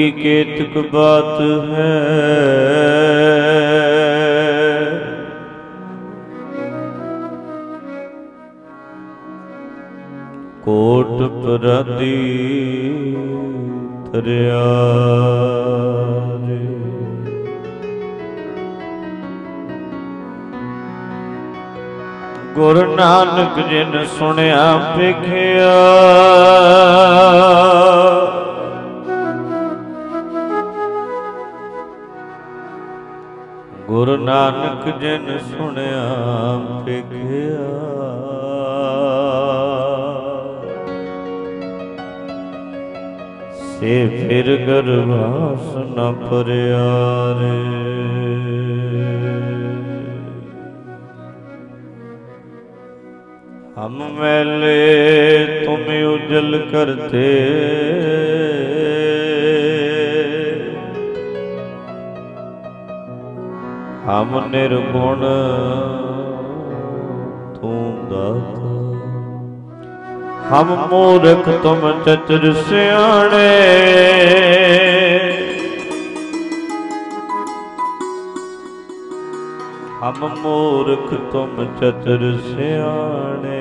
ਕੀ ਕੇਤਕ ਬਾਤ ਹੈ? ਕੋਟ ਪ੍ਰਦੀ ਤਰਿਆ ਗੁਰੂ ਨਾਨਕ ਜਿਨ ਸੁਣਿਆ ਵੇਖਿਆ ਗਰਵਾਸ ਨ ਪਰਿਆਰੇ ਹਮ ਮੈਲੇ ਤੁਮ ਉਜਲ ਕਰਤੇ। ਹਮ ਨਿਰਗੁਣ ਹਮ ਮੂਰਖ ਤੁਮ ਚਤੁਰ ਸਿਆਣੇ। ਹਮ ਮੂਰਖ ਤੁਮ ਚਤੁਰ ਸਿਆਣੇ।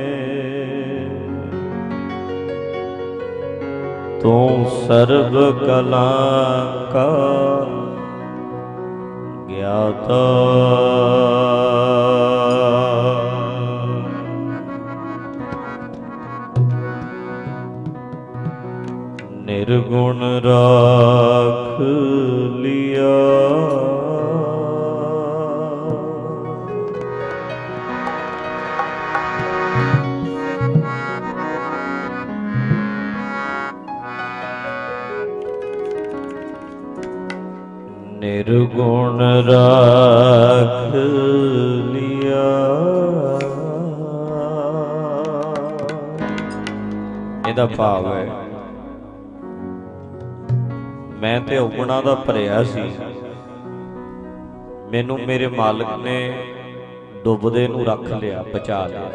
ਤੂੰ ਸਰਬ ਕਲਾ ਕਾ, ਗਿਆਤਾ ਗੁਣ ਰਾਖ ਲਿਆ। ਨਿਰਗੁਣ ਰਾਖ ਲਿਆ। ਇਹਦਾ ਭਾਵ ਹੈ ਮੈਂ ਤੇ ਔਗਣਾ ਦਾ ਭਰਿਆ ਸੀ। ਮੈਨੂੰ ਮੇਰੇ ਮਾਲਕ ਨੇ ਡੁੱਬਦੇ ਨੂੰ ਰੱਖ ਲਿਆ, ਬਚਾ ਲਿਆ।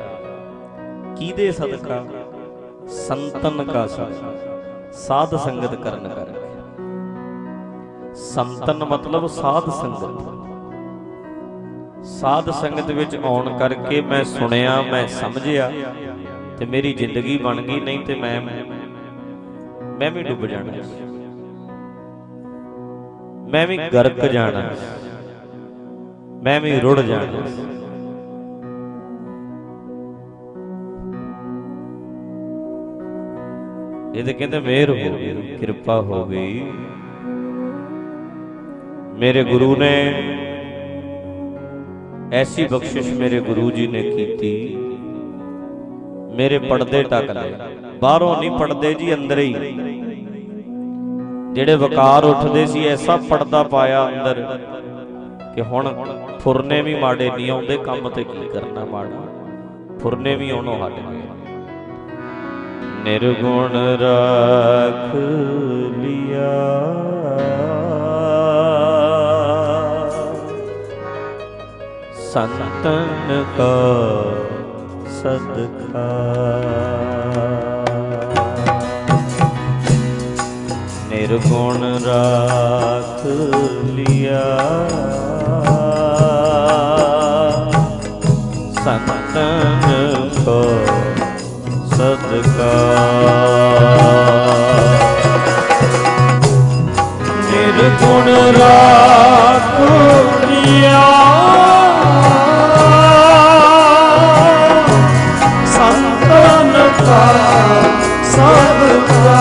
ਕਿਹਦੇ ਸਦਕਾ? ਸੰਤਨ ਕਾ ਸਾਧ ਸੰਗਤ ਕਰਨ ਕਰਕੇ ਸੰਤਨ ਮਤਲਬ ਸਾਧ ਸੰਗਤ। ਸਾਧ ਸੰਗਤ ਵਿੱਚ ਆਉਣ ਕਰਕੇ ਮੈਂ ਸੁਣਿਆ, ਮੈਂ ਸਮਝਿਆ ਤੇ ਮੇਰੀ ਜ਼ਿੰਦਗੀ ਬਣ ਗਈ, ਨਹੀਂ ਤੇ ਮੈਂ ਮੈਂ ਵੀ ਡੁੱਬ ਜਾਣਾ। ਮੈਂ ਵੀ ਗਰਕ ਜਾਣਾ। ਮੈਂ ਵੀ ਰੁੜ ਜਾਣਾ। ਸੀ ਇਹਦੇ ਕਹਿੰਦੇ ਮਿਹਰ ਹੋ ਗਈ, ਕਿਰਪਾ ਹੋ ਗਈ। ਮੇਰੇ ਗੁਰੂ ਨੇ ਐਸੀ ਬਖਸ਼ਿਸ਼ ਮੇਰੇ ਗੁਰੂ ਜੀ ਨੇ ਕੀਤੀ। ਮੇਰੇ ਪਰਦੇ ਟੱਕ ਲਏ। ਬਾਹਰੋਂ ਨਹੀਂ ਪੜਦੇ ਜੀ ਅੰਦਰ ਹੀ। ਜਿਹੜੇ ਵਕਾਰ ਉੱਠਦੇ ਸੀ ਐਸਾ ਪਰਦਾ ਪਾਇਆ ਅੰਦਰ ਕਿ ਹੁਣ ਫੁਰਨੇ ਵੀ ਮਾੜੇ ਨਹੀਂ ਆਉਂਦੇ ਕੰਮ ਤੇ ਕੀ ਕਰਨਾ ਮਾੜਾ। ਫੁਰਨੇ ਵੀ ਆਉਣੋਂ ਹਟ ਗਏ। ਨਿਰਗੁਣ ਰੱਖ ਲਿਆ। ਸੰਤਨ ਕਾ ਸਦਕਾ। ਨਿਰਗੁਣ ਰਾਖ ਲਿਆ? ਸੰਤਨ ਕੋ ਸਦਕਾ। ਨਿਰਗੁਣ ਰਾਖ ਲਿਆ? ਸੰਤਨ ਕਾ ਸਦਕਾ।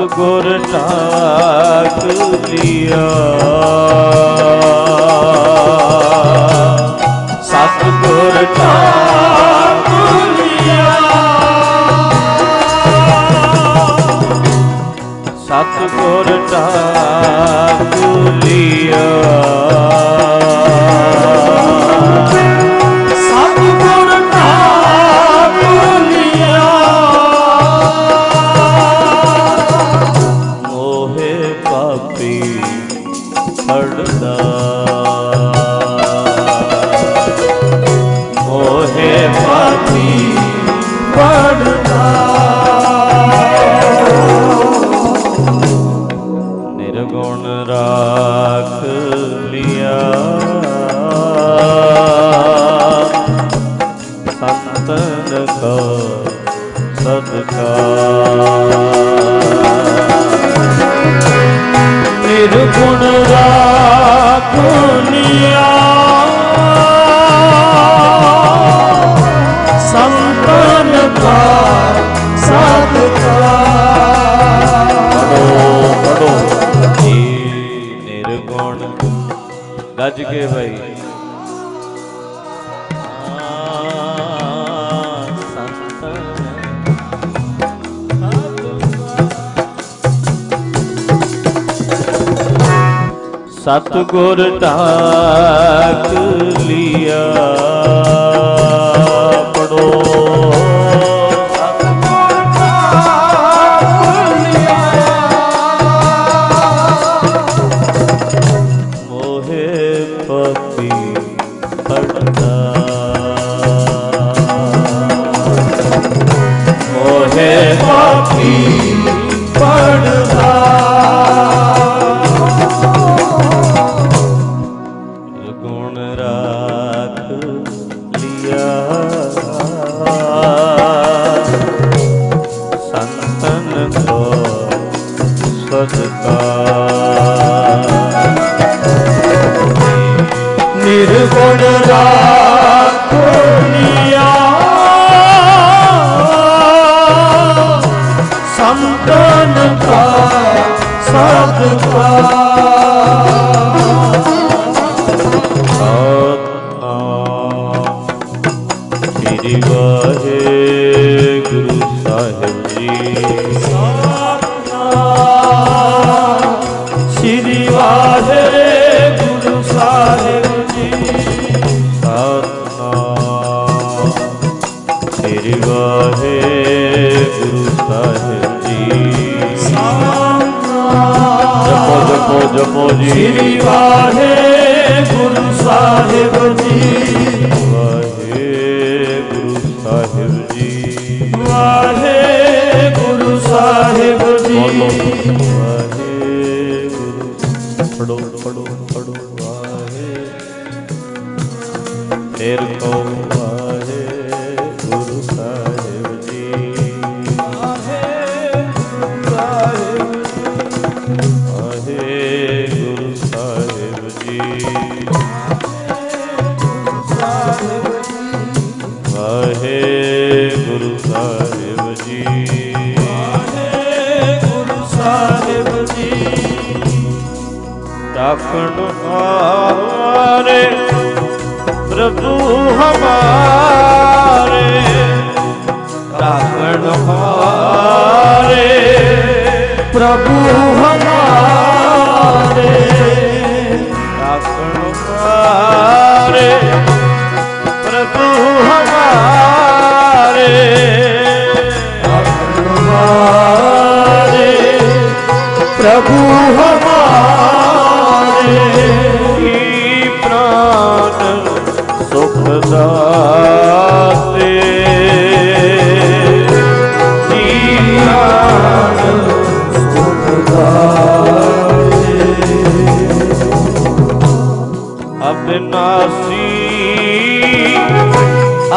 ਸਤਗੁਰ ਢਾਕ ਲਿਆ। ਸਤਗੁਰ ਢਾਕ ਲਿਆ। ਸਤਗੁਰ ਢਾਕ ਲਿਆ। ਨਿਰਗੁਣ ਰਾਖ ਸੰਤਨ ਕਾ ਸਦਕਾ ਪੜੋ ਪੜੋ ਏ ਨਿਰਗੁਣ। ਗੱਜ ਕੇ ਬਈ ਸਤਗੁਰ ਢਾਕ ਲਿਆ ਪੜੋ। ਜਪੋ ਜੀ। ਸ੍ਰੀ ਵਾਹਿਗੁਰੂ ਸਾਹਿਬ ਜੀ। ਵਾਹਿਗੁਰੂ ਸਾਹਿਬ ਜੀ। ਵਾਹਿਗੁਰੂ ਸਾਹਿਬ ਜੀ। ਵਾਹਿਗੁਰੂ। ਪੜੋ ਪੜੋ ਪੜੋ। ਵਾਹਿ ਫੇਰ ਕਹੋ। ਤਾਕਣ ਹਾਰੇ ਪ੍ਰਭੂ ਹਮਾਰੇ। ਤਾਕਣ ਹਾਰੇ ਪ੍ਰਭੂ ਹਮਾਰੇ।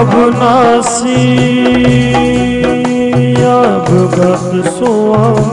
ਅਬਨਾਸੀ ਅਭਗਤ ਸੁਆਮੀ ਪੂਰਨ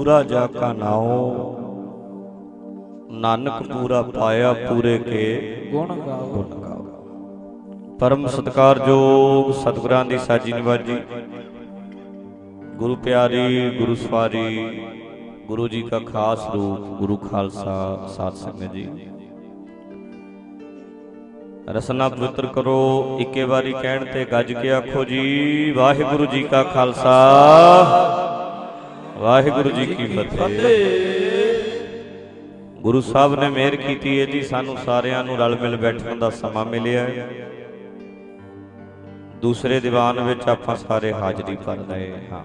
ਪੂਰਾ ਜਾ ਕਾ ਨਾਉ। ਨਾਨਕ ਪੂਰਾ ਪਾਇਆ ਪੂਰੇ ਕੇ। ਗੁਣ ਗਾਓ। ਪਰਮ ਸਤਕਾਰਯੋਗ ਸਤਿਗੁਰਾਂ ਦੀ ਸਾਜੀ ਨਿਵਾਜੀ। ਗੁਰੂ ਪਿਆਰੀ ਗੁਰੂ ਸਵਾਰੀ ਗੁਰੂ ਜੀ ਕਾ ਖਾਸ ਰੂਪ ਗੁਰੂ ਖਾਲਸਾ ਸਾਧ ਸੰਗਤ ਜੀ। ਰਸਨਾ ਪਵਿੱਤਰ ਕਰੋ ਇੱਕੇ ਵਾਰੀ ਕਹਿਣ ਤੇ ਗੱਜ ਕੇ ਆਖੋ ਜੀ ਵਾਹਿਗੁਰੂ ਜੀ ਕਾ ਖਾਲਸਾ। ਵਾਹਿਗੁਰੂ ਜੀ ਕੀ ਫਤਿਹ। ਗੁਰੂ ਸਾਹਿਬ ਨੇ ਮਿਹਰ ਕੀਤੀ ਹੈ ਜੀ, ਸਾਨੂੰ ਸਾਰਿਆਂ ਨੂੰ ਰਲ ਮਿਲ ਬੈਠਣ ਦਾ ਸਮਾਂ ਮਿਲਿਆ ਹੈ। ਦੂਸਰੇ ਦੀਵਾਨ ਵਿੱਚ ਆਪਾਂ ਸਾਰੇ ਹਾਜ਼ਰੀ ਭਰ ਰਹੇ ਹਾਂ।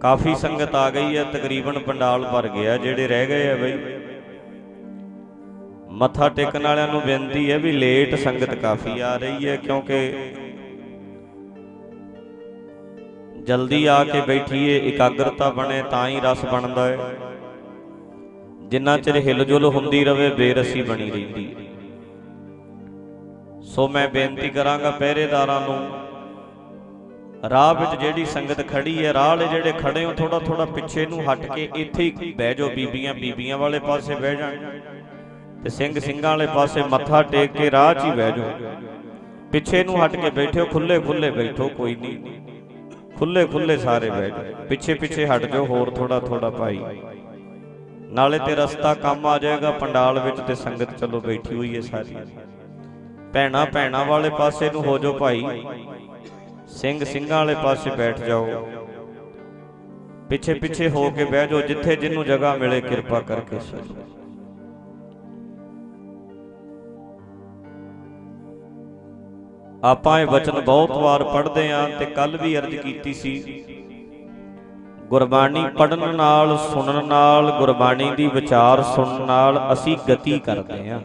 ਕਾਫੀ ਸੰਗਤ ਆ ਗਈ ਹੈ, ਤਕਰੀਬਨ ਪੰਡਾਲ ਭਰ ਗਿਆ ਜਿਹੜੇ ਰਹਿ ਗਏ ਆ ਬਈ। ਮੱਥਾ ਟੇਕਣ ਵਾਲਿਆਂ ਨੂੰ ਬੇਨਤੀ ਹੈ ਵੀ ਲੇਟ ਸੰਗਤ ਕਾਫੀ ਆ ਰਹੀ ਹੈ, ਕਿਉਂਕਿ ਜਲਦੀ ਆ ਕੇ ਬੈਠੀਏ, ਇਕਾਗਰਤਾ ਬਣੇ ਤਾਂ ਹੀ ਰਸ ਬਣਦਾ ਹੈ ਜਿੰਨਾ ਚਿਰ ਹਿਲਜੁਲ ਹੁੰਦੀ ਰਵੇ, ਬੇਰਸੀ ਬਣੀ ਰਹਿੰਦੀ। ਸੋ ਮੈਂ ਬੇਨਤੀ ਕਰਾਂਗਾ ਪਹਿਰੇਦਾਰਾਂ ਨੂੰ, ਰਾਹ ਵਿੱਚ ਜਿਹੜੀ ਸੰਗਤ ਖੜੀ ਹੈ ਰਾਹ ਵਾਲੇ ਜਿਹੜੇ ਖੜੇ ਹੋ ਥੋੜਾ ਥੋੜਾ ਪਿੱਛੇ ਨੂੰ ਹਟ ਕੇ ਇੱਥੇ ਹੀ ਬਹਿ ਜਾਓ, ਬੀਬੀਆਂ ਬੀਬੀਆਂ ਵਾਲੇ ਪਾਸੇ ਬਹਿ ਜਾਣ। ਤੇ ਸਿੰਘ ਸਿੰਘਾਂ ਵਾਲੇ ਪਾਸੇ ਮੱਥਾ ਟੇਕ ਕੇ ਰਾਹ 'ਚ ਹੀ ਬਹਿ ਜਾਓ। ਪਿੱਛੇ ਨੂੰ ਹਟ ਕੇ ਬੈਠਿਓ ਖੁੱਲੇ ਖੁੱਲੇ ਬੈਠੋ, ਕੋਈ ਨਹੀਂ। ਖੁੱਲੇ ਖੁੱਲੇ ਸਾਰੇ ਬੈਠ ਪਿੱਛੇ ਪਿੱਛੇ ਹਟ ਜਾਓ, ਹੋਰ ਥੋੜਾ ਥੋੜਾ ਭਾਈ। ਨਾਲੇ ਤੇ ਰਸਤਾ ਕੰਮ ਆ ਜਾਏਗਾ, ਪੰਡਾਲ ਵਿੱਚ ਤੇ ਸੰਗਤ ਚਲੋ ਬੈਠੀ ਹੋਈ ਹੈ ਸਾਰੀ। ਭੈਣਾ ਭੈਣਾ ਵਾਲੇ ਪਾਸੇ ਨੂੰ ਹੋ ਜਾਓ ਭਾਈ। ਸਿੰਘ ਸਿੰਘਾਂ ਵਾਲੇ ਪਾਸੇ ਬੈਠ ਜਾਓ। ਪਿੱਛੇ ਪਿੱਛੇ ਹੋ ਕੇ ਬਹਿ ਜਾਓ, ਜਿੱਥੇ ਜਿੰਨੂੰ ਜਗ੍ਹਾ ਮਿਲੇ ਕਿਰਪਾ ਕਰਕੇ। ਸਹੀ ਆਪਾਂ ਇਹ ਵਚਨ ਬਹੁਤ ਵਾਰ ਪੜ੍ਹਦੇ ਆਂ ਤੇ ਕੱਲ ਵੀ ਅਰਜ਼ ਕੀਤੀ ਸੀ। ਗੁਰਬਾਣੀ ਪੜਨ ਨਾਲ, ਸੁਣਨ ਨਾਲ, ਗੁਰਬਾਣੀ ਦੀ ਵਿਚਾਰ ਸੁਣਨ ਨਾਲ ਅਸੀਂ ਗਤੀ ਕਰਦੇ ਹਾਂ।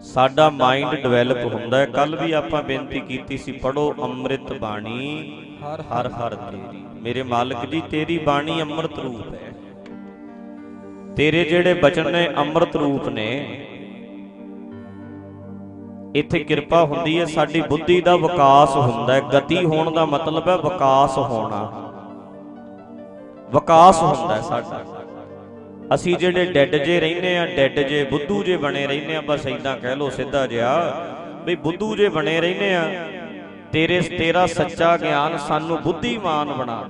ਸਾਡਾ ਮਾਈਂਡ ਡਿਵੈਲਪ ਹੁੰਦਾ ਹੈ। ਕੱਲ ਵੀ ਆਪਾਂ ਬੇਨਤੀ ਕੀਤੀ ਸੀ ਪੜੋ ਅੰਮ੍ਰਿਤ ਬਾਣੀ ਹਰ ਹਰ ਤੇਰੀ। ਮੇਰੇ ਮਾਲਕ ਜੀ, ਤੇਰੀ ਬਾਣੀ ਅੰਮ੍ਰਿਤ ਰੂਪ ਹੈ। ਤੇਰੇ ਜਿਹੜੇ ਬਚਨ ਨੇ, ਅੰਮ੍ਰਿਤ ਰੂਪ ਨੇ ਇੱਥੇ ਕਿਰਪਾ ਹੁੰਦੀ ਹੈ, ਸਾਡੀ ਬੁੱਧੀ ਦਾ ਵਿਕਾਸ ਹੁੰਦਾ ਹੈ, ਗਤੀ ਹੋਣ ਦਾ ਮਤਲਬ ਹੈ ਵਿਕਾਸ ਹੋਣਾ। ਵਿਕਾਸ ਹੁੰਦਾ ਹੈ ਸਾਡਾ। ਅਸੀਂ ਜਿਹੜੇ ਡੈਡ ਜੇ ਰਹਿੰਦੇ ਆ ਡੈੱਡ ਜੇ ਬੁੱਧੂ ਜੇ ਬਣੇ ਰਹਿੰਦੇ ਆ ਬਸ ਇਦਾਂ ਕਹਿ ਲਓ ਸਿੱਧਾ ਜਿਹਾ, ਵੀ ਬੁੱਧੂ ਜੇ ਬਣੇ ਰਹਿੰਦੇ ਆ ਤੇਰੇ ਤੇਰਾ ਸੱਚਾ ਗਿਆਨ ਸਾਨੂੰ ਬੁੱਧੀਮਾਨ ਬਣਾ।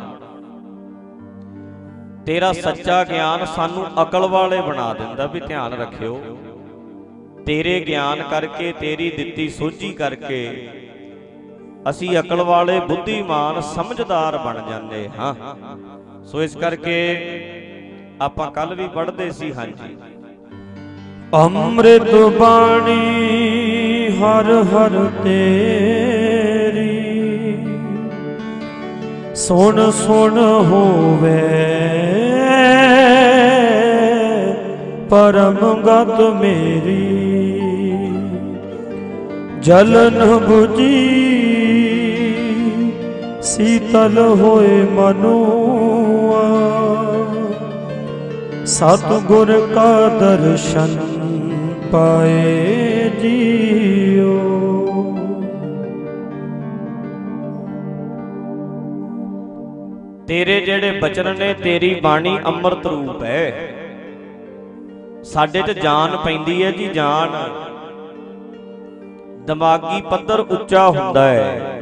ਤੇਰਾ ਸੱਚਾ ਗਿਆਨ ਸਾਨੂੰ ਅਕਲ ਵਾਲੇ ਬਣਾ ਦਿੰਦਾ, ਵੀ ਧਿਆਨ ਰੱਖਿਓ। ਤੇਰੇ ਗਿਆਨ ਕਰਕੇ, ਤੇਰੀ ਦਿੱਤੀ ਸੋਝੀ ਕਰਕੇ ਅਸੀਂ ਅਕਲ ਵਾਲੇ, ਬੁੱਧੀਮਾਨ, ਸਮਝਦਾਰ ਬਣ ਜਾਂਦੇ ਹਾਂ। ਸੋ ਇਸ ਕਰਕੇ ਆਪਾਂ ਕੱਲ ਵੀ ਪੜ੍ਹਦੇ ਸੀ, ਹਾਂਜੀ। ਅੰਮ੍ਰਿਤ ਬਾਣੀ ਹਰ ਹਰ ਤੇਰੀ, ਸੁਣ ਸੁਣ ਹੋਵੇ, ਪਰਮ ਗਤ ਮੇਰੀ। ਜਲਨ 부ਜੀ ਸੀਤਲ ਹੋਏ ਮਨੁਆ। ਸਤਿਗੁਰ ਕਾ ਦਰਸ਼ਨ ਪਾਏ ਜੀਓ। ਤੇਰੇ ਜਿਹੜੇ ਬਚਨ ਨੇ, ਤੇਰੀ ਬਾਣੀ ਅੰਮ੍ਰਿਤ ਰੂਪ ਹੈ। ਸਾਡੇ 'ਚ ਜਾਨ ਪੈਂਦੀ ਹੈ ਜੀ, ਜਾਨ। ਦਿਮਾਗੀ ਪੱਧਰ ਉੱਚਾ ਹੁੰਦਾ ਹੈ।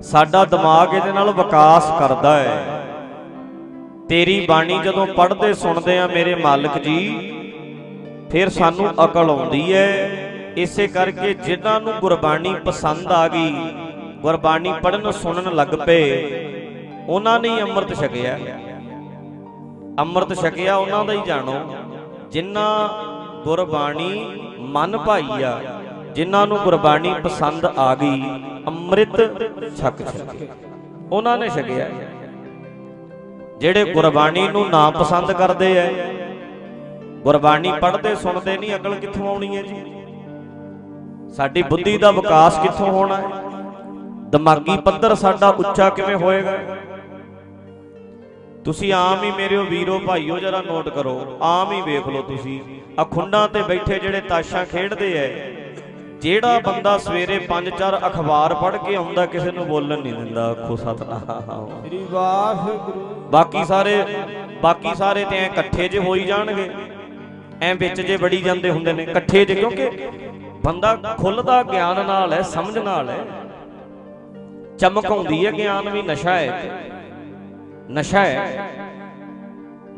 ਸਾਡਾ ਦਿਮਾਗ ਇਹਦੇ ਨਾਲ ਵਿਕਾਸ ਕਰਦਾ ਹੈ। ਤੇਰੀ ਬਾਣੀ ਜਦੋਂ ਪੜ੍ਹਦੇ ਸੁਣਦੇ ਆ ਮੇਰੇ ਮਾਲਕ ਜੀ, ਫਿਰ ਸਾਨੂੰ ਅਕਲ ਆਉਂਦੀ ਹੈ। ਇਸੇ ਕਰਕੇ ਜਿਨ੍ਹਾਂ ਨੂੰ ਗੁਰਬਾਣੀ ਪਸੰਦ ਆ ਗਈ, ਗੁਰਬਾਣੀ ਪੜਨ ਸੁਣਨ ਲੱਗ ਪਏ, ਉਹਨਾਂ ਨੇ ਹੀ ਅੰਮ੍ਰਿਤ ਛਕਿਆ। ਅੰਮ੍ਰਿਤ ਛਕਿਆ, ਉਹਨਾਂ ਦਾ ਹੀ ਜਾਣੋ। ਜਿਨ੍ਹਾਂ ਗੁਰਬਾਣੀ ਮਨ ਭਾਈ ਆ ਜਿਨ੍ਹਾਂ ਨੂੰ ਗੁਰਬਾਣੀ ਪਸੰਦ ਆ ਗਈ ਅੰਮ੍ਰਿਤ ਛਕ ਛਕਿਆ ਉਹਨਾਂ ਨੇ ਛਕਿਆ। ਜਿਹੜੇ ਗੁਰਬਾਣੀ ਨੂੰ ਨਾ ਪਸੰਦ ਕਰਦੇ ਐ ਗੁਰਬਾਣੀ ਪੜ੍ਹਦੇ ਸੁਣਦੇ ਨਹੀਂ ਅਕਲ ਕਿੱਥੋਂ ਆਉਣੀ ਹੈ ਜੀ? ਸਾਡੀ ਬੁੱਧੀ ਦਾ ਵਿਕਾਸ ਕਿੱਥੋਂ ਹੋਣਾ ਹੈ ਦਿਮਾਗੀ ਪੱਧਰ ਸਾਡਾ ਉੱਚਾ ਕਿਵੇਂ ਹੋਏਗਾ? ਤੁਸੀਂ ਆਮ ਹੀ ਮੇਰਿਓ ਵੀਰੋ ਭਾਈਓ ਜਰਾ ਨੋਟ ਕਰੋ। ਆਮ ਹੀ ਵੇਖ ਲਓ ਤੁਸੀਂ। ਆ ਖੁੰਡਾਂ ਤੇ ਬੈਠੇ ਜਿਹੜੇ ਤਾਸ਼ਾਂ ਖੇਡਦੇ ਐ ਜਿਹੜਾ ਬੰਦਾ ਸਵੇਰੇ 5-4 ਅਖਬਾਰ ਪੜ੍ਹ ਕੇ ਆਉਂਦਾ ਕਿਸੇ ਨੂੰ ਬੋਲਣ ਨਹੀਂ ਦਿੰਦਾ ਆਖੋ ਸਤਨਾਮ। ਸ੍ਰੀ ਵਾਹਿਗੁਰੂ। ਬਾਕੀ ਸਾਰੇ ਬਾਕੀ ਸਾਰੇ ਤੇ ਐ ਇਕੱਠੇ ਜੇ ਹੋਈ ਜਾਣਗੇ ਐ ਵਿੱਚ ਜੇ ਵੜੀ ਜਾਂਦੇ ਹੁੰਦੇ ਨੇ ਇਕੱਠੇ ਜੇ ਕਿਉਂਕਿ ਬੰਦਾ ਖੁੱਲਦਾ ਗਿਆਨ ਨਾਲ ਹੈ ਸਮਝ ਨਾਲ ਹੈ। ਚਮਕ ਆਉਂਦੀ ਹੈ ਗਿਆਨ ਵੀ ਨਸ਼ਾ ਹੈ। ਨਸ਼ਾ ਹੈ।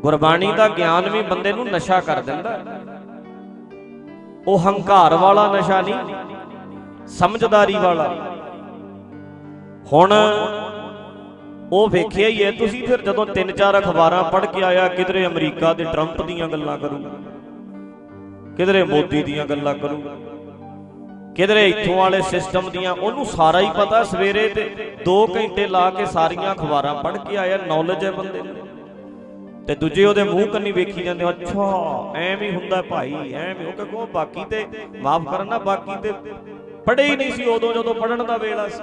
ਗੁਰਬਾਣੀ ਦਾ ਗਿਆਨ ਵੀ ਬੰਦੇ ਨੂੰ ਨਸ਼ਾ ਕਰ ਦਿੰਦਾ। ਉਹ ਹੰਕਾਰ ਵਾਲਾ ਨਸ਼ਾ ਨਹੀਂ, ਸਮਝਦਾਰੀ ਵਾਲਾ। ਹੁਣ ਉਹ ਵੇਖਿਆ ਹੀ ਹੈ, ਤੁਸੀਂ ਫਿਰ ਜਦੋਂ ਤਿੰਨ ਚਾਰ ਅਖਬਾਰਾਂ ਪੜ੍ਹ ਕੇ ਆਇਆ, ਕਿਧਰੇ ਅਮਰੀਕਾ ਦੇ ਟਰੰਪ ਦੀਆਂ ਗੱਲਾਂ ਕਰੂ, ਕਿਧਰੇ ਮੋਦੀ ਦੀਆਂ ਗੱਲਾਂ ਕਰੂ, ਕਿਧਰੇ ਇੱਥੋਂ ਵਾਲੇ ਸਿਸਟਮ ਦੀਆਂ, ਉਹਨੂੰ ਸਾਰਾ ਹੀ ਪਤਾ ਸਵੇਰੇ ਤੇ 2 ਘੰਟੇ ਲਾ ਕੇ ਸਾਰੀਆਂ ਅਖਬਾਰਾਂ ਪੜ੍ਹ ਕੇ ਆਇਆ ਨੌਲੇਜ ਹੈ ਬੰਦੇ ਨੂੰ। ਤੇ ਦੂਜੇ ਉਹਦੇ ਮੂੰਹ ਕੰਨੀ ਵੇਖੀ ਜਾਂਦੇ ਅੱਛਾ, ਐਵੇਂ ਹੀ ਹੁੰਦਾ ਭਾਈ, ਐਵੇਂ ਉਹ ਕਹੋ ਬਾਕੀ ਤੇ ਮਾਫ ਕਰਨਾ, ਬਾਕੀ ਤੇ ਪੜ੍ਹੇ ਹੀ ਨਹੀਂ ਸੀ ਉਦੋਂ ਜਦੋਂ ਪੜਨ ਦਾ ਵੇਲਾ ਸੀ।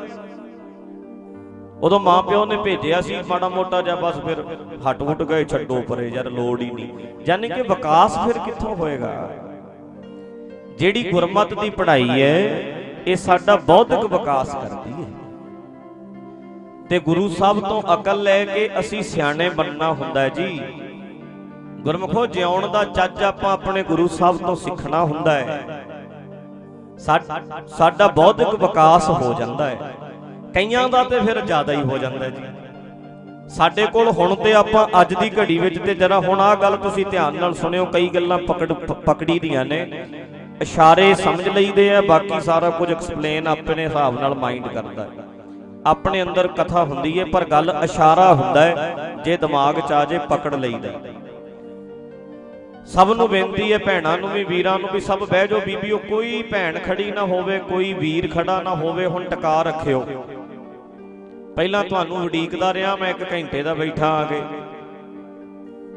ਉਦੋਂ ਮਾਂ ਪਿਓ ਨੇ ਭੇਜਿਆ ਸੀ, ਮਾੜਾ ਮੋਟਾ ਜਾਂ ਬਸ ਫਿਰ ਹਟ ਹੁਟ ਗਏ, ਛੱਡੋ ਪਰੇ, ਯਾਰ ਲੋੜ ਹੀ ਨਹੀਂ। ਯਾਨੀ ਕਿ ਵਿਕਾਸ ਫਿਰ ਕਿੱਥੋਂ ਹੋਏਗਾ? ਜਿਹੜੀ ਗੁਰਮਤ ਦੀ ਪੜ੍ਹਾਈ ਹੈ, ਇਹ ਸਾਡਾ ਬੌਧਿਕ ਵਿਕਾਸ ਕਰਦੀ ਤੇ ਗੁਰੂ ਸਾਹਿਬ ਤੋਂ ਅਕਲ ਲੈ ਕੇ ਅਸੀਂ ਸਿਆਣੇ ਬਣਨਾ ਹੁੰਦਾ ਜੀ। ਗੁਰਮਖੋ, ਜਿਉਣ ਦਾ ਚੱਜ ਆਪਾਂ ਆਪਣੇ ਗੁਰੂ ਸਾਹਿਬ ਤੋਂ ਸਿੱਖਣਾ ਹੁੰਦਾ ਹੈ। ਸਾਡਾ ਬੌਧਿਕ ਵਿਕਾਸ ਹੋ ਜਾਂਦਾ ਹੈ। ਕਈਆਂ ਦਾ ਤੇ ਫਿਰ ਜ਼ਿਆਦਾ ਹੀ ਹੋ ਜਾਂਦਾ ਜੀ। ਸਾਡੇ ਕੋਲ ਹੁਣ ਤੇ ਆਪਾਂ ਅੱਜ ਦੀ ਘੜੀ ਵਿੱਚ ਤੇ ਜਰਾ ਹੁਣ ਆਹ ਗੱਲ ਤੁਸੀਂ ਧਿਆਨ ਨਾਲ ਸੁਣਿਓ, ਕਈ ਗੱਲਾਂ ਪਕੜ, ਪਕੜੀ ਦੀਆਂ ਨੇ। ਇਸ਼ਾਰੇ ਸਮਝ ਲਈਦੇ ਆ, ਬਾਕੀ ਸਾਰਾ ਕੁਝ ਐਕਸਪਲੇਨ ਆਪਣੇ ਹਿਸਾਬ ਨਾਲ ਮਾਈਂਡ ਕਰਦਾ ਹੈ। ਆਪਣੇ ਅੰਦਰ ਕਥਾ ਹੁੰਦੀ ਹੈ ਪਰ ਗੱਲ ਇਸ਼ਾਰਾ ਹੁੰਦਾ ਹੈ ਜੇ ਦਿਮਾਗ 'ਚ ਆ ਜੇ ਪਕੜ ਲਈਦਾ। ਸਭ ਨੂੰ ਬੇਨਤੀ ਹੈ ਭੈਣਾਂ ਨੂੰ ਵੀ, ਵੀਰਾਂ ਨੂੰ ਵੀ, ਸਭ ਬਹਿ ਜਾਓ ਬੀਬੀਓ ਕੋਈ ਭੈਣ ਖੜੀ ਨਾ ਹੋਵੇ, ਕੋਈ ਵੀਰ ਖੜਾ ਨਾ ਹੋਵੇ, ਹੁਣ ਟਿਕਾ ਰੱਖਿਓ। ਪਹਿਲਾਂ ਤੁਹਾਨੂੰ ਉਡੀਕਦਾ ਰਿਹਾ, ਮੈਂ 1 ਘੰਟੇ ਦਾ ਬੈਠਾ ਆ ਕੇ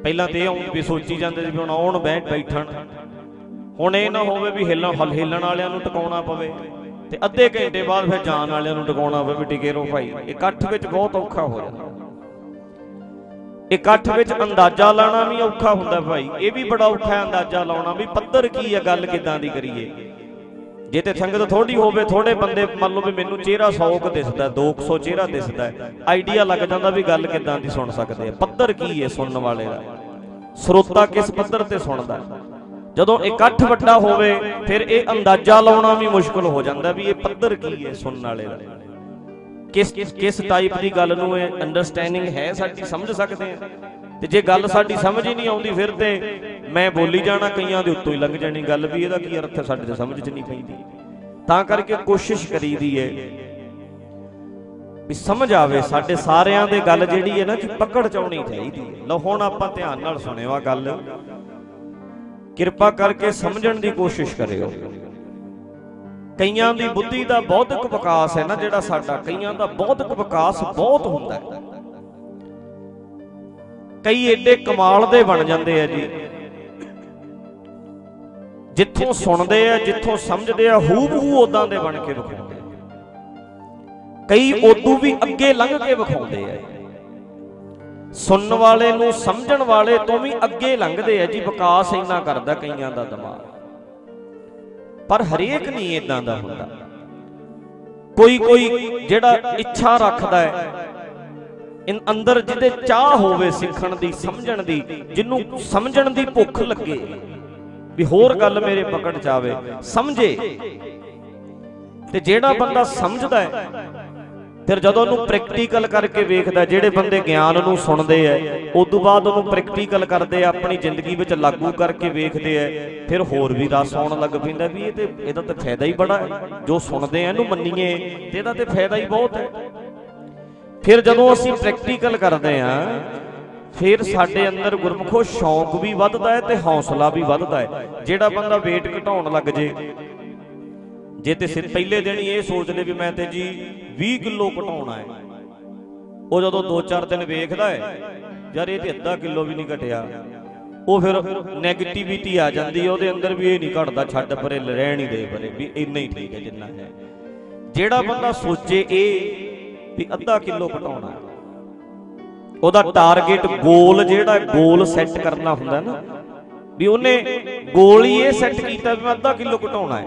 ਪਹਿਲਾਂ ਤੇ ਇਹ ਆਉਂ ਵੀ ਸੋਚੀ ਜਾਂਦੇ ਸੀ ਵੀ ਹੁਣ ਆਉਣ ਬੈਠ ਬੈਠਣ। ਹੁਣ ਇਹ ਨਾ ਹੋਵੇ ਵੀ ਹਿੱਲਣ ਹਲ ਹਿੱਲਣ ਵਾਲਿਆਂ ਨੂੰ ਟਿਕਾਉਣਾ ਪਵੇ। ਤੇ ਅੱਧੇ ਘੰਟੇ ਬਾਅਦ ਫਿਰ ਜਾਣ ਵਾਲਿਆਂ ਨੂੰ ਟਿਕਾਉਣਾ ਪਵੇ ਵੀ ਭਾਈ। ਇਕੱਠ ਵਿੱਚ ਬਹੁਤ ਔਖਾ ਹੋ ਜਾਂਦਾ। ਇਕੱਠ ਵਿੱਚ ਅੰਦਾਜ਼ਾ ਲਾਣਾ ਵੀ ਔਖਾ ਹੁੰਦਾ ਭਾਈ। ਇਹ ਵੀ ਬੜਾ ਔਖਾ ਹੈ ਅੰਦਾਜ਼ਾ ਲਾਉਣਾ ਵੀ ਪੱਧਰ ਕੀ ਹੈ ਗੱਲ ਕਿਦਾਂ ਦੀ ਕਰੀਏ। ਜੇ ਤੇ ਸੰਗਤ ਥੋੜੀ ਹੋਵੇ ਥੋੜੇ ਬੰਦੇ ਮੰਨ ਲਓ ਵੀ ਮੈਨੂੰ ਚਿਹਰਾ 100 ਕੁ ਦਿਸਦਾ 200 ਚਿਹਰਾ ਦਿਸਦਾ, ਆਈਡੀਆ ਲੱਗ ਜਾਂਦਾ ਵੀ ਗੱਲ ਕਿਦਾਂ ਦੀ ਸੁਣ ਸਕਦੇ ਆ। ਪੱਧਰ ਕੀ ਹੈ ਸੁਣਨ ਵਾਲੇ ਦਾ? ਸਰੋਤਾ ਕਿਸ ਪੱਧਰ ਤੇ ਸੁਣਦਾ? ਜਦੋਂ ਇਕੱਠ ਵੱਡਾ ਹੋਵੇ ਫਿਰ ਇਹ ਅੰਦਾਜ਼ਾ ਲਾਉਣਾ ਵੀ ਮੁਸ਼ਕਲ ਹੋ ਜਾਂਦਾ ਵੀ ਇਹ ਪੱਧਰ ਕੀ ਹੈ ਸੁਣਨ ਵਾਲੇ ਦਾ। ਕਿਸ ਕਿਸ ਟਾਈਪ ਦੀ ਗੱਲ ਨੂੰ ਇਹ ਅੰਡਰਸਟੈਂਡਿੰਗ ਹੈ ਸਾਡੀ ਸਮਝ ਸਕਦੇ ਆ ਤੇ ਜੇ ਗੱਲ ਸਾਡੀ ਸਮਝ ਹੀ ਨਹੀਂ ਆਉਂਦੀ ਫਿਰ ਤੇ ਮੈਂ ਬੋਲੀ ਜਾਣਾ ਕਈਆਂ ਦੇ ਉੱਤੋਂ ਹੀ ਲੰਘ ਜਾਣੀ ਗੱਲ ਵੀ ਇਹਦਾ ਕੀ ਅਰਥ ਹੈ ਸਾਡੇ ਤੇ ਸਮਝ 'ਚ ਨਹੀਂ ਪੈਂਦੀ। ਤਾਂ ਕਰਕੇ ਕੋਸ਼ਿਸ਼ ਕਰੀਦੀ ਹੈ ਵੀ ਸਮਝ ਆਵੇ ਸਾਡੇ ਸਾਰਿਆਂ ਦੇ ਗੱਲ ਜਿਹੜੀ ਹੈ ਨਾ ਕਿ ਪਕੜ ਚ ਆਉਣੀ ਚਾਹੀਦੀ ਹੈ ਲਓ ਹੁਣ ਆਪਾਂ ਧਿਆਨ ਨਾਲ ਸੁਣਿਓ ਆ ਗੱਲ। ਕਿਰਪਾ ਕਰਕੇ ਸਮਝਣ ਦੀ ਕੋਸ਼ਿਸ਼ ਕਰਿਓ। ਕਈਆਂ ਦੀ ਬੁੱਧੀ ਦਾ ਬੌਧਿਕ ਵਿਕਾਸ ਹੈ ਨਾ, ਜਿਹੜਾ ਸਾਡਾ ਕਈਆਂ ਦਾ ਬੌਧਿਕ ਵਿਕਾਸ ਬਹੁਤ ਹੁੰਦਾ ਹੈ। ਕਈ ਏਡੇ ਕਮਾਲ ਦੇ ਬਣ ਜਾਂਦੇ ਆ ਜੀ। ਜਿੱਥੋਂ ਸੁਣਦੇ ਆ, ਜਿੱਥੋਂ ਸਮਝਦੇ ਆ ਹੂ ਬਹੂ ਉਦਾਂ ਦੇ ਬਣ ਕੇ ਵਿਖਾਉਂਦੇ ਕਈ ਉਦੋਂ ਵੀ ਅੱਗੇ ਲੰਘ ਕੇ ਵਿਖਾਉਂਦੇ ਆ। ਸੁਣਨ ਵਾਲੇ ਨੂੰ, ਸਮਝਣ ਵਾਲੇ ਤੋਂ ਵੀ ਅੱਗੇ ਲੰਘਦੇ ਆ ਜੀ, ਵਿਕਾਸ ਇੰਨਾ ਕਰਦਾ ਕਈਆਂ ਦਾ ਦਿਮਾਗ। ਪਰ ਹਰੇਕ ਨਹੀਂ ਇਦਾਂ ਦਾ ਹੁੰਦਾ। ਕੋਈ ਕੋਈ ਜਿਹੜਾ ਇੱਛਾ ਰੱਖਦਾ ਹੈ, ਇਨ ਅੰਦਰ ਜਿਹਦੇ ਚਾਹ ਹੋਵੇ ਸਿੱਖਣ ਦੀ, ਸਮਝਣ ਦੀ, ਜਿਹਨੂੰ ਸਮਝਣ ਦੀ ਭੁੱਖ ਲੱਗੇ, ਵੀ ਹੋਰ ਗੱਲ ਮੇਰੇ ਪਕੜ ਚ ਆਵੇ ਸਮਝੇ। ਤੇ ਜਿਹੜਾ ਬੰਦਾ ਸਮਝਦਾ ਹੈ ਫਿਰ ਜਦੋਂ ਉਹਨੂੰ ਪ੍ਰੈਕਟੀਕਲ ਕਰਕੇ ਵੇਖਦਾ, ਜਿਹੜੇ ਬੰਦੇ ਗਿਆਨ ਨੂੰ ਸੁਣਦੇ ਐ ਉਸ ਤੋਂ ਬਾਅਦ ਉਹਨੂੰ ਪ੍ਰੈਕਟੀਕਲ ਕਰਦੇ ਆ, ਆਪਣੀ ਜ਼ਿੰਦਗੀ ਵਿੱਚ ਲਾਗੂ ਕਰਕੇ ਵੇਖਦੇ ਐ ਫਿਰ ਹੋਰ ਵੀ ਰਸ ਆਉਣ ਲੱਗ ਪੈਂਦਾ ਵੀ ਇਹ ਤੇ, ਇਹਦਾ ਤਾਂ ਫਾਇਦਾ ਹੀ ਬੜਾ ਹੈ। ਜੋ ਸੁਣਦੇ ਆ, ਇਹਨੂੰ ਮੰਨੀਏ, ਤੇ ਇਹਦਾ ਤੇ ਫਾਇਦਾ ਹੀ ਬਹੁਤ ਹੈ। ਫਿਰ ਜਦੋਂ ਅਸੀਂ ਪ੍ਰੈਕਟੀਕਲ ਕਰਦੇ ਆ, ਫਿਰ ਸਾਡੇ ਅੰਦਰ ਗੁਰਮੁਖੋ ਸ਼ੌਂਕ ਵੀ ਵੱਧਦਾ ਹੈ ਤੇ ਹੌਸਲਾ ਵੀ ਵੱਧਦਾ ਹੈ। ਜਿਹੜਾ ਬੰਦਾ weight ਘਟਾਉਣ ਲੱਗ ਜੇ ਜੇ ਤੇ ਸਿਰ ਪਹਿਲੇ ਦਿਨ ਹੀ ਇਹ ਸੋਚਦੇ ਵੀ ਮੈਂ ਤੇ ਜੀ 20 ਕਿਲੋ ਘਟਾਉਣਾ ਹੈ। ਉਹ ਜਦੋਂ 2-4 ਦਿਨ ਵੇਖਦਾ ਹੈ, ਯਾਰ ਇਹ ਤੇ ਅੱਧਾ ਕਿਲੋ ਵੀ ਨਹੀਂ ਘਟਿਆ। ਉਹ ਫਿਰ 네ਗੇਟਿਵਿਟੀ ਆ ਜਾਂਦੀ ਹੈ, ਉਹਦੇ ਅੰਦਰ ਵੀ ਇਹ ਨਹੀਂ ਘਟਦਾ, ਛੱਡ ਪਰੇ, ਰਹਿਣ ਹੀ ਦੇ ਪਰੇ, ਵੀ ਇੰਨਾ ਹੀ ਠੀਕ ਹੈ ਜਿੰਨਾ ਹੈ। ਜਿਹੜਾ ਬੰਦਾ ਸੋਚੇ ਇਹ ਵੀ ਅੱਧਾ ਕਿਲੋ ਘਟਾਉਣਾ ਉਹਦਾ ਟਾਰਗੇਟ ਗੋਲ ਜਿਹੜਾ ਗੋਲ ਸੈੱਟ ਕਰਨਾ ਹੁੰਦਾ ਨਾ, ਵੀ ਉਹਨੇ ਗੋਲ ਹੀ ਇਹ ਸੈੱਟ ਕੀਤਾ ਵੀ ਮੈਂ ਅੱਧਾ ਕਿਲੋ ਘਟਾਉਣਾ ਹੈ।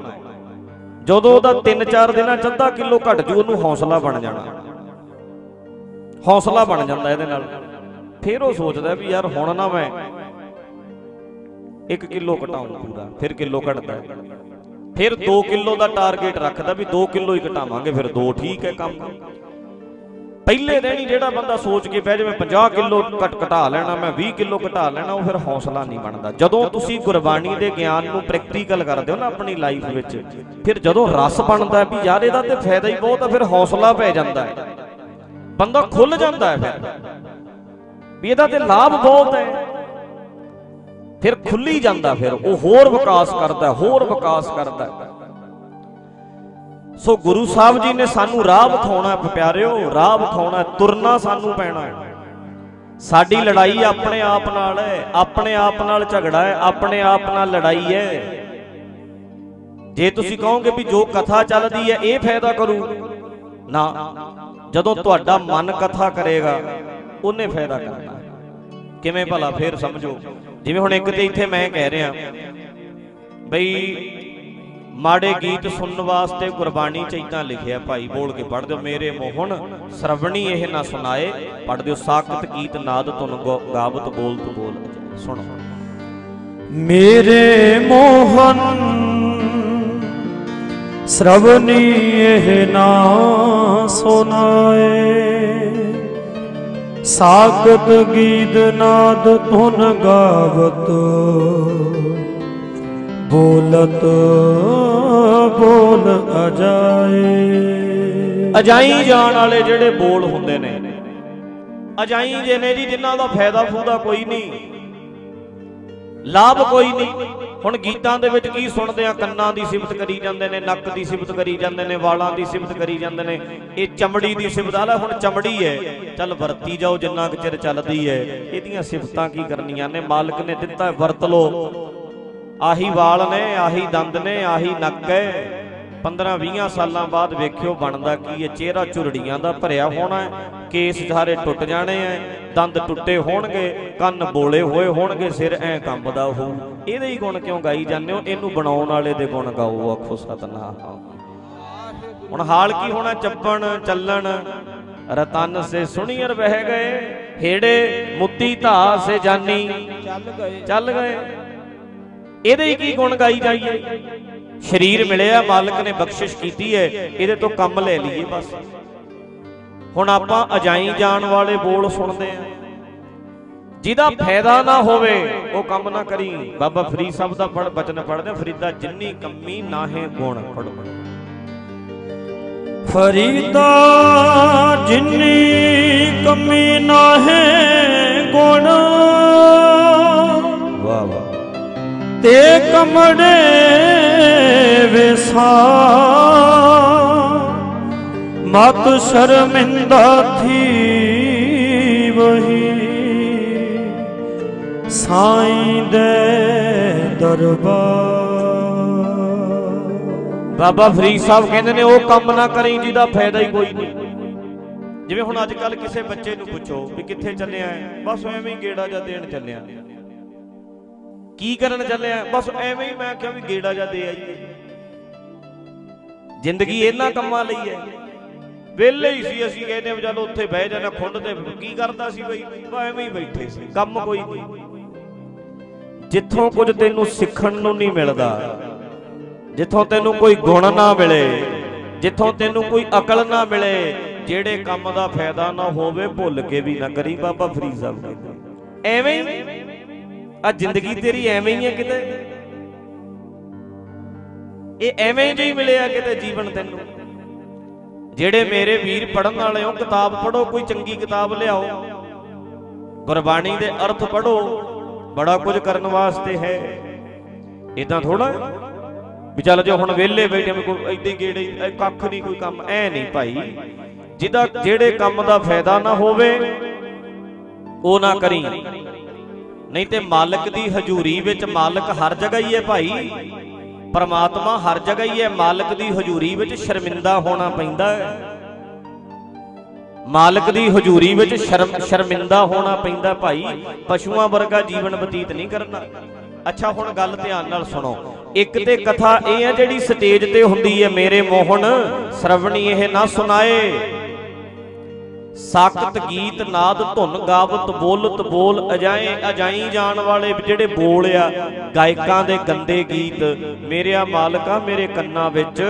ਜਦੋਂ ਉਹਦਾ 3-4 ਦਿਨਾਂ ਚ ਅੱਧਾ ਕਿਲੋ ਘਟ ਜੂ, ਉਹਨੂੰ ਹੌਸਲਾ ਬਣ ਜਾਣਾ। ਹੌਸਲਾ ਬਣ ਜਾਂਦਾ ਇਹਦੇ ਨਾਲ। ਫਿਰ ਉਹ ਸੋਚਦਾ ਵੀ ਯਾਰ ਹੁਣ ਨਾ ਮੈਂ 1 ਕਿਲੋ ਘਟਾਉਂ ਪੂਰਾ, ਫਿਰ ਕਿਲੋ ਘਟਦਾ। ਫਿਰ 2 ਕਿਲੋ ਦਾ ਟਾਰਗੇਟ ਰੱਖਦਾ ਵੀ 2 ਕਿਲੋ ਹੀ ਘਟਾਵਾਂਗੇ, ਫਿਰ 2 ਠੀਕ ਹੈ ਕੰਮ। ਪਹਿਲੇ ਦਿਨ ਹੀ ਜਿਹੜਾ ਬੰਦਾ ਸੋਚ ਕੇ ਬਹਿ ਜਾਵੇ 50 ਕਿਲੋ ਘਟ ਘਟਾ ਲੈਣਾ, ਮੈਂ 20 ਕਿਲੋ ਘਟਾ ਲੈਣਾ, ਉਹ ਫਿਰ ਹੌਸਲਾ ਨਹੀਂ ਬਣਦਾ। ਜਦੋਂ ਤੁਸੀਂ ਗੁਰਬਾਣੀ ਦੇ ਗਿਆਨ ਨੂੰ ਪ੍ਰੈਕਟੀਕਲ ਕਰਦੇ ਹੋ ਨਾ ਆਪਣੀ ਲਾਈਫ ਵਿੱਚ, ਫਿਰ ਜਦੋਂ ਰਸ ਬਣਦਾ ਵੀ ਯਾਰ ਇਹਦਾ ਤੇ ਫਾਇਦਾ ਹੀ ਬਹੁਤ ਆ, ਫਿਰ ਹੌਸਲਾ ਪੈ ਜਾਂਦਾ ਹੈ। ਬੰਦਾ ਖੁੱਲ ਜਾਂਦਾ ਹੈ ਫਿਰ, ਵੀ ਇਹਦਾ ਤੇ ਲਾਭ ਬਹੁਤ ਹੈ। ਫਿਰ ਖੁੱਲੀ ਜਾਂਦਾ ਫਿਰ, ਉਹ ਹੋਰ ਵਿਕਾਸ ਕਰਦਾ, ਹੋਰ ਵਿਕਾਸ ਕਰਦਾ। ਸੋ ਗੁਰੂ ਸਾਹਿਬ ਜੀ ਨੇ ਸਾਨੂੰ ਰਾਹ ਵਿਖਾਉਣਾ ਪਿਆਰਿਓ ਰਾਹ ਵਿਖਾਉਣਾ ਤੁਰਨਾ ਸਾਨੂੰ ਪੈਣਾ ਹੈ। ਸਾਡੀ ਲੜਾਈ ਆਪਣੇ ਆਪ ਨਾਲ ਹੈ ਆਪਣੇ ਆਪ ਨਾਲ ਝਗੜਾ ਹੈ ਆਪਣੇ ਆਪ ਨਾਲ ਲੜਾਈ ਹੈ। ਜੇ ਤੁਸੀਂ ਕਹੋਗੇ ਵੀ ਜੋ ਕਥਾ ਚੱਲਦੀ ਹੈ ਇਹ ਫਾਇਦਾ ਕਰੂ। ਨਾ ਜਦੋਂ ਤੁਹਾਡਾ ਮਨ ਕਥਾ ਕਰੇਗਾ ਉਹਨੇ ਫਾਇਦਾ ਕਰਨਾ ਕਿਵੇਂ ਭਲਾ ਫੇਰ ਸਮਝੋ। ਜਿਵੇਂ ਹੁਣ ਇੱਕ ਤੇ ਇੱਥੇ ਮੈਂ ਕਹਿ ਰਿਹਾ ਬਈ ਮਾੜੇ ਗੀਤ ਸੁਣਨ ਵਾਸਤੇ ਗੁਰਬਾਣੀ ਚ ਇਦਾਂ ਲਿਖਿਆ, ਭਾਈ ਬੋਲ ਕੇ ਪੜ੍ਹ ਦਿਓ, ਮੇਰੇ ਮੋਹਣ ਸਰਵਣੀ ਇਹ ਨਾ ਸੁਣਾਏ, ਪੜ੍ਹ ਦਿਓ, ਸਾਖਤ ਗੀਤ ਨਾਦ ਤੁਨ ਗਾਵਤ ਬੋਲਤ ਬੋਲ। ਸੁਣੋ। ਮੇਰੇ ਮੋਹਨ ਸ਼ਰਵਨੀ ਇਹ ਨਾ ਸੁਣਾਏ ਸਾਗਤ ਗੀਤ ਨਾਦ ਧੁਨ ਗਾਵਤ ਬੋਲਤ ਬੋਲ ਅਜਾਏ। ਅਜਾਈ ਜਾਣ ਵਾਲੇ ਜਿਹੜੇ ਬੋਲ ਹੁੰਦੇ ਨੇ। ਅਜਾਈ ਜੇ ਨੇ ਜੀ, ਜਿਨ੍ਹਾਂ ਦਾ ਫਾਇਦਾ ਫੂਦਾ ਕੋਈ ਨਹੀਂ। ਲਾਭ ਕੋਈ ਨਹੀਂ। ਹੁਣ ਗੀਤਾਂ ਦੇ ਵਿੱਚ ਕੀ ਸੁਣਦੇ ਆ? ਕੰਨਾਂ ਦੀ ਸਿਫਤ ਕਰੀ ਜਾਂਦੇ ਨੇ, ਨੱਕ ਦੀ ਸਿਫਤ ਕਰੀ ਜਾਂਦੇ ਨੇ, ਵਾਲਾਂ ਦੀ ਸਿਫਤ ਕਰੀ ਜਾਂਦੇ ਨੇ। ਇਹ ਚਮੜੀ ਦੀ ਸਿਫਤ ਆਲਾ ਹੁਣ ਚਮੜੀ ਹੈ। ਚੱਲ ਵਰਤੀ ਜਾਓ, ਜਿੰਨਾ ਕੁ ਚਿਰ ਚੱਲਦੀ ਹੈ। ਇਹਦੀਆਂ ਸਿਫਤਾਂ ਕੀ ਕਰਨੀਆਂ ਨੇ? ਮਾਲਕ ਨੇ ਦਿੱਤਾ ਵਰਤ ਲੋ ਆਹੀ ਵਾਲ ਨੇ ਆਹੀ ਦੰਦ ਨੇ ਆਹੀ ਨੱਕ ਹੈ। 15-20 ਸਾਲਾਂ ਬਾਅਦ ਵੇਖਿਓ ਬਣਦਾ ਕੀ ਹੈ। ਚਿਹਰਾ ਝੁਰੜੀਆਂ ਦਾ ਭਰਿਆ ਹੋਣਾ ਹੈ। ਕੇਸ ਸਾਰੇ ਟੁੱਟ ਜਾਣੇ ਐ ਦੰਦ ਟੁੱਟੇ ਹੋਣਗੇ ਕੰਨ ਬੋਲੇ ਹੋਏ ਹੋਣਗੇ ਸਿਰ ਐ ਕੰਬਦਾ ਹੋਊ। ਇਹਦੇ ਹੀ ਗੁਣ ਕਿਉਂ ਗਾਈ ਜਾਂਦੇ ਹੋ? ਇਹਨੂੰ ਬਣਾਉਣ ਵਾਲੇ ਦੇ ਗੁਣ ਗਾਓ ਆਖੋ ਸਤਨਾਮ। ਹੁਣ ਹਾਲ ਕੀ ਹੋਣਾ? ਚੱਪਣ ਚੱਲਣ। ਰਤਨ ਸੇ ਸੁਣੀਰ ਬਹਿ ਗਏ ਹੇੜੇ ਮੁੱਤੀ ਧਾ ਸੇ ਜਾਨੀ। ਚੱਲ ਗਏ। ਚੱਲ ਗਏ। ਇਹਦੇ ਹੀ ਕੀ ਗੁਣ ਗਾਈ ਜਾਈਏ? ਸਰੀਰ ਮਿਲਿਆ, ਮਾਲਕ ਨੇ ਬਖਸ਼ਿਸ਼ ਕੀਤੀ ਹੈ, ਇਹਦੇ ਤੋਂ ਕੰਮ ਲੈ ਲਈਏ ਬਸ। ਹੁਣ ਆਪਾਂ ਅਜਾਈ ਜਾਣ ਵਾਲੇ ਬੋਲ ਸੁਣਦੇ ਆ ਜਿਹਦਾ ਫਾਇਦਾ ਨਾ ਹੋਵੇ, ਉਹ ਕੰਮ ਨਾ ਕਰੀ। ਬਾਬਾ ਫਰੀਦ ਸਾਹਿਬ ਦਾ ਪੜ ਬਚਨ ਪੜਦੇ ਫਰੀਦਾ ਜਿੰਨੀ ਕੰਮੀ ਨਾਹੇ ਗੁਣ। ਪੜੋ ਫਰੀਦਾ ਜਿੰਨੀ ਕਮੀ ਨਾਹੇ ਗੁਣ ਤੇ ਕਮੜੇ ਵਿਸਾ। ਮਤ ਸ਼ਰਮਿੰਦਾ ਥੀ ਵਹੀ। ਸਾਈਂ ਦੇ ਦਰਬਾਰ। ਬਾਬਾ ਫਰੀਦ ਸਾਹਿਬ ਕਹਿੰਦੇ ਨੇ, ਉਹ ਕੰਮ ਨਾ ਕਰੀ ਜਿਹਦਾ ਫਾਇਦਾ ਹੀ ਕੋਈ ਨਹੀਂ। ਜਿਵੇਂ ਹੁਣ ਅੱਜ ਕੱਲ ਕਿਸੇ ਬੱਚੇ ਨੂੰ ਪੁੱਛੋ ਵੀ ਕਿੱਥੇ ਚੱਲਿਆ ਹੈ, ਬਸ ਐਵੇਂ ਹੀ ਗੇੜਾ ਜਾਂ ਦੇਣ ਚੱਲਿਆ। ਕੀ ਕਰਨ ਚੱਲਿਆ ਬਸ ਐਵੇਂ ਹੀ ਮੈਂ ਕਿਹਾ ਵੀ ਗੇੜਾ ਜਾਂ ਦੇ ਆਈਏ। ਜ਼ਿੰਦਗੀ ਇਹਨਾਂ ਕੰਮਾਂ ਲਈ ਹੈ। ਵਿਹਲੇ ਹੀ ਸੀ, ਅਸੀਂ ਕਹਿੰਦੇ ਵੀ ਚੱਲ ਉੱਥੇ ਬਹਿ ਜਾਣਾ ਖੁੰਡ ਤੇ ਕੀ ਕਰਦਾ ਸੀ ਬਈ? ਐਵੇਂ ਹੀ ਬੈਠੇ ਸੀ, ਕੰਮ ਕੋਈ ਨਹੀਂ। ਜਿੱਥੋਂ ਕੁਝ ਤੈਨੂੰ ਸਿੱਖਣ ਨੂੰ ਨਹੀਂ ਮਿਲਦਾ, ਜਿੱਥੋਂ ਤੈਨੂੰ ਕੋਈ ਗੁਣ ਨਾ ਮਿਲੇ, ਜਿੱਥੋਂ ਤੈਨੂੰ ਕੋਈ ਅਕਲ ਨਾ ਮਿਲੇ, ਜਿਹੜੇ ਕੰਮ ਦਾ ਫਾਇਦਾ ਨਾ ਹੋਵੇ, ਭੁੱਲ ਕੇ ਵੀ ਨਾ ਕਰੀ ਬਾਬਾ ਫਰੀਦ ਸਾਹਿਬ ਕਹਿੰਦੇ ਐਵੇਂ ਹੀ ਆ ਜ਼ਿੰਦਗੀ ਤੇਰੀ ਐਵੇਂ ਹੀ ਹੈ ਕਿਤੇ? ਇਹ ਐਵੇਂ ਜਿਹੀ ਮਿਲਿਆ ਕਿਤੇ ਜੀਵਨ ਤੈਨੂੰ? ਜਿਹੜੇ ਮੇਰੇ ਵੀਰ ਪੜਨ ਵਾਲੇ ਹੋ, ਕਿਤਾਬ ਪੜੋ ਕੋਈ ਚੰਗੀ ਕਿਤਾਬ ਲਿਆਓ। ਗੁਰਬਾਣੀ ਦੇ ਅਰਥ ਪੜੋ ਬੜਾ ਕੁਝ ਕਰਨ ਵਾਸਤੇ ਹੈ। ਇਦਾਂ ਥੋੜਾ ਵੀ ਚੱਲ ਜੇ ਹੁਣ ਵਿਹਲੇ ਬੈਠੇ ਵੀ ਕੋਈ ਐਡੇ ਗੇੜੇ ਕੱਖ ਨਹੀਂ, ਕੋਈ ਕੰਮ, ਐ ਨਹੀਂ ਭਾਈ। ਜਿਹਦਾ, ਜਿਹੜੇ ਕੰਮ ਦਾ ਫਾਇਦਾ ਨਾ ਹੋਵੇ, ਉਹ ਨਾ ਕਰੀ। ਨਹੀਂ ਤੇ ਮਾਲਕ ਦੀ ਹਜ਼ੂਰੀ ਵਿੱਚ ਮਾਲਕ ਹਰ ਜਗ੍ਹਾ ਹੀ ਹੈ ਭਾਈ। ਪਰਮਾਤਮਾ ਹਰ ਜਗ੍ਹਾ ਹੀ ਹੈ, ਮਾਲਕ ਦੀ ਹਜ਼ੂਰੀ ਵਿੱਚ ਸ਼ਰਮਿੰਦਾ ਹੋਣਾ ਪੈਂਦਾ ਹੈ। ਮਾਲਕ ਦੀ ਹਜ਼ੂਰੀ ਵਿੱਚ ਸ਼ਰਮ, ਸ਼ਰਮਿੰਦਾ ਹੋਣਾ ਪੈਂਦਾ ਭਾਈ। ਪਸ਼ੂਆਂ ਵਰਗਾ ਜੀਵਨ ਬਤੀਤ ਨਹੀਂ ਕਰਨਾ। ਅੱਛਾ, ਹੁਣ ਗੱਲ ਧਿਆਨ ਨਾਲ ਸੁਣੋ। ਇੱਕ ਤੇ ਕਥਾ ਇਹ ਹੈ ਜਿਹੜੀ ਸਟੇਜ ਤੇ ਹੁੰਦੀ ਹੈ, ਮੇਰੇ ਮੋਹਨ, ਸ਼ਰਵਣੀ ਇਹ ਨਾ ਸੁਣਾਏ। ਸਾਖਤ ਗੀਤ ਨਾਦ ਧੁਨ ਗਾਵਤ ਬੋਲਤ ਬੋਲ ਅਜਾਏ ਅਜਾਈ ਜਾਣ ਵਾਲੇ ਜਿਹੜੇ ਬੋਲ ਆ, ਗਾਇਕਾਂ ਦੇ ਗੰਦੇ ਗੀਤ, ਮੇਰਿਆ ਮਾਲਕਾ ਮੇਰੇ ਕੰਨਾਂ ਵਿੱਚ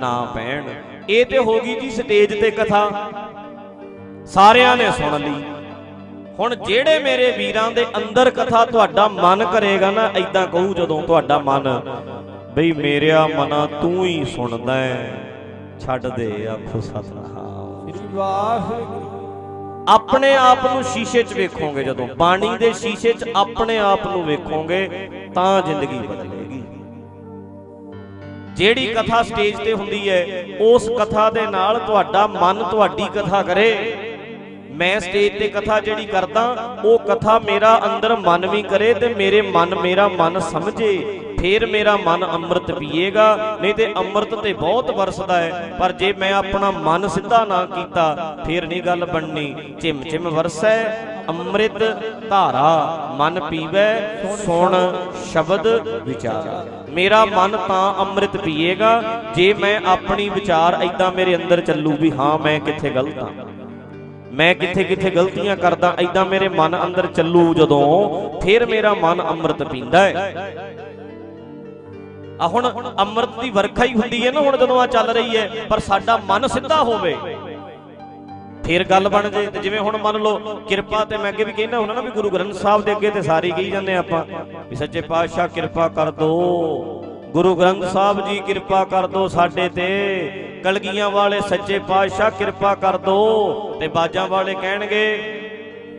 ਨਾ ਪੈਣ। ਇਹ ਤੇ ਹੋ ਗਈ ਜੀ ਸਟੇਜ ਤੇ ਕਥਾ। ਸਾਰਿਆਂ ਨੇ ਸੁਣ ਲਈ। ਹੁਣ ਜਿਹੜੇ ਮੇਰੇ ਵੀਰਾਂ ਦੇ ਅੰਦਰ ਕਥਾ ਤੁਹਾਡਾ ਮਨ ਕਰੇਗਾ ਨਾ ਐਦਾਂ ਕਹੂ ਜਦੋਂ ਤੁਹਾਡਾ ਮਨ, ਬਈ ਮੇਰਿਆ ਮਨਾ ਤੂੰ ਹੀ ਸੁਣਦਾ ਛੱਡ ਦੇ ਆਖੋ ਸਤਨਾਮ। ਆਪਣੇ ਆਪ ਨੂੰ ਸ਼ੀਸ਼ੇ 'ਚ ਵੇਖੋਗੇ ਜਦੋਂ। ਬਾਣੀ ਦੇ ਸ਼ੀਸ਼ੇ 'ਚ ਆਪਣੇ ਆਪ ਨੂੰ ਵੇਖੋਗੇ, ਤਾਂ ਜ਼ਿੰਦਗੀ ਬਦਲੇਗੀ। ਜਿਹੜੀ ਕਥਾ ਸਟੇਜ ਤੇ ਹੁੰਦੀ ਹੈ, ਉਸ ਕਥਾ ਦੇ ਨਾਲ ਤੁਹਾਡਾ ਮਨ ਤੁਹਾਡੀ ਕਥਾ ਕਰੇ। ਮੈਂ ਸਟੇਜ ਤੇ ਕਥਾ ਜਿਹੜੀ ਕਰਦਾ, ਉਹ ਕਥਾ ਮੇਰਾ ਅੰਦਰ ਮਨ ਵੀ ਕਰੇ ਤੇ ਮੇਰੇ ਮਨ ਮੇਰਾ ਮਨ ਸਮਝੇ। ਫੇਰ ਮੇਰਾ ਮਨ ਅੰਮ੍ਰਿਤ ਪੀਏਗਾ, ਨਹੀਂ ਤੇ ਅੰਮ੍ਰਿਤ ਤੇ ਬਹੁਤ ਵਰਸਦਾ ਹੈ। ਪਰ ਜੇ ਮੈਂ ਆਪਣਾ ਮਨ ਸਿੱਧਾ ਨਾ ਕੀਤਾ, ਫੇਰ ਨਹੀਂ ਗੱਲ ਬਣਨੀ। ਝਿਮ ਝਿਮ ਵਰਸੈ, ਅੰਮ੍ਰਿਤ ਧਾਰਾ, ਮਨ ਪੀਵੈ, ਸੁਣ, ਸ਼ਬਦ, ਵਿਚਾਰ। ਮੇਰਾ ਮਨ ਤਾਂ ਅੰਮ੍ਰਿਤ ਪੀਏਗਾ, ਜੇ ਮੈਂ ਆਪਣੀ ਵਿਚਾਰ ਐਦਾਂ ਮੇਰੇ ਅੰਦਰ ਚੱਲੂ ਵੀ ਹਾਂ, ਮੈਂ ਕਿੱਥੇ ਗਲਤ ਹਾਂ? ਮੈਂ ਕਿੱਥੇ ਕਿੱਥੇ ਗਲਤੀਆਂ ਕਰਦਾ ਐਦਾਂ ਮੇਰੇ ਮਨ ਅੰਦਰ ਚੱਲੂ ਜਦੋਂ ਫਿਰ ਮੇਰਾ ਮਨ ਅੰਮ੍ਰਿਤ ਪੀਂਦਾ ਹੈ। ਆ ਹੁਣ ਅੰਮ੍ਰਿਤ ਦੀ ਵਰਖਾ ਹੀ ਹੁੰਦੀ ਹੈ ਨਾ, ਹੁਣ ਜਦੋਂ ਆ ਚੱਲ ਰਹੀ ਹੈ, ਪਰ ਸਾਡਾ ਮਨ ਸਿੱਧਾ ਹੋਵੇ। ਫਿਰ ਗੱਲ ਬਣ ਜੇ, ਤੇ ਜਿਵੇਂ ਹੁਣ ਮੰਨ ਲਓ, ਕਿਰਪਾ ਤੇ ਮੈਂ ਅੱਗੇ ਵੀ ਕਹਿੰਦਾ ਹੁੰਦਾ ਨਾ ਵੀ ਗੁਰੂ ਗ੍ਰੰਥ ਸਾਹਿਬ ਦੇ ਅੱਗੇ ਤੇ ਸਾਰੀ ਕਹੀ ਜਾਂਦੇ ਆਪਾਂ, ਵੀ ਸੱਚੇ ਪਾਤਸ਼ਾਹ ਕਿਰਪਾ ਕਰ ਦੋ। ਗੁਰੂ ਗ੍ਰੰਥ ਸਾਹਿਬ ਜੀ ਕਿਰਪਾ ਕਰ ਦੋ ਸਾਡੇ ਤੇ, ਕਲਗੀਆਂ ਵਾਲੇ ਸੱਚੇ ਪਾਤਸ਼ਾਹ ਕਿਰਪਾ ਕਰ ਦੋ, ਤੇ ਬਾਜਾਂ ਵਾਲੇ ਕਹਿਣਗੇ,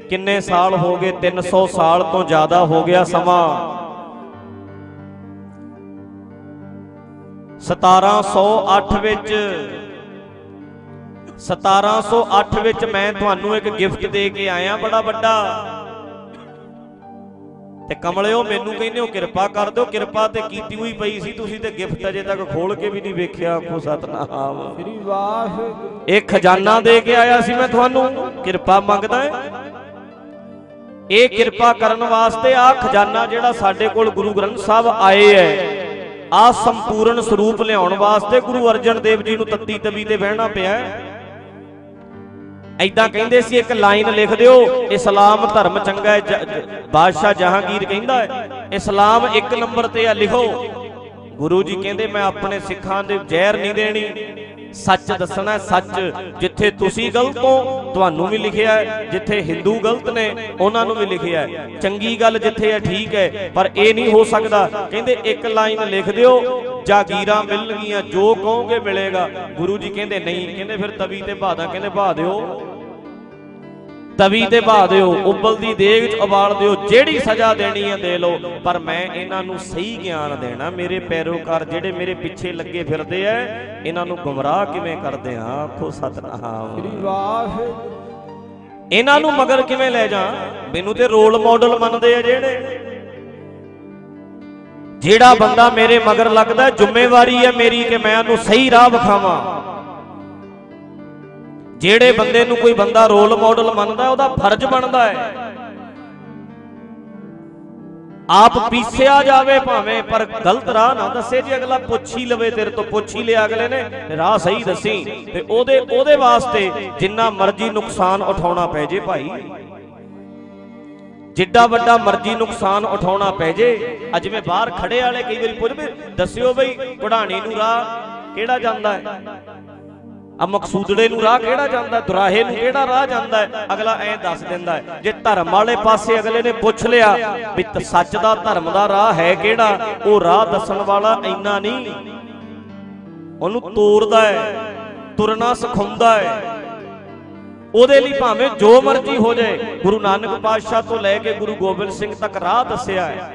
ਕਿੰਨੇ ਸਾਲ ਹੋ ਗਏ? 300 ਸਾਲ ਤੋਂ ਜ਼ਿਆਦਾ ਹੋ ਗਿਆ ਸਮਾਂ। 1708 ਵਿੱਚ 1708 ਵਿੱਚ ਮੈਂ ਤੁਹਾਨੂੰ ਇੱਕ ਗਿਫਟ ਦੇ ਕੇ ਆਇਆ ਬੜਾ ਵੱਡਾ। ਤੇ ਕਮਲਿਓ ਮੈਨੂੰ ਕਹਿੰਦੇ ਹੋ ਕਿਰਪਾ ਕਰ ਦਿਓ ਕਿਰਪਾ ਤੇ ਕੀਤੀ ਹੋਈ ਪਈ ਸੀ ਤੁਸੀਂ ਤੇ ਗਿਫਟ ਅਜੇ ਤੱਕ ਖੋਲ ਕੇ ਵੀ ਨਹੀਂ ਵੇਖਿਆ ਆਖੋ ਸਤਨਾਮ। ਸ੍ਰੀ ਵਾਹਿਗੁਰੂ। ਇਹ ਖਜ਼ਾਨਾ ਦੇ ਕੇ ਆਇਆ ਸੀ ਮੈਂ ਤੁਹਾਨੂੰ ਕਿਰਪਾ ਮੰਗਦਾ ਹੈ ਇਹ ਕਿਰਪਾ ਕਰਨ ਵਾਸਤੇ ਆ ਖਜ਼ਾਨਾ ਜਿਹੜਾ ਸਾਡੇ ਕੋਲ ਗੁਰੂ ਗ੍ਰੰਥ ਸਾਹਿਬ ਆਏ ਹੈ ਆ ਸੰਪੂਰਨ ਸਰੂਪ ਲਿਆਉਣ ਵਾਸਤੇ ਗੁਰੂ ਅਰਜਨ ਦੇਵ ਜੀ ਨੂੰ ਤੱਤੀ ਤਵੀ ਤੇ ਬਹਿਣਾ ਪਿਆ ਹੈ। ਐਦਾਂ ਕਹਿੰਦੇ ਸੀ, ਇੱਕ ਲਾਈਨ ਲਿਖ ਦਿਓ, ਇਸਲਾਮ ਧਰਮ ਚੰਗਾ ਹੈ ਬਾਦਸ਼ਾਹ ਜਹਾਂਗੀਰ ਕਹਿੰਦਾ ਹੈ, ਇਸਲਾਮ ਇੱਕ ਨੰਬਰ ਤੇ ਆ, ਲਿਖੋ। ਗੁਰੂ ਜੀ ਕਹਿੰਦੇ, ਮੈਂ ਆਪਣੇ ਸਿੱਖਾਂ ਦੇ ਜ਼ਹਿਰ ਨਹੀਂ ਦੇਣੀ। ਸੱਚ ਦੱਸਣਾ ਸੱਚ। ਜਿੱਥੇ ਤੁਸੀਂ ਗਲਤ ਹੋ, ਤੁਹਾਨੂੰ ਵੀ ਲਿਖਿਆ ਹੈ। ਜਿੱਥੇ ਹਿੰਦੂ ਗਲਤ ਨੇ, ਉਹਨਾਂ ਨੂੰ ਵੀ ਲਿਖਿਆ ਹੈ। ਚੰਗੀ ਗੱਲ ਜਿੱਥੇ ਹੈ, ਠੀਕ ਹੈ। ਪਰ ਇਹ ਨਹੀਂ ਹੋ ਸਕਦਾ। ਕਹਿੰਦੇ ਇੱਕ ਲਾਈਨ ਲਿਖ ਦਿਓ, ਜਾਗੀਰਾਂ ਮਿਲਣਗੀਆਂ, ਜੋ ਕਹੋਗੇ ਮਿਲੇਗਾ। ਗੁਰੂ ਜੀ ਕਹਿੰਦੇ ਨਹੀਂ। ਕਹਿੰਦੇ ਫਿਰ ਤਵੀ ਤੇ ਬਾਦਾ ਕਹਿੰਦੇ ਬਹਾ ਦਿਓ। ਤਵੀ ਤੇ ਬਹਾ ਦਿਓ ਉਬਲਦੀ ਦੇਗ 'ਚ ਉਬਾਲ ਦਿਓ ਜਿਹੜੀ ਸਜ਼ਾ ਦੇਣੀ ਹੈ ਦੇ ਲਓ। ਪਰ ਮੈਂ ਇਹਨਾਂ ਨੂੰ ਸਹੀ ਗਿਆਨ ਦੇਣਾ ਮੇਰੇ ਪੈਰੋਕਾਰ ਜਿਹੜੇ ਮੇਰੇ ਪਿੱਛੇ ਲੱਗੇ ਫਿਰਦੇ ਐ ਇਹਨਾਂ ਨੂੰ ਗੁੰਮਰਾਹ ਕਿਵੇਂ ਕਰਦੇ ਆ? ਆਖੋ ਸਤਨਾਮ। ਸ੍ਰੀ ਵਾਹਿਗੁਰੂ। ਇਹਨਾਂ ਨੂੰ ਮਗਰ ਕਿਵੇਂ ਲੈ ਜਾ ਮੈਨੂੰ ਤੇ ਰੋਲ ਮਾਡਲ ਮੰਨਦੇ ਆ ਜਿਹੜੇ। ਜਿਹੜਾ ਬੰਦਾ ਮੇਰੇ ਮਗਰ ਲੱਗਦਾ ਜ਼ਿੰਮੇਵਾਰੀ ਹੈ ਮੇਰੀ ਕਿ ਮੈਂ ਉਹਨੂੰ ਸਹੀ ਰਾਹ ਵਿਖਾਵਾਂ। ਜਿਹੜੇ ਬੰਦੇ ਨੂੰ ਕੋਈ ਬੰਦਾ ਰੋਲ ਮਾਡਲ ਮੰਨਦਾ, ਉਹਦਾ ਫਰਜ਼ ਬਣਦਾ ਹੈ। ਆਪ ਪੀਸਿਆ ਜਾਵੇ ਭਾਵੇਂ, ਪਰ ਗਲਤ ਰਾਹ ਨਾ ਦੱਸੇ ਜੇ ਅਗਲਾ ਪੁੱਛ ਹੀ ਲਵੇ, ਤੇਰੇ ਤੋਂ ਪੁੱਛ ਹੀ ਲਿਆ ਅਗਲੇ ਨੇ, ਰਾਹ ਸਹੀ ਦੱਸੀ। ਤੇ ਉਹਦੇ ਉਹਦੇ ਵਾਸਤੇ ਜਿੰਨਾ ਮਰਜ਼ੀ ਨੁਕਸਾਨ ਉਠਾਉਣਾ ਪੈ ਜੇ ਭਾਈ। ਜਿੱਡਾ ਵੱਡਾ ਮਰਜ਼ੀ ਨੁਕਸਾਨ ਉਠਾਉਣਾ ਪੈ ਜੇ ਅੱਜ ਮੈਂ ਬਾਹਰ ਖੜੇ ਵਾਲੇ ਕਈ ਵਾਰੀ ਪੁੱਛ ਵੀ ਦੱਸਿਓ ਬਈ ਕਢਾਣੀ ਨੂੰ ਰਾਹ ਕਿਹੜਾ ਜਾਂਦਾ ਹੈ? ਆ ਮਕਸੂਦੜੇ ਨੂੰ ਰਾਹ ਕਿਹੜਾ ਜਾਂਦਾ ਦੁਰਾਹੇ ਨੂੰ ਕਿਹੜਾ ਰਾਹ ਜਾਂਦਾ ਹੈ? ਅਗਲਾ ਐਂ ਦੱਸ ਦਿੰਦਾ ਜੇ ਧਰਮ ਵਾਲੇ ਪਾਸੇ ਅਗਲੇ ਨੇ ਪੁੱਛ ਲਿਆ ਵੀ ਸੱਚ ਦਾ ਧਰਮ ਦਾ ਰਾਹ ਹੈ ਕਿਹੜਾ? ਉਹ ਰਾਹ ਦੱਸਣ ਵਾਲਾ ਇੰਨਾ ਨਹੀਂ। ਉਹਨੂੰ ਤੋਰਦਾ ਹੈ, ਤੁਰਨਾ ਸਿਖਾਉਂਦਾ ਹੈ। ਉਹਦੇ ਲਈ ਭਾਵੇਂ ਜੋ ਮਰਜ਼ੀ ਹੋ ਜਾਏ, ਗੁਰੂ ਨਾਨਕ ਪਾਤਸ਼ਾਹ ਤੋਂ ਲੈ ਕੇ ਗੁਰੂ ਗੋਬਿੰਦ ਸਿੰਘ ਤੱਕ ਰਾਹ ਦੱਸਿਆ ਹੈ।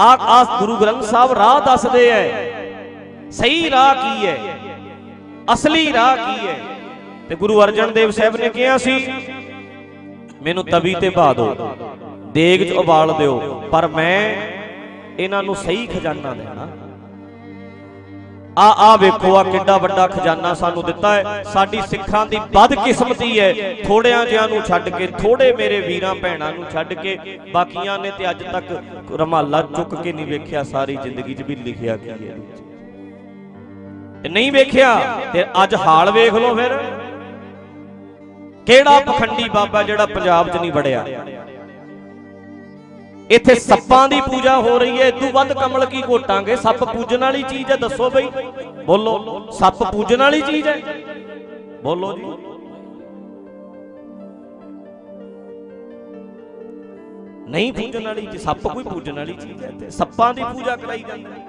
ਆ ਆ ਗੁਰੂ ਗ੍ਰੰਥ ਸਾਹਿਬ ਰਾਹ ਦੱਸਦੇ ਐ ਸਹੀ ਰਾਹ ਕੀ ਹੈ? ਅਸਲੀ ਰਾਹ ਕੀ ਹੈ? ਤੇ ਗੁਰੂ ਅਰਜਨ ਦੇਵ ਸਾਹਿਬ ਨੇ ਕਿਹਾ ਸੀ, ਮੈਨੂੰ ਤਵੀ ਤੇ ਬਹਾ ਦਿਓ, ਦੇਗ 'ਚ ਉਬਾਲ ਦਿਓ, ਪਰ ਮੈਂ ਇਹਨਾਂ ਨੂੰ ਸਹੀ ਖਜ਼ਾਨਾ ਦੇਣਾ। ਆ ਆ ਵੇਖੋ, ਆ ਕਿੱਡਾ ਵੱਡਾ ਖਜ਼ਾਨਾ ਸਾਨੂੰ ਦਿੱਤਾ ਹੈ। ਸਾਡੀ ਸਿੱਖਾਂ ਦੀ ਬਦਕਿਸਮਤੀ ਹੈ। ਥੋੜਿਆਂ ਜਿਹਾਂ ਨੂੰ ਛੱਡ ਕੇ, ਥੋੜੇ ਮੇਰੇ ਵੀਰਾਂ ਭੈਣਾਂ ਨੂੰ ਛੱਡ ਕੇ, ਬਾਕੀਆਂ ਨੇ ਤੇ ਅੱਜ ਤੱਕ ਰਮਾਲਾ ਚੁੱਕ ਕੇ ਨਹੀਂ ਵੇਖਿਆ, ਸਾਰੀ ਜ਼ਿੰਦਗੀ 'ਚ ਵੀ ਲਿਖਿਆ ਕੀ ਹੈ ਤੇ ਨਹੀਂ ਵੇਖਿਆ, ਤੇ ਅੱਜ ਹਾਲ ਵੇਖ ਲਓ ਫਿਰ। ਕਿਹੜਾ ਪਖੰਡੀ ਬਾਬਾ ਜਿਹੜਾ ਪੰਜਾਬ 'ਚ ਨਹੀਂ ਵੜਿਆ? ਇੱਥੇ ਸੱਪਾਂ ਦੀ ਪੂਜਾ ਹੋ ਰਹੀ ਹੈ ਇਦੋਂ ਵੱਧ ਕਮਲ ਕੀ ਘੋਟਾਂਗੇ? ਸੱਪ ਪੂਜਣ ਵਾਲੀ ਚੀਜ਼ ਹੈ, ਦੱਸੋ ਬਈ। ਬੋਲੋ, ਸੱਪ ਪੂਜਣ ਵਾਲੀ ਚੀਜ਼ ਹੈ। ਬੋਲੋ ਜੀ। ਨਹੀਂ ਪੂਜਣ ਵਾਲੀ ਚੀਜ਼ ਸੱਪ ਕੋਈ ਪੂਜਣ ਵਾਲੀ ਚੀਜ਼ ਹੈ ਤੇ ਸੱਪਾਂ ਦੀ ਪੂਜਾ ਕਰਾਈ ਜਾਂਦੀ ਹੈ।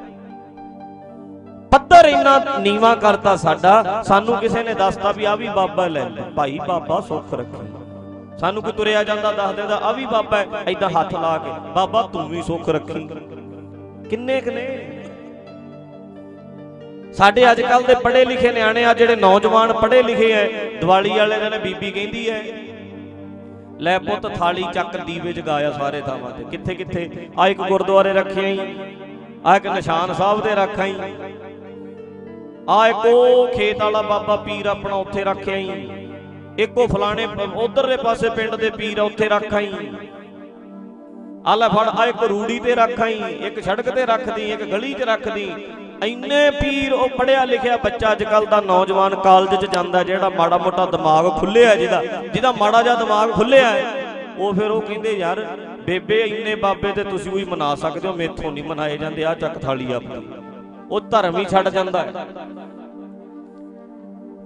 ਪੱਧਰ ਇੰਨਾ ਨੀਵਾ ਕਰਤਾ ਸਾਡਾ, ਸਾਨੂੰ ਕਿਸੇ ਨੇ ਦੱਸਤਾ ਵੀ ਆ ਵੀ ਬਾਬਾ ਲੈ ਭਾਈ ਬਾਬਾ ਸੁੱਖ ਰੱਖੇ। ਸਾਨੂੰ ਕੋਈ ਤੁਰਿਆ ਜਾਂਦਾ ਦੱਸ ਦਿੰਦਾ, ਆ ਵੀ ਬਾਬਾ ਐਦਾਂ ਹੱਥ ਲਾ ਕੇ, ਬਾਬਾ ਤੂੰ ਵੀ ਸੁੱਖ ਰੱਖੀ। ਕਿੰਨੇ ਕੁ ਸਾਡੇ ਅੱਜ ਕੱਲ ਦੇ ਪੜ੍ਹੇ ਲਿਖੇ ਨਿਆਣੇ ਆ, ਜਿਹੜੇ ਨੌਜਵਾਨ ਪੜ੍ਹੇ ਲਿਖੇ ਐ, ਦੀਵਾਲੀ ਵਾਲੇ ਦਿਨ ਬੀਬੀ ਕਹਿੰਦੀ ਐ, ਲੈ ਪੁੱਤ ਥਾਲੀ ਚੱਕ ਦੀਵੇ ਜਗਾਇਆ ਸਾਰੇ ਥਾਵਾਂ ਤੇ। ਕਿੱਥੇ ਕਿੱਥੇ ਆ ਇੱਕ ਗੁਰਦੁਆਰੇ ਰੱਖਿਆ ਹੀ ਆ ਇੱਕ ਨਿਸ਼ਾਨ ਸਾਹਿਬ ਦੇ ਰੱਖਾਂ ਹੀ ਆ ਇੱਕ ਉਹ ਖੇਤ ਵਾਲਾ ਬਾਬਾ ਪੀਰ ਆਪਣਾ ਉੱਥੇ ਰੱਖਿਆ ਹੀ ਉਹ ਫਲਾਣੇ ਉਧਰਲੇ ਪਾਸੇ ਪਿੰਡ ਦੇ ਪੀਰ ਉੱਥੇ ਰੱਖਾਂ ਹੀ ਆ ਲੈ ਫੜ ਆ ਇੱਕ ਰੂੜੀ ਤੇ ਰੱਖਾਂ ਹੀ ਇੱਕ ਸੜਕ ਤੇ ਰੱਖਦੀ, ਇੱਕ ਗਲੀ 'ਚ ਰੱਖਦੀ। ਇੰਨੇ ਪੀਰ ਉਹ ਪੜਿਆ ਲਿਖਿਆ ਬੱਚਾ ਅੱਜ ਕੱਲ ਦਾ ਨੌਜਵਾਨ ਕਾਲਜ 'ਚ ਜਾਂਦਾ, ਜਿਹੜਾ ਮਾੜਾ ਮੋਟਾ ਦਿਮਾਗ ਖੁੱਲਿਆ ਜਿਹਦਾ ਜਿਹਦਾ ਮਾੜਾ ਜਿਹਾ ਦਿਮਾਗ ਖੁੱਲਿਆ ਉਹ ਫਿਰ ਉਹ ਕਹਿੰਦੇ, ਯਾਰ, ਬੇਬੇ, ਇੰਨੇ ਬਾਬੇ ਤੇ ਤੁਸੀਂ ਉਹੀ ਮਨਾ ਸਕਦੇ ਹੋ, ਮੇਥੋਂ ਨਹੀਂ ਮਨਾਏ ਜਾਂਦੇ ਆ ਚੱਕ ਥਾਲੀ ਆਪਣੀ। ਉਹ ਧਰਮ ਹੀ ਛੱਡ ਜਾਂਦਾ ਹੈ।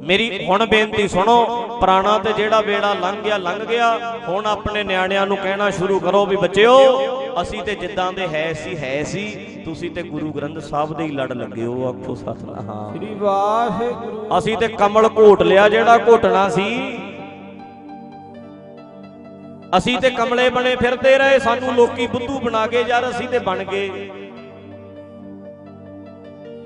ਮੇਰੀ ਹੁਣ ਬੇਨਤੀ ਸੁਣੋ ਪੁਰਾਣਾ ਤੇ ਜਿਹੜਾ ਵੇੜਾ ਲੰਘ ਗਿਆ ਲੰਘ ਗਿਆ ਹੁਣ ਆਪਣੇ ਨਿਆਣਿਆਂ ਨੂੰ ਕਹਿਣਾ ਸ਼ੁਰੂ ਕਰੋ ਵੀ ਬੱਚਿਓ ਅਸੀਂ ਤੇ ਜਿੱਦਾਂ ਦੇ ਹੈ ਸੀ ਹੈ ਸੀ ਤੁਸੀਂ ਤੇ ਗੁਰੂ ਗ੍ਰੰਥ ਸਾਹਿਬ ਦੇ ਹੀ ਲੜ ਲੱਗੇ ਹੋ ਆਖੋ ਸਤਨਾਮ। ਸ੍ਰੀ ਵਾਹਿਗੁਰੂ। ਅਸੀਂ ਤੇ ਕਮਲ ਘੋਟ ਲਿਆ ਜਿਹੜਾ ਘੋਟਣਾ ਸੀ। ਅਸੀਂ ਤੇ ਕਮਲੇ ਬਣੇ ਫਿਰਦੇ ਰਹੇ ਸਾਨੂੰ ਲੋਕੀ ਬੁੱਧੂ ਬਣਾ ਕੇ ਯਾਰ ਅਸੀਂ ਤੇ ਬਣ ਗਏ।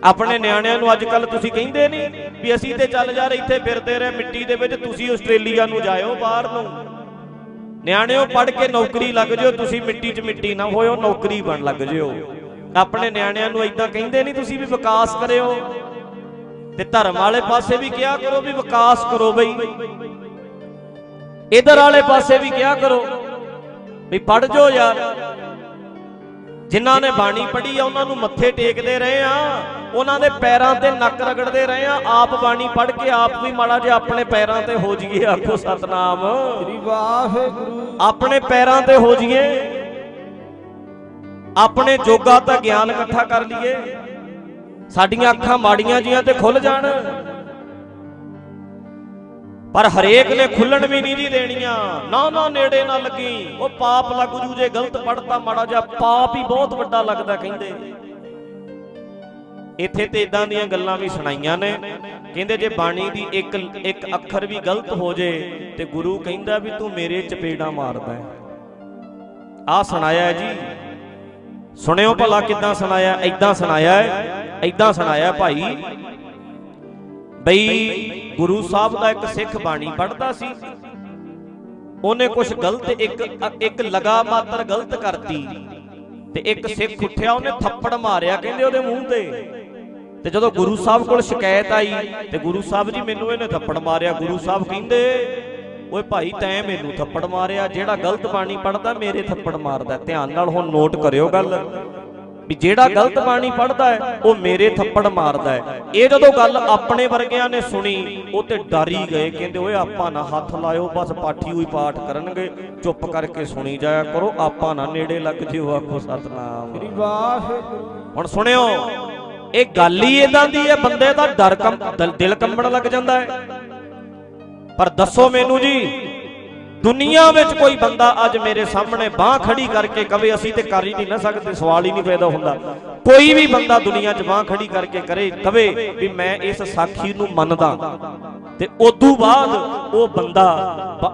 ਆਪਣੇ ਨਿਆਣਿਆਂ ਨੂੰ ਅੱਜ ਕੱਲ ਤੁਸੀਂ ਕਹਿੰਦੇ ਨਹੀਂ ਵੀ ਅਸੀਂ ਤੇ ਚੱਲ ਜਾ ਰਹੇ ਇੱਥੇ ਫਿਰਦੇ ਰਹੇ, ਮਿੱਟੀ ਦੇ ਵਿੱਚ ਤੁਸੀਂ ਆਸਟ੍ਰੇਲੀਆ ਨੂੰ ਜਾਇਓ ਬਾਹਰ ਨੂੰ। ਨਿਆਣਿਓ ਪੜ੍ਹ ਕੇ ਨੌਕਰੀ ਲੱਗ ਜਿਓ, ਤੁਸੀਂ ਮਿੱਟੀ 'ਚ ਮਿੱਟੀ ਨਾ ਹੋਇਓ, ਨੌਕਰੀ ਬਣ ਲੱਗ ਜਿਓ। ਆਪਣੇ ਨਿਆਣਿਆਂ ਨੂੰ ਇਦਾਂ ਕਹਿੰਦੇ ਨਹੀਂ ਤੁਸੀਂ ਵੀ ਵਿਕਾਸ ਕਰਿਓ। ਤੇ ਧਰਮ ਵਾਲੇ ਪਾਸੇ ਵੀ ਕਿਹਾ ਕਰੋ ਵੀ ਵਿਕਾਸ ਕਰੋ ਬਈ। ਇਧਰ ਵਾਲੇ ਪਾਸੇ ਵੀ ਕਿਹਾ ਕਰੋ ਵੀ ਪੜ ਜੋ ਯਾਰ। ਜਿਨ੍ਹਾਂ ਨੇ ਬਾਣੀ ਪੜ੍ਹੀ ਆ ਉਹਨਾਂ ਨੂੰ ਮੱਥੇ ਟੇਕਦੇ ਰਹੇ ਆ ਉਹਨਾਂ ਦੇ ਪੈਰਾਂ ਤੇ ਨੱਕ ਰਗੜਦੇ ਰਹੇ ਆ ਆਪ ਬਾਣੀ ਪੜ੍ਹ ਕੇ ਆਪ ਵੀ ਮਾੜਾ ਜਿਹਾ ਆਪਣੇ ਪੈਰਾਂ ਤੇ ਹੋ ਜਾਈਏ ਆਖੋ ਸਤਨਾਮ। ਸ੍ਰੀ ਵਾਹਿਗੁਰੂ। ਆਪਣੇ ਪੈਰਾਂ ਤੇ ਹੋ ਜਾਈਏ ਆਪਣੇ ਜੋਗਾ ਤਾਂ ਗਿਆਨ ਇਕੱਠਾ ਕਰ ਲਈਏ ਸਾਡੀਆਂ ਅੱਖਾਂ ਮਾੜੀਆਂ ਜੀਆਂ ਤੇ ਖੁੱਲ ਜਾਣ। ਪਰ ਹਰੇਕ ਨੇ ਖੁੱਲਣ ਵੀ ਨਹੀਂ ਜੀ ਦੇਣੀਆਂ। ਨਾ ਨਾ ਨੇੜੇ ਨਾ ਲੱਗੀ। ਉਹ ਪਾਪ ਲੱਗ ਜੂ ਜੇ ਗਲਤ ਪੜਤਾ ਮਾੜਾ ਜਿਹਾ। ਪਾਪ ਹੀ ਬਹੁਤ ਵੱਡਾ ਲੱਗਦਾ ਕਹਿੰਦੇ। ਇੱਥੇ ਤੇ ਇਦਾਂ ਦੀਆਂ ਗੱਲਾਂ ਵੀ ਸੁਣਾਈਆਂ ਨੇ। ਕਹਿੰਦੇ ਜੇ ਬਾਣੀ ਦੀ ਇੱਕ ਇੱਕ ਅੱਖਰ ਵੀ ਗਲਤ ਹੋ ਜੇ, ਤੇ ਗੁਰੂ ਕਹਿੰਦਾ ਵੀ ਤੂੰ ਮੇਰੇ ਚਪੇੜਾ ਮਾਰਦਾ ਹੈ। ਆ ਸੁਣਾਇਆ ਜੀ। ਸੁਣਿਓ ਭਲਾ ਕਿੱਦਾਂ ਸੁਣਾਇਆ ਐਦਾਂ ਸੁਣਾਇਆ ਹੈ। ਐਦਾਂ ਸੁਣਾਇਆ ਭਾਈ। ਬਈ ਗੁਰੂ ਸਾਹਿਬ ਦਾ ਇੱਕ ਸਿੱਖ ਬਾਣੀ ਪੜ੍ਹਦਾ ਸੀ। ਉਹਨੇ ਕੁਝ ਗਲਤ ਇੱਕ ਇੱਕ ਲਗਾ ਮਾਤਰ ਗਲਤ ਕਰਤੀ ਤੇ ਇੱਕ ਸਿੱਖ ਉੱਠਿਆ, ਉਹਨੇ ਥੱਪੜ ਮਾਰਿਆ ਕਹਿੰਦੇ ਉਹਦੇ ਮੂੰਹ ਤੇ। ਤੇ ਜਦੋਂ ਗੁਰੂ ਸਾਹਿਬ ਕੋਲ ਸ਼ਿਕਾਇਤ ਆਈ ਤੇ ਗੁਰੂ ਸਾਹਿਬ ਜੀ ਮੈਨੂੰ ਇਹਨੇ ਥੱਪੜ ਮਾਰਿਆ, ਗੁਰੂ ਸਾਹਿਬ ਕਹਿੰਦੇ, ਓਏ ਭਾਈ ਤੈਂ ਮੈਨੂੰ ਥੱਪੜ ਮਾਰਿਆ, ਜਿਹੜਾ ਗਲਤ ਬਾਣੀ ਪੜਦਾ ਮੇਰੇ ਥੱਪੜ ਮਾਰਦਾ, ਧਿਆਨ ਨਾਲ ਹੁਣ ਨੋਟ ਕਰਿਓ ਗੱਲ। ਵੀ ਜਿਹੜਾ ਗਲਤ ਬਾਣੀ ਪੜਦਾ ਹੈ ਉਹ ਮੇਰੇ ਥੱਪੜ ਮਾਰਦਾ ਹੈ। ਇਹ ਜਦੋਂ ਗੱਲ ਆਪਣੇ ਵਰਗਿਆਂ ਨੇ ਸੁਣੀ ਉਹ ਤੇ ਡਰ ਹੀ ਗਏ ਕਹਿੰਦੇ ਓਏ ਆਪਾਂ ਨਾ ਹੱਥ ਲਾਇਓ ਬਸ ਪਾਠੀ ਹੋਈ ਪਾਠ ਕਰਨਗੇ। ਚੁੱਪ ਕਰਕੇ ਸੁਣੀ ਜਾਇਆ ਕਰੋ ਆਪਾਂ ਨਾ ਨੇੜੇ ਲੱਗ ਜਿਓ ਆਖੋ ਸਤਨਾਮ। ਹੁਣ ਸੁਣਿਓ ਇਹ ਗੱਲ ਹੀ ਇਦਾਂ ਦੀ ਹੈ ਬੰਦੇ ਦਾ ਡਰ ਦਿਲ- ਦਿਲ ਕੰਬਣ ਲੱਗ ਜਾਂਦਾ ਹੈ। ਪਰ ਦੱਸੋ ਮੈਨੂੰ ਜੀ ਦੁਨੀਆ ਵਿੱਚ ਕੋਈ ਬੰਦਾ ਅੱਜ ਮੇਰੇ ਸਾਹਮਣੇ ਬਾਹ ਖੜੀ ਕਰਕੇ ਕਵੇ, ਅਸੀਂ ਤੇ ਕਰ ਹੀ ਨਹੀਂ ਨਾ ਸਕਦੇ, ਸਵਾਲ ਹੀ ਨਹੀਂ ਪੈਦਾ ਹੁੰਦਾ। ਕੋਈ ਵੀ ਬੰਦਾ ਦੁਨੀਆ 'ਚ ਬਾਹ ਖੜੀ ਕਰਕੇ ਕਰੇ, ਕਵੇ ਵੀ ਮੈਂ ਇਸ ਸਾਖੀ ਨੂੰ ਮੰਨਦਾ। ਤੇ ਉਦੋਂ ਬਾਅਦ ਉਹ ਬੰਦਾ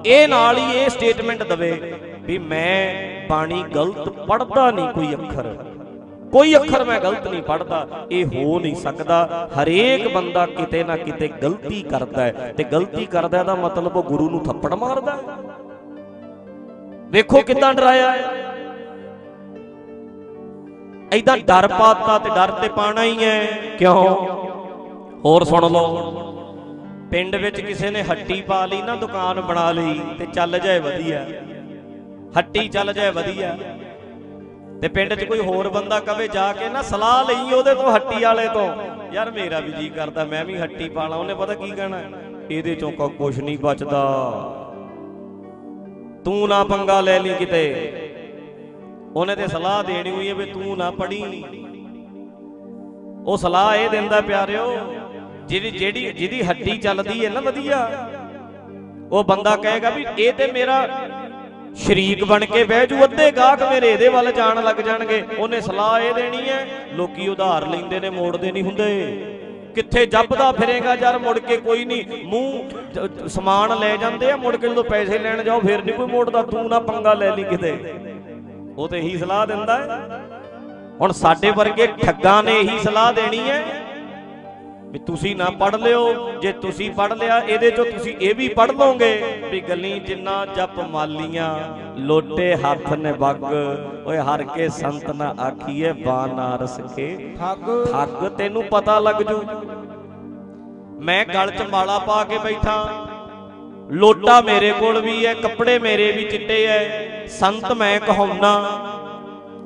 ਇਹ ਨਾਲ ਹੀ ਇਹ ਸਟੇਟਮੈਂਟ ਦਵੇ ਵੀ ਮੈਂ ਬਾਣੀ ਗਲਤ ਪੜਦਾ ਨਹੀਂ ਕੋਈ ਅੱਖਰ। ਕੋਈ ਅੱਖਰ ਮੈਂ ਗਲਤ ਨਹੀਂ ਪੜਦਾ ਇਹ ਹੋ ਨਹੀਂ ਸਕਦਾ। ਹਰੇਕ ਬੰਦਾ ਕਿਤੇ ਨਾ ਕਿਤੇ ਗਲਤੀ ਕਰਦਾ ਹੈ। ਤੇ ਗਲਤੀ ਕਰਦਾ ਦਾ ਮਤਲਬ ਉਹ ਗੁਰੂ ਨੂੰ ਥੱਪੜ ਮਾਰਦਾ ਹੈ। ਵੇਖੋ ਕਿਦਾਂ ਡਰਾਇਆ ਹੈ। ਐਦਾਂ ਡਰ ਪਾਤਾ ਤੇ ਡਰ ਤੇ ਪਾਣਾ ਹੀ ਹੈ। ਕਿਉਂ? ਹੋਰ ਸੁਣ ਲਓ। ਪਿੰਡ ਵਿੱਚ ਕਿਸੇ ਨੇ ਹੱਟੀ ਪਾ ਲਈ ਨਾ, ਦੁਕਾਨ ਬਣਾ ਲਈ ਤੇ ਚੱਲ ਜਾਏ ਵਧੀਆ। ਹੱਟੀ ਚੱਲ ਜਾਏ ਵਧੀਆ। ਤੇ ਪਿੰਡ 'ਚ ਕੋਈ ਹੋਰ ਬੰਦਾ ਕਵੇ ਜਾ ਕੇ ਨਾ, ਸਲਾਹ ਲਈ ਉਹਦੇ ਤੋਂ, ਹੱਟੀ ਵਾਲੇ ਤੋਂ। ਯਾਰ ਮੇਰਾ ਵੀ ਜੀ ਕਰਦਾ, ਮੈਂ ਵੀ ਹੱਟੀ ਪਾ ਪਾਲਾਂ, ਉਹਨੇ ਪਤਾ ਕੀ ਕਹਿਣਾ? ਇਹਦੇ ਚੋਂ ਕੋ, ਕੁਛ ਨਹੀਂ ਬਚਦਾ। ਤੂੰ ਨਾ ਪੰਗਾ ਲੈ ਲਈ ਕਿਤੇ। ਉਹਨੇ ਤੇ ਸਲਾਹ ਦੇਣੀ ਹੋਈ ਹੈ ਵੀ ਤੂੰ ਨਾ ਪੜੀ ਉਹ ਸਲਾਹ ਇਹ ਦਿੰਦਾ ਪਿਆਰਿਓ, ਜਿਹਦੀ ਜਿਹੜੀ ਜਿਹਦੀ ਹੱਡੀ ਚੱਲਦੀ ਹੈ ਨਾ ਵਧੀਆ, ਉਹ ਬੰਦਾ ਕਹੇਗਾ ਵੀ ਇਹ ਤੇ ਮੇਰਾ ਸ਼ਰੀਕ ਬਣ ਕੇ ਬਹਿ ਜੂ, ਅੱਧੇ ਗਾਹਕ ਮੇਰੇ ਇਹਦੇ ਵੱਲ ਜਾਣ ਲੱਗ ਜਾਣਗੇ। ਉਹਨੇ ਸਲਾਹ ਇਹ ਦੇਣੀ ਹੈ, ਲੋਕੀ ਉਧਾਰ ਲੈਂਦੇ ਨੇ, ਮੋੜਦੇ ਨਹੀਂ ਹੁੰਦੇ। ਕਿੱਥੇ ਜੱਪਦਾ ਫਿਰੇਗਾ ਯਾਰ ਮੁੜ ਕੇ ਕੋਈ ਨਹੀਂ। ਮੂੰਹ ਸਮਾਨ ਲੈ ਜਾਂਦੇ ਆ, ਮੁੜ ਕੇ ਜਦੋਂ ਪੈਸੇ ਲੈਣ ਜਾਓ, ਫਿਰ ਨਹੀਂ ਕੋਈ ਮੋੜਦਾ, ਤੂੰ ਨਾ ਪੰਗਾ ਲੈ ਲਈ ਕਿਤੇ। ਉਹ ਤੇ ਇਹੀ ਸਲਾਹ ਦਿੰਦਾ ਹੈ। ਹੁਣ ਸਾਡੇ ਵਰਗੇ ਠੱਗਾਂ ਨੇ ਇਹੀ ਸਲਾਹ ਦੇਣੀ ਹੈ। ਵੀ ਤੁਸੀਂ ਨਾ ਪੜ ਲਿਓ। ਜੇ ਤੁਸੀਂ ਪੜ ਲਿਆ ਇਹਦੇ ਚੋਂ ਤੁਸੀਂ ਇਹ ਵੀ ਪੜ ਲਓਗੇ ਵੀ ਗੱਲੀ ਜਿੰਨਾ ਜਪ ਮਾਲੀਆਂ ਲੋਟੇ ਹੱਥ ਨੇ ਬੱਗ ਓਏ ਹਰ ਕੇ ਸੰਤ ਨਾ ਆਖੀਏ ਬਾਨਾਰਸ ਕੇ। ਠੱਗ। ਠੱਗ ਤੈਨੂੰ ਪਤਾ ਲੱਗ ਜੂ। ਮੈਂ ਗਲ 'ਚ ਮਾਲਾ ਪਾ ਕੇ ਬੈਠਾ। ਲੋਟਾ ਮੇਰੇ ਕੋਲ ਵੀ ਹੈ ਕੱਪੜੇ ਮੇਰੇ ਵੀ ਚਿੱਟੇ ਐ। ਸੰਤ ਮੈਂ ਕਹਾਉਣਾ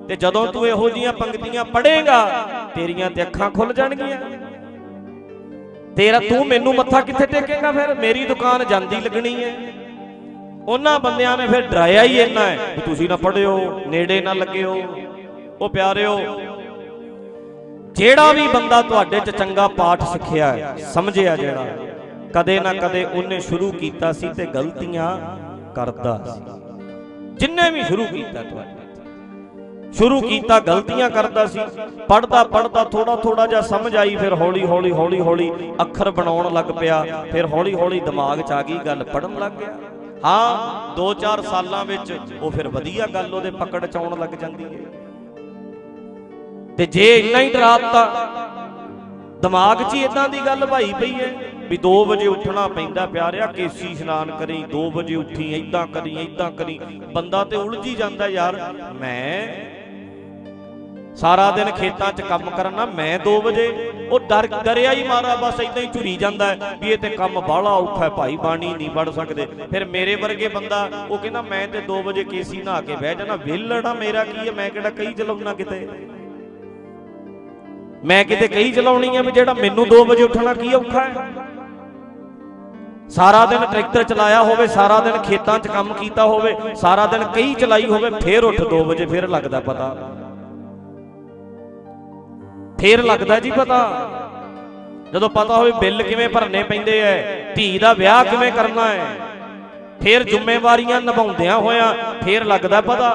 ਤੇ ਜਦੋਂ ਤੂੰ ਇਹੋ ਜੀਆਂ ਪੰਕਤੀਆਂ ਪੜ੍ਹੇਗਾ ਤੇਰੀਆਂ ਤੇ ਅੱਖਾਂ ਖੁੱਲ ਜਾਣਗੀਆਂ। ਤੇਰਾ ਤੂੰ ਮੈਨੂੰ ਮੱਥਾ ਕਿੱਥੇ ਟੇਕੇਗਾ ਫਿਰ? ਮੇਰੀ ਦੁਕਾਨ ਜਾਂਦੀ ਲੱਗਣੀ ਹੈ। ਉਹਨਾਂ ਬੰਦਿਆਂ ਨੇ ਫਿਰ ਡਰਾਇਆ ਹੀ ਇੰਨਾ ਹੈ ਵੀ ਤੁਸੀਂ ਨਾ ਪੜਿਓ ਨੇੜੇ ਨਾ ਲੱਗਿਓ। ਉਹ ਪਿਆਰਿਓ ਜਿਹੜਾ ਵੀ ਬੰਦਾ ਤੁਹਾਡੇ 'ਚ ਚੰਗਾ ਪਾਠ ਸਿੱਖਿਆ ਹੈ ਸਮਝਿਆ ਜਿਹੜਾ ਕਦੇ ਨਾ ਕਦੇ ਉਹਨੇ ਸ਼ੁਰੂ ਕੀਤਾ ਸੀ ਤੇ ਗਲਤੀਆਂ ਕਰਦਾ ਸੀ। ਜਿੰਨੇ ਵੀ ਸ਼ੁਰੂ ਕੀਤਾ ਤੁਹਾਡੇ ਸ਼ੁਰੂ ਕੀਤਾ, ਗਲਤੀਆਂ ਕਰਦਾ ਸੀ। ਪੜਦਾ ਪੜਦਾ ਥੋੜਾ ਥੋੜਾ ਜਿਹਾ ਸਮਝ ਆਈ, ਫਿਰ ਹੌਲੀ ਹੌਲੀ ਹੌਲੀ ਹੌਲੀ ਅੱਖਰ ਬਣਾਉਣ ਲੱਗ ਪਿਆ। ਫਿਰ ਹੌਲੀ ਹੌਲੀ ਦਿਮਾਗ 'ਚ ਆ ਗਈ ਗੱਲ ਪੜਨ ਲੱਗ ਗਿਆ। ਹਾਂ 2-4 ਸਾਲਾਂ ਵਿੱਚ ਉਹ ਫਿਰ ਵਧੀਆ ਗੱਲ ਉਹਦੇ ਪਕੜ 'ਚ ਆਉਣ ਲੱਗ ਜਾਂਦੀ ਹੈ। ਤੇ ਜੇ ਇੰਨਾ ਹੀ ਡਰਾਤਾ ਦਿਮਾਗ 'ਚ ਹੀ ਇਦਾਂ ਦੀ ਗੱਲ ਭਾਈ ਪਈ ਹੈ ਵੀ 2 ਵਜੇ ਉੱਠਣਾ ਪੈਂਦਾ ਪਿਆਰਿਆ, ਕੇਸੀ ਇਸ਼ਨਾਨ ਕਰੀ 2 ਵਜੇ ਉੱਠੀ ਇਦਾਂ ਕਰੀ ਇਦਾਂ ਕਰੀ। ਬੰਦਾ ਤੇ ਉਲਝੀ ਜਾਂਦਾ ਯਾਰ। ਮੈਂ ਸਾਰਾ ਦਿਨ ਖੇਤਾਂ 'ਚ ਕੰਮ ਕਰਨਾ ਮੈਂ 2 ਵਜੇ, ਉਹ ਡਰ, ਡਰਿਆ ਹੀ ਮਾਰਾ, ਬਸ ਇਦਾਂ ਹੀ ਝੁਰੀ ਜਾਂਦਾ ਵੀ ਇਹ ਤੇ ਕੰਮ ਬਾਹਲਾ ਔਖਾ ਹੈ, ਭਾਈ ਬਾਣੀ ਨਹੀਂ ਪੜ ਸਕਦੇ। ਫਿਰ ਮੇਰੇ ਵਰਗੇ ਬੰਦਾ, ਉਹ ਕਹਿੰਦਾ, ਮੈਂ ਤੇ 2 ਵਜੇ ਕੇਸੀ ਨਹਾ ਕੇ ਬਹਿ ਜਾਣਾ, ਵਿਹਲੜਾ ਮੇਰਾ ਕੀ ਹੈ, ਮੈਂ ਕਿਹੜਾ ਕਈ ਚਲਾਉਣਾ ਕਿਤੇ? ਮੈਂ ਕਿਤੇ ਕਈ ਚਲਾਉਣੀ ਹੈ ਵੀ ਜਿਹੜਾ ਮੈਨੂੰ 2 ਵਜੇ ਉੱਠਣਾ ਕੀ ਔਖਾ ਹੈ? ਸਾਰਾ ਦਿਨ ਟਰੈਕਟਰ ਚਲਾਇਆ ਹੋਵੇ, ਸਾਰਾ ਦਿਨ ਖੇਤਾਂ 'ਚ ਕੰਮ ਕੀਤਾ ਹੋਵੇ, ਸਾਰਾ ਦਿਨ ਕਈ ਚਲਾਈ ਹੋਵੇ, ਫੇਰ ਉੱਠ 2 ਵਜੇ, ਫੇਰ ਲੱਗਦਾ ਪਤਾ। ਫੇਰ ਲੱਗਦਾ ਜੀ ਪਤਾ। ਜਦੋਂ ਪਤਾ ਹੋਵੇ ਬਿੱਲ ਕਿਵੇਂ ਭਰਨੇ ਪੈਂਦੇ ਐ ਧੀ ਦਾ ਵਿਆਹ ਕਿਵੇਂ ਕਰਨਾ ਹੈ ਫੇਰ ਜ਼ਿੰਮੇਵਾਰੀਆਂ ਨਿਭਾਉਂਦਿਆਂ ਹੋਇਆਂ ਫੇਰ ਲੱਗਦਾ ਪਤਾ।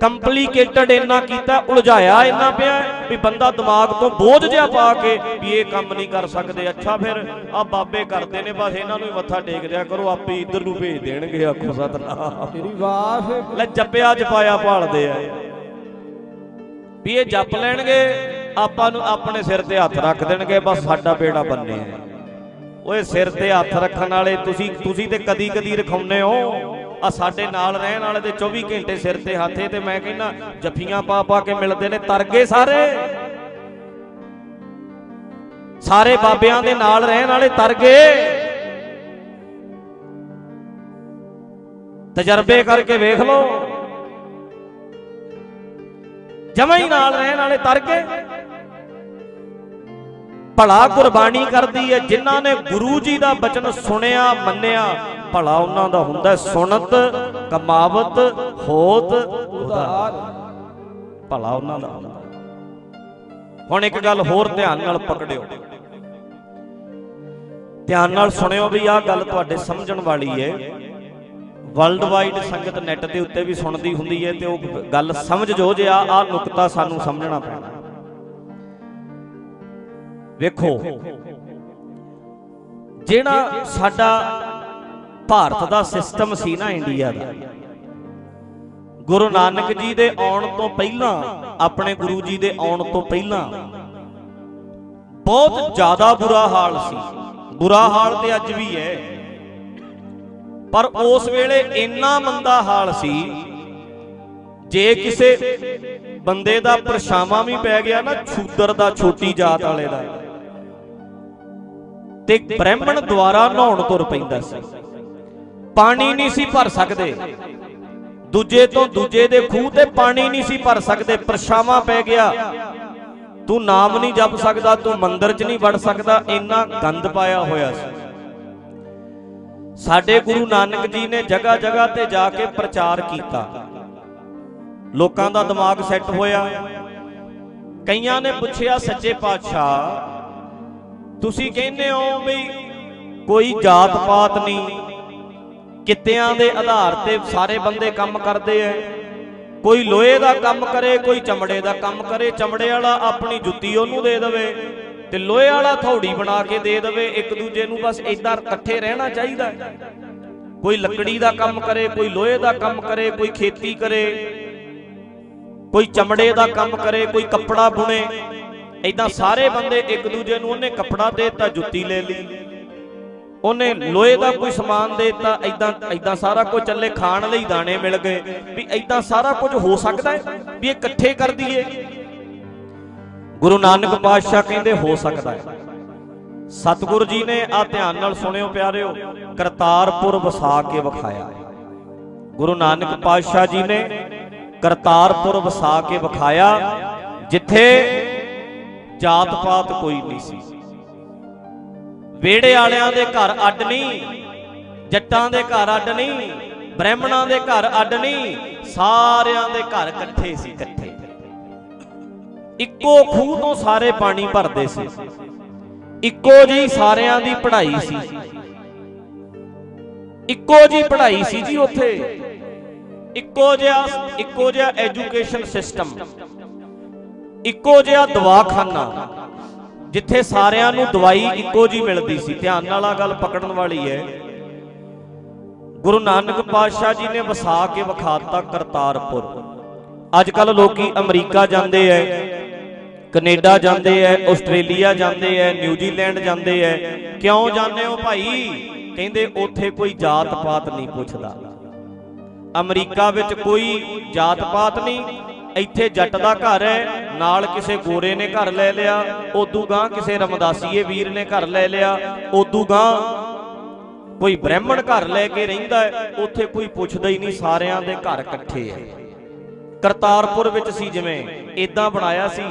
ਕੰਪਲਿਕੇਟਡ ਇੰਨਾ ਕੀਤਾ ਉਲਝਾਇਆ ਇੰਨਾ ਪਿਆ ਵੀ ਬੰਦਾ ਦਿਮਾਗ ਤੋਂ ਬੋਝ ਜਿਹਾ ਪਾ ਕੇ ਵੀ ਇਹ ਕੰਮ ਨਹੀਂ ਕਰ ਸਕਦੇ ਅੱਛਾ ਫਿਰ ਆ ਬਾਬੇ ਕਰਦੇ ਨੇ ਬਸ ਇਹਨਾਂ ਨੂੰ ਹੀ ਮੱਥਾ ਟੇਕ ਦਿਆ ਕਰੋ ਆਪੇ ਇੱਧਰ ਨੂੰ ਭੇਜ ਦੇਣਗੇ ਆਖੋ ਸਤਨਾਮ। ਤੇਰੀ ਵਾਹਿਗੁਰੂ ਲੈ ਜੱਪਿਆ ਜਪਾਇਆ ਭਾਲਦੇ ਆ। ਵੀ ਇਹ ਜੱਪ ਲੈਣਗੇ, ਆਪਾਂ ਨੂੰ ਆਪਣੇ ਸਿਰ ਤੇ ਹੱਥ ਰੱਖ ਦੇਣਗੇ, ਬਸ ਸਾਡਾ ਬੇੜਾ ਬੰਨੇ ਆ ਓਏ ਸਿਰ ਤੇ ਹੱਥ ਰੱਖਣ ਵਾਲੇ, ਤੁਸੀਂ ਤੁਸੀਂ ਤੇ ਕਦੀ ਕਦੀ ਰਖਾਉਂਦੇ ਹੋ। ਆ ਸਾਡੇ ਨਾਲ ਰਹਿਣ ਵਾਲੇ ਤੇ 24 ਘੰਟੇ ਸਿਰ ਤੇ ਹੱਥੇ ਤੇ ਮੈਂ ਕਹਿੰਦਾ, ਜੱਫੀਆਂ ਪਾ ਪਾ ਕੇ ਮਿਲਦੇ ਨੇ ਤਰ ਗਏ ਸਾਰੇ। ਸਾਰੇ ਬਾਬਿਆਂ ਦੇ ਨਾਲ ਰਹਿਣ ਵਾਲੇ ਤਰ ਗਏ ਤਜਰਬੇ ਕਰਕੇ ਵੇਖ ਲਓ। ਜਮਾਂ ਹੀ ਨਾਲ ਰਹਿਣ ਵਾਲੇ ਤਰ ਤਰਗੇ ਭਲਾ ਕੁਰਬਾਨੀ ਕਰਦੀ ਹੈ, ਜਿਨ੍ਹਾਂ ਨੇ ਗੁਰੂ ਜੀ ਦਾ ਬਚਨ ਸੁਣਿਆ, ਮੰਨਿਆ, ਭਲਾ ਉਹਨਾਂ ਦਾ ਹੁੰਦਾ ਸੁਣਤ, ਕਮਾਵਤ, ਹੋਤ ਉਧਾਰ ਭਲਾ ਉਹਨਾਂ ਦਾ ਹੁੰਦਾ ਹੁਣ ਇੱਕ ਗੱਲ ਹੋਰ ਧਿਆਨ ਨਾਲ ਪਕੜਿਓ। ਧਿਆਨ ਨਾਲ ਸੁਣਿਓ ਵੀ ਆਹ ਗੱਲ ਤੁਹਾਡੇ ਸਮਝਣ ਵਾਲੀ ਹੈ। ਵਰਲਡ ਵਾਈਡ ਸੰਗਤ ਨੈਟ ਦੇ ਉੱਤੇ ਵੀ ਸੁਣਦੀ ਹੁੰਦੀ ਹੈ ਤੇ ਉਹ ਗੱਲ ਸਮਝ ਜੋ ਜੇ ਆ ਆ ਨੁਕਤਾ ਸਾਨੂੰ ਸਮਝਣਾ ਪੈਣਾ। ਵੇਖੋ, ਜਿਹੜਾ ਸਾਡਾ ਭਾਰਤ ਦਾ ਸਿਸਟਮ ਸੀ ਨਾ ਇੰਡੀਆ ਦਾ, ਗੁਰੂ ਨਾਨਕ ਜੀ ਦੇ ਆਉਣ ਤੋਂ ਪਹਿਲਾਂ, ਆਪਣੇ ਗੁਰੂ ਜੀ ਦੇ ਆਉਣ ਤੋਂ ਪਹਿਲਾਂ, ਬਹੁਤ ਜ਼ਿਆਦਾ ਬੁਰਾ ਹਾਲ ਸੀ। ਬੁਰਾ ਹਾਲ ਤੇ ਅੱਜ ਵੀ ਹੈ। ਪਰ ਉਸ ਵੇਲੇ ਇੰਨਾ ਮੰਦਾ ਹਾਲ ਸੀ, ਜੇ ਕਿਸੇ ਬੰਦੇ ਦਾ ਪਰਛਾਵਾਂ ਵੀ ਪੈ ਗਿਆ ਨਾ ਛੂਦਰ ਦਾ, ਛੋਟੀ ਜਾਤ ਵਾਲੇ ਦਾ, ਤੇ ਬ੍ਰਾਹਮਣ ਦੁਆਰਾ ਨਹਾਉਣ ਤੁਰ ਪੈਂਦਾ ਸੀ। ਪਾਣੀ ਨਹੀਂ ਸੀ ਭਰ ਸਕਦੇ। ਦੂਜੇ ਤੋਂ ਦੂਜੇ ਦੇ ਖੂਹ ਤੇ ਪਾਣੀ ਨਹੀਂ ਸੀ ਭਰ ਸਕਦੇ। ਪਰਛਾਵਾਂ ਪੈ ਗਿਆ। ਤੂੰ ਨਾਮ ਨਹੀਂ ਜਪ ਸਕਦਾ, ਤੂੰ ਮੰਦਰ 'ਚ ਨਹੀਂ ਵੜ ਸਕਦਾ। ਇੰਨਾ ਗੰਦ ਪਾਇਆ ਹੋਇਆ ਸੀ। ਸਾਡੇ ਗੁਰੂ ਨਾਨਕ ਜੀ ਨੇ ਜਗ੍ਹਾ ਜਗ੍ਹਾ ਤੇ ਜਾ ਕੇ ਪ੍ਰਚਾਰ ਕੀਤਾ। ਲੋਕਾਂ ਦਾ ਦਿਮਾਗ ਸੈੱਟ ਹੋਇਆ। ਕਈਆਂ ਨੇ ਪੁੱਛਿਆ, ਸੱਚੇ ਪਾਤਸ਼ਾਹ, ਤੁਸੀਂ ਕਹਿੰਦੇ ਹੋ ਵੀ ਕੋਈ ਜਾਤ ਪਾਤ ਨਹੀਂ? ਕਿੱਤਿਆਂ ਦੇ ਆਧਾਰ ਤੇ ਸਾਰੇ ਬੰਦੇ ਕੰਮ ਕਰਦੇ ਐ? ਕੋਈ ਲੋਹੇ ਦਾ ਕੰਮ ਕਰੇ, ਕੋਈ ਚਮੜੇ ਦਾ ਕੰਮ ਕਰੇ, ਚਮੜੇ ਵਾਲਾ ਆਪਣੀ ਜੁੱਤੀ ਉਹਨੂੰ ਦੇ ਦੇਵੇ। ਤੇ ਲੋਹੇ ਵਾਲਾ ਥੌੜੀ ਬਣਾ ਕੇ ਦੇ ਦੇਵੇ, ਇੱਕ ਦੂਜੇ ਨੂੰ ਬਸ ਇਦਾਂ ਇਕੱਠੇ ਰਹਿਣਾ ਚਾਹੀਦਾ। ਕੋਈ ਲੱਕੜੀ ਦਾ ਕੰਮ ਕਰੇ, ਕੋਈ ਲੋਹੇ ਦਾ ਕੰਮ ਕਰੇ, ਕੋਈ ਖੇਤੀ ਕਰੇ, ਕੋਈ ਚਮੜੇ ਦਾ ਕੰਮ ਕਰੇ, ਕੋਈ ਕੱਪੜਾ ਬੁਣੇ ਇਦਾਂ ਸਾਰੇ ਬੰਦੇ ਇੱਕ ਦੂਜੇ ਨੂੰ ਉਹਨੇ ਕੱਪੜਾ ਦੇ ਦਿੱਤਾ, ਜੁੱਤੀ ਲੈ ਲਈ। ਉਹਨੇ ਲੋਹੇ ਦਾ ਕੋਈ ਸਮਾਨ ਦੇਤਾ ਦਿੱਤਾ ਇਦਾਂ ਇਦਾਂ ਸਾਰਾ ਕੁਝ ਚੱਲੇ ਖਾਣ ਲਈ ਦਾਣੇ ਮਿਲ ਗਏ। ਵੀ ਇਦਾਂ ਸਾਰਾ ਕੁਝ ਹੋ ਸਕਦਾ ਹੈ ਵੀ ਇਹ ਇਕੱਠੇ ਕਰ ਦਈਏ। ਗੁਰੂ ਨਾਨਕ ਪਾਤਸ਼ਾਹ ਕਹਿੰਦੇ ਹੋ ਸਕਦਾ ਹੈ। ਸਤਿਗੁਰੂ ਜੀ ਨੇ ਆ ਧਿਆਨ ਨਾਲ ਸੁਣਿਓ ਪਿਆਰਿਓ, ਕਰਤਾਰਪੁਰ ਵਸਾ ਕੇ ਵਿਖਾਇਆ। ਗੁਰੂ ਨਾਨਕ ਪਾਤਸ਼ਾਹ ਜੀ ਨੇ ਕਰਤਾਰਪੁਰ ਵਸਾ ਕੇ ਵਿਖਾਇਆ, ਜਿੱਥੇ ਜਾਤ ਪਾਤ ਕੋਈ ਨਹੀਂ ਸੀ। ਵੇੜੇ ਵਾਲਿਆਂ ਦੇ ਘਰ ਅੱਡ ਨਹੀਂ, ਜੱਟਾਂ ਦੇ ਘਰ ਅੱਡ ਨਹੀਂ, ਬ੍ਰਾਹਮਣਾਂ ਦੇ ਘਰ ਅੱਡ ਨਹੀਂ, ਸਾਰਿਆਂ ਦੇ ਘਰ ਇਕੱਠੇ ਸੀ ਇਕੱਠੇ। ਇੱਕੋ ਖੂਹ ਤੋਂ ਸਾਰੇ ਪਾਣੀ ਭਰਦੇ ਸੀ। ਇੱਕੋ ਜੀ ਸਾਰਿਆਂ ਦੀ ਪੜ੍ਹਾਈ ਸੀ। ਇੱਕੋ ਜੀ ਪੜ੍ਹਾਈ ਸੀ ਜੀ ਉੱਥੇ। ਇੱਕੋ ਜਿਹਾ ਇੱਕੋ ਜਿਹਾ ਐਜੂਕੇਸ਼ਨ ਸਿਸਟਮ। ਇੱਕੋ ਜਿਹਾ ਦਵਾਖਾਨਾ, ਜਿੱਥੇ ਸਾਰਿਆਂ ਨੂੰ ਦਵਾਈ ਇੱਕੋ ਜੀ ਮਿਲਦੀ ਸੀ। ਧਿਆਨ ਨਾਲ ਆ ਗੱਲ ਪਕੜਨ ਵਾਲੀ ਹੈ। ਗੁਰੂ ਨਾਨਕ ਪਾਤਸ਼ਾਹ ਜੀ ਨੇ ਵਸਾ ਕੇ ਵਿਖਾਤਾ ਕਰਤਾਰਪੁਰ। ਅੱਜ ਕੱਲ ਲੋਕੀ ਅਮਰੀਕਾ ਜਾਂਦੇ ਐ। ਕੈਨੇਡਾ ਜਾਂਦੇ ਐ, ਆਸਟ੍ਰੇਲੀਆ ਜਾਂਦੇ ਐ, ਨਿਊਜ਼ੀਲੈਂਡ ਜਾਂਦੇ ਐ। ਕਿਉਂ ਜਾਂਦੇ ਹੋ ਭਾਈ? ਕਹਿੰਦੇ ਉੱਥੇ ਕੋਈ ਜਾਤ ਪਾਤ ਨਹੀਂ ਪੁੱਛਦਾ। ਅਮਰੀਕਾ ਵਿੱਚ ਕੋਈ ਜਾਤ ਪਾਤ ਨਹੀਂ। ਇੱਥੇ ਜੱਟ ਦਾ ਘਰ ਹੈ ਨਾਲ ਕਿਸੇ ਗੋਰੇ ਨੇ ਘਰ ਲੈ ਲਿਆ, ਉਦੋਂ ਗਾਂ ਕਿਸੇ ਰਮਦਾਸੀਏ ਵੀਰ ਨੇ ਘਰ ਲੈ ਲਿਆ, ਉਦੋਂ ਗਾਂ ਕੋਈ ਬ੍ਰਾਹਮਣ ਘਰ ਲੈ ਕੇ ਰਹਿੰਦਾ ਉੱਥੇ ਕੋਈ ਪੁੱਛਦਾ ਹੀ ਨਹੀਂ, ਸਾਰਿਆਂ ਦੇ ਘਰ ਇਕੱਠੇ ਹੈ ਕਰਤਾਰਪੁਰ ਵਿੱਚ ਸੀ ਜਿਵੇਂ ਇਦਾਂ ਬਣਾਇਆ ਸੀ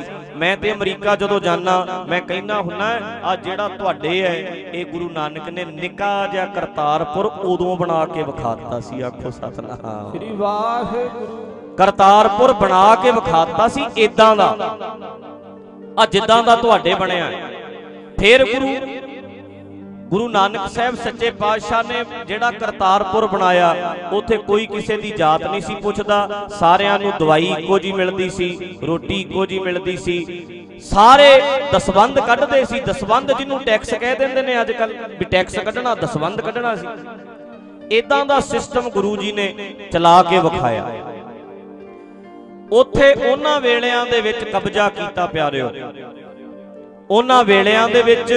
ਮੈਂ ਤੇ ਅਮਰੀਕਾ ਜਦੋਂ ਜਾਣਾ ਮੈਂ ਕਹਿੰਦਾ ਹੁੰਨਾ ਆ ਜਿਹੜਾ ਤੁਹਾਡੇ ਹੈ ਇਹ ਗੁਰੂ ਨਾਨਕ ਨੇ ਨਿੱਕਾ ਜਿਹਾ ਕਰਤਾਰਪੁਰ ਉਦੋਂ ਬਣਾ ਕੇ ਵਿਖਾਤਾ ਸੀ ਆਖੋ ਸਤਨਾਮ ਸ੍ਰੀ ਵਾਹਿਗੁਰੂ ਕਰਤਾਰਪੁਰ ਬਣਾ ਕੇ ਵਿਖਾਤਾ ਸੀ ਇਦਾਂ ਦਾ ਆ ਜਿੱਦਾਂ ਦਾ ਤੁਹਾਡੇ ਬਣਿਆ। ਫਿਰ ਗੁਰੂ ਗੁਰੂ ਨਾਨਕ ਸਾਹਿਬ ਸੱਚੇ ਪਾਤਸ਼ਾਹ ਨੇ ਜਿਹੜਾ ਕਰਤਾਰਪੁਰ ਬਣਾਇਆ, ਉੱਥੇ ਕੋਈ ਕਿਸੇ ਦੀ ਜਾਤ ਨਹੀਂ ਸੀ ਪੁੱਛਦਾ। ਸਾਰਿਆਂ ਨੂੰ ਦਵਾਈ ਇੱਕੋ ਜੀ ਮਿਲਦੀ ਸੀ, ਰੋਟੀ ਇੱਕੋ ਜੀ ਮਿਲਦੀ ਸੀ। ਸਾਰੇ ਦਸਵੰਧ ਕੱਢਦੇ ਸੀ, ਦਸਵੰਧ ਜਿਹਨੂੰ ਟੈਕਸ ਕਹਿ ਦਿੰਦੇ ਨੇ ਅੱਜ ਕੱਲ ਵੀ ਟੈਕਸ ਕੱਢਣਾ, ਦਸਵੰਧ ਕੱਢਣਾ ਸੀ। ਇਦਾਂ ਦਾ ਸਿਸਟਮ ਗੁਰੂ ਜੀ ਨੇ ਚਲਾ ਕੇ ਵਿਖਾਇਆ। ਉੱਥੇ ਉਹਨਾਂ ਵੇਲਿਆਂ ਦੇ ਵਿੱਚ ਕਬਜ਼ਾ ਕੀਤਾ ਪਿਆਰਿਓ ਉਹਨਾਂ ਵੇਲਿਆਂ ਦੇ ਵਿੱਚ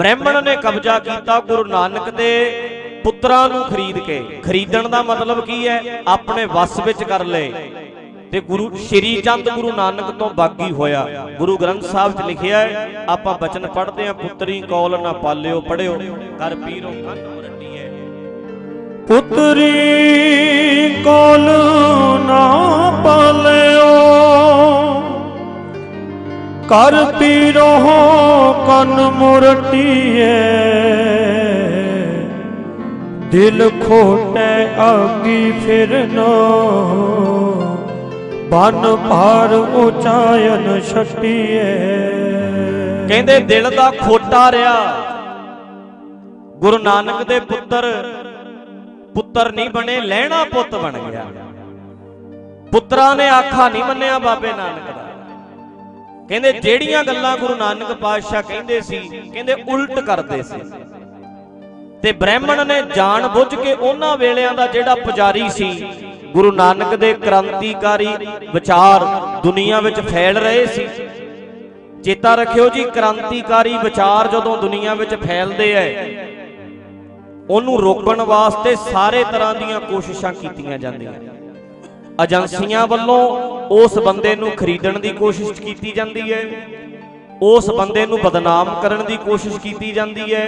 ਬ੍ਰਾਹਮਣ ਨੇ ਕਬਜ਼ਾ ਕੀਤਾ ਗੁਰੂ ਨਾਨਕ ਦੇ ਪੁੱਤਰਾਂ ਨੂੰ ਖਰੀਦ ਕੇ। ਖਰੀਦਣ ਦਾ ਮਤਲਬ ਕੀ ਹੈ? ਆਪਣੇ ਵੱਸ ਵਿੱਚ ਕਰ ਲਏ। ਤੇ ਗੁਰੂ, ਸ਼੍ਰੀ ਚੰਦ ਗੁਰੂ ਨਾਨਕ ਤੋਂ ਬਾਗੀ ਹੋਇਆ। ਗੁਰੂ ਗ੍ਰੰਥ ਸਾਹਿਬ 'ਚ ਲਿਖਿਆ ਹੈ, ਆਪਾਂ ਬਚਨ ਪੜ੍ਹਦੇ ਆ ਪੁੱਤਰੀ ਕੌਲ ਨਾ ਪਾਲਿਓ ਪੜਿਓ ਕਰ ਪੀਰੋ ਕੰਨ ਮੁਰੱਡੀ ਹੈ। ਪੁੱਤਰੀ ਕੌਲ ਨਾ ਪਾਲਿਓ। ਕਰ ਪੀਰੋ ਕਨ ਮੁਰਟੀਏ ਦਿਲ ਖੋਟੇ ਆਗੀ ਫਿਰਨੋ ਬਨ ਭਾਰ ਉਚਾਇਨ ਛਟੀਏ। ਕਹਿੰਦੇ ਦਿਲ ਦਾ ਖੋਟਾ ਰਿਹਾ ਗੁਰੂ ਨਾਨਕ ਦੇ ਪੁੱਤਰ ਪੁੱਤਰ ਨਹੀਂ ਬਣੇ, ਲੈਣਾ ਪੁੱਤ ਬਣ ਗਿਆ। ਪੁੱਤਰਾਂ ਨੇ ਆਖਾ ਨਹੀਂ ਮੰਨਿਆ ਬਾਬੇ ਨਾਨਕ ਦਾ। ਕਹਿੰਦੇ ਜਿਹੜੀਆਂ ਗੱਲਾਂ ਗੁਰੂ ਨਾਨਕ ਪਾਤਸ਼ਾਹ ਕਹਿੰਦੇ ਸੀ ਕਹਿੰਦੇ ਉਲਟ ਕਰਦੇ ਸੀ। ਤੇ ਬ੍ਰਾਹਮਣ ਨੇ ਜਾਣ ਬੁੱਝ ਕੇ ਉਹਨਾਂ ਵੇਲਿਆਂ ਦਾ ਜਿਹੜਾ ਪੁਜਾਰੀ ਸੀ ਗੁਰੂ ਨਾਨਕ ਦੇ ਕ੍ਰਾਂਤੀਕਾਰੀ ਵਿਚਾਰ ਦੁਨੀਆ ਵਿੱਚ ਫੈਲ ਰਹੇ ਸੀ। ਚੇਤਾ ਰੱਖਿਓ ਜੀ ਕ੍ਰਾਂਤੀਕਾਰੀ ਵਿਚਾਰ ਜਦੋਂ ਦੁਨੀਆ ਵਿੱਚ ਫੈਲਦੇ ਐ ਉਹਨੂੰ ਰੋਕਣ ਵਾਸਤੇ ਸਾਰੇ ਤਰ੍ਹਾਂ ਦੀਆਂ ਕੋਸ਼ਿਸ਼ਾਂ ਕੀਤੀਆਂ ਜਾਂਦੀਆਂ। ਏਜੰਸੀਆਂ ਵੱਲੋਂ ਉਸ ਬੰਦੇ ਨੂੰ ਖਰੀਦਣ ਦੀ ਕੋਸ਼ਿਸ਼ ਕੀਤੀ ਜਾਂਦੀ ਹੈ, ਉਸ ਬੰਦੇ ਨੂੰ ਬਦਨਾਮ ਕਰਨ ਦੀ ਕੋਸ਼ਿਸ਼ ਕੀਤੀ ਜਾਂਦੀ ਹੈ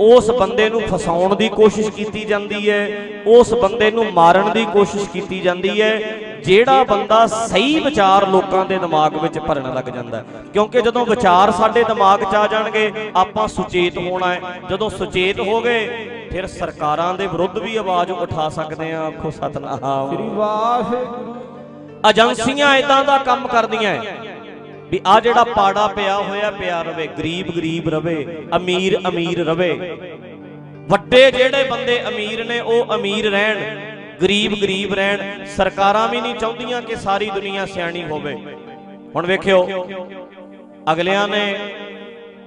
ਉਸ ਬੰਦੇ ਨੂੰ ਫਸਾਉਣ ਦੀ ਕੋਸ਼ਿਸ਼ ਕੀਤੀ ਜਾਂਦੀ ਹੈ ਉਸ ਬੰਦੇ ਨੂੰ ਮਾਰਨ ਦੀ ਕੋਸ਼ਿਸ਼ ਕੀਤੀ ਜਾਂਦੀ ਹੈ ਜਿਹੜਾ ਬੰਦਾ ਸਹੀ ਵਿਚਾਰ ਲੋਕਾਂ ਦੇ ਦਿਮਾਗ ਵਿੱਚ ਭਰਨ ਲੱਗ ਜਾਂਦਾ ਹੈ। ਕਿਉਂਕਿ ਜਦੋਂ ਵਿਚਾਰ ਸਾਡੇ ਦਿਮਾਗ 'ਚ ਆ ਜਾਣਗੇ ਆਪਾਂ ਸੁਚੇਤ ਹੋਣਾ ਹੈ। ਜਦੋਂ ਸੁਚੇਤ ਹੋ ਗਏ ਫਿਰ ਸਰਕਾਰਾਂ ਦੇ ਵਿਰੁੱਧ ਵੀ ਆਵਾਜ਼ ਉਠਾ ਸਕਦੇ ਆ ਆਖੋ ਸਤਨਾਮ। ਸ੍ਰੀ ਵਾਹਿਗੁਰੂ। ਏਜੰਸੀਆਂ ਇਦਾਂ ਦਾ ਕੰਮ ਕਰਦੀਆਂ ਹੈ। ਵੀ ਆ ਜਿਹੜਾ ਪਾੜਾ ਪਿਆ ਹੋਇਆ ਪਿਆ ਰਵੇ, ਗਰੀਬ ਗਰੀਬ ਰਵੇ, ਅਮੀਰ ਅਮੀਰ ਰਵੇ। ਵੱਡੇ ਜਿਹੜੇ ਬੰਦੇ ਅਮੀਰ ਨੇ, ਉਹ ਅਮੀਰ ਰਹਿਣ, ਗਰੀਬ ਗਰੀਬ ਰਹਿਣ। ਸਰਕਾਰਾਂ ਵੀ ਨਹੀਂ ਚਾਹੁੰਦੀਆਂ ਕਿ ਸਾਰੀ ਦੁਨੀਆ ਸਿਆਣੀ ਹੋਵੇ। ਹੁਣ ਵੇਖਿਓ, ਅਗਲਿਆਂ ਨੇ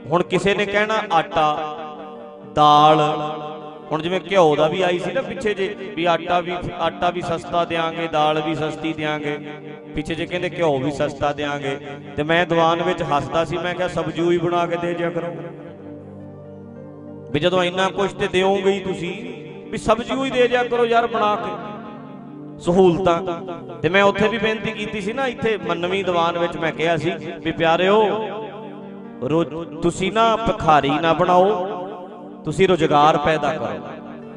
ਹੁਣ ਕਿਸੇ ਨੇ ਕਹਿਣਾ ਆਟਾ, ਦਾਲ। ਹੁਣ ਜਿਵੇਂ ਘਿਓ ਦਾ ਵੀ ਆਈ ਸੀ ਨਾ ਪਿੱਛੇ ਜੇ, ਵੀ ਆਟਾ ਵੀ ਆਟਾ ਵੀ ਸਸਤਾ ਦੇਾਂਗੇ ਦਾਲ ਵੀ ਸਸਤੀ ਦੇਾਂਗੇ ਪਿੱਛੇ ਜੇ ਕਹਿੰਦੇ ਘਿਓ ਵੀ ਸਸਤਾ ਦੇਾਂਗੇ ਤੇ ਮੈਂ ਦੀਵਾਨ ਵਿੱਚ ਹੱਸਦਾ ਸੀ, ਮੈਂ ਕਿਹਾ ਸਬਜੂ ਹੀ ਬਣਾ ਕੇ ਦੇ ਜਿਆ ਕਰੋ। ਵੀ ਜਦੋਂ ਇੰਨਾ ਕੁਝ ਤੇ ਦਿਓਗੇ ਹੀ ਤੁਸੀਂ, ਵੀ ਸਬਜੂ ਹੀ ਦੇ ਜਿਆ ਕਰੋ ਯਾਰ ਬਣਾ ਕੇ। ਸਹੂਲਤਾਂ। ਤੇ ਮੈਂ ਉੱਥੇ ਵੀ ਬੇਨਤੀ ਕੀਤੀ ਸੀ ਨਾ, ਇੱਥੇ ਮੰਨਵੀ ਦੀਵਾਨ ਵਿੱਚ ਮੈਂ ਕਿਹਾ ਸੀ, ਵੀ ਪਿਆਰਿਓ, ਰੋ ਤੁਸੀਂ ਨਾ ਭਿਖਾਰੀ ਨਾ ਬਣਾਓ। ਤੁਸੀਂ ਰੋਜ਼ਗਾਰ ਪੈਦਾ ਕਰੋ।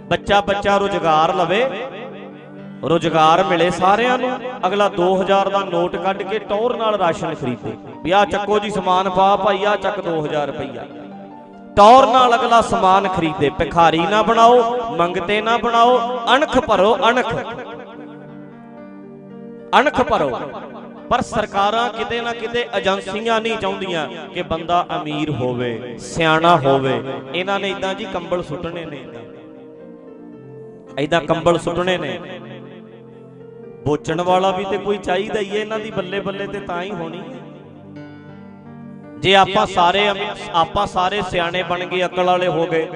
ਬੱਚਾ ਬੱਚਾ ਰੋਜ਼ਗਾਰ ਲਵੇ। ਰੋਜ਼ਗਾਰ ਮਿਲੇ ਸਾਰਿਆਂ ਨੂੰ। ਅਗਲਾ 2000 ਦਾ ਨੋਟ ਕੱਢ ਕੇ ਟੌਰ ਨਾਲ ਰਾਸ਼ਨ ਖਰੀਦੇ। ਵੀ ਆ ਚੱਕੋ ਜੀ ਸਮਾਨ ਪਾ ਭਾਈ ਆ ਚੱਕ 2000 ਰੁਪਈਆ। ਟੌਰ ਨਾਲ ਅਗਲਾ ਸਮਾਨ ਖਰੀਦੇ। ਭਿਖਾਰੀ ਨਾ ਬਣਾਓ, ਮੰਗਤੇ ਨਾ ਬਣਾਓ, ਅਣਖ ਭਰੋ ਅਣਖ। ਅਣਖ ਭਰੋ। ਪਰ ਸਰਕਾਰਾਂ ਕਿਤੇ ਨਾ ਕਿਤੇ ਏਜੰਸੀਆਂ ਨਹੀਂ ਚਾਹੁੰਦੀਆਂ ਕਿ ਬੰਦਾ ਅਮੀਰ ਹੋਵੇ, ਸਿਆਣਾ ਹੋਵੇ। ਇਹਨਾਂ ਨੇ ਇਦਾਂ ਜੀ ਕੰਬਲ ਸੁੱਟਣੇ ਨੇ। ਇਦਾਂ ਇਦਾਂ ਕੰਬਲ ਸੁੱਟਣੇ ਨੇ। ਬੋਚਣ ਵਾਲਾ ਵੀ ਤੇ ਕੋਈ ਚਾਹੀਦਾ ਹੀ ਹੈ, ਇਹਨਾਂ ਦੀ ਬੱਲੇ ਬੱਲੇ ਤੇ ਤਾਂ ਹੀ ਹੋਣੀ ਹੈ। ਜੇ ਆਪਾਂ ਸਾਰੇ ਆਪਾਂ ਸਾਰੇ ਸਿਆਣੇ ਬਣ ਗਏ, ਅਕਲ ਵਾਲੇ ਹੋ ਗਏ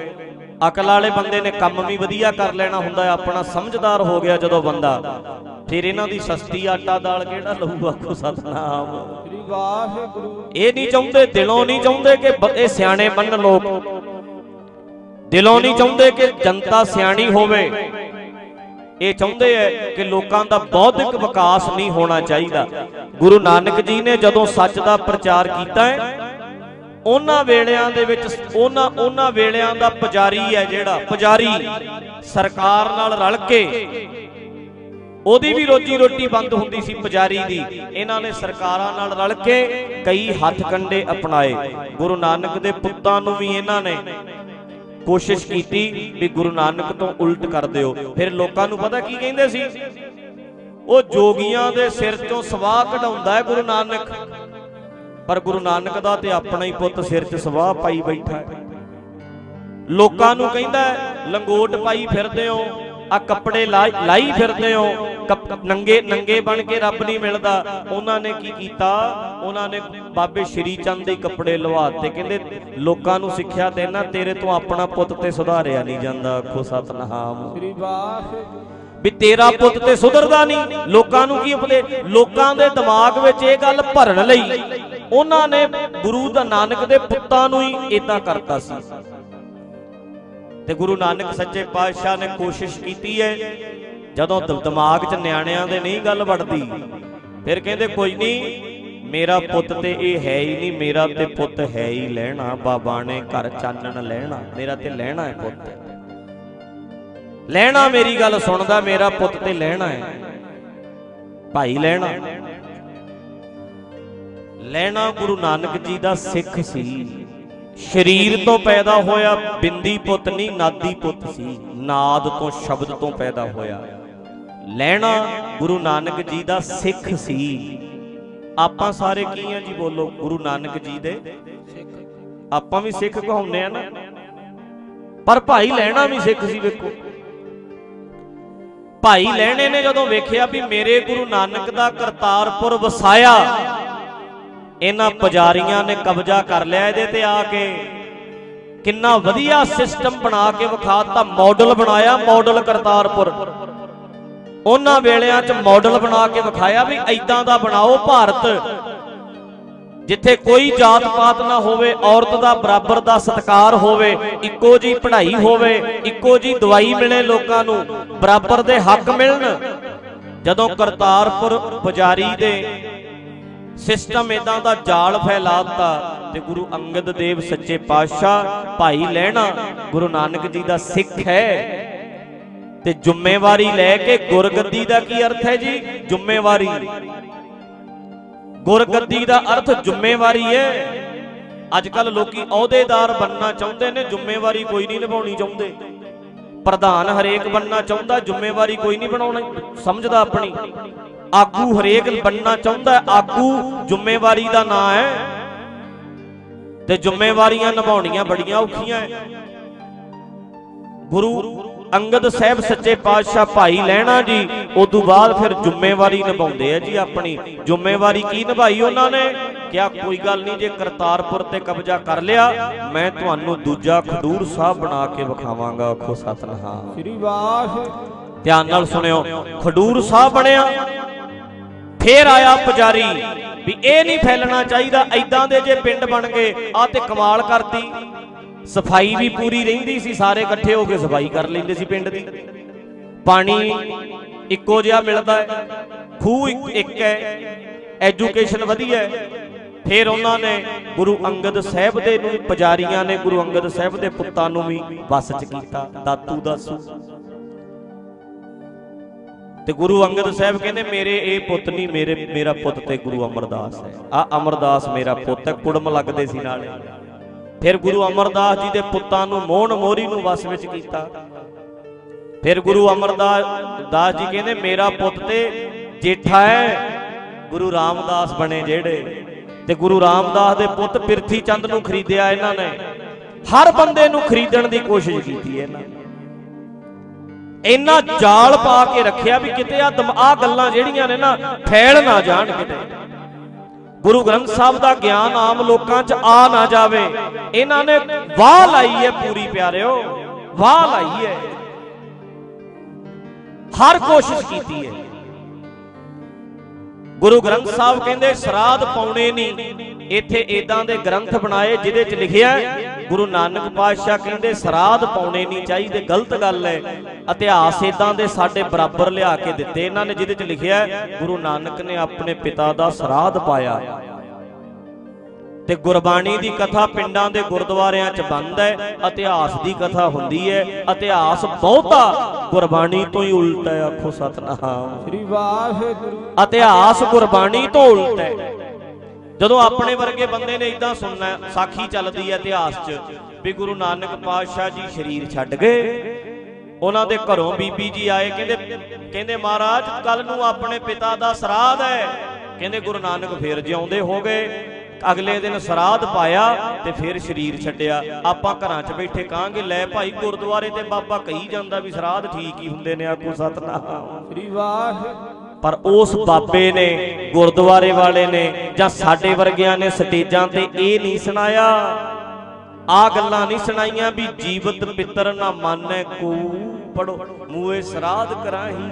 ਅਕਲ ਵਾਲੇ ਬੰਦੇ ਨੇ ਕੰਮ ਵੀ ਵਧੀਆ ਕਰ ਲੈਣਾ ਹੁੰਦਾ ਆਪਣਾ ਸਮਝਦਾਰ ਹੋ ਗਿਆ ਜਦੋਂ ਬੰਦਾ। ਫਿਰ ਇਹਨਾਂ ਦੀ ਸਸਤੀ ਆਟਾ ਦਾਲ ਕਿਹੜਾ ਲਊ ਆਖੋ ਸਤਨਾਮ। ਸ੍ਰੀ ਵਾਹਿਗੁਰੂ ਇਹ ਨਹੀਂ ਚਾਹੁੰਦੇ, ਦਿਲੋਂ ਨਹੀਂ ਚਾਹੁੰਦੇ ਕਿ ਇਹ ਸਿਆਣੇ ਬਣਨ ਲੋਕ। ਦਿਲੋਂ ਨਹੀਂ ਚਾਹੁੰਦੇ ਕਿ ਜਨਤਾ ਸਿਆਣੀ ਹੋਵੇ। ਇਹ ਚਾਹੁੰਦੇ ਐ ਕਿ ਲੋਕਾਂ ਦਾ ਬੌਧਿਕ ਵਿਕਾਸ ਨਹੀਂ ਹੋਣਾ ਚਾਹੀਦਾ। ਗੁਰੂ ਨਾਨਕ ਜੀ ਨੇ ਜਦੋਂ ਸੱਚ ਦਾ ਪ੍ਰਚਾਰ ਕੀਤਾ ਹੈ ਉਹਨਾਂ ਵੇਲਿਆਂ ਦੇ ਵਿੱਚ ਉਹਨਾਂ ਉਹਨਾਂ ਵੇਲਿਆਂ ਦਾ ਪੁਜਾਰੀ ਹੈ ਜਿਹੜਾ, ਪੁਜਾਰੀ। ਸਰਕਾਰ ਨਾਲ ਰਲ ਕੇ। ਉਹਦੀ ਵੀ ਰੋਜੀ ਰੋਟੀ ਬੰਦ ਹੁੰਦੀ ਸੀ ਪੁਜਾਰੀ ਦੀ। ਇਹਨਾਂ ਨੇ ਸਰਕਾਰਾਂ ਨਾਲ ਰਲ ਕੇ ਕਈ ਹੱਥ ਕੰਡੇ ਅਪਣਾਏ। ਗੁਰੂ ਨਾਨਕ ਦੇ ਪੁੱਤਾਂ ਨੂੰ ਵੀ ਇਹਨਾਂ ਨੇ ਕੋਸ਼ਿਸ਼ ਕੀਤੀ ਵੀ ਗੁਰੂ ਨਾਨਕ ਤੋਂ ਉਲਟ ਕਰ ਦਿਓ। ਫਿਰ ਲੋਕਾਂ ਨੂੰ ਪਤਾ ਕੀ ਕਹਿੰਦੇ ਸੀ? ਉਹ ਜੋਗੀਆਂ ਦੇ ਸਿਰ ਚੋਂ ਸਵਾਹ ਕਢਾਉਂਦਾ ਹੈ ਗੁਰੂ ਨਾਨਕ। ਪਰ ਗੁਰੂ ਨਾਨਕ ਦਾ ਤੇ ਆਪਣਾ ਹੀ ਪੁੱਤ ਸਿਰ 'ਚ ਸਵਾਹ ਪਾਈ ਬੈਠਾ ਹੈ। ਲੋਕਾਂ ਨੂੰ ਕਹਿੰਦਾ ਲੰਗੋਟ ਪਾਈ ਫਿਰਦੇ ਹੋ ਆ ਕੱਪੜੇ ਲਾਈ ਫਿਰਦੇ ਹੋ ਨੰਗੇ ਨੰਗੇ ਬਣ ਕੇ ਰੱਬ ਨਹੀਂ ਮਿਲਦਾ। ਉਹਨਾਂ ਨੇ ਕੀ ਕੀਤਾ? ਉਹਨਾਂ ਨੇ ਬਾਬੇ ਸ਼੍ਰੀ ਚੰਦ ਦੇ ਕੱਪੜੇ ਲਵਾਤੇ ਕਹਿੰਦੇ ਲੋਕਾਂ ਨੂੰ ਸਿੱਖਿਆ ਦੇਣਾ ਤੇਰੇ ਤੋਂ ਆਪਣਾ ਪੁੱਤ ਤੇ ਸੁਧਾਰਿਆ ਨਹੀਂ ਜਾਂਦਾ। ਆਖੋ ਸਤਨਾਮ। ਸ੍ਰੀ ਵਾਹਿਗੁਰੂ ਵੀ ਤੇਰਾ ਪੁੱਤ ਤੇ ਸੁਧਰਦਾ ਨਹੀਂ। ਲੋਕਾਂ ਨੂੰ ਕੀ ਉਪਦੇ ਲੋਕਾਂ ਦੇ ਦਿਮਾਗ ਵਿੱਚ ਇਹ ਗੱਲ ਭਰਨ ਲਈ। ਉਹਨਾਂ ਨੇ ਗੁਰੂ ਦਾ ਨਾਨਕ ਦੇ ਪੁੱਤਾਂ ਨੂੰ ਹੀ ਇਦਾਂ ਕਰਤਾ ਸੀ। ਤੇ ਗੁਰੂ ਨਾਨਕ ਸੱਚੇ ਪਾਤਸ਼ਾਹ ਨੇ ਕੋਸ਼ਿਸ਼ ਕੀਤੀ ਹੈ, ਜਦੋਂ ਦਿਮਾਗ 'ਚ ਨਿਆਣਿਆਂ ਦੇ ਨਹੀਂ ਗੱਲ ਵੜਦੀ ਫਿਰ ਕਹਿੰਦੇ ਕੋਈ ਨਹੀਂ, ਮੇਰਾ ਪੁੱਤ ਤੇ ਇਹ ਹੈ ਹੀ ਨਹੀਂ, ਮੇਰਾ ਤੇ ਪੁੱਤ ਹੈ ਹੀ ਲੈਣਾ, ਬਾਬਾ ਨੇ ਘਰ ਚਾਨਣ ਲੈਣਾ, ਮੇਰਾ ਤੇ ਲੈਣਾ ਹੈ ਪੁੱਤ। ਲੈਣਾ ਮੇਰੀ ਗੱਲ ਸੁਣਦਾ, ਮੇਰਾ ਪੁੱਤ ਤੇ ਲੈਣਾ ਹੈ। ਭਾਈ ਲੈਣਾ। ਲੈਣਾ ਗੁਰੂ ਨਾਨਕ ਜੀ ਦਾ ਸਿੱਖ ਸੀ। ਸਰੀਰ ਤੋਂ ਪੈਦਾ ਹੋਇਆ ਬਿੰਦੀ ਪੁੱਤ ਨਹੀਂ, ਨਾਦੀ ਪੁੱਤ ਸੀ। ਨਾਦ ਤੋਂ ਸ਼ਬਦ ਤੋਂ ਪੈਦਾ ਹੋਇਆ। ਲੈਣਾ ਗੁਰੂ ਨਾਨਕ ਜੀ ਦਾ ਸਿੱਖ ਸੀ। ਆਪਾਂ ਸਾਰੇ ਕੀ ਆ ਜੀ ਬੋਲੋ, ਗੁਰੂ ਨਾਨਕ ਜੀ ਦੇ? ਆਪਾਂ ਵੀ ਸਿੱਖ ਕਹਾਉਂਦੇ ਆ ਨਾ। ਪਰ ਭਾਈ ਲੈਣਾ ਵੀ ਸਿੱਖ ਸੀ ਵੇਖੋ। ਭਾਈ ਲੈਣੇ ਨੇ ਜਦੋਂ ਵੇਖਿਆ ਵੀ ਮੇਰੇ ਗੁਰੂ ਨਾਨਕ ਦਾ ਕਰਤਾਰਪੁਰ ਵਸਾਇਆ ਇਹਨਾਂ ਪੁਜਾਰੀਆਂ ਨੇ ਕਬਜ਼ਾ ਕਰ ਲਿਆ ਇਹਦੇ ਤੇ ਆ ਕੇ। ਕਿੰਨਾ ਵਧੀਆ ਸਿਸਟਮ ਬਣਾ ਕੇ ਵਿਖਾਤਾ ਮਾਡਲ ਬਣਾਇਆ ਮਾਡਲ ਕਰਤਾਰਪੁਰ। ਉਹਨਾਂ ਵੇਲਿਆਂ 'ਚ ਮਾਡਲ ਬਣਾ ਕੇ ਵਿਖਾਇਆ ਵੀ ਐਦਾਂ ਦਾ ਬਣਾਓ ਭਾਰਤ। ਜਿੱਥੇ ਕੋਈ ਜਾਤ ਪਾਤ ਨਾ ਹੋਵੇ, ਔਰਤ ਦਾ ਬਰਾਬਰ ਦਾ ਸਤਕਾਰ ਹੋਵੇ, ਇੱਕੋ ਜੀ ਪੜ੍ਹਾਈ ਹੋਵੇ, ਇੱਕੋ ਜੀ ਦਵਾਈ ਮਿਲੇ ਲੋਕਾਂ ਨੂੰ, ਬਰਾਬਰ ਦੇ ਹੱਕ ਮਿਲਣ। ਜਦੋਂ ਕਰਤਾਰਪੁਰ ਪੁਜਾਰੀ ਦੇ ਸਿਸਟਮ ਇਦਾਂ ਦਾ ਜਾਲ ਫੈਲਾਤਾ ਤੇ ਗੁਰੂ ਅੰਗਦ ਦੇਵ ਸੱਚੇ ਪਾਤਸ਼ਾਹ ਭਾਈ ਲੈਣਾ ਗੁਰੂ ਨਾਨਕ ਜੀ ਦਾ ਸਿੱਖ ਹੈ। ਤੇ ਜ਼ਿੰਮੇਵਾਰੀ ਲੈ ਕੇ ਗੁਰਗੱਦੀ ਦਾ ਕੀ ਅਰਥ ਹੈ ਜੀ? ਜ਼ਿੰਮੇਵਾਰੀ। ਗੁਰਗੱਦੀ ਦਾ ਅਰਥ ਜ਼ਿੰਮੇਵਾਰੀ ਹੈ। ਅੱਜ ਕੱਲ ਲੋਕੀ ਅਹੁਦੇਦਾਰ ਬੰਨਣਾ ਚਾਹੁੰਦੇ ਨੇ, ਜ਼ਿੰਮੇਵਾਰੀ ਕੋਈ ਨਹੀਂ ਨਿਭਾਉਣੀ ਚਾਹੁੰਦੇ। ਪ੍ਰਧਾਨ ਹਰੇਕ ਬੰਨਣਾ ਚਾਹੁੰਦਾ, ਜ਼ਿੰਮੇਵਾਰੀ ਕੋਈ ਨਹੀਂ ਬਣਾਉਣਾ, ਸਮਝਦਾ ਆਪਣੀ। ਆਗੂ ਹਰੇਕ ਬੰਨਣਾ ਚਾਹੁੰਦਾ ਆਗੂ ਜ਼ਿੰਮੇਵਾਰੀ ਦਾ ਨਾਂ ਹੈ ਤੇ ਜ਼ਿੰਮੇਵਾਰੀਆਂ ਨਿਭਾਉਣੀਆਂ ਬੜੀਆਂ ਔਖੀਆਂ ਹੈ। ਗੁਰੂ ਅੰਗਦ ਸਾਹਿਬ ਸੱਚੇ ਪਾਤਸ਼ਾਹ ਭਾਈ ਲੈਣਾ ਜੀ ਉਦੋਂ ਬਾਅਦ ਫਿਰ ਜ਼ਿੰਮੇਵਾਰੀ ਨਿਭਾਉਂਦੇ ਆ ਜੀ ਆਪਣੀ। ਜ਼ਿੰਮੇਵਾਰੀ ਕੀ ਨਿਭਾਈ ਉਹਨਾਂ ਨੇ? ਕਿਹਾ ਕੋਈ ਗੱਲ ਨਹੀਂ ਜੇ ਕਰਤਾਰਪੁਰ ਤੇ ਕਬਜ਼ਾ ਕਰ ਲਿਆ ਮੈਂ ਤੁਹਾਨੂੰ ਦੂਜਾ ਖਡੂਰ ਸਾਹਿਬ ਬਣਾ ਕੇ ਵਿਖਾਵਾਂਗਾ ਆਖੋ ਸਤਨਾਮ। ਸ੍ਰੀ ਵਾਹਿਗੁਰੂ ਧਿਆਨ ਨਾਲ ਸੁਣਿਓ ਖਡੂਰ ਸਾਹਿਬ ਬਣਿਆ। ਫੇਰ ਆਇਆ ਪੁਜਾਰੀ ਵੀ ਇਹ ਨਹੀਂ ਫੈਲਣਾ ਚਾਹੀਦਾ ਐਦਾਂ ਦੇ ਜੇ ਪਿੰਡ ਬਣ ਗਏ ਆ ਤੇ ਕਮਾਲ ਕਰਤੀ। ਸਫ਼ਾਈ ਵੀ ਪੂਰੀ ਰਹਿੰਦੀ ਸੀ, ਸਾਰੇ ਇਕੱਠੇ ਹੋ ਕੇ ਸਫ਼ਾਈ ਕਰ ਲੈਂਦੇ ਸੀ ਪਿੰਡ ਦੀ। ਪਾਣੀ ਇੱਕੋ ਜਿਹਾ ਮਿਲਦਾ ਹੈ, ਖੂਹ ਇੱਕ- ਇੱਕ ਹੈ, ਐਜੂਕੇਸ਼ਨ ਵਧੀਆ ਹੈ। ਫਿਰ ਉਹਨਾਂ ਨੇ ਗੁਰੂ ਅੰਗਦ ਸਾਹਿਬ ਦੇ ਨੂੰ, ਪੁਜਾਰੀਆਂ ਨੇ ਗੁਰੂ ਅੰਗਦ ਸਾਹਿਬ ਦੇ ਪੁੱਤਾਂ ਨੂੰ ਵੀ ਵਸ ਚ ਕੀਤਾ, ਦਾਤੂ ਦਾਸੂ। ਤੇ ਗੁਰੂ ਅੰਗਦ ਸਾਹਿਬ ਕਹਿੰਦੇ, ਮੇਰੇ ਇਹ ਪੁੱਤ ਨਹੀਂ, ਮੇਰੇ, ਮੇਰਾ ਪੁੱਤ ਤੇ ਗੁਰੂ ਅਮਰਦਾਸ ਹੈ। ਆ ਅਮਰਦਾਸ ਮੇਰਾ ਪੁੱਤ ਹੈ, ਕੁੜਮ ਲੱਗਦੇ ਸੀ ਨਾਲੇ। ਫਿਰ ਗੁਰੂ ਅਮਰਦਾਸ ਜੀ ਦੇ ਪੁੱਤਾਂ ਨੂੰ ਮੋਹਣ ਮੋਰੀ ਨੂੰ ਵਸ ਵਿੱਚ ਕੀਤਾ। ਫਿਰ ਗੁਰੂ ਅਮਰਦਾਸ ਦਾਸ ਜੀ ਕਹਿੰਦੇ, ਮੇਰਾ ਪੁੱਤ ਤੇ ਜੇਠਾ ਹੈ, ਗੁਰੂ ਰਾਮਦਾਸ ਬਣੇ ਜਿਹੜੇ। ਤੇ ਗੁਰੂ ਰਾਮਦਾਸ ਦੇ ਪੁੱਤ ਪਿਰਥੀ ਚੰਦ ਨੂੰ ਖਰੀਦਿਆ ਇਹਨਾਂ ਨੇ। ਹਰ ਬੰਦੇ ਨੂੰ ਖਰੀਦਣ ਦੀ ਕੋਸ਼ਿਸ਼ ਕੀਤੀ ਇਹਨਾਂ ਨੇ। ਇੰਨਾ ਜਾਲ ਪਾ ਕੇ ਰੱਖਿਆ ਵੀ ਕਿਤੇ ਆ ਆ ਗੱਲਾਂ ਜਿਹੜੀਆਂ ਨੇ ਨਾ ਫੈਲ ਨਾ ਜਾਣ ਕਿਤੇ। ਗੁਰੂ ਗ੍ਰੰਥ ਸਾਹਿਬ ਦਾ ਗਿਆਨ ਆਮ ਲੋਕਾਂ 'ਚ ਆ ਨਾ ਜਾਵੇ। ਇਹਨਾਂ ਨੇ ਵਾਹ ਲਾਈ ਹੈ ਪੂਰੀ ਪਿਆਰਿਓ, ਵਾਹ ਲਾਈ ਹੈ ਹਰ ਕੋਸ਼ਿਸ਼ ਕੀਤੀ ਹੈ ਗੁਰੂ ਗ੍ਰੰਥ ਸਾਹਿਬ ਕਹਿੰਦੇ, ਸਰਾਧ ਪਾਉਣੇ ਨਹੀਂ। ਇੱਥੇ ਇਦਾਂ ਦੇ ਗ੍ਰੰਥ ਬਣਾਏ ਜਿਹਦੇ 'ਚ ਲਿਖਿਆ ਗੁਰੂ ਨਾਨਕ ਪਾਤਸ਼ਾਹ ਕਹਿੰਦੇ, ਸਰਾਧ ਪਾਉਣੇ ਨਹੀਂ ਚਾਹੀਦੇ, ਗਲਤ ਗੱਲ ਹੈ। ਇਤਿਹਾਸ ਇਦਾਂ ਦੇ ਸਾਡੇ ਬਰਾਬਰ ਲਿਆ ਕੇ ਦਿੱਤੇ ਇਹਨਾਂ ਨੇ, ਜਿਹਦੇ 'ਚ ਲਿਖਿਆ ਗੁਰੂ ਨਾਨਕ ਨੇ ਆਪਣੇ ਪਿਤਾ ਦਾ ਸਰਾਧ ਪਾਇਆ। ਤੇ ਗੁਰਬਾਣੀ ਦੀ ਕਥਾ ਪਿੰਡਾਂ ਦੇ ਗੁਰਦੁਆਰਿਆਂ 'ਚ ਬੰਦ ਹੈ ਇਤਿਹਾਸ ਦੀ ਕਥਾ ਹੁੰਦੀ ਹੈ ਇਤਿਹਾਸ ਬਹੁਤਾ ਗੁਰਬਾਣੀ ਤੋਂ ਹੀ ਉਲਟਾ ਹੈ ਆਖੋ ਸਤਨਾਮ। ਸ੍ਰੀ ਵਾਹਿਗੁਰੂ। ਇਤਿਹਾਸ ਗੁਰਬਾਣੀ ਤੋਂ ਉਲਟ ਹੈ। ਜਦੋਂ ਆਪਣੇ ਵਰਗੇ ਬੰਦੇ ਨੇ ਇਦਾਂ ਸੁਣਨਾ ਸਾਖੀ ਚੱਲਦੀ ਹੈ ਇਤਿਹਾਸ 'ਚ ਵੀ ਗੁਰੂ ਨਾਨਕ ਪਾਤਸ਼ਾਹ ਜੀ ਸ਼ਰੀਰ ਛੱਡ ਗਏ। ਉਹਨਾਂ ਦੇ ਘਰੋਂ ਬੀਬੀ ਜੀ ਆਏ ਕਹਿੰਦੇ ਕਹਿੰਦੇ ਮਹਾਰਾਜ ਕੱਲ ਨੂੰ ਆਪਣੇ ਪਿਤਾ ਦਾ ਸਰਾਧ ਹੈ। ਕਹਿੰਦੇ ਗੁਰੂ ਨਾਨਕ ਫੇਰ ਜਿਉਂਦੇ ਹੋ ਗਏ। ਅਗਲੇ ਦਿਨ ਸਰਾਧ ਪਾਇਆ ਤੇ ਫਿਰ ਸ਼ਰੀਰ ਛੱਡਿਆ। ਆਪਾਂ ਘਰਾਂ 'ਚ ਬੈਠੇ ਕਾਂਗੇ ਲੈ ਭਾਈ ਗੁਰਦੁਆਰੇ ਤੇ ਬਾਬਾ ਕਹੀ ਜਾਂਦਾ ਵੀ ਸਰਾਧ ਠੀਕ ਹੀ ਹੁੰਦੇ ਨੇ ਆਕੂ ਸਤਨਾਮ। ਸ੍ਰੀ ਵਾਹਿਗੁਰੂ। ਪਰ ਉਸ ਬਾਬੇ ਨੇ ਗੁਰਦੁਆਰੇ ਵਾਲੇ ਨੇ ਜਾਂ ਸਾਡੇ ਵਰਗਿਆਂ ਨੇ ਸਟੇਜਾਂ ਤੇ ਇਹ ਨਹੀਂ ਸੁਣਾਇਆ। ਆ ਗੱਲਾਂ ਨਹੀਂ ਸੁਣਾਈਆਂ ਵੀ ਜੀਵਤ ਪਿੱਤਰ ਨਾ ਮਾਨੈ ਕੋ ਪੜੋ। ਮੂਏ ਸਰਾਧ ਕਰਾਹੀ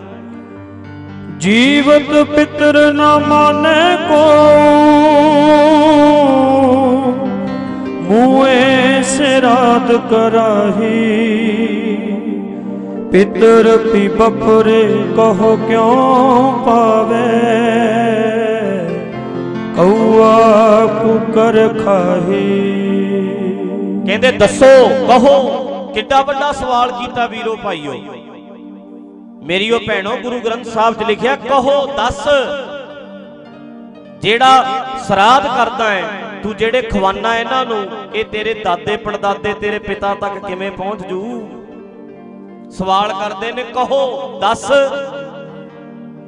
ਜੀਵਤ ਪਿਤਰ ਨਾ ਮਾਨੈ ਕੋ। ਮੂਏ ਸਿਰਾਦ ਕਰਾਹੀ। ਪਿਤਰ ਪੀ ਬਪਰੇ ਕਹੋ ਕਿਉ ਪਾਵੇ। ਕਉਆ ਕੁਕਰ ਖਾਹੀ। ਕਹਿੰਦੇ ਦੱਸੋ, ਕਹੋ, ਕਿੱਡਾ ਵੱਡਾ ਸਵਾਲ ਕੀਤਾ ਵੀਰੋ ਭਾਈਓ। ਮੇਰੀਓ ਭੈਣੋ ਗੁਰੂ ਗ੍ਰੰਥ ਸਾਹਿਬ 'ਚ ਲਿਖਿਆ ਕਹੋ ਦੱਸ। ਜਿਹੜਾ ਸਰਾਧ ਕਰਦਾ ਹੈ ਤੂੰ ਜਿਹੜੇ ਖਵਾਨਾ ਇਹਨਾਂ ਨੂੰ ਇਹ ਤੇਰੇ ਦਾਦੇ ਪੜਦਾਦੇ ਤੇਰੇ ਪਿਤਾ ਤੱਕ ਕਿਵੇਂ ਪਹੁੰਚ ਜੂ? ਸਵਾਲ ਕਰਦੇ ਨੇ ਕਹੋ ਦੱਸ।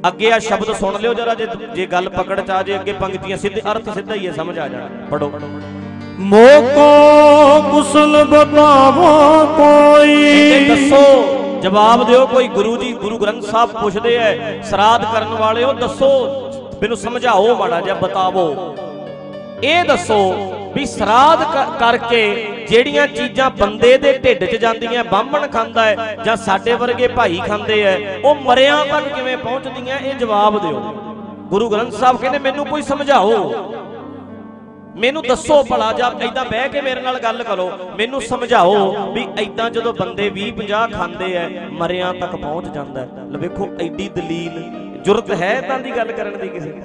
ਅੱਗੇ ਆ ਸ਼ਬਦ ਸੁਣ ਲਿਓ ਜਰਾ ਜੇ ਜੇ ਗੱਲ ਪਕੜ ਚ ਆ ਜੇ ਅੱਗੇ ਪੰਕਤੀਆਂ ਸਿੱਧੇ ਅਰਥ ਸਿੱਧਾ ਹੀ ਹੈ ਸਮਝ ਆ ਜਾਣਾ। ਪੜੋ ਬਤਾਵੋ ਕਹਿੰਦੇ ਕੋਈ ਦੱਸੋ ਜਵਾਬ ਦਿਓ, ਕੋਈ ਗੁਰੂ ਜੀ, ਗੁਰੂ ਗ੍ਰੰਥ ਸਾਹਿਬ ਪੁੱਛਦੇ ਐ, ਸਰਾਧ ਕਰਨ ਵਾਲਿਓ ਦੱਸੋ, ਮੈਨੂੰ ਸਮਝਾਓ ਮਾੜਾ ਜਿਹਾ, ਬਤਾਵੋ। ਇਹ ਦੱਸੋ ਵੀ ਸਰਾਧ ਕਰਕੇ ਜਿਹੜੀਆਂ ਚੀਜ਼ਾਂ ਬੰਦੇ ਦੇ ਢਿੱਡ 'ਚ ਜਾਂਦੀਆਂ, ਬਾਹਮਣ ਖਾਂਦਾ ਹੈ ਜਾਂ ਸਾਡੇ ਵਰਗੇ ਭਾਈ ਖਾਂਦੇ ਐ, ਉਹ ਮਰਿਆਂ ਤੱਕ ਕਿਵੇਂ ਪਹੁੰਚਦੀਆਂ, ਇਹ ਜਵਾਬ ਦਿਓ। ਗੁਰੂ ਗ੍ਰੰਥ ਸਾਹਿਬ ਕਹਿੰਦੇ, ਮੈਨੂੰ ਕੋਈ ਸਮਝਾਓ। ਮੈਨੂੰ ਦੱਸੋ ਭਲਾ ਜਾਂ ਐਦਾਂ ਬਹਿ ਕੇ ਮੇਰੇ ਨਾਲ ਗੱਲ ਕਰੋ। ਮੈਨੂੰ ਸਮਝਾਓ ਵੀ ਐਦਾਂ ਜਦੋਂ ਬੰਦੇ 20 50 ਖਾਂਦੇ ਐ ਮਰਿਆਂ ਤੱਕ ਪਹੁੰਚ ਜਾਂਦਾ। ਲੈ ਵੇਖੋ ਐਡੀ ਦਲੀਲ ਜੁਰਤ ਹੈ ਤਾਂ ਦੀ ਗੱਲ ਕਰਨ ਦੀ ਕਿਸੇ ਦੀ?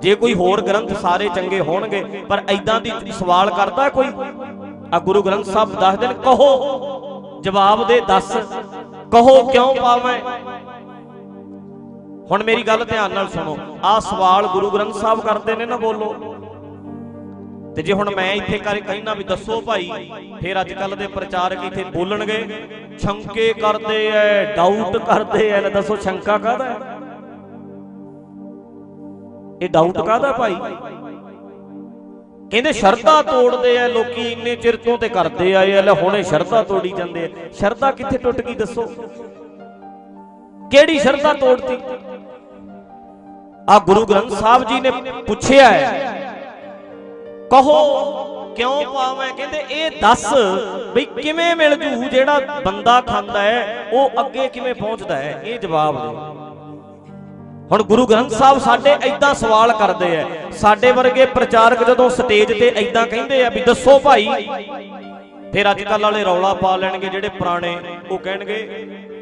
ਜੇ ਕੋਈ ਹੋਰ ਗ੍ਰੰਥ ਸਾਰੇ ਚੰਗੇ ਹੋਣਗੇ ਪਰ ਐਦਾਂ ਦੀ ਸਵਾਲ ਕਰਦਾ ਕੋਈ? ਆ ਗੁਰੂ ਗ੍ਰੰਥ ਸਾਹਿਬ ਦੱਸ ਦੇਣ ਕਹੋ। ਜਵਾਬ ਦੇ ਦੱਸ। ਕਹੋ ਕਿਉਂ ਪਾਵੇਂ? ਹੁਣ ਮੇਰੀ ਗੱਲ ਧਿਆਨ ਨਾਲ ਸੁਣੋ। ਆ ਸਵਾਲ ਗੁਰੂ ਗ੍ਰੰਥ ਸਾਹਿਬ ਕਰਦੇ ਨੇ ਨਾ ਬੋਲੋ। ਤੇ ਜੇ ਹੁਣ ਮੈਂ ਇੱਥੇ ਕਰ ਕਹਿਣਾ ਵੀ ਦੱਸੋ ਭਾਈ, ਫਿਰ ਅੱਜ ਕੱਲ ਦੇ ਪ੍ਰਚਾਰਕ ਇੱਥੇ ਬੋਲਣਗੇ? ਸ਼ੰਕੇ ਕਰਦੇ ਐ ਡਾਊਟ ਕਰਦੇ ਐ, ਲੈ ਦੱਸੋ ਸ਼ੰਕਾ ਕਾਹਦਾ ਹੈ ਇਹ ਡਾਊਟ ਕਾਹਦਾ ਭਾਈ? ਕਹਿੰਦੇ ਸ਼ਰਧਾ ਤੋੜਦੇ ਆ ਲੋਕੀ ਇੰਨੇ ਚਿਰ ਤੋਂ ਤੇ ਕਰਦੇ ਆਏ ਆ ਲੈ ਹੁਣੇ ਸ਼ਰਧਾ ਤੋੜੀ ਜਾਂਦੇ ਆ ਸ਼ਰਧਾ ਕਿੱਥੇ ਟੁੱਟ ਗਈ ਦੱਸੋ? ਕਿਹੜੀ ਸ਼ਰਧਾ ਤੋੜਤੀ? ਆ ਗੁਰੂ ਗ੍ਰੰਥ ਸਾਹਿਬ ਜੀ ਨੇ ਪੁੱਛਿਆ ਹੈ ਕਹੋ, ਕਿਉਂ ਪਾਵੇਂ? ਕਹਿੰਦੇ, ਇਹ ਦੱਸ ਬਈ ਕਿਵੇਂ ਮਿਲ ਜੂ ਜਿਹੜਾ ਬੰਦਾ ਖਾਂਦਾ ਹੈ, ਉਹ ਅੱਗੇ ਕਿਵੇਂ ਪਹੁੰਚਦਾ ਹੈ? ਇਹ ਜਵਾਬ ਦੇ। ਹੁਣ ਗੁਰੂ ਗ੍ਰੰਥ ਸਾਹਿਬ ਸਾਡੇ ਐਦਾਂ ਸਵਾਲ ਕਰਦੇ ਆ। ਸਾਡੇ ਵਰਗੇ ਪ੍ਰਚਾਰਕ ਜਦੋਂ ਸਟੇਜ ਤੇ ਐਦਾਂ ਕਹਿੰਦੇ ਆ ਵੀ ਦੱਸੋ ਭਾਈ ਫਿਰ ਅੱਜ ਕੱਲ ਵਾਲੇ ਰੌਲਾ ਪਾ ਲੈਣਗੇ ਜਿਹੜੇ ਪੁਰਾਣੇ। ਉਹ ਕਹਿਣਗੇ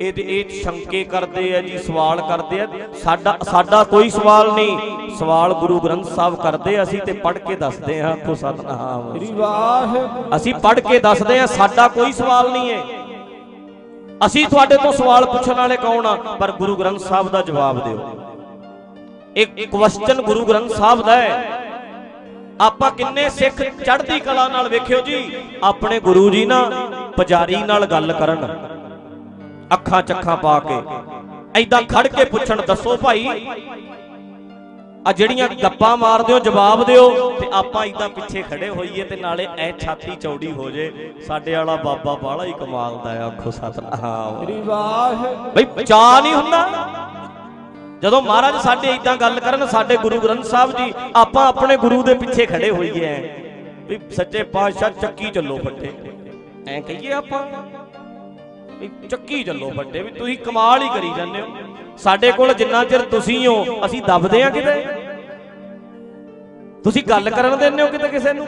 ਇਹ ਇਹ ਸ਼ੰਕੇ ਕਰਦੇ ਆ ਜੀ ਸਵਾਲ ਕਰਦੇ ਆ। ਸਾਡਾ ਸਾਡਾ ਕੋਈ ਸਵਾਲ ਨਹੀਂ। ਸਵਾਲ ਗੁਰੂ ਗ੍ਰੰਥ ਸਾਹਿਬ ਕਰਦੇ ਅਸੀਂ ਤੇ ਪੜ੍ਹ ਕੇ ਦੱਸਦੇ ਆ ਆਖੋ ਸਤਨਾਮ। ਸ੍ਰੀ ਵਾਹਿਗੁਰੂ। ਅਸੀਂ ਪੜ੍ਹ ਕੇ ਦੱਸਦੇ ਆ ਸਾਡਾ ਕੋਈ ਸਵਾਲ ਨਹੀਂ ਹੈ। ਅਸੀਂ ਤੁਹਾਡੇ ਤੋਂ ਸਵਾਲ ਪੁੱਛਣ ਵਾਲੇ ਕੌਣ ਆ? ਪਰ ਗੁਰੂ ਗ੍ਰੰਥ ਸਾਹਿਬ ਦਾ ਜਵਾਬ ਦਿਓ। ਇੱਕ ਕੁਐਸਚਨ ਗੁਰੂ ਗ੍ਰੰਥ ਸਾਹਿਬ ਦਾ ਹੈ। ਆਪਾਂ ਕਿੰਨੇ ਸਿੱਖ ਚੜ੍ਹਦੀ ਕਲਾ ਨਾਲ ਵੇਖਿਓ ਜੀ ਆਪਣੇ ਗੁਰੂ ਜੀ ਨਾ ਪੁਜਾਰੀ ਨਾਲ ਗੱਲ ਕਰਨ। ਅੱਖਾਂ ਚੱਖਾਂ ਪਾ ਕੇ ਐਦਾਂ ਖੜ ਕੇ ਪੁੱਛਣ ਦੱਸੋ ਭਾਈ ਆ ਜਿਹੜੀਆਂ ਗੱਪਾਂ ਮਾਰਦੇ ਹੋ ਜਵਾਬ ਦਿਓ ਤੇ ਆਪਾਂ ਇਦਾਂ ਪਿੱਛੇ ਖੜੇ ਹੋਈਏ ਤੇ ਨਾਲੇ ਐ ਛਾਤੀ ਚੌੜੀ ਹੋ ਜੇ। ਸਾਡੇ ਵਾਲਾ ਬਾਬਾ ਬਾਹਲਾ ਹੀ ਕਮਾਲ ਦਾ ਆ ਆਖੋ ਸਤਨਾਮ ਵਾਹਿਗੁਰੂ। ਬਈ ਚਾਹ ਨਹੀਂ ਹੁੰਦਾ? ਜਦੋਂ ਮਹਾਰਾਜ ਸਾਡੇ ਇਦਾਂ ਗੱਲ ਕਰਨ, ਸਾਡੇ ਗੁਰੂ ਗ੍ਰੰਥ ਸਾਹਿਬ ਜੀ, ਆਪਾਂ ਆਪਣੇ ਗੁਰੂ ਦੇ ਪਿੱਛੇ ਖੜੇ ਹੋਈਏ ਐ। ਵੀ ਸੱਚੇ ਪਾਤਸ਼ਾਹ ਚੱਕੀ ਚੱਲੋ ਫੱਟੇ ਐ ਕਹੀਏ ਆਪਾਂ, ਵੀ ਚੱਕੀ ਚੱਲੋ ਫੱਟੇ ਵੀ ਤੁਸੀਂ ਕਮਾਲ ਹੀ ਕਰੀ ਜਾਂਦੇ ਹੋ। ਸਾਡੇ ਕੋਲ ਜਿੰਨਾ ਚਿਰ ਤੁਸੀਂ ਹੋ, ਅਸੀਂ ਦੱਬਦੇ ਆ ਕਿਤੇ। ਤੁਸੀਂ ਗੱਲ ਕਰਨ ਦਿੰਦੇ ਹੋ ਕਿਤੇ ਕਿਸੇ ਨੂੰ।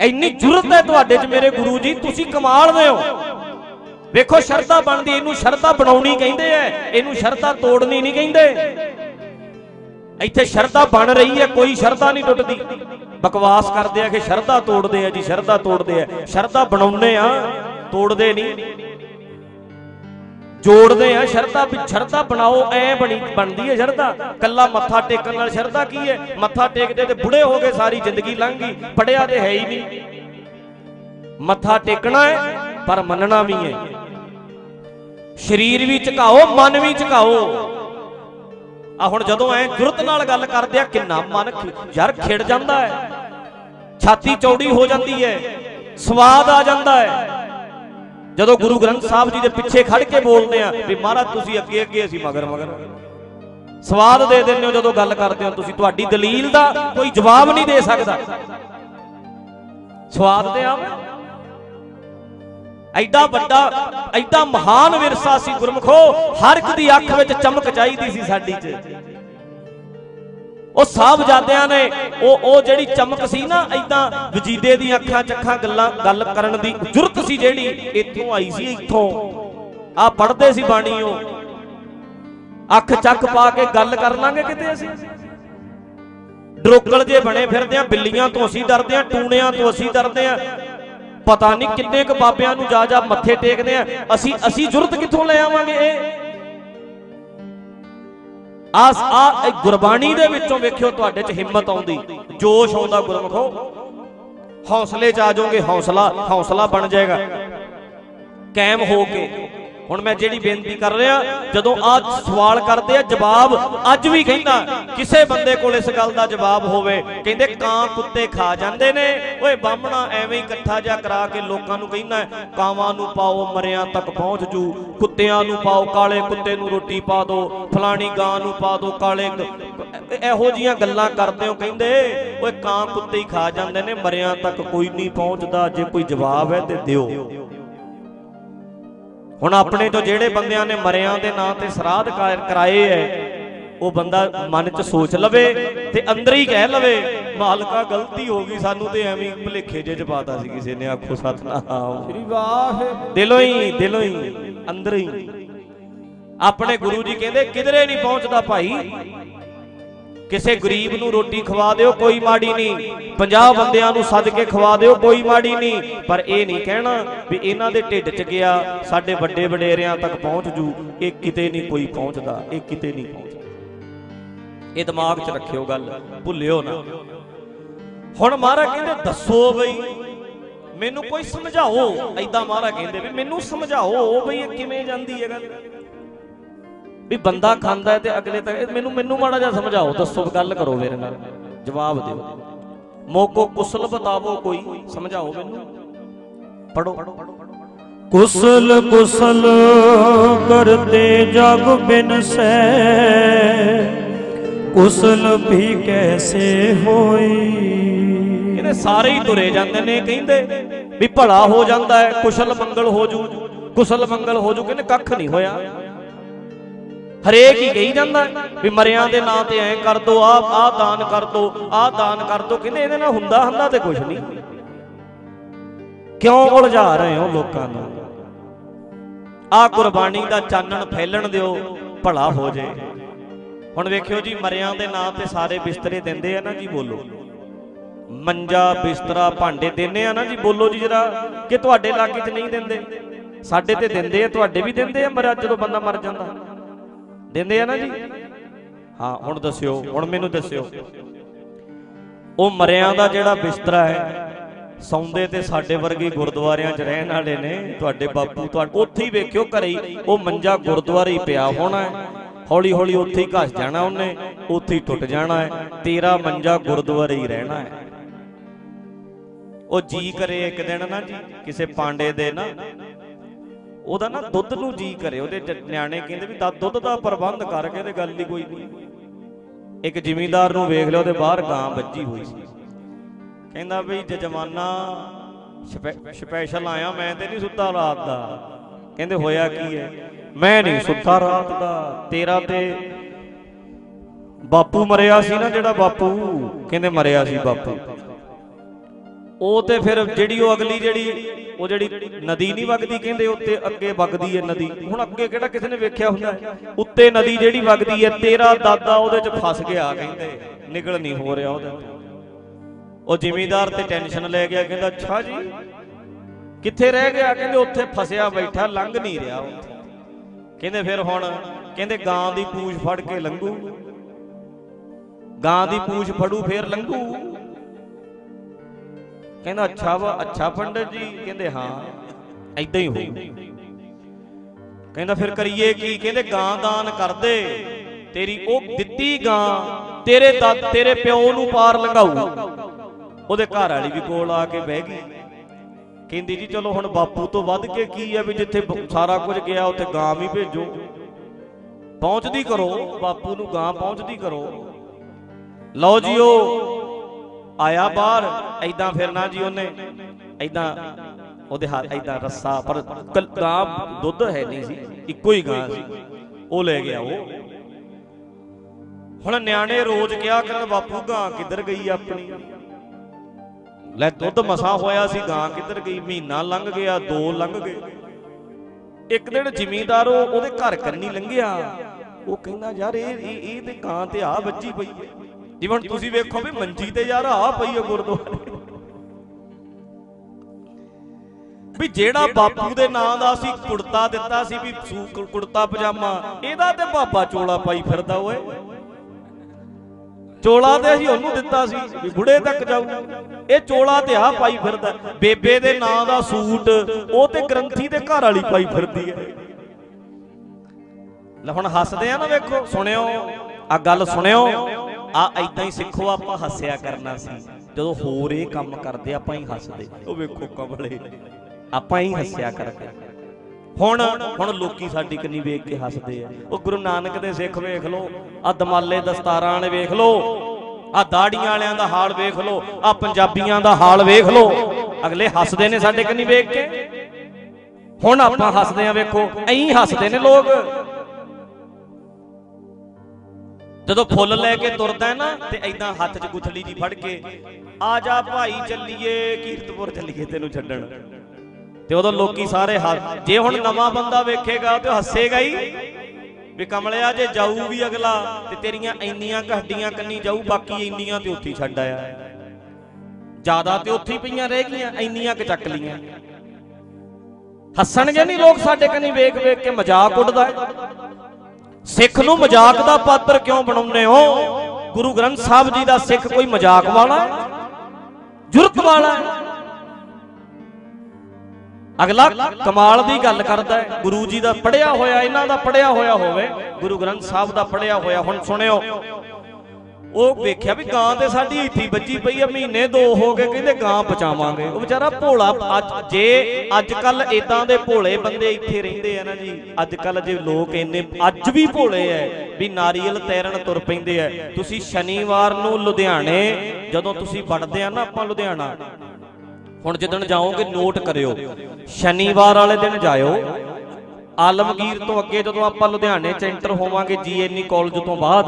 ਇੰਨੀ ਜੁਰਤ ਹੈ ਤੁਹਾਡੇ 'ਚ ਮੇਰੇ ਗੁਰੂ ਜੀ, ਤੁਸੀਂ ਕਮਾਲ ਦੇ ਹੋ। ਵੇਖੋ, ਸ਼ਰਧਾ ਬਣਦੀ, ਇਹਨੂੰ ਸ਼ਰਧਾ ਬਣਾਉਣੀ ਕਹਿੰਦੇ ਐ। ਇਹਨੂੰ ਸ਼ਰਧਾ ਤੋੜਨੀ ਨਹੀਂ ਕਹਿੰਦੇ। ਇੱਥੇ ਸ਼ਰਧਾ ਬਣ ਰਹੀ ਹੈ ਕੋਈ ਸ਼ਰਧਾ ਨਹੀਂ ਟੁੱਟਦੀ। ਬਕਵਾਸ ਕਰਦੇ ਆ ਕਿ ਸ਼ਰਧਾ ਤੋੜਦੇ ਆ ਜੀ, ਸ਼ਰਧਾ ਤੋੜਦੇ ਆ। ਸ਼ਰਧਾ ਬਣਾਉਨੇ ਆ, ਤੋੜਦੇ ਨਹੀਂ। ਜੋੜਦੇ ਆ, ਸ਼ਰਧਾ ਵੀ, ਸ਼ਰਧਾ ਬਣਾਓ, ਐ ਬਣੀ, ਬਣਦੀ ਹੈ ਸ਼ਰਧਾ। ਕੱਲਾ ਮੱਥਾ ਟੇਕਣ ਨਾਲ ਸ਼ਰਧਾ ਕੀ ਹੈ ਮੱਥਾ ਟੇਕਦੇ ਤੇ ਬੁੜੇ ਹੋ ਗਏ ਸਾਰੀ ਜ਼ਿੰਦਗੀ ਲੰਘ ਗਈ ਪੜਿਆ ਤੇ ਹੈ ਹੀ ਨਹੀਂ। ਮੱਥਾ ਟੇਕਣਾ ਹੈ ਪਰ ਮੰਨਣਾ ਵੀ ਹੈ ਸਰੀਰ ਵੀ ਝੁਕਾਓ, ਮਨ ਵੀ ਝੁਕਾਓ। ਆ ਹੁਣ ਜਦੋਂ ਐ ਜੁਰਤ ਨਾਲ ਗੱਲ ਕਰਦੇ ਆ, ਕਿੰਨਾ ਮਨ ਯਾਰ ਖਿੜ ਜਾਂਦਾ ਹੈ ਛਾਤੀ ਚੌੜੀ ਹੋ ਜਾਂਦੀ ਹੈ ਸਵਾਦ ਆ ਜਾਂਦਾ ਹੈ ਜਦੋਂ ਗੁਰੂ ਗ੍ਰੰਥ ਸਾਹਿਬ ਜੀ ਦੇ ਪਿੱਛੇ ਖੜ ਕੇ ਬੋਲਦੇ ਆ ਵੀ ਮਹਾਰਾਜ ਤੁਸੀਂ ਅੱਗੇ ਅੱਗੇ ਅਸੀਂ ਮਗਰ ਮਗਰ। ਸਵਾਦ ਦੇ ਦਿੰਦੇ ਹੋ ਜਦੋਂ ਗੱਲ ਕਰਦੇ ਹੋ, ਤੁਸੀਂ ਤੁਹਾਡੀ ਦਲੀਲ ਦਾ ਕੋਈ ਜਵਾਬ ਨਹੀਂ ਦੇ ਸਕਦਾ। ਸਵਾਦ ਤੇ ਆਵੇ। ਐਡਾ ਵੱਡਾ, ਐਡਾ ਮਹਾਨ ਵਿਰਸਾ ਸੀ ਗੁਰਮਖੋ, ਹਰ ਇੱਕ ਦੀ ਅੱਖ ਵਿੱਚ ਚਮਕ ਚਾਹੀਦੀ ਸੀ ਸਾਡੀ 'ਚ। ਉਹ ਸਾਹਿਬਜ਼ਾਦਿਆਂ ਨੇ, ਉਹ ਉਹ ਜਿਹੜੀ ਚਮਕ ਸੀ ਨਾ, ਐਦਾਂ ਵਜੀਦੇ ਦੀਆਂ ਅੱਖਾਂ, ਚੱਖਾਂ, ਗੱਲਾਂ, ਗੱਲ ਕਰਨ ਦੀ ਜੁਰਤ ਸੀ ਜਿਹੜੀ, ਇੱਥੋਂ ਆਈ ਸੀ, ਇੱਥੋਂ। ਆ ਪੜਦੇ ਸੀ ਬਾਣੀ ਉਹ ਅੱਖ ਚੱਕ ਪਾ ਕੇ ਗੱਲ ਕਰ ਲਾਂਗੇ ਕਿਤੇ ਅਸੀਂ? ਡਰੋਕਲ ਜੇ ਬਣੇ ਫਿਰਦੇ ਆ, ਬਿੱਲੀਆਂ ਤੋਂ ਅਸੀਂ ਡਰਦੇ ਆ, ਟੂਣਿਆਂ ਤੋਂ ਅਸੀਂ ਡਰਦੇ ਆ ਪਤਾ ਨਹੀਂ ਕਿੰਨੇ ਕ ਬਾਬਿਆਂ ਨੂੰ ਜਾ ਜਾ ਮੱਥੇ ਟੇਕਦੇ ਆ। ਅਸੀਂ ਅਸੀਂ ਜੁਰਤ ਕਿੱਥੋਂ ਲੈ ਆਵਾਂਗੇ ਇਹ? ਆਸ ਆ ਇਹ ਗੁਰਬਾਣੀ ਦੇ ਵਿੱਚੋਂ ਵੇਖਿਓ ਤੁਹਾਡੇ 'ਚ ਹਿੰਮਤ ਆਉਂਦੀ। ਜੋਸ਼ ਆਉਂਦਾ ਗੁਰਮਖੋ। ਹੌਸਲੇ 'ਚ ਆ ਜਾਓਗੇ, ਹੌਸਲਾ ਹੌਸਲਾ ਬਣ ਜਾਏਗਾ। ਕਾਇਮ ਹੋ ਕੇ। ਹੁਣ ਮੈਂ ਜਿਹੜੀ ਬੇਨਤੀ ਕਰ ਰਿਹਾ, ਜਦੋਂ ਆ ਸਵਾਲ ਕਰਦੇ ਆ, ਜਵਾਬ ਅੱਜ ਵੀ ਕਹਿੰਦਾ, ਕਿਸੇ ਬੰਦੇ ਕੋਲ ਇਸ ਗੱਲ ਦਾ ਜਵਾਬ ਹੋਵੇ, ਕਹਿੰਦੇ ਕਾਂ ਕੁੱਤੇ ਖਾ ਜਾਂਦੇ ਨੇ। ਓਏ ਬਾਹਮਣਾ ਐਵੇਂ ਇਕੱਠਾ ਜਿਹਾ ਕਰਾ ਕੇ ਲੋਕਾਂ ਨੂੰ ਕਹਿੰਦਾ ਕਾਵਾਂ ਨੂੰ ਪਾਓ, ਮਰਿਆਂ ਤੱਕ ਪਹੁੰਚ ਜੂ। ਕੁੱਤਿਆਂ ਨੂੰ ਪਾਓ, ਕਾਲੇ ਕੁੱਤੇ ਨੂੰ ਰੋਟੀ ਪਾ ਦਿਓ ਫਲਾਣੀ ਗਾਂ ਨੂੰ ਪਾ ਦਿਓ ਕਾਲੇ ਇਹੋ ਜੀਆਂ ਗੱਲਾਂ ਕਰਦੇ ਹੋ, ਕਹਿੰਦੇ, ਓਏ ਕਾਂ ਕੁੱਤੇ ਹੀ ਖਾ ਜਾਂਦੇ ਨੇ, ਮਰਿਆਂ ਤੱਕ ਕੋਈ ਨਹੀਂ ਪਹੁੰਚਦਾ, ਜੇ ਕੋਈ ਜਵਾਬ ਹੈ ਤੇ ਦਿਓ। ਹੁਣ ਆਪਣੇ ਤੋਂ ਜਿਹੜੇ ਬੰਦਿਆਂ ਨੇ ਮਰਿਆਂ ਦੇ ਨਾਂ ਤੇ ਸਰਾਧ ਕਾਰ- ਕਰਾਏ ਐ ਉਹ ਬੰਦਾ ਮਨ 'ਚ ਸੋਚ ਲਵੇ ਤੇ ਅੰਦਰ ਹੀ ਕਹਿ ਲਵੇ ਮਾਲਕਾ ਗਲਤੀ ਹੋ ਗਈ ਸਾਨੂੰ ਤੇ ਐਵੇਂ ਭੁਲੇਖੇ ਜੇ ਚ ਪਾਤਾ ਸੀ ਕਿਸੇ ਨੇ ਆਖੋ ਸਤਨਾਮ। ਸ੍ਰੀ ਵਾਹਿਗੁਰੂ। ਦਿਲੋਂ ਹੀ ਦਿਲੋਂ ਹੀ ਅੰਦਰ ਹੀ। ਆਪਣੇ ਗੁਰੂ ਜੀ ਕਹਿੰਦੇ ਕਿਧਰੇ ਨਹੀਂ ਪਹੁੰਚਦਾ ਭਾਈ? ਕਿਸੇ ਗਰੀਬ ਨੂੰ ਰੋਟੀ ਖਵਾ ਦਿਓ, ਕੋਈ ਮਾੜੀ ਨਹੀਂ। 50 ਬੰਦਿਆਂ ਨੂੰ ਸੱਦ ਕੇ ਖਵਾ ਦਿਓ, ਕੋਈ ਮਾੜੀ ਨਹੀਂ। ਪਰ ਇਹ ਨਹੀਂ ਕਹਿਣਾ ਵੀ ਇਹਨਾਂ ਦੇ ਢਿੱਡ 'ਚ ਗਿਆ, ਸਾਡੇ ਵੱਡੇ ਵਡੇਰਿਆਂ ਤੱਕ ਪਹੁੰਚ ਜੂ। ਇਹ ਕਿਤੇ ਨਹੀਂ ਕੋਈ ਪਹੁੰਚਦਾ, ਇਹ ਕਿਤੇ ਨਹੀਂ ਪਹੁੰਚਦਾ। ਇਹ ਦਿਮਾਗ 'ਚ ਰੱਖਿਓ ਗੱਲ, ਭੁੱਲਿਓ ਨਾ। ਹੁਣ ਮਹਾਰਾਜ ਕਹਿੰਦੇ, ਦੱਸੋ ਬਈ, ਮੈਨੂੰ ਕੋਈ ਸਮਝਾਓ। ਐਦਾਂ ਮਹਾਰਾਜ ਕਹਿੰਦੇ ਵੀ ਮੈਨੂੰ ਸਮਝਾਓ ਬਈ ਇਹ ਕਿਵੇਂ ਜਾਂਦੀ ਹੈ ਗੱਲ? ਵੀ ਬੰਦਾ ਖਾਂਦਾ ਹੈ ਤੇ ਅਗਲੇ ਤੱਕ ਮੈਨੂੰ ਮੈਨੂੰ ਮਾੜਾ ਜਿਹਾ ਸਮਝਾਓ ਦੱਸੋ ਗੱਲ ਕਰੋ ਮੇਰੇ ਨਾਲ। ਜਵਾਬ ਦਿਓ। ਮੋਕੋ ਕੁਸਲ ਬਤਾਵੋ ਕੋਈ ਸਮਝਾਓ ਮੈਨੂੰ। ਪੜੋ ਕੁਸਲ ਕੁਸਲ ਕਰਤੇ ਜਗ ਬਿਨਸੈ ਕੁਸਲ ਵੀ ਕੈਸੇ ਹੋਈ? ਇਹਦੇ ਸਾਰੇ ਹੀ ਤੁਰੇ ਜਾਂਦੇ ਨੇ ਕਹਿੰਦੇ ਵੀ ਭਲਾ ਹੋ ਜਾਂਦਾ ਹੈ ਕੁਸ਼ਲ ਮੰਗਲ ਹੋ ਜੂ। ਕੁਸ਼ਲ ਮੰਗਲ ਹੋ ਜੂ ਕਹਿੰਦੇ ਕੱਖ ਨਹੀਂ ਹੋਇਆ। ਹਰੇਕ ਹੀ ਕਹੀ ਜਾਂਦਾ ਵੀ ਮਰਿਆਂ ਦੇ ਨਾਂ ਤੇ ਐ ਕਰ ਦੋ ਆ ਆ ਦਾਨ ਕਰ ਦੋ ਆ ਦਾਨ ਕਰ ਦੋ, ਕਹਿੰਦੇ ਇਹਦੇ ਨਾਲ ਹੁੰਦਾ ਹੁੰਦਾ ਤੇ ਕੁਝ ਨਹੀਂ। ਕਿਉਂ ਉਲਝਾ ਰਹੇ ਹੋ ਲੋਕਾਂ ਨੂੰ? ਆ ਗੁਰਬਾਣੀ ਦਾ ਚਾਨਣ ਫੈਲਣ ਦਿਓ, ਭਲਾ ਹੋ ਜੇ। ਹੁਣ ਵੇਖਿਓ ਜੀ, ਮਰਿਆਂ ਦੇ ਨਾਂ ਤੇ ਸਾਰੇ ਬਿਸਤਰੇ ਦਿੰਦੇ ਆ ਨਾ ਜੀ, ਬੋਲੋ। ਮੰਜਾ, ਬਿਸਤਰਾ, ਭਾਂਡੇ ਦਿੰਦੇ ਆ ਨਾ ਜੀ, ਬੋਲੋ ਜੀ ਜਰਾ, ਕਿ ਤੁਹਾਡੇ ਇਲਾਕੇ 'ਚ ਨਹੀਂ ਦਿੰਦੇ। ਸਾਡੇ ਤੇ ਦਿੰਦੇ ਆ, ਤੁਹਾਡੇ ਵੀ ਦਿੰਦੇ ਆ ਮਰਿਆ ਜਦੋਂ ਬੰਦਾ ਮਰ ਜਾਂਦਾ। ਦਿੰਦੇ ਆ ਨਾ ਜੀ? ਹਾਂ, ਹੁਣ ਦੱਸਿਓ, ਹੁਣ ਮੈਨੂੰ ਦੱਸਿਓ। ਉਹ ਮਰਿਆਂ ਦਾ ਜਿਹੜਾ ਬਿਸਤਰਾ ਹੈ, ਸੌਂਦੇ ਤੇ ਸਾਡੇ ਵਰਗੇ ਗੁਰਦੁਆਰਿਆਂ 'ਚ ਰਹਿਣ ਵਾਲੇ ਨੇ, ਤੁਹਾਡੇ ਬਾਪੂ ਤੁਹਾਡੇ ਉੱਥੇ ਹੀ ਵੇਖਿਓ ਘਰੇ ਹੀ, ਉਹ ਮੰਜਾ ਗੁਰਦੁਆਰੇ ਹੀ ਪਿਆ ਹੋਣਾ ਹੈ। ਹੌਲੀ ਹੌਲੀ ਉੱਥੇ ਹੀ ਘਸ ਜਾਣਾ ਉਹਨੇ, ਉੱਥੇ ਹੀ ਟੁੱਟ ਜਾਣਾ ਹੈ। ਤੇਰਾ ਮੰਜਾ ਗੁਰਦੁਆਰੇ ਹੀ ਰਹਿਣਾ ਹੈ। ਉਹ ਜੀ ਕਰੇ ਇੱਕ ਦਿਨ ਨਾ ਜੀ, ਕਿਸੇ ਪਾਂਡੇ ਦੇ ਨਾ ਉਹਦਾ ਨਾ ਦੁੱਧ ਨੂੰ ਜੀ ਕਰੇ, ਉਹਦੇ ਨਿਆਣੇ ਕਹਿੰਦੇ ਵੀ ਦਾ ਦੁੱਧ ਦਾ ਪ੍ਰਬੰਧ ਕਰਕੇ ਤੇ ਗੱਲ ਹੀ ਕੋਈ ਨਹੀਂ। ਇੱਕ ਜ਼ਿਮੀਂਦਾਰ ਨੂੰ ਵੇਖ ਲਿਆ, ਉਹਦੇ ਬਾਹਰ ਗਾਂ ਵੱਜੀ ਹੋਈ ਸੀ। ਕਹਿੰਦਾ ਵੀ ਜਜਮਾਨਾ ਸਪੈਸ਼ਲ ਆਇਆ, ਮੈਂ ਤੇ ਨਹੀਂ ਸੁੱਤਾ ਰਾਤ ਦਾ। ਕਹਿੰਦੇ ਹੋਇਆ ਕੀ ਹੈ? ਮੈਂ ਨਹੀਂ ਸੁੱਤਾ ਰਾਤ ਦਾ, ਤੇਰਾ ਤੇ ਬਾਪੂ ਮਰਿਆ ਸੀ ਨਾ ਜਿਹੜਾ ਬਾਪੂ, ਕਹਿੰਦੇ ਮਰਿਆ ਸੀ ਬਾਪੂ। ਉਹ ਤੇ ਫਿਰ ਜਿਹੜੀ ਉਹ ਅਗਲੀ ਜਿਹੜੀ, ਉਹ ਜਿਹੜੀ ਨਦੀ ਨਹੀਂ ਵਗਦੀ ਕਹਿੰਦੇ ਉੱਤੇ ਅੱਗੇ ਵਗਦੀ ਹੈ ਨਦੀ। ਹੁਣ ਅੱਗੇ ਕਿਹੜਾ ਕਿਸੇ ਨੇ ਵੇਖਿਆ ਹੁੰਦਾ? ਉੱਤੇ ਨਦੀ ਜਿਹੜੀ ਵਗਦੀ ਹੈ, ਤੇਰਾ ਦਾਦਾ ਉਹਦੇ 'ਚ ਫਸ ਗਿਆ ਕਹਿੰਦੇ। ਨਿਕਲ ਨਹੀਂ ਹੋ ਰਿਹਾ ਉਹਦਾ। ਉਹ ਜ਼ਿਮੀਦਾਰ ਤੇ ਟੈਨਸ਼ਨ ਲੈ ਗਿਆ, ਕਹਿੰਦਾ, ਅੱਛਾ ਜੀ, ਕਿੱਥੇ ਰਹਿ ਗਿਆ? ਕਹਿੰਦੇ, ਉੱਥੇ ਫਸਿਆ ਬੈਠਾ, ਲੰਘ ਨਹੀਂ ਰਿਹਾ ਉੱਥੇ ਕਹਿੰਦੇ ਫਿਰ ਹੁਣ, ਕਹਿੰਦੇ ਗਾਂ ਦੀ ਪੂਛ ਫੜ ਕੇ ਲੰਘੂ। ਗਾਂ ਦੀ ਪੂਛ ਫੜੂ, ਫੇਰ ਲੰਘੂ। ਕਹਿੰਦਾ ਅੱਛਾ ਵਾ ਅੱਛਾ ਪੰਡਤ ਜੀ? ਕਹਿੰਦੇ ਹਾਂ। ਐਦਾਂ ਹੀ ਹੋਊ ਕਹਿੰਦਾ ਫਿਰ ਕਰੀਏ ਕੀ? ਕਹਿੰਦੇ ਗਾਂ ਦਾਨ ਕਰ ਦੇ। ਤੇਰੀ ਉਹ ਦਿੱਤੀ ਗਾਂ ਤੇਰੇ ਦਾ ਤੇਰੇ ਪਿਓ ਨੂੰ ਪਾਰ ਲੰਘਾਊ। ਉਹਦੇ ਘਰ ਵਾਲੀ ਵੀ ਕੋਲ ਆ ਕੇ ਬਹਿ ਗਈ। ਕਹਿੰਦੀ ਜੀ ਚਲੋ ਹੁਣ ਬਾਪੂ ਤੋਂ ਵੱਧ ਕੇ ਕੀ ਹੈ ਵੀ ਜਿੱਥੇ ਸਾਰਾ ਕੁਝ ਗਿਆ ਉੱਥੇ ਗਾਂ ਵੀ ਭੇਜੋ। ਪਹੁੰਚਦੀ ਕਰੋ ਬਾਪੂ ਨੂੰ ਗਾਂ ਪਹੁੰਚਦੀ ਕਰੋ। ਲਓ ਜੀ ਉਹ ਆਇਆ ਬਾਹਰ ਐਦਾਂ ਫਿਰਨਾ ਜੀ ਉਹਨੇ। ਐਦਾਂ ਉਹਦੇ ਹੱਥ ਐਦਾਂ ਰੱਸਾ, ਪਰ ਗਾਂ ਦੁੱਧ ਹੈ ਨਹੀਂ ਸੀ, ਇੱਕੋ ਹੀ ਗਾਂ ਸੀ। ਉਹ ਲੈ ਗਿਆ ਉਹ। ਹੁਣ ਨਿਆਣੇ ਰੋਜ਼ ਕਿਹਾ ਕਰਨ, ਬਾਪੂ ਗਾਂ ਕਿੱਧਰ ਗਈ ਆਪਣੀ? ਲੈ ਦੁੱਧ ਮਸਾ ਹੋਇਆ ਸੀ, ਗਾਂ ਕਿੱਧਰ ਗਈ? ਮਹੀਨਾ ਲੰਘ ਗਿਆ, ਦੋ ਲੰਘ ਗਏ। ਇੱਕ ਦਿਨ ਜ਼ਿਮੀਂਦਾਰ ਉਹਦੇ ਘਰ ਕਰਨੀ ਲੰਘਿਆ। ਉਹ ਕਹਿੰਦਾ, ਯਾਰ, ਇਹ ਇਹ ਤੇ ਗਾਂ ਤੇ ਆ ਵੱਜੀ ਪਈ ਹੈ। ਜਿਵੇਂ ਹੁਣ ਤੁਸੀਂ ਵੇਖੋ ਵੀ ਮੰਜੀ ਤੇ ਯਾਰ ਆ ਪਈ ਹੈ ਗੁਰਦੁਆਰੇ। ਵੀ ਜਿਹੜਾ ਬਾਪੂ ਦੇ ਨਾਂ ਦਾ ਸੀ ਕੁੜਤਾ ਦਿੱਤਾ ਸੀ ਵੀ ਕੁੜਤਾ ਪਜਾਮਾ ਇਹਦਾ ਤੇ ਬਾਬਾ ਚੋਲਾ ਪਾਈ ਫਿਰਦਾ ਓਏ। ਚੋਲਾ ਤੇ ਅਸੀਂ ਉਹਨੂੰ ਦਿੱਤਾ ਸੀ ਵੀ ਬੁੜੇ ਤੱਕ ਜਾਊ। ਇਹ ਚੋਲਾ ਤੇ ਆ ਪਾਈ ਫਿਰਦਾ। ਬੇਬੇ ਦੇ ਨਾਂ ਦਾ ਸੂਟ ਉਹ ਤੇ ਗ੍ਰੰਥੀ ਦੇ ਘਰ ਵਾਲੀ ਪਾਈ ਫਿਰਦੀ ਹੈ। ਲੈ ਹੁਣ ਹੱਸਦੇ ਆ ਨਾ ਵੇਖੋ ਸੁਣਿਓ ਆ ਗੱਲ ਸੁਣਿਓ। ਆ ਐਦਾਂ ਹੀ ਸਿੱਖੋ ਆਪਾਂ ਹੱਸਿਆ ਕਰਨਾ ਸੀ। ਜਦੋਂ ਹੋਰ ਇਹ ਕੰਮ ਕਰਦੇ ਆਪਾਂ ਹੀ ਹੱਸਦੇ। ਉਹ ਵੇਖੋ ਕਮਲੇ। ਆਪਾਂ ਹੀ ਹੱਸਿਆ ਕਰਦੇ। ਹੁਣ ਹੁਣ ਲੋਕੀ ਸਾਡੀ ਕੰਨੀ ਵੇਖ ਕੇ ਹੱਸਦੇ ਆ। ਉਹ ਗੁਰੂ ਨਾਨਕ ਦੇ ਸਿੱਖ ਵੇਖ ਲਓ ਆ ਦਮਾਲੇ ਦਸਤਾਰਾਂ ਵਾਲੇ ਵੇਖ ਲਓ ਆ ਦਾੜੀਆਂ ਵਾਲਿਆਂ ਦਾ ਹਾਲ ਵੇਖ ਲਓ ਆ ਪੰਜਾਬੀਆਂ ਦਾ ਹਾਲ ਵੇਖ ਲਓ। ਅਗਲੇ ਹੱਸਦੇ ਨੇ ਸਾਡੇ ਕੰਨੀ ਵੇਖ ਕੇ? ਹੁਣ ਆਪਾਂ ਹੱਸਦੇ ਆ ਵੇਖੋ ਐਂ ਹੱਸਦੇ ਨੇ ਲੋਕ। ਜਦੋਂ ਫੁੱਲ ਲੈ ਕੇ ਤੁਰਦਾ ਨਾ, ਤੇ ਐਦਾਂ ਹੱਥ 'ਚ ਗੁੱਥਲੀ ਜੀ ਫੜ ਕੇ, ਆ ਜਾ ਭਾਈ ਚੱਲੀਏ, ਕੀਰਤਪੁਰ ਚੱਲੀਏ ਤੈਨੂੰ ਛੱਡਣ। ਤੇ ਉਦੋਂ ਲੋਕੀ ਸਾਰੇ ਹੱਸ ਜੇ ਹੁਣ ਨਵਾਂ ਬੰਦਾ ਵੇਖੇਗਾ, ਤੇ ਉਹ ਹੱਸੇਗਾ ਹੀ। ਵੀ ਕਮਲਿਆ, ਜੇ ਜਾਊ ਵੀ ਅਗਲਾ, ਤੇ ਤੇਰੀਆਂ ਇੰਨੀਆਂ ਕੁ ਹੱਡੀਆਂ ਕੰਨੀ ਜਾਊ, ਬਾਕੀ ਇੰਨੀਆਂ ਤੇ ਉੱਥੇ ਛੱਡ ਆਇਆ। ਜ਼ਿਆਦਾ ਤੇ ਉੱਥੇ ਪਈਆਂ ਰਹਿ ਗਈਆਂ, ਇੰਨੀਆਂ ਕੁ ਚੱਕ ਲੀਆਂ ਹੱਸਣਗੇ ਨਹੀਂ ਲੋਕ ਸਾਡੇ ਕੰਨੀ ਵੇਖ ਵੇਖ ਕੇ ਮਜ਼ਾਕ ਉੱਡਦਾ। ਸਿੱਖ ਨੂੰ ਮਜ਼ਾਕ ਦਾ ਪਾਤਰ ਕਿਉਂ ਬਣਾਉਂਦੇ ਹੋ? ਗੁਰੂ ਗ੍ਰੰਥ ਸਾਹਿਬ ਜੀ ਦਾ ਸਿੱਖ ਕੋਈ ਮਜ਼ਾਕ ਵਾਲਾ ਹੈ? ਜੁਰਤ ਵਾਲਾ ਹੈ? ਅਗਲਾ ਕਮਾਲ ਦੀ ਗੱਲ ਕਰਦਾ ਹੈ। ਗੁਰੂ ਜੀ ਦਾ ਪੜਿਆ ਹੋਇਆ, ਇਹਨਾਂ ਦਾ ਪੜਿਆ ਹੋਇਆ ਹੋਵੇ, ਗੁਰੂ ਗ੍ਰੰਥ ਸਾਹਿਬ ਦਾ ਪੜਿਆ ਹੋਇਆ। ਹੁਣ ਸੁਣਿਓ। ਉਹ ਵੇਖਿਆ ਵੀ ਗਾਂ ਤੇ ਸਾਡੀ ਇੱਥੇ ਹੀ ਪਈ ਆ, ਮਹੀਨੇ ਦੋ ਹੋ ਗਏ, ਕਹਿੰਦੇ ਗਾਂ ਬਚਾਵਾਂਗੇ ਉਹ ਵਿਚਾਰਾ ਭੋਲਾ, ਅੱਜ ਜੇ ਅੱਜ ਕੱਲ ਇਦਾਂ ਦੇ ਭੋਲੇ ਬੰਦੇ ਇੱਥੇ ਰਹਿੰਦੇ ਆ ਨਾ ਜੀ ਅੱਜ ਕੱਲ ਜੇ ਲੋਕ ਇੰਨੇ, ਅੱਜ ਵੀ ਭੋਲੇ ਐ, ਵੀ ਨਾਰੀਅਲ ਤੈਰਨ ਤੁਰ ਪੈਂਦੇ ਐ। ਤੁਸੀਂ ਸ਼ਨੀਵਾਰ ਨੂੰ ਲੁਧਿਆਣੇ, ਜਦੋਂ ਤੁਸੀਂ ਵੜਦੇ ਆ ਨਾ ਆਪਾਂ ਲੁਧਿਆਣਾ, ਹੁਣ ਜਿੱਦਣ ਜਾਓਗੇ ਨੋਟ ਕਰਿਓ, ਸ਼ਨੀਵਾਰ ਵਾਲੇ ਦਿਨ ਜਾਇਓ ਆਲਮਗੀਰ ਤੋਂ ਅੱਗੇ ਜਦੋਂ ਆਪਾਂ ਲੁਧਿਆਣੇ ਚ ਐਂਟਰ ਹੋਵਾਂਗੇ ਜੀਐਨਈ ਕਾਲਜ ਤੋਂ ਬਾਅਦ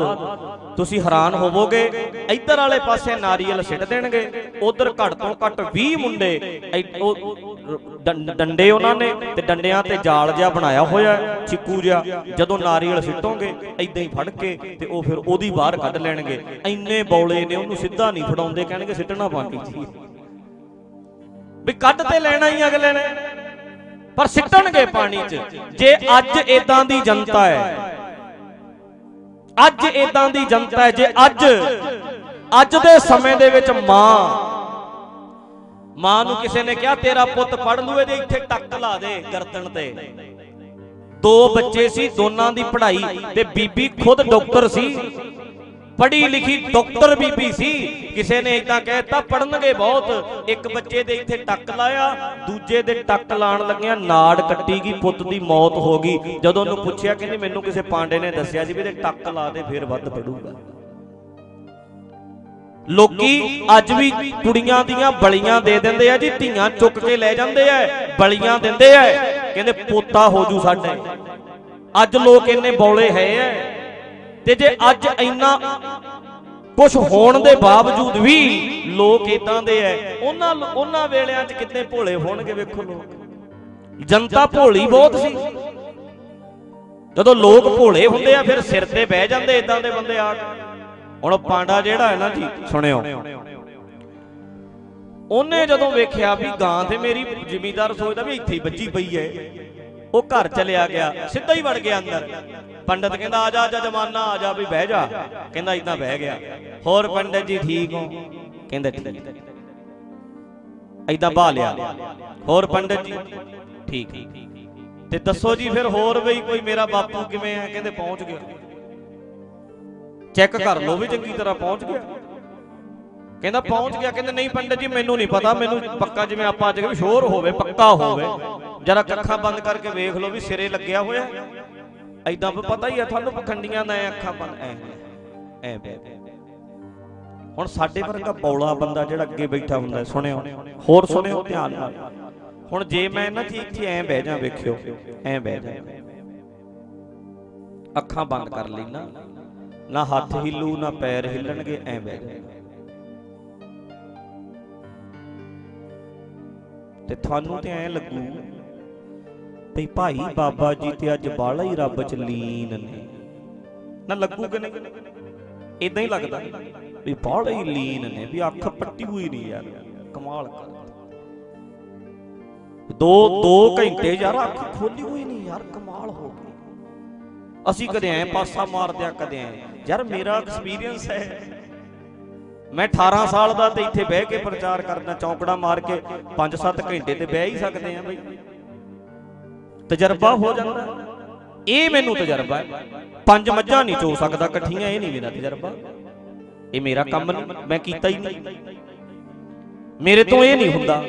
ਤੁਸੀਂ ਹੈਰਾਨ ਹੋਵੋਗੇ ਇੱਧਰ ਵਾਲੇ ਪਾਸੇ ਨਾਰੀਅਲ ਸਿੱਟ ਦੇਣਗੇ ਉਧਰ ਘੱਟ ਤੋਂ ਘੱਟ 20 ਮੁੰਡੇ ਡੰਡੇ ਉਹਨਾਂ ਨੇ ਤੇ ਡੰਡਿਆਂ ਤੇ ਜਾਲ ਜਿਹਾ ਬਣਾਇਆ ਹੋਇਆ ਹੈ, ਚਿੱਕੂ ਜਿਹਾ ਜਦੋਂ ਨਾਰੀਅਲ ਸਿੱਟੋਗੇ ਐਦਾਂ ਹੀ ਫੜ ਕੇ ਤੇ ਉਹ ਫਿਰ ਉਹਦੀ ਬਾਹਰ ਕੱਢ ਲੈਣਗੇ। ਐਨੇ ਬੌਲੇ ਨੇ ਉਹਨੂੰ ਸਿੱਧਾ ਨਹੀਂ ਫੜਾਉਂਦੇ ਕਹਿਣਗੇ ਸਿੱਟਣਾ ਪਾਣੀ ਜੀ ਵੀ ਕੱਢ ਤੇ ਲੈਣਾ ਹੀ ਅਗਲੇ ਨੇ। ਪਰ ਸਿੱਟਣਗੇ ਪਾਣੀ 'ਚ। ਜੇ ਅੱਜ ਇਦਾਂ ਦੀ ਜਨਤਾ ਹੈ, ਅੱਜ ਇਦਾਂ ਦੀ ਜਨਤਾ ਹੈ, ਜੇ ਅੱਜ ਅੱਜ ਦੇ ਸਮੇਂ ਦੇ ਵਿੱਚ ਮਾਂ ਮਾਂ ਨੂੰ ਕਿਸੇ ਨੇ ਕਿਹਾ, ਤੇਰਾ ਪੁੱਤ ਪੜ ਲੂ ਇਹਦੇ ਇੱਥੇ ਟੱਕ ਲਾ ਦੇ ਗਰਦਨ ਤੇ। ਦੋ ਬੱਚੇ ਸੀ, ਦੋਨਾਂ ਦੀ ਪੜ੍ਹਾਈ ਤੇ ਬੀਬੀ ਖੁਦ ਡਾਕਟਰ ਸੀ। ਪੜ੍ਹੀ ਲਿਖੀ ਡਾਕਟਰ ਬੀਬੀ ਸੀ। ਕਿਸੇ ਨੇ ਇਦਾਂ ਕਹਿਤਾ ਪੜਨਗੇ ਬਹੁਤ। ਇੱਕ ਬੱਚੇ ਦੇ ਇੱਥੇ ਟੱਕ ਲਾਇਆ, ਦੂਜੇ ਦੇ ਟੱਕ ਲਾਣ ਲੱਗਿਆ ਨਾੜ ਕੱਟੀ ਗਈ, ਪੁੱਤ ਦੀ ਮੌਤ ਹੋ ਗਈ। ਜਦੋਂ ਉਹਨੂੰ ਪੁੱਛਿਆ ਕਹਿੰਦੀ ਮੈਨੂੰ ਕਿਸੇ ਪਾਂਡੇ ਨੇ ਦੱਸਿਆ ਸੀ ਵੀ ਇਹਦੇ ਟੱਕ ਲਾ ਦੇ, ਫੇਰ ਵੱਧ ਪੜੂਗਾ। ਲੋਕੀ ਅੱਜ ਵੀ ਕੁੜੀਆਂ ਦੀਆਂ ਬਲੀਆਂ ਦੇ ਦਿੰਦੇ ਆ ਜੀ, ਧੀਆਂ ਚੁੱਕ ਕੇ ਲੈ ਜਾਂਦੇ ਆ, ਬਲੀਆਂ ਦਿੰਦੇ ਆ। ਕਹਿੰਦੇ, ਪੋਤਾ ਹੋ ਜੂ ਸਾਡੇ। ਅੱਜ ਲੋਕ ਇੰਨੇ ਬੌਲੇ ਹੈ। ਐ ਤੇ ਜੇ ਅੱਜ ਇੰਨਾ ਕੁਝ ਹੋਣ ਦੇ ਬਾਵਜੂਦ ਵੀ ਲੋਕ ਇਦਾਂ ਦੇ ਐ, ਉਹਨਾਂ ਉਹਨਾਂ ਵੇਲਿਆਂ 'ਚ ਕਿੰਨੇ ਭੋਲੇ ਹੋਣਗੇ ਵੇਖੋ ਲੋਕ। ਜਨਤਾ ਭੋਲੀ ਬਹੁਤ ਸੀ। ਜਦੋਂ ਲੋਕ ਭੋਲੇ ਹੁੰਦੇ ਆ, ਫਿਰ ਸਿਰ ਤੇ ਬਹਿ ਜਾਂਦੇ ਇਦਾਂ ਦੇ ਬੰਦੇ ਆ ਹੁਣ ਪਾਂਡਾ ਜਿਹੜਾ ਹੈ ਨਾ ਜੀ, ਸੁਣਿਓ। ਉਹਨੇ ਜਦੋਂ ਵੇਖਿਆ ਵੀ ਗਾਂ ਤੇ ਮੇਰੀ ਜ਼ਿਮੀਦਾਰ ਸੋਚਦਾ ਵੀ ਇੱਥੇ ਹੀ ਵੱਜੀ ਪਈ ਐ। ਉਹ ਘਰ ਚਲਿਆ ਗਿਆ, ਸਿੱਧਾ ਹੀ ਵੜ ਗਿਆ ਅੰਦਰ। ਪੰਡਤ ਕਹਿੰਦਾ, ਆ ਜਾ ਆ ਜਾ ਆ ਜਾ ਵੀ ਬਹਿ ਜਾ। ਕਹਿੰਦਾ, ਇਦਾਂ ਬਹਿ ਗਿਆ। ਹੋਰ ਪੰਡਤ ਜੀ ਠੀਕ ਹੋ? ਕਹਿੰਦਾ, ਠੀਕ। ਇਦਾਂ ਬਾ ਲਿਆ। ਹੋਰ ਪੰਡਤ ਜੀ? ਠੀਕ। ਤੇ ਦੱਸੋ ਜੀ ਫਿਰ ਹੋਰ ਬਈ ਕੋਈ ਮੇਰਾ ਬਾਪੂ ਕਿਵੇਂ ਆ? ਕਹਿੰਦੇ, ਪਹੁੰਚ ਗਿਆ। ਚੈੱਕ ਕਰ ਲਓ ਵੀ ਚੰਗੀ ਤਰ੍ਹਾਂ ਪਹੁੰਚ ਗਿਆ। ਕਹਿੰਦਾ, ਪਹੁੰਚ ਗਿਆ। ਕਹਿੰਦੇ, ਨਹੀਂ ਪੰਡਤ ਜੀ, ਮੈਨੂੰ ਨਹੀਂ ਪਤਾ। ਮੈਨੂੰ ਪੱਕਾ ਜਿਵੇਂ ਆਪਾਂ ਅੱਜ ਕਹਿੰਦੇ ਸ਼ੋਰ ਹੋਵੇ, ਪੱਕਾ ਹੋਵੇ। ਜਰਾ ਅੱਖਾਂ ਬੰਦ ਕਰਕੇ ਵੇਖ ਲਓ ਵੀ ਸਿਰੇ ਲੱਗਿਆ ਹੋਇਆ ਐਦਾਂ ਪਤਾ ਹੀ ਆ, ਤੁਹਾਨੂੰ ਪਖੰਡੀਆਂ ਦਾ ਅੱਖਾਂ ਬੰਦ ਐ ਐ ਹੁਣ ਸਾਡੇ ਵਰਗਾ ਬੌਲਾ ਬੰਦਾ ਜਿਹੜਾ ਅੱਗੇ ਬੈਠਾ ਹੁੰਦਾ, ਸੁਣਿਓ। ਹੋਰ ਸੁਣਿਓ ਧਿਆਨ ਨਾਲ। ਹੁਣ ਜੇ ਮੈਂ ਇਹਨਾਂ ਚ ਇੱਥੇ ਐ ਬਹਿ ਜਾ, ਵੇਖਿਓ। ਐ ਬਹਿ ਜਾ। ਅੱਖਾਂ ਬੰਦ ਕਰ ਲੈਣਾ ਨਾ ਹੱਥ ਹਿੱਲੂ, ਨਾ ਪੈਰ ਹਿੱਲਣਗੇ, ਐ ਬਹਿ ਜਾ। ਤੇ ਤੁਹਾਨੂੰ ਤੇ ਐ ਲੱਗੂ ਤੇ ਭਾਈ ਬਾਬਾ ਜੀ ਤੇ ਅੱਜ ਬਾਲਾ ਹੀ ਰੱਬ ਚ ਲੀਨ ਨੇ। ਨਾ ਲੱਗੂ ਕਿ ਨਹੀਂ? ਇਦਾਂ ਹੀ ਲੱਗਦਾ ਵੀ ਬਾਲਾ ਹੀ ਲੀਨ ਨੇ, ਵੀ ਅੱਖ ਪੱਟੀ ਹੋਈ ਨਹੀਂ ਯਾਰ, ਕਮਾਲ ਕਰ ਦੋ ਦੋ ਘੰਟੇ ਯਾਰ ਅੱਖ ਖੋਲੀ ਹੋਈ ਨਹੀਂ ਯਾਰ, ਕਮਾਲ ਹੋ ਗਈ। ਅਸੀਂ ਕਦੇ ਐ ਪਾਸਾ ਮਾਰਦੇ ਆ ਕਦੇ ਐ। ਯਾਰ ਮੇਰਾ ਐਕਸਪੀਰੀਅੰਸ ਹੈ। ਮੈਂ 18 ਸਾਲ ਦਾ ਤੇ ਇੱਥੇ ਬਹਿ ਕੇ ਪ੍ਰਚਾਰ ਕਰਦਾ ਚੌਂਕੜਾ ਮਾਰ ਕੇ 5-7 ਘੰਟੇ ਤੇ ਬਹਿ ਹੀ ਸਕਦੇ ਆ ਬਈ। ਤਜਰਬਾ ਹੋ ਜਾਂਦਾ। ਇਹ ਮੈਨੂੰ ਤਜਰਬਾ ਹੈ। ਪੰਜ ਮੱਝਾਂ ਨਹੀਂ ਚੋ ਸਕਦਾ, ਇਕੱਠੀਆਂ ਇਹ ਨਹੀਂ ਮੇਰਾ ਤਜਰਬਾ। ਇਹ ਮੇਰਾ ਕੰਮ ਨਹੀਂ, ਮੈਂ ਕੀਤਾ ਹੀ ਨਹੀਂ। ਮੇਰੇ ਤੋਂ ਇਹ ਨਹੀਂ ਹੁੰਦਾ।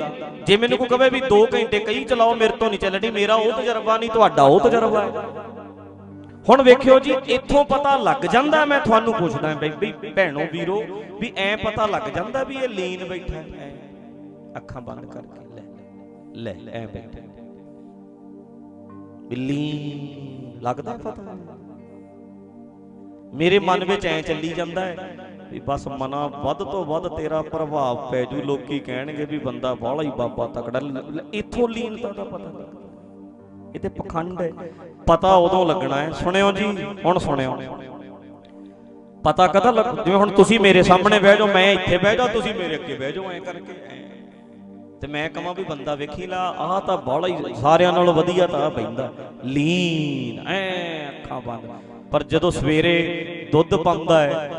ਜੇ ਮੈਨੂੰ ਕੋਈ ਕਹੇ ਵੀ 2 ਘੰਟੇ ਕਈ ਚਲਾਓ, ਮੇਰੇ ਤੋਂ ਨਹੀਂ ਚੱਲਣੀ, ਮੇਰਾ ਉਹ ਤਜਰਬਾ ਨਹੀਂ, ਤੁਹਾਡਾ ਉਹ ਤਜਰਬਾ ਹੈ। ਹੁਣ ਵੇਖਿਓ ਜੀ, ਇੱਥੋਂ ਪਤਾ ਲੱਗ ਜਾਂਦਾ, ਮੈਂ ਤੁਹਾਨੂੰ ਪੁੱਛਦਾ ਬਈ ਭੈਣੋ ਵੀਰੋ, ਵੀ ਐ ਪਤਾ ਲੱਗ ਜਾਂਦਾ ਵੀ ਇਹ ਲੀਨ ਬੈਠਾ ਹੈ। ਅੱਖਾਂ ਬੰਦ ਕਰਕੇ ਲੈ ਲੈ, ਐ ਬੈਠਾ ਬਿੱਲੀ ਲੱਗਦਾ ਪਤਾ ਮੇਰੇ ਮਨ ਵਿੱਚ ਐ ਚੱਲੀ ਜਾਂਦਾ ਹੈ ਵੀ ਬਸ ਮਨਾ ਵੱਧ ਤੋਂ ਵੱਧ ਤੇਰਾ ਪ੍ਰਭਾਵ ਪੈ ਜੂ। ਲੋਕੀ ਕਹਿਣਗੇ ਵੀ ਬੰਦਾ ਬਾਹਲਾ ਹੀ ਬਾਬਾ ਤਕੜਾ। ਇੱਥੋਂ ਲੀਨਤਾ ਦਾ ਪਤਾ ਲੱਗਦਾ ਇਹ ਤੇ ਪਖੰਡ ਹੈ। ਪਤਾ ਉਦੋਂ ਲੱਗਣਾ ਹੈ। ਸੁਣਿਓ ਜੀ ਹੁਣ ਸੁਣਿਓ। ਪਤਾ ਕਦਾ ਲੱਗ ਜਿਵੇਂ ਹੁਣ ਤੁਸੀਂ ਮੇਰੇ ਸਾਹਮਣੇ ਬਹਿ ਜਾਓ ਮੈਂ ਇੱਥੇ ਬਹਿ ਜਾਓ ਤੁਸੀਂ ਮੇਰੇ ਅੱਗੇ ਬਹਿ ਜਾਓ ਐ ਕਰਕੇ ਐਂ। ਤੇ ਮੈਂ ਕਹਾਂ ਵੀ ਬੰਦਾ ਵੇਖੀ ਲਾ, ਆਹ ਤਾਂ ਬਾਹਲਾ ਹੀ ਸਾਰਿਆਂ ਨਾਲੋਂ ਵਧੀਆ ਤਾਂ ਪੈਂਦਾ। ਲੀਨ, ਐ ਅੱਖਾਂ ਬੰਦ। ਪਰ ਜਦੋਂ ਸਵੇਰੇ ਦੁੱਧ ਪਾਉਂਦਾ ਹੈ,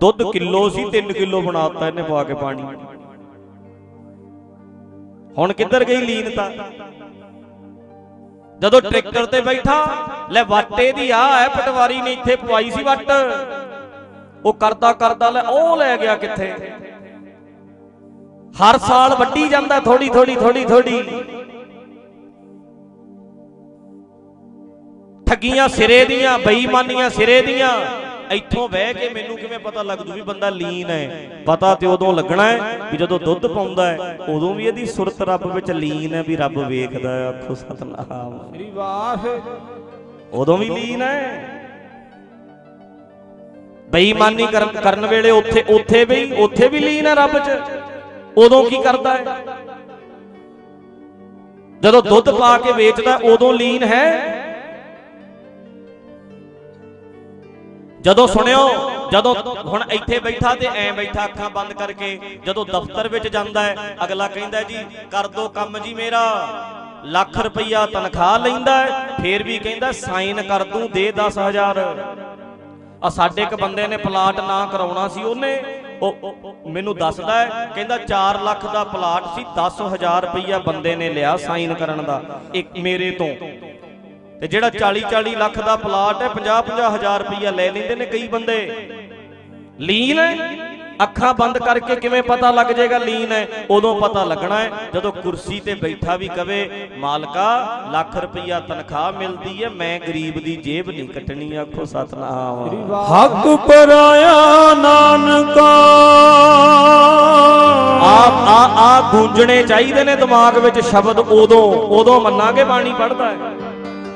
ਦੁੱਧ ਕਿਲੋ ਸੀ 3 ਕਿਲੋ ਬਣਾਤਾ ਇਹਨੇ ਪਾ ਕੇ ਪਾਣੀ। ਹੁਣ ਕਿੱਧਰ ਗਈ ਲੀਨਤਾ ਜਦੋਂ ਟਰੈਕਟਰ ਤੇ ਬੈਠਾ, ਲੈ ਵਾਟੇ ਦੀ ਆ ਹੈ ਪਟਵਾਰੀ ਨੇ ਇੱਥੇ ਪਵਾਈ ਸੀ ਵੱਟ। ਉਹ ਕਰਦਾ ਕਰਦਾ ਲੈ, ਉਹ ਲੈ ਗਿਆ ਕਿੱਥੇ? ਹਰ ਸਾਲ ਵੱਡੀ ਜਾਂਦਾ ਥੋੜੀ ਥੋੜੀ ਥੋੜੀ ਥੋੜੀ। ਠੱਗੀਆਂ ਸਿਰੇ ਦੀਆਂ ਬੇਈਮਾਨੀਆਂ ਸਿਰੇ ਦੀਆਂ। ਇੱਥੋਂ ਬਹਿ ਕੇ ਮੈਨੂੰ ਕਿਵੇਂ ਪਤਾ ਲੱਗ ਜੂ ਵੀ ਬੰਦਾ ਲੀਨ ਹੈ? ਪਤਾ ਤੇ ਉਦੋਂ ਲੱਗਣਾ ਹੈ ਵੀ ਜਦੋਂ ਦੁੱਧ ਪਾਉਂਦਾ ਹੈ ਉਦੋਂ ਵੀ ਇਹਦੀ ਸੁਰਤ ਰੱਬ ਵਿੱਚ ਲੀਨ ਹੈ ਵੀ ਰੱਬ ਵੇਖਦਾ ਹੈ। ਆਖੋ ਸਤਨਾਮ। ਸ੍ਰੀ ਵਾਹਿ ਉਦੋਂ ਵੀ ਲੀਨ ਹੈ। ਬੇਈਮਾਨੀ ਕਰਨ ਵੇਲੇ ਉੱਥੇ ਉੱਥੇ ਵੀ ਉੱਥੇ ਵੀ ਲੀਨ ਹੈ ਰੱਬ 'ਚ। ਉਦੋਂ ਕੀ ਕਰਦਾ ਹੈ? ਜਦੋਂ ਦੁੱਧ ਪਾ ਕੇ ਵੇਚਦਾ, ਉਦੋਂ ਲੀਨ ਹੈ? ਜਦੋਂ ਸੁਣਿਓ, ਜਦੋਂ ਹੁਣ ਇੱਥੇ ਬੈਠਾ ਤੇ ਐ ਬੈਠਾ ਅੱਖਾਂ ਬੰਦ ਕਰਕੇ ਜਦੋਂ ਦਫ਼ਤਰ ਵਿੱਚ ਜਾਂਦਾ ਹੈ, ਅਗਲਾ ਕਹਿੰਦਾ ਜੀ, ਕਰ ਦੋ ਕੰਮ ਜੀ ਮੇਰਾ। ਲੱਖ ਰੁਪਈਆ ਤਨਖਾਹ ਲੈਂਦਾ ਫੇਰ ਵੀ ਕਹਿੰਦਾ, ਸਾਈਨ ਕਰ ਦੂੰ, ਦੇ 10000 ਆ ਸਾਡੇ ਇੱਕ ਬੰਦੇ ਨੇ ਪਲਾਟ ਨਾ ਕਰਾਉਣਾ ਸੀ ਉਹਨੇ। ਉਹ ਮੈਨੂੰ ਦੱਸਦਾ ਹੈ, ਕਹਿੰਦਾ 4 ਲੱਖ ਦਾ ਪਲਾਟ ਸੀ 10000 ਰੁਪਈਆ ਬੰਦੇ ਨੇ ਲਿਆ ਸਾਈਨ ਕਰਨ ਦਾ, ਇੱਕ ਮੇਰੇ ਤੋਂ। ਤੇ ਜਿਹੜਾ 40 40 ਲੱਖ ਦਾ ਪਲਾਟ ਹੈ 50 50 ਹਜ਼ਾਰ ਰੁਪਈਆ ਲੈ ਲੈਂਦੇ ਨੇ ਕਈ ਬੰਦੇ। ਲੀਨ ਅੱਖਾਂ ਬੰਦ ਕਰਕੇ ਕਿਵੇਂ ਪਤਾ ਲੱਗ ਜਾਏਗਾ ਲੀਨ ਹੈ? ਉਦੋਂ ਪਤਾ ਲੱਗਣਾ ਹੈ। ਜਦੋਂ ਕੁਰਸੀ ਤੇ ਬੈਠਾ ਵੀ ਕਵੇ ਮਾਲਕਾ ਲੱਖ ਰੁਪਈਆ ਤਨਖਾਹ ਮਿਲਦੀ ਹੈ ਮੈਂ ਗਰੀਬ ਦੀ ਜੇਬ ਨਹੀਂ ਕੱਟਣੀ ਆਖੋ ਸਤਨਾਮ। ਹੱਕ ਪਰਾਇਆ ਨਾਨਕਾ। ਆ ਆ ਆ ਗੂੰਜਣੇ ਚਾਹੀਦੇ ਨੇ ਦਿਮਾਗ ਵਿੱਚ ਸ਼ਬਦ ਉਦੋਂ ਉਦੋਂ ਮੰਨਾਂਗੇ ਬਾਣੀ ਪੜਦਾ ਹੈ।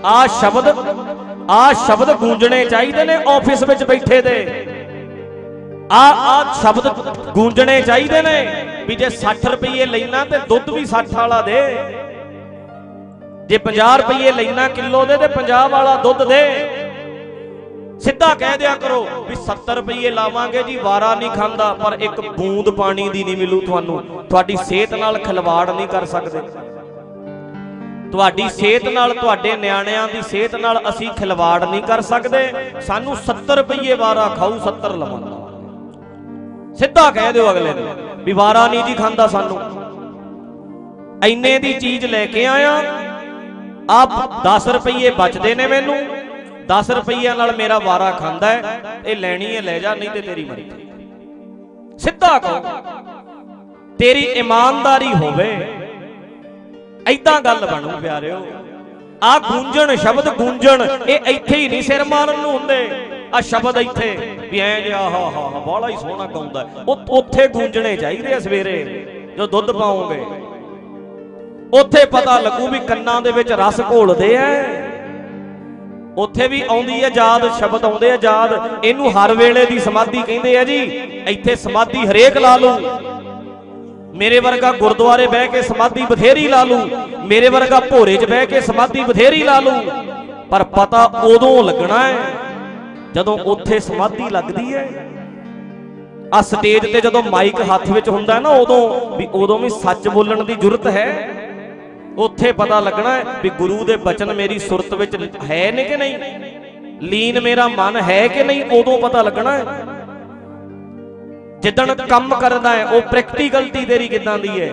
ਆ ਸ਼ਬਦ ਆ ਸ਼ਬਦ ਗੂੰਜਣੇ ਚਾਹੀਦੇ ਨੇ ਆਫਿਸ ਵਿੱਚ ਬੈਠੇ ਦੇ। ਆ ਆ ਸ਼ਬਦ ਗੂੰਜਣੇ ਚਾਹੀਦੇ ਨੇ ਵੀ ਜੇ 60 ਰੁਪਏ ਲੈਣਾ ਤੇ ਦੁੱਧ ਵੀ 60 ਵਾਲਾ ਦੇ। ਜੇ 50 ਰੁਪਏ ਲੈਣਾ ਕਿਲੋ ਦੇ ਤੇ 50 ਵਾਲਾ ਦੁੱਧ ਦੇ। ਸਿੱਧਾ ਕਹਿ ਦਿਆ ਕਰੋ ਵੀ 70 ਰੁਪਏ ਲਾਵਾਂਗੇ ਜੀ, ਵਾਰਾ ਨਹੀਂ ਖਾਂਦਾ, ਪਰ ਇੱਕ ਬੂੰਦ ਪਾਣੀ ਦੀ ਨਹੀਂ ਮਿਲੂ ਤੁਹਾਨੂੰ। ਤੁਹਾਡੀ ਸਿਹਤ ਨਾਲ ਖਿਲਵਾੜ ਨਹੀਂ ਕਰ ਸਕਦੇ। ਤੁਹਾਡੀ ਸਿਹਤ ਨਾਲ, ਤੁਹਾਡੇ ਨਿਆਣਿਆਂ ਦੀ ਸਿਹਤ ਨਾਲ ਅਸੀਂ ਖਿਲਵਾੜ ਨਹੀਂ ਕਰ ਸਕਦੇ। ਸਾਨੂੰ 70 ਰੁਪਏ ਵਾਰਾ ਖਾਊ 70 ਲਵਾਂਗਾ। ਸਿੱਧਾ ਕਹਿ ਦਿਓ ਅਗਲੇ ਨੂੰ ਵੀ ਵਾਰਾ ਨਹੀਂ ਜੀ ਖਾਂਦਾ ਸਾਨੂੰ। ਐਨੇ ਦੀ ਚੀਜ਼ ਲੈ ਕੇ ਆਇਆ, ਆਪ 10 ਰੁਪਏ ਬਚਦੇ ਨੇ ਮੈਨੂੰ 10 ਰੁਪਈਆਂ ਨਾਲ ਮੇਰਾ ਵਾਰਾ ਖਾਂਦਾ ਹੈ ਇਹ ਲੈਣੀ ਹੈ, ਲੈ ਜਾ, ਨਹੀਂ ਤੇ ਤੇਰੀ ਮਰਜ਼ੀ। ਸਿੱਧਾ ਕਹੋ, ਤੇਰੀ ਇਮਾਨਦਾਰੀ ਹੋਵੇ ਐਦਾਂ ਗੱਲ ਬਣੂ ਪਿਆਰਿਓ। ਆ ਗੂੰਜਣ, ਸ਼ਬਦ ਗੂੰਜਣ, ਇਹ ਇੱਥੇ ਹੀ ਨਹੀਂ ਸਿਰ ਮਾਰਨ ਨੂੰ ਹੁੰਦੇ। ਆ ਸ਼ਬਦ ਇੱਥੇ ਵੀ ਐ ਜਿਹਾ ਹਾ ਹਾ ਹਾ ਬਾਲਾ ਹੀ ਸੋਹਣਾ ਗਾਉਂਦਾ ਉਹ ਉੱਥੇ ਗੂੰਜਣੇ ਚਾਹੀਦੇ ਆ ਸਵੇਰੇ ਜੋ ਦੁੱਧ ਪਾਉਂਗੇ ਉੱਥੇ ਪਤਾ ਲੱਗੂ ਵੀ ਕੰਨਾਂ ਦੇ ਵਿੱਚ ਰਸ ਘੋਲਦੇ ਐ। ਉੱਥੇ ਵੀ ਆਉਂਦੀ ਹੈ ਯਾਦ, ਸ਼ਬਦ ਆਉਂਦੇ ਆ ਯਾਦ। ਇਹਨੂੰ ਹਰ ਵੇਲੇ ਦੀ ਸਮਾਧੀ ਕਹਿੰਦੇ ਆ ਜੀ, ਇੱਥੇ ਸਮਾਧੀ ਹਰੇਕ ਲਾ ਲੂ ਮੇਰੇ ਵਰਗਾ ਗੁਰਦੁਆਰੇ ਬਹਿ ਕੇ ਸਮਾਧੀ ਬਥੇਰੀ ਲਾ ਲੂ ਮੇਰੇ ਵਰਗਾ ਭੋਰੇ 'ਚ ਬਹਿ ਕੇ ਸਮਾਧੀ ਬਥੇਰੀ ਲਾ ਲੂ ਪਰ ਪਤਾ ਉਦੋਂ ਲੱਗਣਾ ਹੈ ਜਦੋਂ ਉੱਥੇ ਸਮਾਧੀ ਲੱਗਦੀ ਹੈ ਆ ਸਟੇਜ ਤੇ ਜਦੋਂ ਮਾਈਕ ਹੱਥ ਵਿੱਚ ਹੁੰਦਾ ਨਾ ਉਦੋਂ ਵੀ ਉਦੋਂ ਵੀ ਸੱਚ ਬੋਲਣ ਦੀ ਜ਼ਰੂਰਤ ਹੈ। ਉੱਥੇ ਪਤਾ ਲੱਗਣਾ ਵੀ ਗੁਰੂ ਦੇ ਬਚਨ ਮੇਰੀ ਸੁਰਤ ਵਿੱਚ ਹੈ ਨੇ ਕਿ ਨਹੀਂ? ਲੀਨ ਮੇਰਾ ਮਨ ਹੈ ਕਿ ਨਹੀਂ? ਉਦੋਂ ਪਤਾ ਲੱਗਣਾ ਹੈ। ਜਿੱਦਣ ਕੰਮ ਕਰਦਾ ਹੈ, ਉਹ ਪ੍ਰੈਕਟੀਕਲਟੀ ਤੇਰੀ ਕਿਦਾਂ ਦੀ ਹੈ?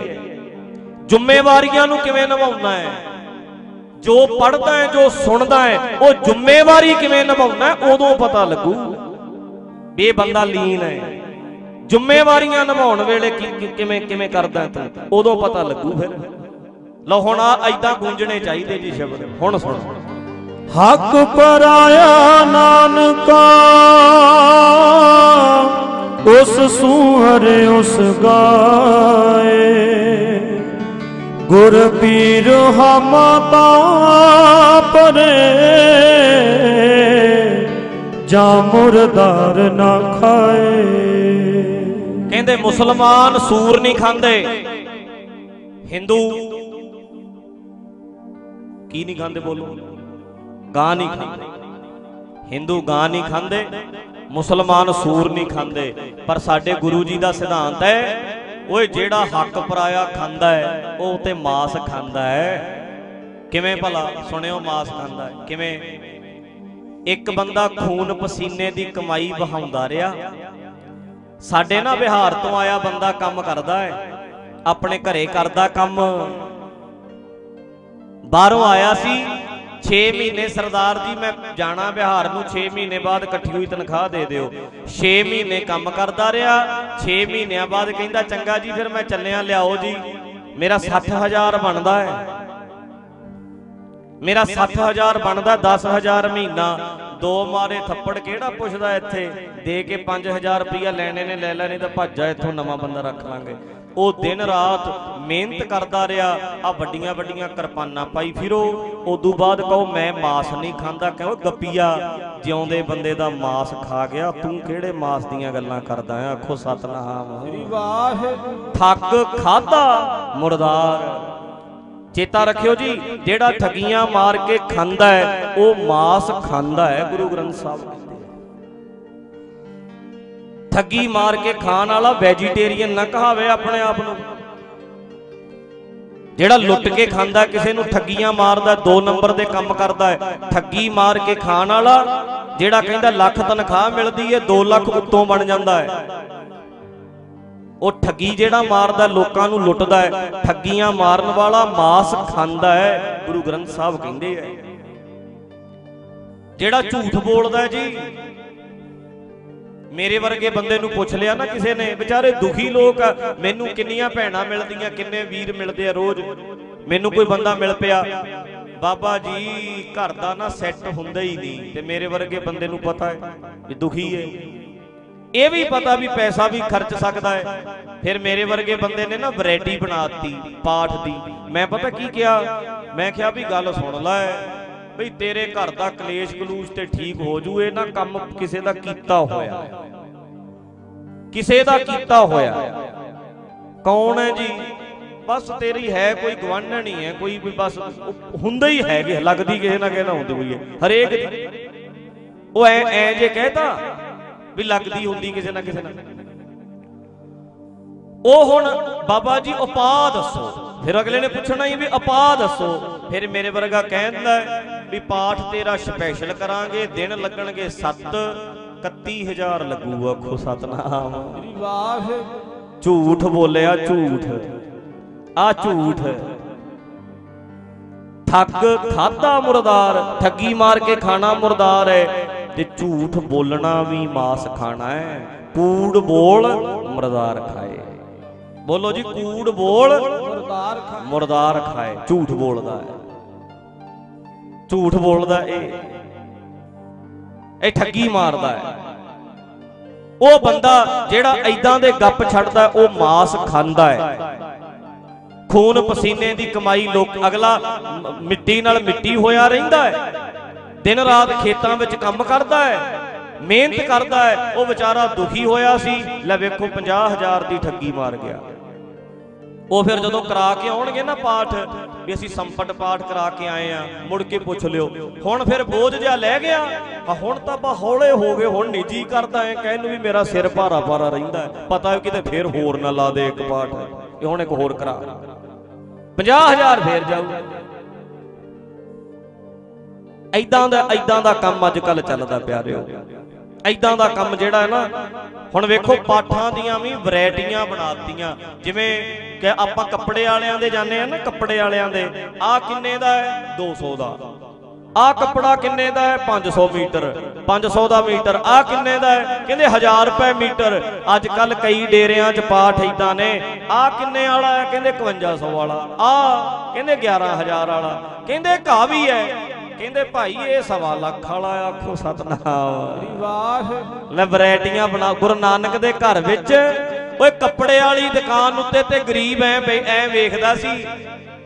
ਜ਼ਿੰਮੇਵਾਰੀਆਂ ਨੂੰ ਕਿਵੇਂ ਨਿਭਾਉਣਾ ਹੈ? ਜੋ ਪੜਦਾ ਹੈ, ਜੋ ਸੁਣਦਾ ਹੈ, ਉਹ ਜ਼ਿੰਮੇਵਾਰੀ ਕਿਵੇਂ ਨਿਭਾਉਂਦਾ ਉਦੋਂ ਪਤਾ ਲੱਗੂ। ਵੀ ਇਹ ਬੰਦਾ ਲੀਨ ਹੈ। ਜ਼ਿੰਮੇਵਾਰੀਆਂ ਨਿਭਾਉਣ ਵੇਲੇ ਕਿਵੇਂ ਕਿਵੇਂ ਕਰਦਾ ਤੂੰ? ਉਦੋਂ ਪਤਾ ਲੱਗੂ ਫਿਰ। ਲਓ ਹੁਣ ਆ ਐਦਾਂ ਗੂੰਜਣੇ ਚਾਹੀਦੇ ਜੀ ਸ਼ਬਦ। ਹੁਣ ਸੁਣ। ਹੱਕ ਪਰਾਇਆ ਨਾਨਕਾ, ਉਸ ਸੂਹਰ ਉਸ ਗਾਏ। ਗੁਰ ਪੀਰ ਹਮਤਾ ਪਰੇ ਜਾ ਮੁਰਦਾਰ ਨਾ ਖਾਏ। ਕਹਿੰਦੇ ਮੁਸਲਮਾਨ ਸੂਰ ਨਹੀਂ ਖਾਂਦੇ। ਹਿੰਦੂ ਕੀ ਨਹੀਂ ਖਾਂਦੇ ਬੋਲੋ? ਗਾਂ ਨਹੀਂ ਖਾਂਦੇ। ਹਿੰਦੂ ਗਾਂ ਨਹੀਂ ਖਾਂਦੇ। ਮੁਸਲਮਾਨ ਸੂਰ ਨਹੀਂ ਖਾਂਦੇ। ਪਰ ਸਾਡੇ ਗੁਰੂ ਜੀ ਦਾ ਸਿਧਾਂਤ ਹੈ ਓਏ ਜਿਹੜਾ ਹੱਕ ਪਰਾਇਆ ਖਾਂਦਾ ਹੈ, ਉਹ ਤੇ ਮਾਸ ਖਾਂਦਾ ਹੈ। ਕਿਵੇਂ ਭਲਾ? ਸੁਣਿਓ, ਮਾਸ ਖਾਂਦਾ ਹੈ। ਕਿਵੇਂ? ਇੱਕ ਬੰਦਾ ਖੂਨ ਪਸੀਨੇ ਦੀ ਕਮਾਈ ਵਹਾਉਂਦਾ ਰਿਹਾ। ਸਾਡੇ ਨਾ ਬਿਹਾਰ ਤੋਂ ਆਇਆ ਬੰਦਾ ਕੰਮ ਕਰਦਾ ਹੈ। ਆਪਣੇ ਘਰੇ ਕਰਦਾ ਕੰਮ। ਬਾਹਰੋਂ ਆਇਆ ਸੀ 6 ਮਹੀਨੇ ਸਰਦਾਰ ਜੀ, ਮੈਂ ਜਾਣਾ ਬਿਹਾਰ ਨੂੰ 6 ਮਹੀਨੇ ਬਾਅਦ ਇਕੱਠੀ ਹੋਈ ਤਨਖਾਹ ਦੇ ਦਿਓ। 6 ਮਹੀਨੇ ਕੰਮ ਕਰਦਾ ਰਿਹਾ 6 ਮਹੀਨਿਆਂ ਬਾਅਦ ਕਹਿੰਦਾ, ਚੰਗਾ ਜੀ, ਫਿਰ ਮੈਂ ਚੱਲਿਆ, ਲਿਆਓ ਜੀ। ਮੇਰਾ 60000 ਬਣਦਾ ਹੈ। ਮੇਰਾ 60000 ਬਣਦਾ 10000 ਮਹੀਨਾ। ਦੋ ਮਾਰੇ ਥੱਪੜ ਕਿਹੜਾ ਪੁੱਛਦਾ ਇੱਥੇ? ਦੇ ਕੇ 5000 ਰੁਪਇਆ ਲੈਣੇ ਨੇ, ਲੈ ਲੈ, ਨਹੀਂ ਤਾਂ ਭੱਜ ਜਾ, ਇੱਥੋਂ ਨਵਾਂ ਬੰਦਾ ਰੱਖ ਲਾਂਗੇ। ਉਹ ਦਿਨ ਰਾਤ ਮਿਹਨਤ ਕਰਦਾ ਰਿਹਾ ਆ ਵੱਡੀਆਂ ਵੱਡੀਆਂ ਕਿਰਪਾਨਾਂ ਪਾਈ ਫਿਰੋ। ਉਦੋਂ ਬਾਅਦ ਕਹੋ, ਮੈਂ ਮਾਸ ਨਹੀਂ ਖਾਂਦਾ, ਕਹੋ, ਗੱਪੀਆ, ਜਿਉਂਦੇ ਬੰਦੇ ਦਾ ਮਾਸ ਖਾ ਗਿਆ, ਤੂੰ ਕਿਹੜੇ ਮਾਸ ਦੀਆਂ ਗੱਲਾਂ ਕਰਦਾ ਆ? ਆਖੋ, ਸਤਨਾਮ। ਵਾਹਿਗੁਰੂ ਠੱਗ ਖਾਦਾ ਮੁਰਦਾਰ। ਚੇਤਾ ਰੱਖਿਓ ਜੀ, ਜਿਹੜਾ ਠਗੀਆਂ ਮਾਰ ਕੇ ਖਾਂਦਾ ਹੈ, ਉਹ ਮਾਸ ਖਾਂਦਾ ਹੈ, ਗੁਰੂ ਗ੍ਰੰਥ ਸਾਹਿਬ। ਠੱਗੀ ਮਾਰ ਕੇ ਖਾਣ ਵਾਲਾ ਵੈਜੀਟੇਰੀਅਨ ਨਾ ਕਹਾਵੇ ਆਪਣੇ ਆਪ ਨੂੰ। ਜਿਹੜਾ ਲੁੱਟ ਕੇ ਖਾਂਦਾ, ਕਿਸੇ ਨੂੰ ਠੱਗੀਆਂ ਮਾਰਦਾ, ਦੋ ਨੰਬਰ ਦੇ ਕੰਮ ਕਰਦਾ ਹੈ। ਠੱਗੀ ਮਾਰ ਕੇ ਖਾਣ ਵਾਲਾ, ਜਿਹੜਾ ਕਹਿੰਦਾ ਲੱਖ ਤਨਖਾਹ ਮਿਲਦੀ ਹੈ 2 ਲੱਖ ਉੱਤੋਂ ਬਣ ਜਾਂਦਾ ਹੈ। ਉਹ ਠੱਗੀ ਜਿਹੜਾ ਮਾਰਦਾ, ਲੋਕਾਂ ਨੂੰ ਲੁੱਟਦਾ ਹੈ। ਠੱਗੀਆਂ ਮਾਰਨ ਵਾਲਾ ਮਾਸ ਖਾਂਦਾ ਹੈ, ਗੁਰੂ ਗ੍ਰੰਥ ਸਾਹਿਬ ਕਹਿੰਦੇ ਆ। ਜਿਹੜਾ ਝੂਠ ਬੋਲਦਾ ਜੀ ਮੇਰੇ ਵਰਗੇ ਬੰਦੇ ਨੂੰ ਪੁੱਛ ਲਿਆ ਨਾ ਕਿਸੇ ਨੇ, ਵਿਚਾਰੇ ਦੁਖੀ ਲੋਕ ਆ। ਮੈਨੂੰ ਕਿੰਨੀਆਂ ਭੈਣਾਂ ਮਿਲਦੀਆਂ, ਕਿੰਨੇ ਵੀਰ ਮਿਲਦੇ ਆ ਰੋਜ਼। ਮੈਨੂੰ ਕੋਈ ਬੰਦਾ ਮਿਲ ਪਿਆ। ਬਾਬਾ ਜੀ, ਘਰ ਦਾ ਨਾ ਸੈੱਟ ਹੁੰਦਾ ਹੀ ਨਹੀਂ। ਤੇ ਮੇਰੇ ਵਰਗੇ ਬੰਦੇ ਨੂੰ ਪਤਾ ਹੈ ਵੀ ਦੁਖੀ ਹੈ। ਇਹ ਵੀ ਪਤਾ ਵੀ ਪੈਸਾ ਵੀ ਖਰਚ ਸਕਦਾ ਹੈ। ਫਿਰ ਮੇਰੇ ਵਰਗੇ ਬੰਦੇ ਨੇ ਨਾ ਵੈਰਾਈਟੀ ਬਣਾਤੀ ਪਾਠ ਦੀ। ਮੈਂ ਪਤਾ ਕੀ ਕਿਹਾ? ਮੈਂ ਕਿਹਾ ਵੀ ਗੱਲ ਸੁਣ ਲੈ। ਬਈ ਤੇਰੇ ਘਰ ਦਾ ਕਲੇਸ਼ ਕਲੂਸ਼ ਤੇ ਠੀਕ ਹੋ ਜੂ ਇਹ ਨਾ ਕੰਮ ਕਿਸੇ ਦਾ ਕੀਤਾ ਹੋਇਆ। ਕਿਸੇ ਦਾ ਕੀਤਾ ਹੋਇਆ। ਕੌਣ ਹੈ ਜੀ? ਬਸ ਤੇਰੀ ਹੈ ਕੋਈ ਗਵਾਂਢਣ ਹੀ ਹੈ, ਕੋਈ ਵੀ ਬਸ ਉਹ ਹੁੰਦਾ ਹੀ ਹੈ ਕਿ ਲੱਗਦੀ ਕਿਸੇ ਨਾ ਕਿਸੇ ਨਾਲ ਹੁੰਦੀ ਹੋਈ ਹੈ। ਹਰੇਕ ਉਹ ਐ ਐ ਜੇ ਕਹਿਤਾ ਵੀ ਲੱਗਦੀ ਹੁੰਦੀ ਕਿਸੇ ਨਾ ਕਿਸੇ ਨਾਲ ਉਹ ਹੁਣ ਬਾਬਾ ਜੀ ਉਪਾਅ ਦੱਸੋ। ਫਿਰ ਅਗਲੇ ਨੇ ਪੁੱਛਣਾ ਹੀ ਵੀ ਉਪਾਅ ਦੱਸੋ। ਫਿਰ ਮੇਰੇ ਵਰਗਾ ਕਹਿੰਦਾ ਵੀ ਪਾਠ ਤੇਰਾ ਸਪੈਸ਼ਲ ਕਰਾਂਗੇ ਦਿਨ ਲੱਗਣਗੇ 7 31000 ਲੱਗੂ ਆਖੋ ਸਤਨਾਮ। ਵਾਹਿਗੁਰੂ ਝੂਠ ਬੋਲਿਆ ਝੂਠ। ਆ ਝੂਠ। ਠੱਗ ਖਾਦਾ ਮੁਰਦਾਰ ਠੱਗੀ ਮਾਰ ਕੇ ਖਾਣਾ ਮੁਰਦਾਰ ਹੈ। ਤੇ ਝੂਠ ਬੋਲਣਾ ਵੀ ਮਾਸ ਖਾਣਾ ਹੈ ਕੂੜ ਬੋਲ ਮੁਰਦਾਰ ਖਾਏ। ਬੋਲੋ ਜੀ ਕੂੜ ਬੋਲ ਮੁਰਦਾਰ ਖਾਏ। ਝੂਠ ਬੋਲਦਾ ਹੈ। ਝੂਠ ਬੋਲਦਾ ਇਹ। ਇਹ ਠੱਗੀ ਮਾਰਦਾ ਹੈ। ਉਹ ਬੰਦਾ ਜਿਹੜਾ ਐਦਾਂ ਦੇ ਗੱਪ ਛੱਡਦਾ, ਉਹ ਮਾਸ ਖਾਂਦਾ ਹੈ। ਖੂਨ ਪਸੀਨੇ ਦੀ ਕਮਾਈ ਲੋਕ ਅਗਲਾ ਮਿੱਟੀ ਨਾਲ ਮਿੱਟੀ ਹੋਇਆ ਰਹਿੰਦਾ ਹੈ। ਦਿਨ ਰਾਤ ਖੇਤਾਂ ਵਿੱਚ ਕੰਮ ਕਰਦਾ ਹੈ। ਮਿਹਨਤ ਕਰਦਾ ਹੈ। ਉਹ ਵਿਚਾਰਾ ਦੁਖੀ ਹੋਇਆ ਸੀ। ਲੈ ਵੇਖੋ 50000 ਦੀ ਠੱਗੀ ਮਾਰ ਗਿਆ। ਉਹ ਫਿਰ ਜਦੋਂ ਕਰਾ ਕੇ ਆਉਣਗੇ ਨਾ ਪਾਠ, ਵੀ ਅਸੀਂ ਸੰਪਟ ਪਾਠ ਕਰਾ ਕੇ ਆਏ ਆ, ਮੁੜ ਕੇ ਪੁੱਛ ਲਿਓ। ਹੁਣ ਫਿਰ ਬੋਝ ਜਿਹਾ ਲੈ ਗਿਆ, ਆ ਹੁਣ ਤਾਂ ਬਾ ਹੌਲੇ ਹੋ ਗਏ, ਹੁਣ ਨਿੱਜੀ ਕਰਦਾ, ਐ ਕਹਿਣ ਨੂੰ ਵੀ ਮੇਰਾ ਸਿਰ ਭਾਰਾ ਭਾਰਾ ਰਹਿੰਦਾ ਪਤਾ ਹੈ ਕਿਤੇ ਫੇਰ ਹੋਰ ਨਾ ਲਾ ਦੇ ਇੱਕ ਪਾਠ। ਇਹ ਹੁਣ ਇੱਕ ਹੋਰ ਕਰਾ। 50000 ਫੇਰ ਜਾਊ। ਐਦਾਂ ਦਾ ਐਦਾਂ ਦਾ ਕੰਮ ਅੱਜ ਕੱਲ ਚੱਲਦਾ ਪਿਆ ਪਿਆਰਿਓ ਐਦਾਂ ਦਾ ਕੰਮ ਜਿਹੜਾ ਹੈ ਨਾ, ਹੁਣ ਵੇਖੋ ਪਾਠਾਂ ਦੀਆਂ ਵੀ ਵੈਰਾਈਟੀਆਂ ਬਣਾਤੀਆਂ ਜਿਵੇਂ ਕਿ ਆਪਾਂ ਕੱਪੜੇ ਵਾਲਿਆਂ ਦੇ ਜਾਂਦੇ ਆ ਨਾ, ਕੱਪੜੇ ਵਾਲਿਆਂ ਦੇ, ਆਹ ਕਿੰਨੇ ਦਾ ਹੈ? 200 ਦਾ। ਆਹ ਕੱਪੜਾ ਕਿੰਨੇ ਦਾ ਹੈ? 500 ਮੀਟਰ। 500 ਦਾ ਮੀਟਰ। ਆਹ ਕਿੰਨੇ ਦਾ ਹੈ? ਕਹਿੰਦੇ 1000 ਰੁਪਏ ਮੀਟਰ। ਅੱਜ ਕੱਲ ਕਈ ਡੇਰਿਆਂ 'ਚ ਪਾਠ ਇਦਾਂ ਨੇ। ਆਹ ਕਿੰਨੇ ਵਾਲਾ ਹੈ? ਕਹਿੰਦੇ 5100 ਵਾਲਾ। ਆਹ ਕਹਿੰਦੇ 11000 ਵਾਲਾ। ਕਹਿੰਦੇ ਘਾ ਵੀ ਹੈ। ਕਹਿੰਦੇ ਭਾਈ ਇਹ ਸਵਾ ਲੱਖ ਵਾਲਾ ਆ, ਆਖੋ ਸਤਨਾਮ। ਸ੍ਰੀ ਲੈ ਵੈਰਾਈਟੀਆਂ ਬਣਾ। ਗੁਰੂ ਨਾਨਕ ਦੇ ਘਰ ਵਿੱਚ ਓਏ ਕੱਪੜੇ ਵਾਲੀ ਦੁਕਾਨ ਉੱਤੇ ਤੇ ਗਰੀਬ ਐ ਬਈ ਐ ਵੇਖਦਾ ਸੀ।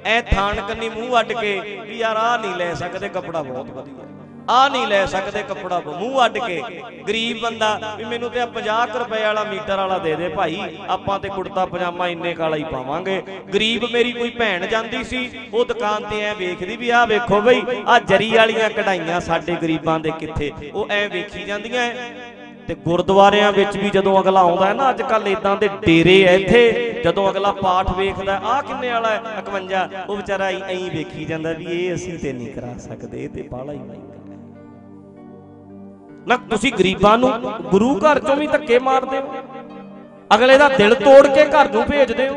ਐ ਥਾਣ ਕੰਨੀ ਮੂੰਹ ਅੱਡ ਕੇ ਵੀ ਯਾਰ ਆਹ ਨਹੀਂ ਲੈ ਸਕਦੇ ਕੱਪੜਾ ਬਹੁਤ ਵਧੀਆ। ਆਹ ਨਹੀਂ ਲੈ ਸਕਦੇ ਕੱਪੜਾ ਮੂੰਹ ਅੱਡ ਕੇ। ਗਰੀਬ ਬੰਦਾ ਵੀ ਮੈਨੂੰ ਤੇ ਆ 50 ਕੁ ਰੁਪਏ ਵਾਲਾ ਮੀਟਰ ਵਾਲਾ ਦੇ ਦੇ ਭਾਈ, ਆਪਾਂ ਤੇ ਕੁੜਤਾ ਪਜਾਮਾ ਇੰਨੇ ਕਾਲਾ ਹੀ ਪਾਵਾਂਗੇ। ਗਰੀਬ ਮੇਰੀ ਕੋਈ ਭੈਣ ਜਾਂਦੀ ਸੀ, ਉਹ ਦੁਕਾਨ ਤੇ ਐ ਵੇਖਦੀ ਵੀ ਆਹ ਵੇਖੋ ਬਈ ਆ ਜਰੀ ਵਾਲੀਆਂ ਕਢਾਈਆਂ ਸਾਡੇ ਗਰੀਬਾਂ ਦੇ ਕਿੱਥੇ। ਉਹ ਐ ਵੇਖੀ ਜਾਂਦੀਆਂ। ਐ। ਤੇ ਗੁਰਦੁਆਰਿਆਂ ਵਿੱਚ ਵੀ ਜਦੋਂ ਅਗਲਾ ਆਉਂਦਾ ਹੈ ਨਾ ਅੱਜ ਕੱਲ ਇਦਾਂ ਦੇ ਡੇਰੇ ਐ ਇੱਥੇ, ਜਦੋਂ ਅਗਲਾ ਪਾਠ ਵੇਖਦਾ ਆ ਕਿੰਨੇ ਵਾਲਾ ਹੈ? 51 ਉਹ ਵਿਚਾਰਾ ਐਂ ਵੇਖੀ ਜਾਂਦਾ ਵੀ ਇਹ ਅਸੀਂ ਤੇ ਨਹੀਂ ਕਰਾ ਸਕਦੇ, ਇਹ ਤੇ ਬਾਹਲਾ ਹੀ ਮਹਿੰਗਾ ਨਾ, ਤੁਸੀਂ ਗਰੀਬਾਂ ਨੂੰ ਗੁਰੂ ਘਰ ਚੋਂ ਵੀ ਧੱਕੇ ਮਾਰਦੇ ਹੋ? ਅਗਲੇ ਦਾ ਦਿਲ ਤੋੜ ਕੇ ਘਰ ਨੂੰ ਭੇਜਦੇ ਹੋ?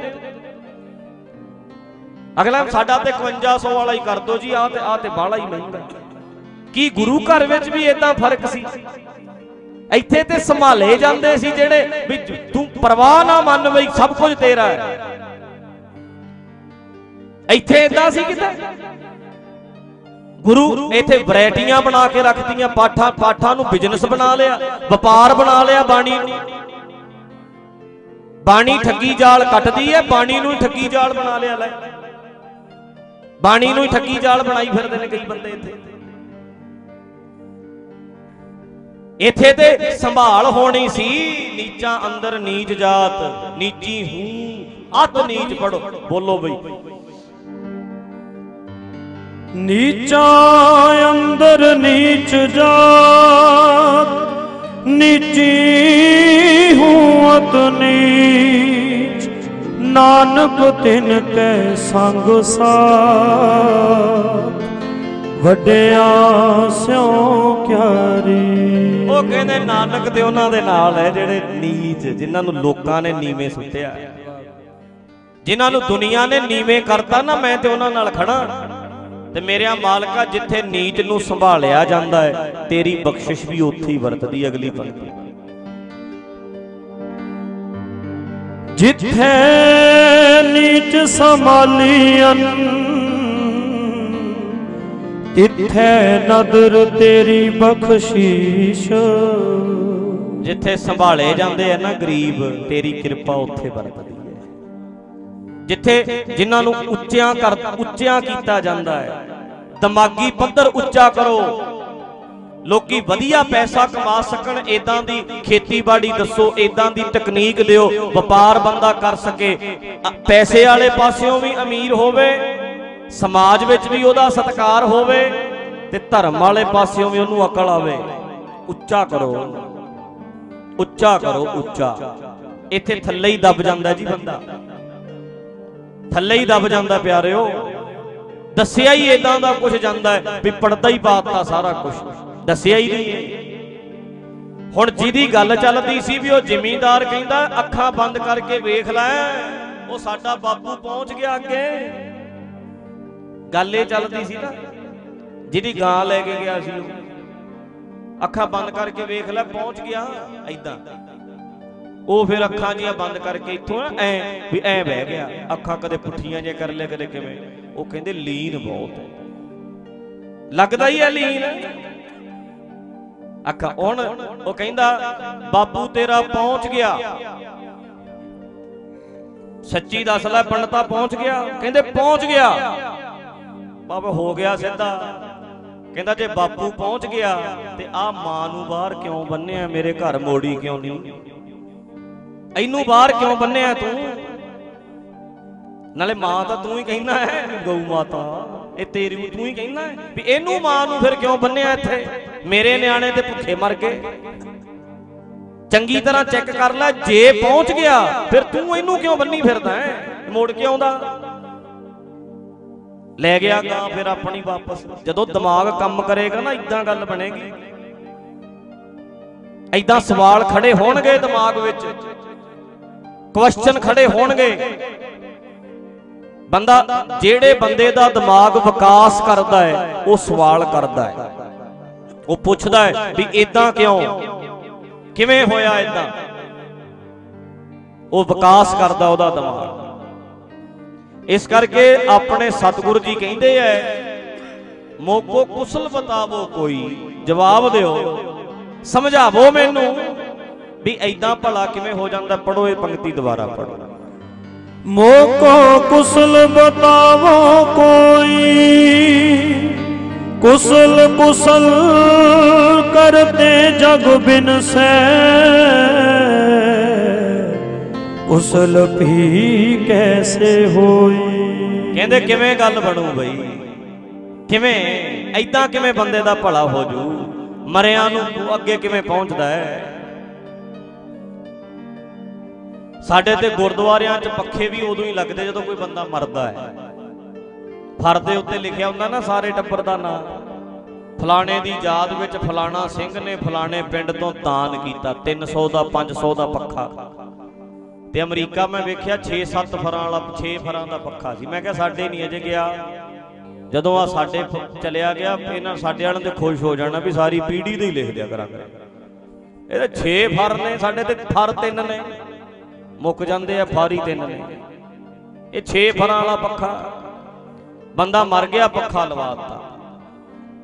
ਅਗਲਾ ਸਾਡਾ ਤੇ 5100 ਵਾਲਾ ਹੀ ਕਰ ਦੋ ਜੀ ਆ ਤੇ ਆ ਤੇ ਬਾਹਲਾ ਹੀ ਮਹਿੰਗਾ ਕੀ ਗੁਰੂ ਘਰ ਵਿੱਚ ਵੀ ਇਦਾਂ ਫ਼ਰਕ ਸੀ? ਇੱਥੇ ਤੇ ਸੰਭਾਲੇ ਜਾਂਦੇ ਸੀ ਜਿਹੜੇ ਵੀ ਤੂੰ ਪਰਵਾਹ ਨਾ ਮੰਨ ਬਈ, ਸਭ ਕੁਝ ਤੇਰਾ ਹੈ। ਇੱਥੇ ਇਦਾਂ ਸੀ ਕਿਤੇ? ਗੁਰੂ ਇੱਥੇ ਵੈਰਾਈਟੀਆਂ ਬਣਾ ਕੇ ਰੱਖਤੀਆਂ, ਪਾਠਾਂ ਪਾਠਾਂ ਨੂੰ ਬਿਜ਼ਨਸ ਬਣਾ ਲਿਆ, ਵਪਾਰ ਬਣਾ ਲਿਆ ਬਾਣੀ ਨੂੰ। ਬਾਣੀ ਠੱਗੀ ਜਾਲ ਕੱਟਦੀ ਹੈ ਬਾਣੀ ਨੂੰ ਹੀ ਠੱਗੀ ਜਾਲ ਬਣਾ ਲਿਆ ਲੈ। ਬਾਣੀ ਨੂੰ ਹੀ ਠੱਗੀ ਜਾਲ ਬਣਾਈ ਫਿਰਦੇ ਨੇ ਕਈ ਬੰਦੇ ਇੱਥੇ। ਇੱਥੇ ਤੇ ਸੰਭਾਲ ਹੋਣੀ ਸੀ। ਨੀਚਾਂ ਅੰਦਰ ਨੀਚ ਜਾਤ, ਨੀਚੀ ਹੂੰ ਅਤ ਨੀਚ ਪੜੋ, ਬੋਲੋ ਬਈ। ਨੀਚਾ ਅੰਦਰ ਨੀਚ ਜਾਤ, ਨੀਚੀ ਹੂੰ ਅਤ ਨੀਚ। ਨਾਨਕ ਤਿਨ ਕੈ ਸੰਗ ਸਾਥ, ਵੱਡਿਆਂ ਸਿਉ ਕਿਆਰੀ। ਉਹ ਕਹਿੰਦੇ ਨਾਨਕ ਤੇ ਉਹਨਾਂ ਦੇ ਨਾਲ ਹੈ ਜਿਹੜੇ ਨੀਚ, ਜਿਨ੍ਹਾਂ ਨੂੰ ਲੋਕਾਂ ਨੇ ਨੀਵੇਂ ਸੁੱਟਿਆ। ਜਿਨ੍ਹਾਂ ਨੂੰ ਦੁਨੀਆ ਨੇ ਨੀਵੇਂ ਕਰਤਾ ਨਾ, ਮੈਂ ਤੇ ਉਹਨਾਂ ਨਾਲ ਖੜਾ ਤੇ ਮੇਰਿਆ ਮਾਲਕਾ ਜਿੱਥੇ ਨੀਚ ਨੂੰ ਸੰਭਾਲਿਆ ਜਾਂਦਾ ਹੈ, ਤੇਰੀ ਬਖਸ਼ਿਸ਼ ਵੀ ਉੱਥੇ ਹੀ ਵਰਤਦੀ ਅਗਲੀ ਪੰਕਤੀ। ਜਿੱਥੇ ਨੀਚ ਸੰਭਾਲੀਆਂ ਤਿੱਥੇ ਨਦਰ ਤੇਰੀ ਬਖਸ਼ੀਸ਼। ਜਿੱਥੇ ਸੰਭਾਲੇ ਜਾਂਦੇ ਆ ਨਾ ਗਰੀਬ, ਤੇਰੀ ਕਿਰਪਾ ਉੱਥੇ ਵਰਤਦੀ ਹੈ। ਜਿੱਥੇ ਜਿਨ੍ਹਾਂ ਨੂੰ ਉੱਚਿਆਂ ਕਰ, ਉੱਚਿਆਂ ਕੀਤਾ ਜਾਂਦਾ ਹੈ। ਦਿਮਾਗੀ ਪੱਧਰ ਉੱਚਾ ਕਰੋ। ਲੋਕੀ ਵਧੀਆ ਪੈਸਾ ਕਮਾ ਸਕਣ ਇਦਾਂ ਦੀ ਖੇਤੀਬਾੜੀ ਦੱਸੋ ਇਦਾਂ ਦੀ ਤਕਨੀਕ ਦਿਓ, ਵਪਾਰ ਬੰਦਾ ਕਰ ਸਕੇ। ਪੈਸੇ ਵਾਲੇ ਪਾਸਿਓਂ ਵੀ ਅਮੀਰ ਹੋਵੇ। ਸਮਾਜ ਵਿੱਚ ਵੀ ਉਹਦਾ ਸਤਿਕਾਰ ਹੋਵੇ ਤੇ ਧਰਮ ਵਾਲੇ ਪਾਸਿਓਂ ਵੀ ਉਹਨੂੰ ਅਕਲ ਆਵੇ। ਉੱਚਾ ਕਰੋ ਉੱਚਾ ਕਰੋ, ਉੱਚਾ। ਇੱਥੇ ਥੱਲੇ ਹੀ ਦੱਬ ਜਾਂਦਾ ਜੀ ਬੰਦਾ। ਥੱਲੇ ਹੀ ਦੱਬ ਜਾਂਦਾ ਪਿਆਰਿਓ। ਦੱਸਿਆ ਹੀ ਇਦਾਂ ਦਾ ਕੁਝ ਜਾਂਦਾ ਹੈ ਵੀ ਪੜਦਾ ਹੀ ਪਾਤਾ ਸਾਰਾ ਕੁਝ ਦੱਸਿਆ ਹੀ ਨਹੀਂ ਹੈ। ਹੁਣ ਜਿਹਦੀ ਗੱਲ ਚੱਲਦੀ ਸੀ ਵੀ ਉਹ ਜ਼ਿਮੀਂਦਾਰ ਕਹਿੰਦਾ, ਅੱਖਾਂ ਬੰਦ ਕਰਕੇ ਵੇਖ ਲੈ, ਉਹ ਸਾਡਾ ਬਾਪੂ ਪਹੁੰਚ ਗਿਆ ਅੱਗੇ। ਗੱਲ ਇਹ ਚੱਲਦੀ ਸੀ ਨਾ, ਜਿਹਦੀ ਗਾਂ ਲੈ ਕੇ ਗਿਆ ਸੀ ਉਹ। ਅੱਖਾਂ ਬੰਦ ਕਰਕੇ ਵੇਖ ਲੈ, ਪਹੁੰਚ ਗਿਆ ਐਦਾਂ ਉਹ ਫਿਰ ਅੱਖਾਂ ਜੀਆਂ ਬੰਦ ਕਰਕੇ ਇੱਥੋਂ ਐ, ਵੀ ਐ ਬਹਿ ਗਿਆ। ਅੱਖਾਂ ਕਦੇ ਪੁੱਠੀਆਂ ਜੇ ਕਰ ਲਿਆ, ਕਦੇ ਕਿਵੇਂ। ਉਹ ਕਹਿੰਦੇ, ਲੀਨ ਬਹੁਤ ਹੈ। ਲੱਗਦਾ ਹੀ ਹੈ ਲੀਨ। ਅੱਖਾਂ ਹੁਣ ਉਹ ਕਹਿੰਦਾ, ਬਾਪੂ ਤੇਰਾ ਪਹੁੰਚ ਗਿਆ। ਸੱਚੀ ਦੱਸ ਲੈ, ਪੰਡਤਾ ਪਹੁੰਚ ਗਿਆ। ਕਹਿੰਦੇ, ਪਹੁੰਚ ਗਿਆ। ਬਾਬਾ ਹੋ ਗਿਆ ਸਿੱਧਾ। ਕਹਿੰਦਾ ਜੇ ਬਾਪੂ ਪਹੁੰਚ ਗਿਆ ਤੇ ਆ ਮਾਂ ਨੂੰ ਬਾਹਰ ਕਿਉਂ ਬੰਨਿਆ? ਮੇਰੇ ਘਰ ਮੋੜੀ ਕਿਉਂ ਨਹੀਂ? ਇਹਨੂੰ ਬਾਹਰ ਕਿਉਂ ਬੰਨਿਆ ਤੂੰ? ਨਾਲੇ ਮਾਂ ਤਾਂ ਤੂੰ ਹੀ ਕਹਿਣਾ ਹੈ, ਗਊ ਮਾਤਾ। ਇਹ ਤੇਰੀ ਤੂੰ ਹੀ ਕਹਿੰਦਾ ਵੀ ਇਹਨੂੰ ਮਾਂ ਨੂੰ ਫਿਰ ਕਿਉਂ ਬੰਨਿਆ ਇੱਥੇ? ਮੇਰੇ ਨਿਆਣੇ ਤੇ ਭੁੱਖੇ ਮਰ ਗਏ। ਚੰਗੀ ਤਰ੍ਹਾਂ ਚੈੱਕ ਕਰ ਲੈ, ਜੇ ਪਹੁੰਚ ਗਿਆ, ਫਿਰ ਤੂੰ ਇਹਨੂੰ ਕਿਉਂ ਬੰਨੀ ਫਿਰਦਾ ਹੈ? ਮੋੜ ਕੇ ਆਉਂਦਾ। ਲੈ ਗਿਆ ਗਾਂ ਫਿਰ ਆਪਣੀ ਵਾਪਸ। ਜਦੋਂ ਦਿਮਾਗ ਕੰਮ ਕਰੇਗਾ ਨਾ ਇਦਾਂ ਗੱਲ ਬਣੇਗੀ। ਇਦਾਂ ਸਵਾਲ ਖੜੇ ਹੋਣਗੇ ਦਿਮਾਗ ਵਿੱਚ। ਕੁਐਸਚਨ ਖੜੇ ਹੋਣਗੇ। ਬੰਦਾ ਜਿਹੜੇ ਬੰਦੇ ਦਾ ਦਿਮਾਗ ਵਿਕਾਸ ਕਰਦਾ ਹੈ, ਉਹ ਸਵਾਲ ਕਰਦਾ ਹੈ। ਉਹ ਪੁੱਛਦਾ ਹੈ ਵੀ ਇਦਾਂ ਕਿਉਂ? ਕਿਵੇਂ ਹੋਇਆ ਇਦਾਂ ਉਹ ਵਿਕਾਸ ਕਰਦਾ ਉਹਦਾ ਦਿਮਾਗ। ਇਸ ਕਰਕੇ ਆਪਣੇ ਸਤਿਗੁਰੂ ਜੀ ਕਹਿੰਦੇ ਐ, ਮੋਕੋ ਕੁਸਲ ਬਤਾਵੋ ਕੋਈ, ਜਵਾਬ ਦਿਓ। ਸਮਝਾਵੋ ਮੈਨੂੰ ਵੀ ਐਦਾਂ ਭਲਾ ਕਿਵੇਂ ਹੋ ਜਾਂਦਾ ਪੜੋ ਇਹ ਪੰਕਤੀ ਦੁਬਾਰਾ ਪੜੋ ਮੋਕੋ ਕੁਸਲ ਬਤਾਵੋ ਕੋਈ, ਕੁਸਲ ਕੁਸਲ ਕਰਤੇ ਜਗ ਬਿਨ ਸੈ ਉਸਲ ਭੀ ਕੈਸੇ ਹੋਈ? ਕਹਿੰਦੇ ਕਿਵੇਂ ਗੱਲ ਬਣੂ ਬਈ? ਕਿਵੇਂ? ਐਦਾਂ ਕਿਵੇਂ ਬੰਦੇ ਦਾ ਭਲਾ ਹੋ ਜੂ? ਮਰਿਆਂ ਨੂੰ ਤੂੰ ਅੱਗੇ ਕਿਵੇਂ ਪਹੁੰਚਦਾ ਹੈ? ਸਾਡੇ ਤੇ ਗੁਰਦੁਆਰਿਆਂ 'ਚ ਪੱਖੇ ਵੀ ਉਦੋਂ ਹੀ ਲੱਗਦੇ ਜਦੋਂ ਕੋਈ ਬੰਦਾ ਮਰਦਾ ਹੈ। ਫਰ ਦੇ ਉੱਤੇ ਲਿਖਿਆ ਹੁੰਦਾ ਨਾ ਸਾਰੇ ਟੱਬਰ ਦਾ ਨਾਂ। ਫਲਾਣੇ ਦੀ ਯਾਦ ਵਿੱਚ ਫਲਾਣਾ ਸਿੰਘ ਨੇ ਫਲਾਣੇ ਪਿੰਡ ਤੋਂ ਤਾਨ ਕੀਤਾ। 300 ਦਾ 500 ਦਾ ਪੱਖਾ। ਤੇ ਅਮਰੀਕਾ ਮੈਂ ਵੇਖਿਆ 6-7 ਫਰਾਂ ਵਾਲਾ 6 ਫਰਾਂ ਦਾ ਪੱਖਾ ਸੀ। ਮੈਂ ਕਿਹਾ ਸਾਡੇ ਨਹੀਂ ਅਜੇ ਗਿਆ। ਜਦੋਂ ਆ ਸਾਡੇ ਚਲਿਆ ਗਿਆ, ਇਹਨਾਂ ਸਾਡੇ ਵਾਲਿਆਂ ਦੇ ਖੁਸ਼ ਹੋ ਜਾਣਾ ਵੀ ਸਾਰੀ ਪੀੜੀ ਦੇ ਹੀ ਲਿਖ ਦਿਆ ਕਰਾਂਗੇ। ਇਹਦੇ 6 ਫਰ ਨੇ ਸਾਡੇ ਤੇ, ਫਰ ਤਿੰਨ ਨੇ। ਮੁੱਕ ਜਾਂਦੇ ਆ, ਫਾਰੀ ਤਿੰਨ ਨੇ। ਇਹ 6 ਫਰਾਂ ਵਾਲਾ ਪੱਖਾ, ਬੰਦਾ ਮਰ ਗਿਆ, ਪੱਖਾ ਲਵਾਤਾ।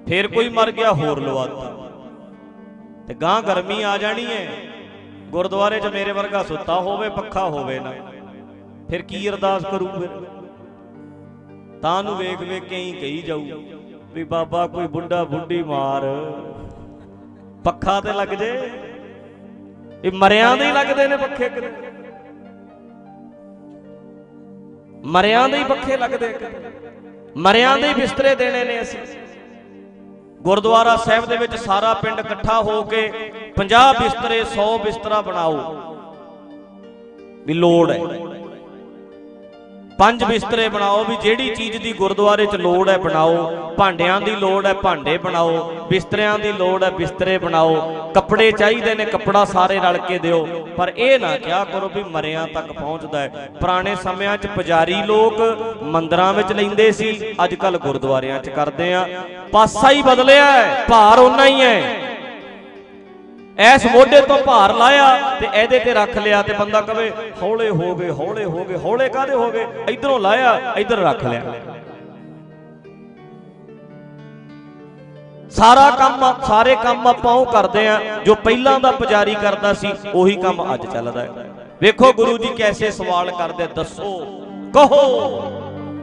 ਫੇਰ ਕੋਈ ਮਰ ਗਿਆ, ਹੋਰ ਲਵਾਤਾ। ਤੇ ਗਾਂ ਗਰਮੀ ਆ ਜਾਣੀ ਹੈ ਗੁਰਦੁਆਰੇ 'ਚ ਮੇਰੇ ਵਰਗਾ ਸੁੱਤਾ ਹੋਵੇ, ਪੱਖਾ ਹੋਵੇ ਨਾ, ਫਿਰ ਕੀ ਅਰਦਾਸ ਕਰੂ ਫਿਰ? ਤਾਂ ਨੂੰ ਵੇਖ ਵੇਖ ਕੇ ਹੀ ਕਹੀ ਜਾਊ ਵੀ ਬਾਬਾ ਕੋਈ ਬੁੱਢਾ ਬੁੱਢੀ ਮਾਰ, ਪੱਖਾ ਤੇ ਲੱਗ ਜੇ। ਇਹ ਮਰਿਆਂ ਦੇ ਹੀ ਲੱਗਦੇ ਨੇ ਪੱਖੇ ਕਿਤੇ ਮਰਿਆਂ ਦੇ ਹੀ ਪੱਖੇ ਲੱਗਦੇ ਕਿਤੇ ਮਰਿਆਂ ਦੇ ਹੀ ਬਿਸਤਰੇ ਦੇਣੇ ਨੇ ਅਸੀਂ। ਗੁਰਦੁਆਰਾ ਸਾਹਿਬ ਦੇ ਵਿੱਚ ਸਾਰਾ ਪਿੰਡ ਇਕੱਠਾ ਹੋ ਕੇ 50 ਬਿਸਤਰੇ 100 ਬਿਸਤਰਾ ਬਣਾਓ। ਵੀ ਲੋੜ ਹੈ। ਪੰਜ ਬਿਸਤਰੇ ਬਣਾਓ ਵੀ ਜਿਹੜੀ ਚੀਜ਼ ਦੀ ਗੁਰਦੁਆਰੇ 'ਚ ਲੋੜ ਹੈ ਬਣਾਓ, ਭਾਂਡਿਆਂ ਦੀ ਲੋੜ ਹੈ ਭਾਂਡੇ ਬਣਾਓ, ਬਿਸਤਰਿਆਂ ਦੀ ਲੋੜ ਹੈ ਬਿਸਤਰੇ ਬਣਾਓ, ਕੱਪੜੇ ਚਾਹੀਦੇ ਨੇ ਕੱਪੜਾ ਸਾਰੇ ਰਲ ਕੇ ਦਿਓ, ਪਰ ਇਹ ਨਾ ਕਿਹਾ ਕਰੋ ਵੀ ਮਰਿਆਂ ਤੱਕ ਪਹੁੰਚਦਾ ਹੈ। ਪੁਰਾਣੇ ਸਮਿਆਂ 'ਚ ਪੁਜਾਰੀ ਲੋਕ ਮੰਦਰਾਂ ਵਿੱਚ ਲੈਂਦੇ ਸੀ, ਅੱਜ ਕੱਲ ਗੁਰਦੁਆਰਿਆਂ 'ਚ ਕਰਦੇ ਆ। ਪਾਸਾ ਹੀ ਬਦਲਿਆ ਹੈ, ਭਾਰ ਉਨਾ ਹੀ ਹੈ। ਐਸ ਮੋਢੇ ਤੋਂ ਭਾਰ ਲਾਇਆ ਤੇ ਇਹਦੇ ਤੇ ਰੱਖ ਲਿਆ ਤੇ ਬੰਦਾ ਕਵੇ, ਹੌਲੇ ਹੋ ਗਏ, ਹੌਲੇ ਹੋ ਗਏ, ਹੌਲੇ ਕਾਦੇ ਹੋ ਗਏ? ਇਧਰੋਂ ਲਾਇਆ, ਇਧਰ ਰੱਖ ਲਿਆ। ਸਾਰਾ ਕੰਮ ਸਾਰੇ ਕੰਮ ਆਪਾਂ ਉਹ ਕਰਦੇ ਆ, ਜੋ ਪਹਿਲਾਂ ਦਾ ਪੁਜਾਰੀ ਕਰਦਾ ਸੀ, ਉਹੀ ਕੰਮ ਅੱਜ ਚੱਲਦਾ ਹੈ। ਵੇਖੋ ਗੁਰੂ ਜੀ ਕੈਸੇ ਸਵਾਲ ਕਰਦੇ, ਦੱਸੋ, ਕਹੋ,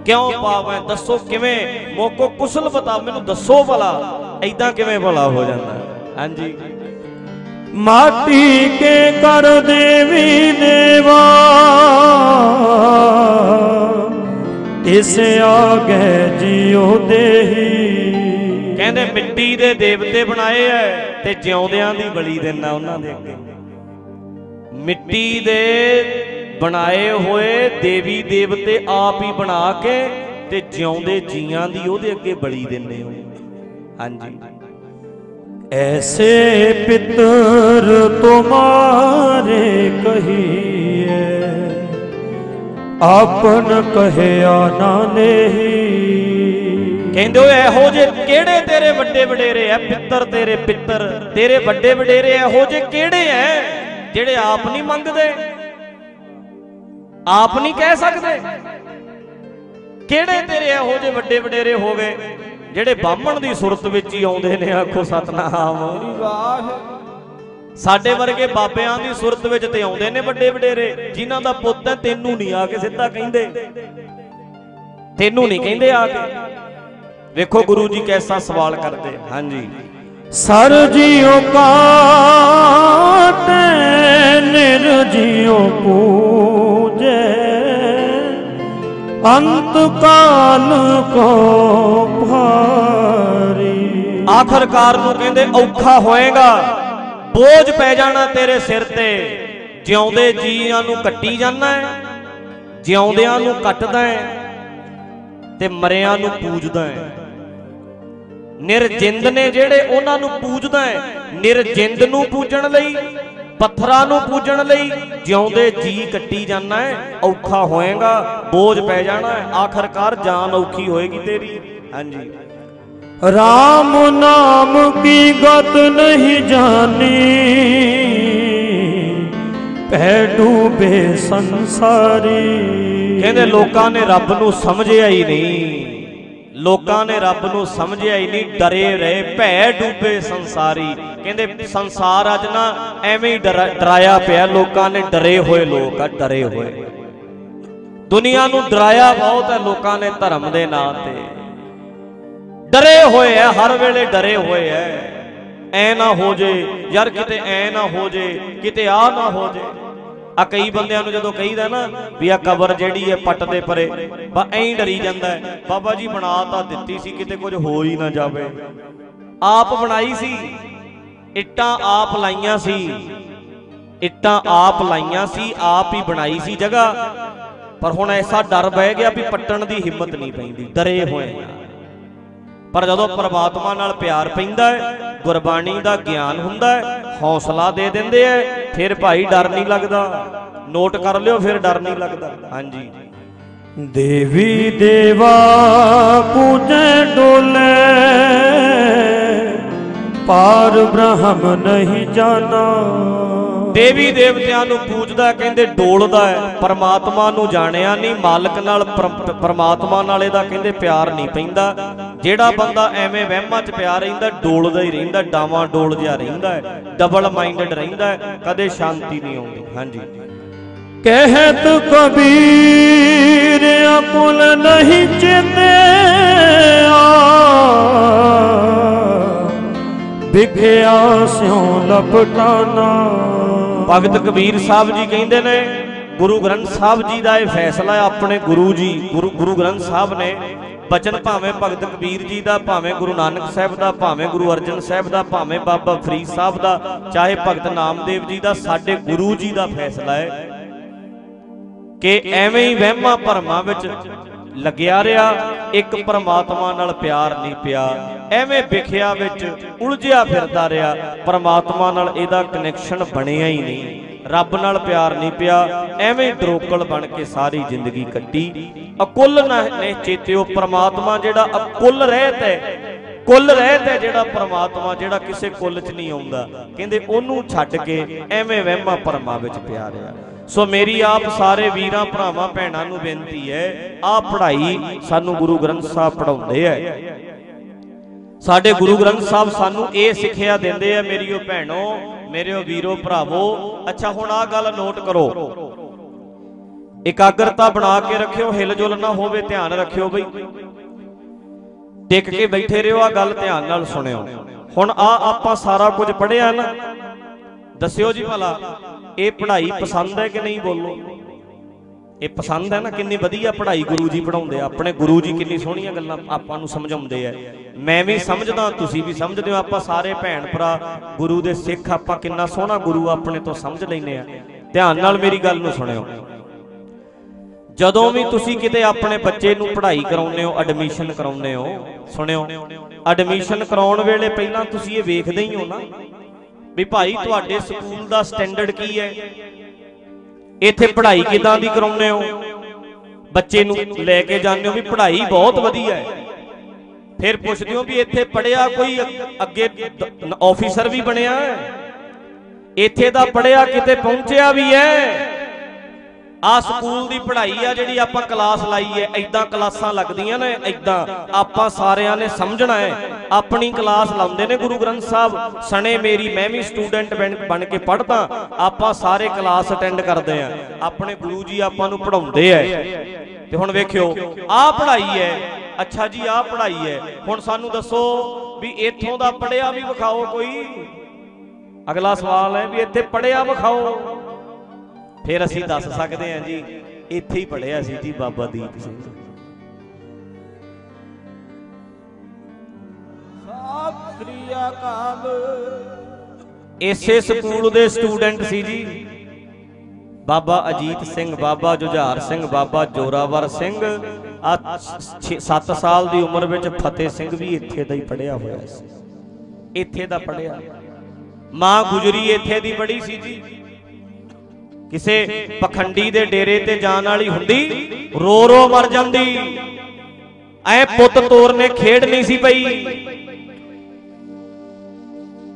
ਕਿਉਂ ਪਾਵੈ, ਦੱਸੋ ਕਿਵੇਂ? ਮੋਕੋ ਕੁਸਲ ਬਤਾ, ਮੈਨੂੰ ਦੱਸੋ ਭਲਾ ਐਦਾਂ ਕਿਵੇਂ ਭਲਾ ਹੋ ਜਾਂਦਾ ਹਾਂਜੀ। ਮਾਟੀ ਕੇ ਕਰ ਦੇਵੀ ਦੇਵਾ। ਇਸ ਆਗੇ ਜਿਉ ਦੇਹੀ। ਕਹਿੰਦੇ ਮਿੱਟੀ ਦੇ ਦੇਵਤੇ ਬਣਾਏ ਐ ਤੇ ਜਿਉਂਦਿਆਂ ਦੀ ਬਲੀ ਦੇਣਾ ਉਹਨਾਂ ਦੇ ਅੱਗੇ। ਮਿੱਟੀ ਦੇ ਬਣਾਏ ਹੋਏ ਦੇਵੀ ਦੇਵਤੇ ਆਪ ਹੀ ਬਣਾ ਕੇ ਤੇ ਜਿਉਂਦੇ ਜੀਆਂ ਦੀ ਉਹਦੇ ਅੱਗੇ ਬਲੀ ਦਿੰਦੇ ਹੋ। ਹਾਂਜੀ। ऐसे पितर तुम्हारे कहिए आपन ਕਹਿਆ ਨਾ ਲੇਹੀ ਕਹਿੰਦੇ ਓਏ ਇਹੋ ਜੇ ਕਿਹੜੇ ਤੇਰੇ ਵੱਡੇ ਵਡੇਰੇ ਐ ਪਿੱਤਰ ਤੇਰੇ ਪਿੱਤਰ ਤੇਰੇ ਵੱਡੇ ਵਡੇਰੇ ਇਹੋ ਜੇ ਕਿਹੜੇ ਐ ਜਿਹੜੇ ਆਪ ਨਹੀਂ ਮੰਗਦੇ ਆਪ ਨਹੀਂ ਕਹਿ ਸਕਦੇ ਕਿਹੜੇ ਤੇਰੇ ਇਹੋ ਜੇ ਵੱਡੇ ਵਡੇਰੇ ਹੋ ਗਏ ਜਿਹੜੇ ਬਾਹਮਣ ਦੀ ਸੁਰਤ ਵਿੱਚ ਹੀ ਆਉਂਦੇ ਨੇ ਆਖੋ ਸਤਨਾਮ। ਵਾਹ ਸਾਡੇ ਵਰਗੇ ਬਾਬਿਆਂ ਦੀ ਸੁਰਤ ਵਿੱਚ ਤੇ ਆਉਂਦੇ ਨੇ ਵੱਡੇ ਵਡੇਰੇ ਜਿਨ੍ਹਾਂ ਦਾ ਪੁੱਤ ਹੈ ਤੈਨੂੰ ਨਹੀਂ ਆ ਕੇ ਸਿੱਧਾ ਕਹਿੰਦੇ। ਤੈਨੂੰ ਨਹੀਂ ਕਹਿੰਦੇ ਆ ਕੇ। ਵੇਖੋ ਗੁਰੂ ਜੀ ਕੈਸਾ ਸਵਾਲ ਕਰਦੇ ਹਾਂਜੀ। ਸਰ ਜਿਉ ਕਾਟੇ ਨਿਰ ਜਿਉ ਪੂਜੇ। ਅੰਤ ਕਾਲ ਕੋ ਭਾਰੀ। ਆਖਰਕਾਰ ਨੂੰ ਕਹਿੰਦੇ ਔਖਾ ਹੋਏਗਾ। ਬੋਝ ਪੈ ਜਾਣਾ ਤੇਰੇ ਸਿਰ ਤੇ। ਜਿਉਂਦੇ ਜੀਆਂ ਨੂੰ ਕੱਟੀ ਜਾਂਦਾ ਹੈ, ਜਿਉਂਦਿਆਂ ਨੂੰ ਕੱਟਦਾ ਹੈ ਤੇ ਮਰਿਆਂ ਨੂੰ ਪੂਜਦਾ ਹੈ। ਨਿਰਜਿੰਦ ਨੇ ਜਿਹੜੇ ਉਹਨਾਂ ਨੂੰ ਪੂਜਦਾ ਹੈ, ਨਿਰਜਿੰਦ ਨੂੰ ਪੂਜਣ ਲਈ ਪੱਥਰਾਂ ਨੂੰ ਪੂਜਣ ਲਈ ਜਿਉਂਦੇ ਜੀ ਕੱਟੀ ਜਾਣਾ ਹੈ ਔਖਾ ਹੋਏਗਾ ਬੋਝ ਪੈ ਜਾਣਾ ਹੈ ਆਖਰਕਾਰ ਜਾਨ ਔਖੀ ਹੋਏਗੀ ਤੇਰੀ। ਹਾਂਜੀ। ਰਾਮ ਨਾਮ ਕੀ ਗਤ ਨਹੀਂ ਜਾਣੀ ਪੈ ਡੂਬੇ ਸੰਸਾਰੀ। ਕਹਿੰਦੇ ਲੋਕਾਂ ਨੇ ਰੱਬ ਨੂੰ ਸਮਝਿਆ ਹੀ ਨਹੀਂ। ਲੋਕਾਂ ਨੇ ਰੱਬ ਨੂੰ ਸਮਝਿਆ ਹੀ ਨਹੀਂ, ਡਰੇ ਰਹੇ ਭੈ ਡੂਬੇ ਸੰਸਾਰੀ। ਕਹਿੰਦੇ, ਸੰਸਾਰ ਅੱਜ ਨਾ ਐਵੇਂ ਹੀ ਡਰਾਇਆ ਪਿਆ, ਲੋਕਾਂ ਨੇ ਡਰੇ ਹੋਏ ਲੋਕ ਆ, ਡਰੇ ਹੋਏ। ਦੁਨੀਆ ਨੂੰ ਡਰਾਇਆ ਬਹੁਤ ਹੈ ਲੋਕਾਂ ਨੇ ਧਰਮ ਦੇ ਨਾਂ ਤੇ। ਡਰੇ ਹੋਏ ਆ, ਹਰ ਵੇਲੇ ਡਰੇ ਹੋਏ ਐ ਐ ਨਾ ਹੋ ਜੇ, ਯਾਰ ਕਿਤੇ ਐ ਨਾ ਹੋ ਜੇ, ਕਿਤੇ ਆ ਨਾ ਹੋ ਜੇ। ਆ ਕਈ ਬੰਦਿਆਂ ਨੂੰ ਜਦੋਂ ਕਹੀਦਾ ਨਾ ਵੀ ਆ ਕਬਰ ਜਿਹੜੀ ਹੈ ਪੱਟ ਦੇ ਪਰੇ, ਬਾ ਐਂ ਡਰੀ ਜਾਂਦਾ ਬਾਬਾ ਜੀ ਬਣਾ ਤਾਂ ਦਿੱਤੀ ਸੀ, ਕਿਤੇ ਕੁਝ ਹੋ ਹੀ ਨਾ ਜਾਵੇ। ਆਪ ਬਣਾਈ ਸੀ, ਇੱਟਾਂ ਆਪ ਲਾਈਆਂ ਸੀ। ਇੱਟਾਂ ਆਪ ਲਾਈਆਂ ਸੀ, ਆਪ ਹੀ ਬਣਾਈ ਸੀ ਜਗ੍ਹਾ। ਪਰ ਹੁਣ ਐਸਾ ਡਰ ਬਹਿ ਗਿਆ ਵੀ ਪੱਟਣ ਦੀ ਹਿੰਮਤ ਨਹੀਂ ਪੈਂਦੀ, ਡਰੇ ਹੋਏ ਆ। ਪਰ ਜਦੋਂ ਪ੍ਰਮਾਤਮਾ ਨਾਲ ਪਿਆਰ ਪੈਂਦਾ ਹੈ, ਗੁਰਬਾਣੀ ਦਾ ਗਿਆਨ ਹੁੰਦਾ ਹੈ, ਹੌਸਲਾ ਦੇ ਦਿੰਦੇ ਐ ਫਿਰ ਭਾਈ ਡਰ ਨਹੀਂ ਲੱਗਦਾ। ਨੋਟ ਕਰ ਲਿਓ, ਫਿਰ ਡਰ ਨਹੀਂ ਲੱਗਦਾ। ਹਾਂਜੀ। ਦੇਵੀ ਦੇਵਾ, ਪੂਜੈ ਡੋਲੇ, ਪਾਰ ਬ੍ਰਹਮ ਨਹੀਂ ਜਾਣਾ। ਦੇਵੀ ਦੇਵਤਿਆਂ ਨੂੰ ਪੂਜਦਾ, ਕਹਿੰਦੇ ਡੋਲਦਾ ਹੈ। ਪਰਮਾਤਮਾ ਨੂੰ ਜਾਣਿਆ ਨਹੀਂ, ਮਾਲਕ ਨਾਲ ਪਰਮਾਤਮਾ ਨਾਲ ਇਹਦਾ ਕਹਿੰਦੇ ਪਿਆਰ ਨਹੀਂ ਪੈਂਦਾ। ਜਿਹੜਾ ਬੰਦਾ ਐਵੇਂ ਵਹਿਮਾਂ 'ਚ ਪਿਆ ਰਹਿੰਦਾ, ਡੋਲਦਾ ਹੀ ਰਹਿੰਦਾ, ਡਾਵਾਂ ਡੋਲ ਜਿਹਾ ਰਹਿੰਦਾ ਹੈ ਡਬਲ ਮਾਈਂਡਡ ਰਹਿੰਦਾ ਹੈ, ਕਦੇ ਸ਼ਾਂਤੀ ਨਹੀਂ ਆਉਂਦੀ। ਹਾਂਜੀ। ਕਹਿਤ ਕਬੀਰ ਅਕੁਲ ਨਹੀਂ ਚਿਤਿਆ। ਵਿਖਿਆ ਸਿਉ ਲਪਟਾਨਾ। ਭਗਤ ਕਬੀਰ ਸਾਹਿਬ ਜੀ ਕਹਿੰਦੇ ਨੇ, ਗੁਰੂ ਗ੍ਰੰਥ ਸਾਹਿਬ ਜੀ ਦਾ ਇਹ ਫੈਸਲਾ ਆਪਣੇ ਗੁਰੂ ਜੀ, ਗੁਰੂ ਗੁਰੂ ਗ੍ਰੰਥ ਸਾਹਿਬ ਨੇ ਬਚਨ ਭਾਵੇਂ ਭਗਤ ਕਬੀਰ ਜੀ ਦਾ, ਭਾਵੇਂ ਗੁਰੂ ਨਾਨਕ ਸਾਹਿਬ ਦਾ, ਭਾਵੇਂ ਗੁਰੂ ਅਰਜਨ ਸਾਹਿਬ ਦਾ, ਭਾਵੇਂ ਬਾਬਾ ਫਰੀਦ ਸਾਹਿਬ ਦਾ, ਚਾਹੇ ਭਗਤ ਨਾਮਦੇਵ ਜੀ ਦਾ, ਸਾਡੇ ਗੁਰੂ ਜੀ ਦਾ ਫੈਸਲਾ ਹੈ ਕਿ ਐਵੇਂ ਹੀ ਵਹਿਮਾਂ ਭਰਮਾਂ ਵਿੱਚ ਲੱਗਿਆ ਰਿਹਾ, ਇੱਕ ਪਰਮਾਤਮਾ ਨਾਲ ਪਿਆਰ ਨਹੀਂ ਪਿਆ। ਐਵੇਂ ਵਿਖਿਆ ਵਿੱਚ ਉਲਝਿਆ ਫਿਰਦਾ ਰਿਹਾ। ਪਰਮਾਤਮਾ ਨਾਲ ਇਹਦਾ ਕਨੈਕਸ਼ਨ ਬਣਿਆ ਹੀ ਨਹੀਂ। ਰੱਬ ਨਾਲ ਪਿਆਰ ਨਹੀਂ ਪਿਆ, ਐਵੇਂ ਡਰੋਕਲ ਬਣ ਕੇ ਸਾਰੀ ਜ਼ਿੰਦਗੀ ਕੱਟੀ। ਅਕੁੱਲ ਨਾ ਨੇ ਚੇਤਿਓ ਪਰਮਾਤਮਾ ਜਿਹੜਾ ਅਕੁੱਲ ਰਹਿਤ ਹੈ। ਕੁੱਲ ਰਹਿਤ ਹੈ ਜਿਹੜਾ ਪਰਮਾਤਮਾ, ਜਿਹੜਾ ਕਿਸੇ ਕੁੱਲ 'ਚ ਨਹੀਂ ਆਉਂਦਾ। ਕਹਿੰਦੇ ਉਹਨੂੰ ਛੱਡ ਕੇ ਐਵੇਂ ਵਹਿਮਾਂ ਭਰਮਾਂ ਵਿੱਚ ਪਿਆ ਰਿਹਾ। ਸੋ ਮੇਰੀ ਆਪ ਸਾਰੇ ਵੀਰਾਂ, ਭਰਾਵਾਂ, ਭੈਣਾਂ ਨੂੰ ਬੇਨਤੀ ਹੈ, ਆਹ ਪੜ੍ਹਾਈ ਸਾਨੂੰ ਗੁਰੂ ਗ੍ਰੰਥ ਸਾਹਿਬ ਪੜਾਉਂਦੇ ਆ। ਸਾਡੇ ਗੁਰੂ ਗ੍ਰੰਥ ਸਾਹਿਬ ਸਾਨੂੰ ਇਹ ਸਿੱਖਿਆ ਦਿੰਦੇ ਆ, ਮੇਰੀਓ ਭੈਣੋ, ਮੇਰਿਓ ਵੀਰੋ, ਭਰਾਵੋ, ਅੱਛਾ, ਹੁਣ ਆਹ ਗੱਲ ਨੋਟ ਕਰੋ। ਇਕਾਗਰਤਾ ਬਣਾ ਕੇ ਰੱਖਿਓ, ਹਿਲਜੁਲ ਨਾ ਹੋਵੇ, ਧਿਆਨ ਰੱਖਿਓ ਬਈ। ਟਿਕ ਕੇ ਬੈਠੇ ਰਹੋ ਆ ਗੱਲ ਧਿਆਨ ਨਾਲ ਸੁਣਿਓ। ਹੁਣ ਆ ਆਪਾਂ ਸਾਰਾ ਕੁਝ ਪੜਿਆ ਨਾ ਦੱਸਿਓ ਜੀ ਭਲਾ, ਇਹ ਪੜ੍ਹਾਈ ਪਸੰਦ ਹੈ ਕਿ ਨਹੀਂ ਬੋਲੋ? ਇਹ ਪਸੰਦ ਹੈ ਨਾ, ਕਿੰਨੀ ਵਧੀਆ ਪੜ੍ਹਾਈ ਗੁਰੂ ਜੀ ਪੜਾਉਂਦੇ ਆ। ਆਪਣੇ ਗੁਰੂ ਜੀ ਕਿੰਨੀ ਸੋਹਣੀਆਂ ਗੱਲਾਂ ਆਪਾਂ ਨੂੰ ਸਮਝਾਉਂਦੇ ਆ। ਮੈਂ ਵੀ ਸਮਝਦਾ, ਤੁਸੀਂ ਵੀ ਸਮਝਦੇ ਹੋ, ਆਪਾਂ ਸਾਰੇ ਭੈਣ ਭਰਾ, ਗੁਰੂ ਦੇ ਸਿੱਖ, ਆਪਾਂ ਕਿੰਨਾ ਸੋਹਣਾ ਗੁਰੂ ਆਪਣੇ ਤੋਂ ਸਮਝ ਲੈਨੇ ਆ। ਧਿਆਨ ਨਾਲ ਮੇਰੀ ਗੱਲ ਨੂੰ ਸੁਣਿਓ। ਜਦੋਂ ਵੀ ਤੁਸੀਂ ਕਿਤੇ ਆਪਣੇ ਬੱਚੇ ਨੂੰ ਪੜ੍ਹਾਈ ਕਰਾਉਂਦੇ ਹੋ ਐਡਮਿਸ਼ਨ ਕਰਾਉਂਦੇ ਹੋ, ਸੁਣਿਓ ਐਡਮਿਸ਼ਨ ਕਰਾਉਣ ਵੇਲੇ ਪਹਿਲਾਂ ਤੁਸੀਂ ਇਹ ਵੇਖਦੇ ਹੀ ਹੋ ਨਾ ਵੀ ਭਾਈ ਤੁਹਾਡੇ ਸਕੂਲ ਦਾ ਸਟੈਂਡਰਡ ਕੀ ਹੈ? ਇੱਥੇ ਪੜ੍ਹਾਈ ਕਿਦਾਂ ਦੀ ਕਰਾਉਂਦੇ ਹੋ? ਬੱਚੇ ਨੂੰ ਲੈ ਕੇ ਜਾਂਦੇ ਹੋ ਵੀ ਪੜ੍ਹਾਈ ਬਹੁਤ ਵਧੀਆ ਹੈ। ਫਿਰ ਪੁੱਛਦੇ ਹੋ ਵੀ ਇੱਥੇ ਪੜਿਆ ਕੋਈ ਅੱਗੇ ਆਫੀਸਰ ਵੀ ਬਣਿਆ ਹੈ? ਇੱਥੇ ਦਾ ਪੜਿਆ ਕਿਤੇ ਪਹੁੰਚਿਆ ਵੀ ਹੈ। ਆ ਸਕੂਲ ਦੀ ਪੜ੍ਹਾਈ ਆ ਜਿਹੜੀ ਆਪਾਂ ਕਲਾਸ ਲਾਈ ਹੈ ਐਦਾਂ ਕਲਾਸਾਂ ਲੱਗਦੀਆਂ ਨੇ ਐਦਾਂ ਆਪਾਂ ਸਾਰਿਆਂ ਨੇ ਸਮਝਣਾ ਹੈ ਆਪਣੀ ਕਲਾਸ ਲਾਉਂਦੇ ਨੇ ਗੁਰੂ ਗ੍ਰੰਥ ਸਾਹਿਬ, ਸਣੇ ਮੇਰੀ ਮੈਂ ਵੀ ਸਟੂਡੈਂਟ ਬਣ ਕੇ ਪੜ੍ਹਦਾ, ਆਪਾਂ ਸਾਰੇ ਕਲਾਸ ਅਟੈਂਡ ਕਰਦੇ ਆ। ਆਪਣੇ ਗੁਰੂ ਜੀ ਆਪਾਂ ਨੂੰ ਪੜ੍ਹਾਉਂਦੇ ਆ ਤੇ ਹੁਣ ਵੇਖਿਓ, ਆਹ ਪੜ੍ਹਾਈ ਹੈ ਅੱਛਾ ਜੀ, ਆਹ ਪੜ੍ਹਾਈ ਹੈ ਹੁਣ ਸਾਨੂੰ ਦੱਸੋ ਵੀ ਇੱਥੋਂ ਦਾ ਪੜਿਆ ਵੀ ਵਿਖਾਓ ਕੋਈ। ਅਗਲਾ ਸਵਾਲ ਹੈ ਵੀ ਇੱਥੇ ਪੜਿਆ ਵਿਖਾਓ। ਫਿਰ ਅਸੀਂ ਦੱਸ ਸਕਦੇ ਹਾਂ ਜੀ ਇੱਥੇ ਹੀ ਪੜਿਆ ਸੀ ਜੀ ਬਾਬਾ ਦੀਪ ਸਿੰਘ। ਇਸੇ ਸਕੂਲ ਦੇ ਸਟੂਡੈਂਟ ਸੀ ਜੀ। ਬਾਬਾ ਅਜੀਤ ਸਿੰਘ ਬਾਬਾ ਜੁਝਾਰ ਸਿੰਘ ਬਾਬਾ ਜੋਰਾਵਰ ਸਿੰਘ। ਆ 7 ਸਾਲ ਦੀ ਉਮਰ ਵਿੱਚ ਫਤਿਹ ਸਿੰਘ ਵੀ ਇੱਥੇ ਦਾ ਹੀ ਪੜਿਆ ਹੋਇਆ ਸੀ। ਇੱਥੇ ਦਾ ਪੜਿਆ ਮਾਂ ਗੁਜਰੀ ਇੱਥੇ ਦੀ ਪੜੀ ਸੀ ਜੀ। ਕਿਸੇ ਪਖੰਡੀ ਦੇ ਡੇਰੇ ਤੇ ਜਾਣ ਵਾਲੀ ਹੁੰਦੀ ਰੋ ਰੋ ਮਰ ਜਾਂਦੀ। ਐ ਪੁੱਤ ਤੋਰਨੇ ਖੇਡ ਨਹੀਂ ਸੀ ਪਈ।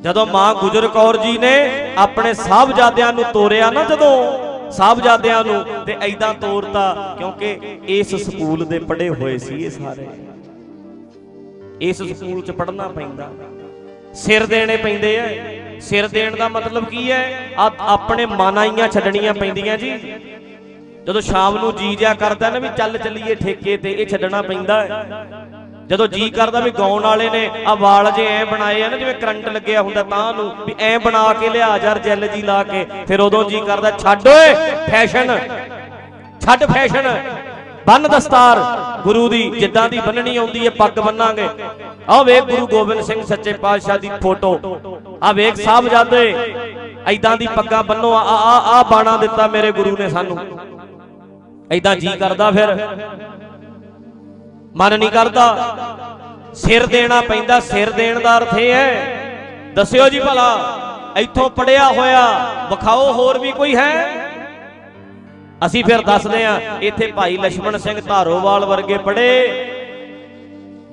ਜਦੋਂ ਮਾਂ ਗੁਜਰ ਕੌਰ ਜੀ ਨੇ ਆਪਣੇ ਸਾਹਿਬਜ਼ਾਦਿਆਂ ਨੂੰ ਤੋਰਿਆ ਨਾ ਜਦੋਂ, ਸਾਹਿਬਜ਼ਾਦਿਆਂ ਨੂੰ, ਤੇ ਐਦਾਂ ਤੋਰਤਾ, ਕਿਉਂਕਿ ਇਸ ਸਕੂਲ ਦੇ ਪੜ੍ਹੇ ਹੋਏ ਸੀ ਇਹ ਸਾਰੇ। ਇਸ ਸਕੂਲ 'ਚ ਪੜ੍ਹਨਾ ਪੈਂਦਾ। ਸਿਰ ਦੇਣੇ ਪੈਂਦੇ ਐ ਸਿਰ ਦੇਣ ਦਾ ਮਤਲਬ ਕੀ ਹੈ? ਆਪਣੇ ਮਨਾਈਆਂ ਛੱਡਣੀਆਂ ਪੈਂਦੀਆਂ ਜੀ। ਜਦੋਂ ਸ਼ਾਮ ਨੂੰ ਜੀ ਜਿਆ ਕਰਦਾ ਨਾ ਵੀ ਚੱਲ ਚੱਲੀਏ ਠੇਕੇ ਤੇ, ਇਹ ਛੱਡਣਾ ਪੈਂਦਾ ਹੈ। ਜਦੋਂ ਜੀ ਕਰਦਾ ਵੀ ਗਾਉਣ ਵਾਲੇ ਨੇ ਆ ਵਾਲ ਜੇ ਐ ਬਣਾਏ ਆ ਨਾ, ਜਿਵੇਂ ਕਰੰਟ ਲੱਗਿਆ ਹੁੰਦਾ ਤਾਂ ਨੂੰ, ਵੀ ਐ ਬਣਾ ਕੇ ਲਿਆ ਯਾਰ ਜੈਲ ਜੀ ਲਾ ਕੇ, ਫਿਰ ਉਦੋਂ ਜੀ ਕਰਦਾ, ਛੱਡ ਓਏ, ਫੈਸ਼ਨ। ਛੱਡ ਫੈਸ਼ਨ। ਬੰਨ ਦਸਤਾਰ ਗੁਰੂ ਦੀ, ਜਿੱਦਾਂ ਦੀ ਬੰਨਣੀ ਆਉਂਦੀ ਹੈ, ਪੱਗ ਬੰਨਾਂਗੇ। ਆਹ ਵੇਖ ਗੁਰੂ ਗੋਬਿੰਦ ਸਿੰਘ ਸੱਚੇ ਪਾਤਸ਼ਾਹ ਦੀ ਫੋਟੋ। ਆ ਵੇਖ ਸਾਹਿਬਜ਼ਾਦੇ ਐਦਾਂ ਦੀ ਪੱਗਾਂ ਬੰਨੋ ਆ ਆ ਆ ਬਾਣਾ ਦਿੱਤਾ ਮੇਰੇ ਗੁਰੂ ਨੇ ਸਾਨੂੰ। ਐਦਾਂ ਜੀ ਕਰਦਾ ਫਿਰ। ਮਨ ਨਹੀਂ ਕਰਦਾ। ਸਿਰ ਦੇਣਾ ਪੈਂਦਾ, ਸਿਰ ਦੇਣ ਦਾ ਅਰਥ ਇਹ ਹੈ। ਦੱਸਿਓ ਜੀ ਭਲਾ, ਇੱਥੋਂ ਪੜਿਆ ਹੋਇਆ, ਵਿਖਾਓ ਹੋਰ ਵੀ ਕੋਈ ਹੈ? ਅਸੀਂ ਫਿਰ ਦੱਸਦੇ ਆ ਇੱਥੇ ਭਾਈ ਲక్ష్మణ ਸਿੰਘ ਧਾਰੋਵਾਲ ਵਰਗੇ ਪੜੇ,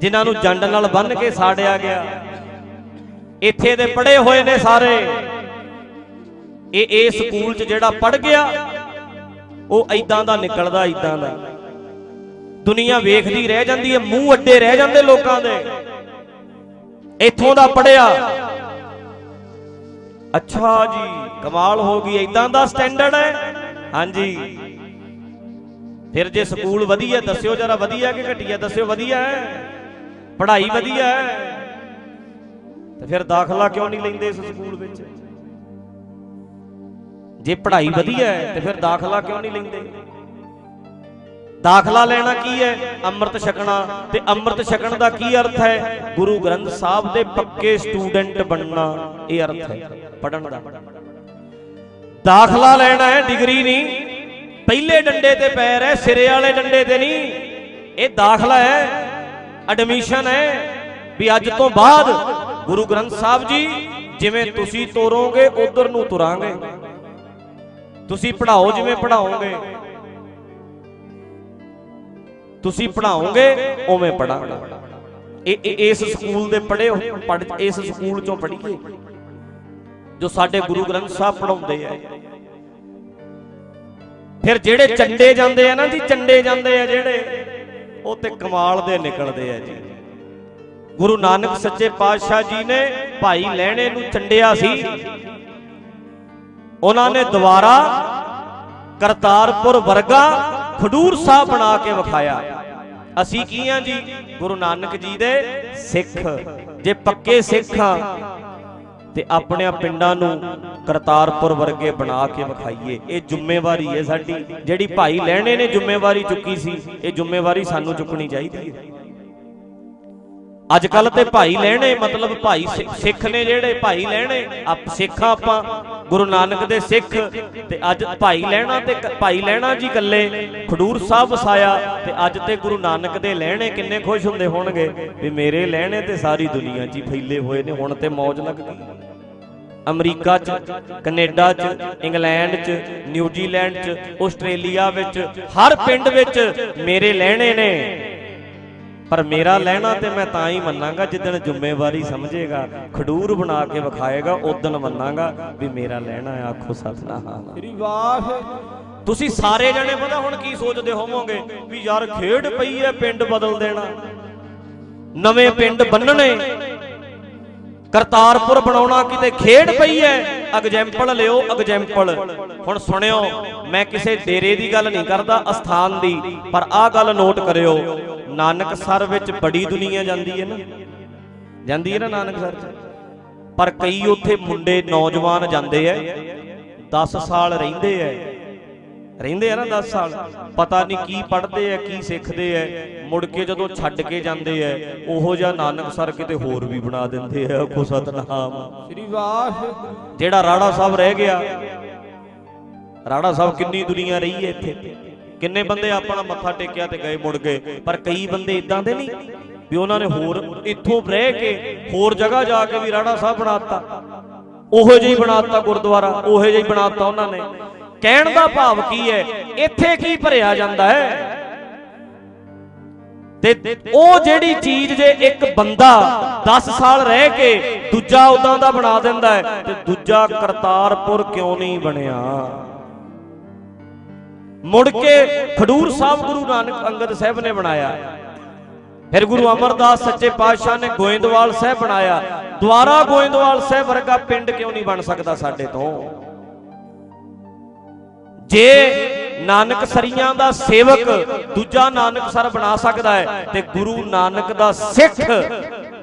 ਜਿਨ੍ਹਾਂ ਨੂੰ ਜੰਡ ਨਾਲ ਬੰਨ ਕੇ ਸਾੜਿਆ ਗਿਆ। ਇੱਥੇ ਦੇ ਪੜੇ ਹੋਏ ਨੇ ਸਾਰੇ। ਇਹ ਇਹ ਸਕੂਲ 'ਚ ਜਿਹੜਾ ਪੜ ਗਿਆ, ਉਹ ਐਦਾਂ ਦਾ ਨਿਕਲਦਾ ਐਦਾਂ ਦਾ। ਦੁਨੀਆ ਵੇਖਦੀ ਰਹਿ ਜਾਂਦੀ ਹੈ, ਮੂੰਹ ਅੱਡੇ ਰਹਿ ਜਾਂਦੇ ਲੋਕਾਂ ਦੇ। ਇੱਥੋਂ ਦਾ ਪੜਿਆ ਅੱਛਾ ਜੀ, ਕਮਾਲ ਹੋ ਗਈ ਐਦਾਂ ਦਾ ਸਟੈਂਡਰਡ ਹੈ। ਹਾਂਜੀ। ਫਿਰ ਜੇ ਸਕੂਲ ਵਧੀਆ ਦੱਸਿਓ, ਜਰਾ ਵਧੀਆ ਕਿ ਘਟੀਆ ਦੱਸਿਓ, ਵਧੀਆ ਹੈ? ਪੜ੍ਹਾਈ ਵਧੀਆ ਹੈ? ਤੇ ਫਿਰ ਦਾਖਲਾ ਕਿਉਂ ਨਹੀਂ ਲੈਂਦੇ ਇਸ ਸਕੂਲ ਵਿੱਚ? ਜੇ ਪੜ੍ਹਾਈ ਵਧੀਆ ਹੈ, ਤੇ ਫਿਰ ਦਾਖਲਾ ਕਿਉਂ ਨਹੀਂ ਲੈਂਦੇ? ਦਾਖਲਾ ਲੈਣਾ ਕੀ ਹੈ? ਅੰਮ੍ਰਿਤ ਛਕਣਾ। ਤੇ ਅੰਮ੍ਰਿਤ ਛਕਣ ਦਾ ਕੀ ਅਰਥ ਹੈ? ਗੁਰੂ ਗ੍ਰੰਥ ਸਾਹਿਬ ਦੇ ਪੱਕੇ ਸਟੂਡੈਂਟ ਬਣਨਾ, ਇਹ ਅਰਥ ਹੈ ਪੜਨ ਦਾ। ਦਾਖਲਾ ਲੈਣਾ ਹੈ, ਡਿਗਰੀ ਨਹੀਂ। ਪਹਿਲੇ ਡੰਡੇ ਤੇ ਪੈਰ ਹੈ ਸਿਰੇ ਵਾਲੇ ਡੰਡੇ ਤੇ ਨਹੀਂ। ਇਹ ਦਾਖਲਾ ਹੈ ਐਡਮਿਸ਼ਨ ਹੈ ਵੀ ਅੱਜ ਤੋਂ ਬਾਅਦ ਗੁਰੂ ਗ੍ਰੰਥ ਸਾਹਿਬ ਜੀ ਜਿਵੇਂ ਤੁਸੀਂ ਤੋਰੋਗੇ, ਉਧਰ ਨੂੰ ਤੁਰਾਂਗੇ। ਤੁਸੀਂ ਪੜਾਓ ਜਿਵੇਂ ਪੜਾਓਗੇ ਤੁਸੀਂ ਪੜਾਓਗੇ ਉਵੇਂ ਪੜਾਂਗੇ ਇਹ ਇਸ ਸਕੂਲ ਦੇ ਪੜੇ ਪੜ ਇਸ ਸਕੂਲ ਚੋਂ ਪੜ੍ਹੀਏ। ਜੋ ਸਾਡੇ ਗੁਰੂ ਗ੍ਰੰਥ ਸਾਹਿਬ ਪੜਾਉਂਦੇ ਆ। ਫਿਰ ਜਿਹੜੇ ਚੰਡੇ ਜਾਂਦੇ ਆ ਨਾ ਜੀ ਚੰਡੇ ਜਾਂਦੇ ਆ ਜਿਹੜੇ ਉਹ ਤੇ ਕਮਾਲ ਦੇ ਨਿਕਲਦੇ ਆ ਜੀ। ਗੁਰੂ ਨਾਨਕ ਸੱਚੇ ਪਾਤਸ਼ਾਹ ਜੀ ਨੇ ਭਾਈ ਲੈਣੇ ਨੂੰ ਚੰਡਿਆ ਸੀ। ਉਹਨਾਂ ਨੇ ਦੁਬਾਰਾ ਕਰਤਾਰਪੁਰ ਵਰਗਾ ਖਡੂਰ ਸਾਹਿਬ ਬਣਾ ਕੇ ਵਿਖਾਇਆ। ਅਸੀਂ ਕੀ ਆ ਜੀ? ਗੁਰੂ ਨਾਨਕ ਜੀ ਦੇ ਸਿੱਖ। ਜੇ ਪੱਕੇ ਸਿੱਖ ਆ ਤੇ ਆਪਣੇ ਪਿੰਡਾਂ ਨੂੰ ਕਰਤਾਰਪੁਰ ਵਰਗੇ ਬਣਾ ਕੇ ਵਿਖਾਈਏ। ਇਹ ਜ਼ਿੰਮੇਵਾਰੀ ਹੈ ਸਾਡੀ। ਜਿਹੜੀ ਭਾਈ ਲੈਣੇ ਨੇ ਜ਼ਿੰਮੇਵਾਰੀ ਚੁੱਕੀ ਸੀ, ਇਹ ਜ਼ਿੰਮੇਵਾਰੀ ਸਾਨੂੰ ਚੁੱਕਣੀ ਚਾਹੀਦੀ ਹੈ। ਅੱਜ ਕੱਲ ਤੇ ਭਾਈ ਲੈਣੇ, ਮਤਲਬ ਭਾਈ ਸਿੱਖ ਨੇ ਜਿਹੜੇ ਭਾਈ ਲੈਣੇ, ਆਪ ਸਿੱਖਾਂ ਆਪਾਂ, ਗੁਰੂ ਨਾਨਕ ਦੇ ਸਿੱਖ। ਤੇ ਅੱਜ ਭਾਈ ਲੈਣਾ ਤੇ ਭਾਈ ਲੈਣਾ ਜੀ ਇਕੱਲੇ, ਖਡੂਰ ਸਾਹਿਬ ਵਸਾਇਆ, ਤੇ ਅੱਜ ਤੇ ਗੁਰੂ ਨਾਨਕ ਦੇ ਲੈਣੇ ਕਿੰਨੇ ਖੁਸ਼ ਹੁੰਦੇ ਹੋਣਗੇ ਵੀ ਮੇਰੇ ਲੈਣੇ ਤੇ ਸਾਰੀ ਦੁਨੀਆ 'ਚ ਹੀ ਫੈਲੇ ਹੋਏ ਨੇ, ਹੁਣ ਤੇ ਮੌਜ ਲੱਗ ਗਈ। ਅਮਰੀਕਾ 'ਚ ਕੈਨੇਡਾ 'ਚ ਇੰਗਲੈਂਡ 'ਚ ਨਿਊਜ਼ੀਲੈਂਡ 'ਚ ਆਸਟ੍ਰੇਲੀਆ ਵਿੱਚ ਹਰ ਪਿੰਡ ਵਿੱਚ ਮੇਰੇ ਲੈਣੇ ਨੇ। ਪਰ ਮੇਰਾ ਲੈਣਾ ਤੇ ਮੈਂ ਤਾਂ ਹੀ ਮੰਨਾਂਗਾ ਜਿੱਦਣ ਜ਼ਿੰਮੇਵਾਰੀ ਸਮਝੇਗਾ ਖਡੂਰ ਬਣਾ ਕੇ ਵਿਖਾਏਗਾ ਉਦੋਂ ਮੰਨਾਂਗਾ ਵੀ ਮੇਰਾ ਲੈਣਾ ਹੈ ਆਖੋ ਸਤਨਾਮ। ਸ੍ਰੀ ਵਾਹਿ ਤੁਸੀਂ ਸਾਰੇ ਜਣੇ ਪਤਾ ਹੁਣ ਕੀ ਸੋਚਦੇ ਹੋਵੋਗੇ? ਵੀ ਯਾਰ ਖੇਡ ਪਈ ਐ ਪਿੰਡ ਬਦਲ ਦੇਣਾ। ਨਵੇਂ ਪਿੰਡ ਬੰਨਣੇ। ਕਰਤਾਰਪੁਰ ਬਣਾਉਣਾ ਕਿਤੇ ਖੇਡ ਪਈ ਐ ਐਗਜ਼ੈਂਪਲ ਲਿਓ, ਐਗਜ਼ੈਂਪਲ। ਹੁਣ ਸੁਣਿਓ, ਮੈਂ ਕਿਸੇ ਡੇਰੇ ਦੀ ਗੱਲ ਨਹੀਂ ਕਰਦਾ, ਅਸਥਾਨ ਦੀ, ਪਰ ਆਹ ਗੱਲ ਨੋਟ ਕਰਿਓ। ਨਾਨਕ ਸਰ ਵਿੱਚ ਬੜੀ ਦੁਨੀਆ ਜਾਂਦੀ ਹੈ ਨਾ? ਜਾਂਦੀ ਹੈ ਨਾ ਨਾਨਕ ਸਰ ਪਰ ਕਈ ਉੱਥੇ ਮੁੰਡੇ ਨੌਜਵਾਨ ਜਾਂਦੇ ਐ 10 ਸਾਲ ਰਹਿੰਦੇ ਐ ਰਹਿੰਦੇ ਆ ਨਾ 10 ਸਾਲ ਪਤਾ ਨਹੀਂ ਕੀ ਪੜ੍ਹਦੇ ਐ ਕੀ ਸਿੱਖਦੇ ਐ ਮੁੜ ਕੇ ਜਦੋਂ ਛੱਡ ਕੇ ਜਾਂਦੇ ਐ ਉਹੋ ਜਿਹਾ ਨਾਨਕਸਰ ਕਿਤੇ ਹੋਰ ਵੀ ਬਣਾ ਦਿੰਦੇ ਐ ਕੋ ਸਤਨਾਮ। ਸ੍ਰੀ ਵਾਹਿ ਜਿਹੜਾ ਰਾੜਾ ਸਾਹਿਬ ਰਹਿ ਗਿਆ ਰਾੜਾ ਸਾਹਿਬ ਕਿੰਨੀ ਦੁਨੀਆ ਰਹੀ ਐ ਇੱਥੇ? ਕਿੰਨੇ ਬੰਦੇ ਆਪਣਾ ਮੱਥਾ ਟੇਕਿਆ ਤੇ ਗਏ ਮੁੜ ਗਏ ਪਰ ਕਈ ਬੰਦੇ ਇਦਾਂ ਦੇ ਨਹੀਂ ਵੀ ਉਹਨਾਂ ਨੇ ਹੋਰ ਇੱਥੋਂ ਰਹਿ ਕੇ ਹੋਰ ਜਗ੍ਹਾ ਜਾ ਕੇ ਵੀ ਰਾੜਾ ਸਾਹਿਬ ਬਣਾਤਾ ਉਹੋ ਜਿਹਾ ਹੀ ਬਣਾਤਾ ਗੁਰਦੁਆਰਾ ਉਹੋ ਜਿਹਾ ਹੀ ਬਣਾਤਾ ਉਹਨਾਂ ਨੇ। ਕਹਿਣ ਦਾ ਭਾਵ ਕੀ ਹੈ? ਇੱਥੇ ਕੀ ਭਰਿਆ ਜਾਂਦਾ ਹੈ? ਤੇ ਉਹ ਜਿਹੜੀ ਚੀਜ਼ ਜੇ ਇੱਕ ਬੰਦਾ 10 ਸਾਲ ਰਹਿ ਕੇ ਦੂਜਾ ਉਦਾਂ ਦਾ ਬਣਾ ਦਿੰਦਾ ਹੈ, ਤੇ ਦੂਜਾ ਕਰਤਾਰਪੁਰ ਕਿਉਂ ਨਹੀਂ ਬਣਿਆ? ਮੁੜ ਕੇ ਖਡੂਰ ਸਾਹਿਬ ਗੁਰੂ ਨਾਨਕ ਅੰਗਦ ਸਾਹਿਬ ਨੇ ਬਣਾਇਆ। ਫਿਰ ਗੁਰੂ ਅਮਰਦਾਸ ਸੱਚੇ ਪਾਤਸ਼ਾਹ ਨੇ ਗੋਇੰਦਵਾਲ ਸਾਹਿਬ ਬਣਾਇਆ। ਦੁਆਰਾ ਗੋਇੰਦਵਾਲ ਸਾਹਿਬ ਵਰਗਾ ਪਿੰਡ ਕਿਉਂ ਨਹੀਂ ਬਣ ਸਕਦਾ ਸਾਡੇ ਤੋਂ? ਜੇ ਨਾਨਕ ਸਰੀਆਂ ਦਾ ਸੇਵਕ ਦੂਜਾ ਨਾਨਕ ਸਰ ਬਣਾ ਸਕਦਾ ਹੈ, ਤੇ ਗੁਰੂ ਨਾਨਕ ਦਾ ਸਿੱਖ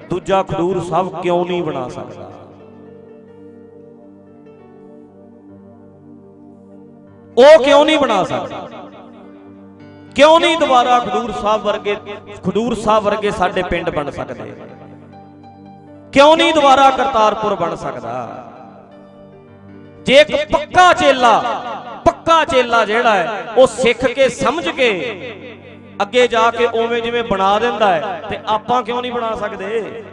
ਦੂਜਾ ਖਡੂਰ ਸਾਹਿਬ ਕਿਉਂ ਨਹੀਂ ਬਣਾ ਸਕਦਾ? ਉਹ ਕਿਉਂ ਨਹੀਂ ਬਣਾ ਸਕਦਾ? ਕਿਉਂ ਨਹੀਂ ਦੁਬਾਰਾ ਖਡੂਰ ਸਾਹਿਬ ਵਰਗੇ, ਖਡੂਰ ਸਾਹਿਬ ਵਰਗੇ ਸਾਡੇ ਪਿੰਡ ਬਣ ਸਕਦੇ? ਕਿਉਂ ਨਹੀਂ ਦੁਬਾਰਾ ਕਰਤਾਰਪੁਰ ਬਣ ਸਕਦਾ? ਜੇ ਇੱਕ ਪੱਕਾ ਚੇਲਾ ਪੱਕਾ ਚੇਲਾ ਜਿਹੜਾ ਹੈ, ਉਹ ਸਿੱਖ ਕੇ ਸਮਝ ਕੇ ਅੱਗੇ ਜਾ ਕੇ ਉਵੇਂ ਜਿਵੇਂ ਬਣਾ ਦਿੰਦਾ ਹੈ, ਤੇ ਆਪਾਂ ਕਿਉਂ ਨਹੀਂ ਬਣਾ ਸਕਦੇ?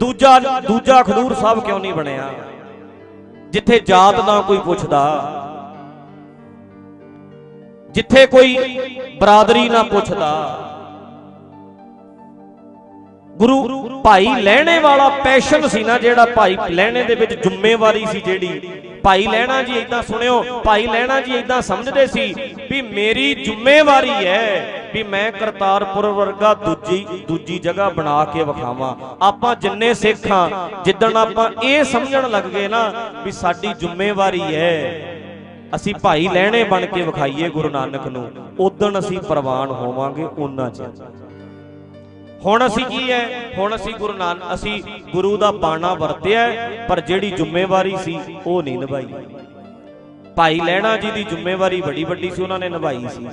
ਦੂਜਾ ਦੂਜਾ ਖਡੂਰ ਸਾਹਿਬ ਕਿਉਂ ਨਹੀਂ ਬਣਿਆ? ਜਿੱਥੇ ਜਾਤ ਦਾ ਕੋਈ ਪੁੱਛਦਾ, ਜਿੱਥੇ ਕੋਈ ਬਰਾਦਰੀ ਨਾ ਪੁੱਛਦਾ ਗੁਰੂ ਭਾਈ ਲੈਣੇ ਵਾਲਾ ਪੈਸ਼ਨ ਸੀ ਨਾ ਜਿਹੜਾ ਭਾਈ ਲੈਣੇ ਦੇ ਵਿੱਚ ਜ਼ਿੰਮੇਵਾਰੀ ਸੀ ਜਿਹੜੀ। ਭਾਈ ਲੈਣਾ ਜੀ ਇਦਾਂ ਸੁਣਿਓ, ਭਾਈ ਲੈਣਾ ਜੀ ਇਦਾਂ ਸਮਝਦੇ ਸੀ ਵੀ ਮੇਰੀ ਜ਼ਿੰਮੇਵਾਰੀ ਹੈ ਵੀ ਮੈਂ ਕਰਤਾਰਪੁਰ ਵਰਗਾ ਦੂਜੀ ਦੂਜੀ ਜਗ੍ਹਾ ਬਣਾ ਕੇ ਵਿਖਾਵਾਂ। ਆਪਾਂ ਜਿੰਨੇ ਸਿੱਖ ਹਾਂ, ਜਿੱਦਣ ਆਪਾਂ ਇਹ ਸਮਝਣ ਲੱਗ ਗਏ ਨਾ ਵੀ ਸਾਡੀ ਜ਼ਿੰਮੇਵਾਰੀ ਹੈ, ਅਸੀਂ ਭਾਈ ਲੈਣੇ ਬਣ ਕੇ ਵਿਖਾਈਏ ਗੁਰੂ ਨਾਨਕ ਨੂੰ, ਉਦੋਂ ਅਸੀਂ ਪ੍ਰਵਾਨ ਹੋਵਾਂਗੇ ਉਹਨਾਂ ਚ ਹੁਣ ਅਸੀਂ ਕੀ ਹੈ? ਹੁਣ ਅਸੀਂ ਗੁਰੂ ਨਾਨਕ ਅਸੀਂ ਗੁਰੂ ਦਾ ਬਾਣਾ ਵਰਤਿਆ ਪਰ ਜਿਹੜੀ ਜ਼ਿੰਮੇਵਾਰੀ ਸੀ, ਉਹ ਨਹੀਂ ਨਿਭਾਈ। ਭਾਈ ਲੈਣਾ ਜੀ ਦੀ ਜ਼ਿੰਮੇਵਾਰੀ ਬੜੀ ਵੱਡੀ ਸੀ, ਉਹਨਾਂ ਨੇ ਨਿਭਾਈ ਸੀ।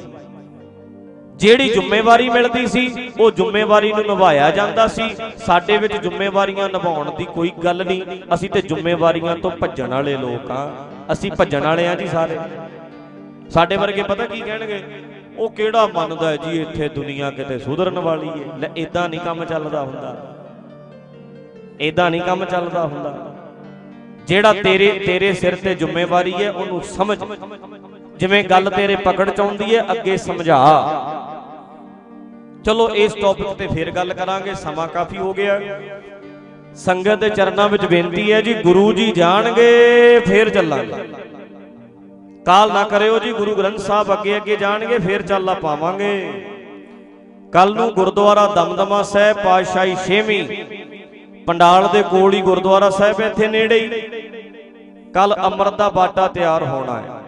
ਜਿਹੜੀ ਜ਼ਿੰਮੇਵਾਰੀ ਮਿਲਦੀ ਸੀ, ਉਹ ਜ਼ਿੰਮੇਵਾਰੀ ਨੂੰ ਨਿਭਾਇਆ ਜਾਂਦਾ ਸੀ। ਸਾਡੇ ਵਿੱਚ ਜ਼ਿੰਮੇਵਾਰੀਆਂ ਨਿਭਾਉਣ ਦੀ ਕੋਈ ਗੱਲ ਨਹੀਂ। ਅਸੀਂ ਤੇ ਜ਼ਿੰਮੇਵਾਰੀਆਂ ਤੋਂ ਭੱਜਣ ਵਾਲੇ ਲੋਕ ਆ ਅਸੀਂ ਭੱਜਣ ਵਾਲੇ ਆ ਜੀ ਸਾਰੇ। ਸਾਡੇ ਵਰਗੇ ਪਤਾ ਕੀ ਕਹਿਣਗੇ? ਉਹ ਕਿਹੜਾ ਮੰਨਦਾ ਜੀ ਇੱਥੇ ਦੁਨੀਆ ਕਿਤੇ ਸੁਧਰਨ ਵਾਲੀ ਹੈ? ਲੈ ਇਦਾਂ ਨਹੀਂ ਕੰਮ ਚੱਲਦਾ ਹੁੰਦਾ। ਇਦਾਂ ਨਹੀਂ ਕੰਮ ਚੱਲਦਾ ਹੁੰਦਾ। ਜਿਹੜਾ ਤੇਰੇ ਤੇਰੇ ਸਿਰ ਤੇ ਜ਼ਿੰਮੇਵਾਰੀ ਹੈ, ਉਹਨੂੰ ਸਮਝ। ਜਿਵੇਂ ਗੱਲ ਤੇਰੇ ਪਕੜ ਚ ਆਉਂਦੀ ਹੈ, ਅੱਗੇ ਸਮਝਾ। ਚਲੋ, ਇਸ ਟੌਪਿਕ ਤੇ ਫੇਰ ਗੱਲ ਕਰਾਂਗੇ। ਸਮਾਂ ਕਾਫੀ ਹੋ ਗਿਆ। ਸੰਗਤ ਦੇ ਚਰਨਾਂ ਵਿੱਚ ਬੇਨਤੀ ਹੈ ਜੀ, ਗੁਰੂ ਜੀ ਜਾਣਗੇ, ਫੇਰ ਚੱਲਾਂਗੇ। ਕਾਲ ਨਾ ਕਰਿਓ ਜੀ, ਗੁਰੂ ਗ੍ਰੰਥ ਸਾਹਿਬ ਅੱਗੇ ਅੱਗੇ ਜਾਣਗੇ, ਫੇਰ ਚੱਲਾ ਪਾਵਾਂਗੇ। ਕੱਲ ਨੂੰ ਗੁਰਦੁਆਰਾ ਦਮਦਮਾ ਸਾਹਿਬ, ਪਾਤਸ਼ਾਹੀ ਛੇਵੀਂ, ਪੰਡਾਲ ਦੇ ਕੋਲ ਹੀ ਗੁਰਦੁਆਰਾ ਸਾਹਿਬ ਇੱਥੇ ਨੇੜੇ ਹੀ। ਕੱਲ ਅੰਮ੍ਰਿਤ ਦਾ ਬਾਟਾ ਤਿਆਰ ਹੋਣਾ ਹੈ।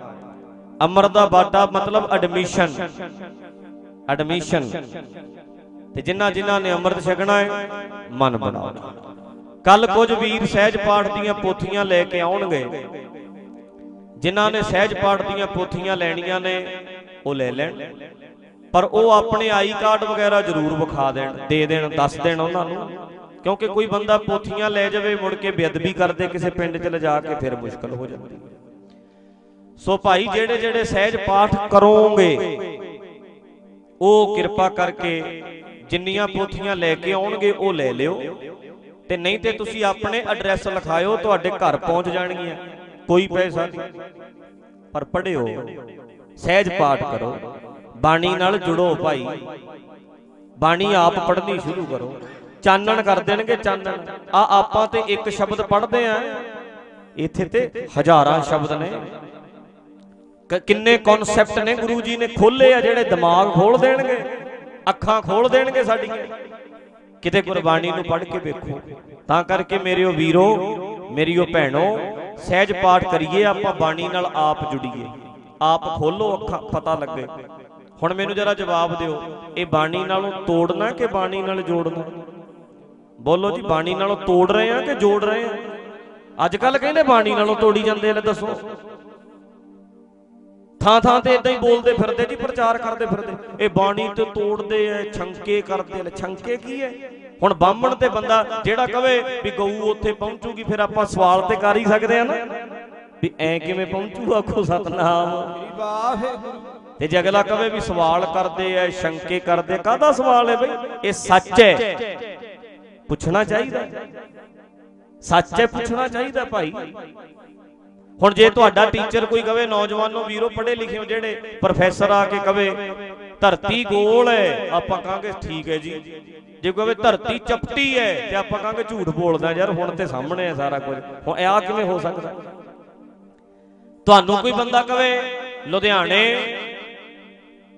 ਅੰਮ੍ਰਿਤ ਦਾ ਬਾਟਾ ਮਤਲਬ ਐਡਮਿਸ਼ਨ ਐਡਮਿਸ਼ਨ ਤੇ ਜਿਨ੍ਹਾਂ ਜਿਨ੍ਹਾਂ ਨੇ ਅੰਮ੍ਰਿਤ ਛਕਣਾ ਹੈ, ਮਨ ਬਣਾਓ। ਕੱਲ ਕੁਝ ਵੀਰ ਸਹਿਜ ਪਾਠ ਦੀਆਂ ਪੋਥੀਆਂ ਲੈ ਕੇ ਆਉਣਗੇ। ਜਿਨ੍ਹਾਂ ਨੇ ਸਹਿਜ ਪਾਠ ਦੀਆਂ ਪੋਥੀਆਂ ਲੈਣੀਆਂ ਨੇ ਉਹ ਲੈ ਲੈਣ। ਪਰ ਉਹ ਆਪਣੇ ਆਈ ਕਾਰਡ ਵਗੈਰਾ ਜ਼ਰੂਰ ਵਿਖਾ ਦੇਣ ਦੇ ਦੇਣ ਦੱਸ ਦੇਣ ਉਹਨਾਂ ਨੂੰ। ਕਿਉਂਕਿ ਕੋਈ ਬੰਦਾ ਪੋਥੀਆਂ ਲੈ ਜਾਵੇ ਮੁੜ ਕੇ ਬੇਅਦਬੀ ਕਰਦੇ ਕਿਸੇ ਪਿੰਡ 'ਚ ਲਿਜਾ ਕੇ ਫਿਰ ਮੁਸ਼ਕਲ ਹੋ ਜਾਂਦੀ ਸੋ ਭਾਈ ਜਿਹੜੇ ਜਿਹੜੇ ਸਹਿਜ ਪਾਠ ਕਰੋਗੇ ਉਹ ਕਿਰਪਾ ਕਰਕੇ ਜਿੰਨੀਆਂ ਪੋਥੀਆਂ ਲੈ ਕੇ ਆਉਣਗੇ ਉਹ ਲੈ ਲਿਓ। ਤੇ ਨਹੀਂ ਤੇ ਤੁਸੀਂ ਆਪਣੇ ਐਡਰੈਸ ਲਿਖਾਇਓ ਤੁਹਾਡੇ ਘਰ ਪਹੁੰਚ ਜਾਣਗੀਆਂ। ਕੋਈ ਪੈਸਾ ਨਹੀਂ ਪਰ ਪੜਿਓ, ਸਹਿਜ ਪਾਠ ਕਰੋ। ਬਾਣੀ ਨਾਲ ਜੁੜੋ ਭਾਈ। ਬਾਣੀ ਆਪ ਪੜ੍ਹਨੀ ਸ਼ੁਰੂ ਕਰੋ। ਚਾਨਣ ਕਰ ਦੇਣਗੇ ਚਾਨਣ। ਆ ਆਪਾਂ ਤੇ ਇੱਕ ਸ਼ਬਦ ਪੜ੍ਹਦੇ ਆ। ਇੱਥੇ ਤੇ ਹਜ਼ਾਰਾਂ ਸ਼ਬਦ ਨੇ। ਕਿੰਨੇ ਕਨਸੈਪਟ ਨੇ ਗੁਰੂ ਜੀ ਨੇ ਖੋਲੇ ਆ ਜਿਹੜੇ ਦਿਮਾਗ ਖੋਲ ਦੇਣਗੇ। ਅੱਖਾਂ ਖੋਲ ਦੇਣਗੇ ਸਾਡੀਆਂ। ਕਿਤੇ ਗੁਰਬਾਣੀ ਨੂੰ ਪੜ੍ਹ ਕੇ ਵੇਖੋ। ਤਾਂ ਕਰਕੇ ਮੇਰਿਓ ਵੀਰੋ ਮੇਰੀਓ ਭੈਣੋ, ਸਹਿਜ ਪਾਠ ਕਰੀਏ, ਆਪਾਂ ਬਾਣੀ ਨਾਲ ਆਪ ਜੁੜੀਏ। ਆਪ ਖੋਲੋ ਅੱਖਾਂ, ਪਤਾ ਲੱਗੇ। ਹੁਣ ਮੈਨੂੰ ਜਰਾ ਜਵਾਬ ਦਿਓ, ਇਹ ਬਾਣੀ ਨਾਲੋਂ ਤੋੜਨਾ ਕਿ ਬਾਣੀ ਨਾਲ ਜੋੜਨਾ? ਬੋਲੋ ਜੀ, ਬਾਣੀ ਨਾਲੋਂ ਤੋੜ ਰਹੇ ਆ ਕਿ ਜੋੜ ਰਹੇ ਆ? ਅੱਜ ਕੱਲ ਕਹਿੰਦੇ ਬਾਣੀ ਨਾਲੋਂ ਤੋੜੀ ਜਾਂਦੇ ਨੇ ਦੱਸੋ। ਥਾਂ ਥਾਂ ਤੇ ਇਦਾਂ ਹੀ ਬੋਲਦੇ ਫਿਰਦੇ ਜੀ, ਪ੍ਰਚਾਰ ਕਰਦੇ ਫਿਰਦੇ। ਇਹ ਬਾਣੀ ਤੇ ਤੋੜਦੇ ਐ ਛੰਕੇ ਕਰਦੇ ਨੇ ਛੰਕੇ ਕੀ ਐ ਹੁਣ ਬਾਹਮਣ ਤੇ ਬੰਦਾ ਜਿਹੜਾ ਕਵੇ ਵੀ ਗਊ ਉੱਥੇ ਪਹੁੰਚੂਗੀ, ਫਿਰ ਆਪਾਂ ਸਵਾਲ ਤੇ ਕਰ ਹੀ ਸਕਦੇ ਆ ਨਾ। ਵੀ ਐ ਕਿਵੇਂ ਪਹੁੰਚੂ ਆਖੋ ਸਤਨਾਮ? ਤੇ ਜੇ ਅਗਲਾ ਕਵੇ ਵੀ ਸਵਾਲ ਕਰਦੇ ਐ, ਸ਼ੰਕੇ ਕਰਦੇ, ਕਾਹਦਾ ਸਵਾਲ ਹੈ ਬਈ? ਇਹ ਸੱਚ ਹੈ ਪੁੱਛਣਾ ਚਾਹੀਦਾ। ਸੱਚ ਹੈ ਪੁੱਛਣਾ ਚਾਹੀਦਾ ਭਾਈ। ਹੁਣ ਜੇ ਤੁਹਾਡਾ ਟੀਚਰ ਕੋਈ ਕਵੇ, ਨੌਜਵਾਨੋ ਵੀਰੋ ਪੜ੍ਹੇ ਲਿਖੇ ਹੋ ਜਿਹੜੇ, ਪ੍ਰੋਫੈਸਰ ਆ ਕੇ ਕਵੇ ਧਰਤੀ ਗੋਲ ਹੈ, ਆਪਾਂ ਕਹਾਂਗੇ ਠੀਕ ਹੈ ਜੀ। ਜੇ ਕਵੇ ਧਰਤੀ ਚਪਟੀ ਹੈ, ਤੇ ਆਪਾਂ ਕਹਾਂਗੇ ਝੂਠ ਬੋਲਦਾ ਯਾਰ, ਹੁਣ ਤੇ ਸਾਹਮਣੇ ਹੈ ਸਾਰਾ ਕੁਝ। ਹੁਣ ਇਹ ਆ ਕਿਵੇਂ ਹੋ ਸਕਦਾ? ਤੁਹਾਨੂੰ ਕੋਈ ਬੰਦਾ ਕਵੇ ਲੁਧਿਆਣੇ,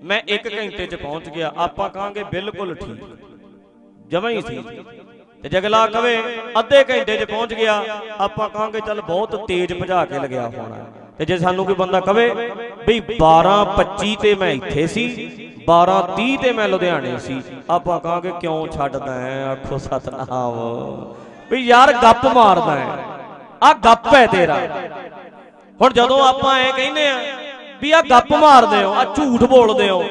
ਮੈਂ 1 ਘੰਟੇ 'ਚ ਪਹੁੰਚ ਗਿਆ, ਆਪਾਂ ਕਹਾਂਗੇ ਬਿਲਕੁਲ ਠੀਕ। ਜਮਾਂ ਹੀ ਸੀ ਤੇ ਜਗਲਾ ਕਵੇ ਅੱਧੇ ਘੰਟੇ 'ਚ ਪਹੁੰਚ ਗਿਆ, ਆਪਾਂ ਕਹਾਂਗੇ ਚੱਲ ਬਹੁਤ ਤੇਜ਼ ਭਜਾ ਕੇ ਲਗਿਆ ਹੋਣਾ। ਤੇ ਜੇ ਸਾਨੂੰ ਕੋਈ ਬੰਦਾ ਕਵੇ ਬਈ 12:25 ਤੇ ਮੈਂ ਇੱਥੇ ਸੀ 12:30 ਤੇ ਮੈਂ ਲੁਧਿਆਣੇ ਸੀ। ਆਪਾਂ ਕਹਾਂਗੇ, ਕਿਉਂ ਛੱਡਦਾ ਹੈ ਆਖੋ, ਸਤਨਾਮ। ਵੀ ਯਾਰ ਗੱਪ ਮਾਰਦਾ ਹੈ ਆ ਗੱਪ ਹੈ ਤੇਰਾ। ਹੁਣ ਜਦੋਂ ਆਪਾਂ ਐ ਕਹਿੰਦੇ ਆ ਵੀ ਆ ਗੱਪ ਮਾਰਦੇ ਹੋ ਆ ਝੂਠ ਬੋਲਦੇ ਹੋ,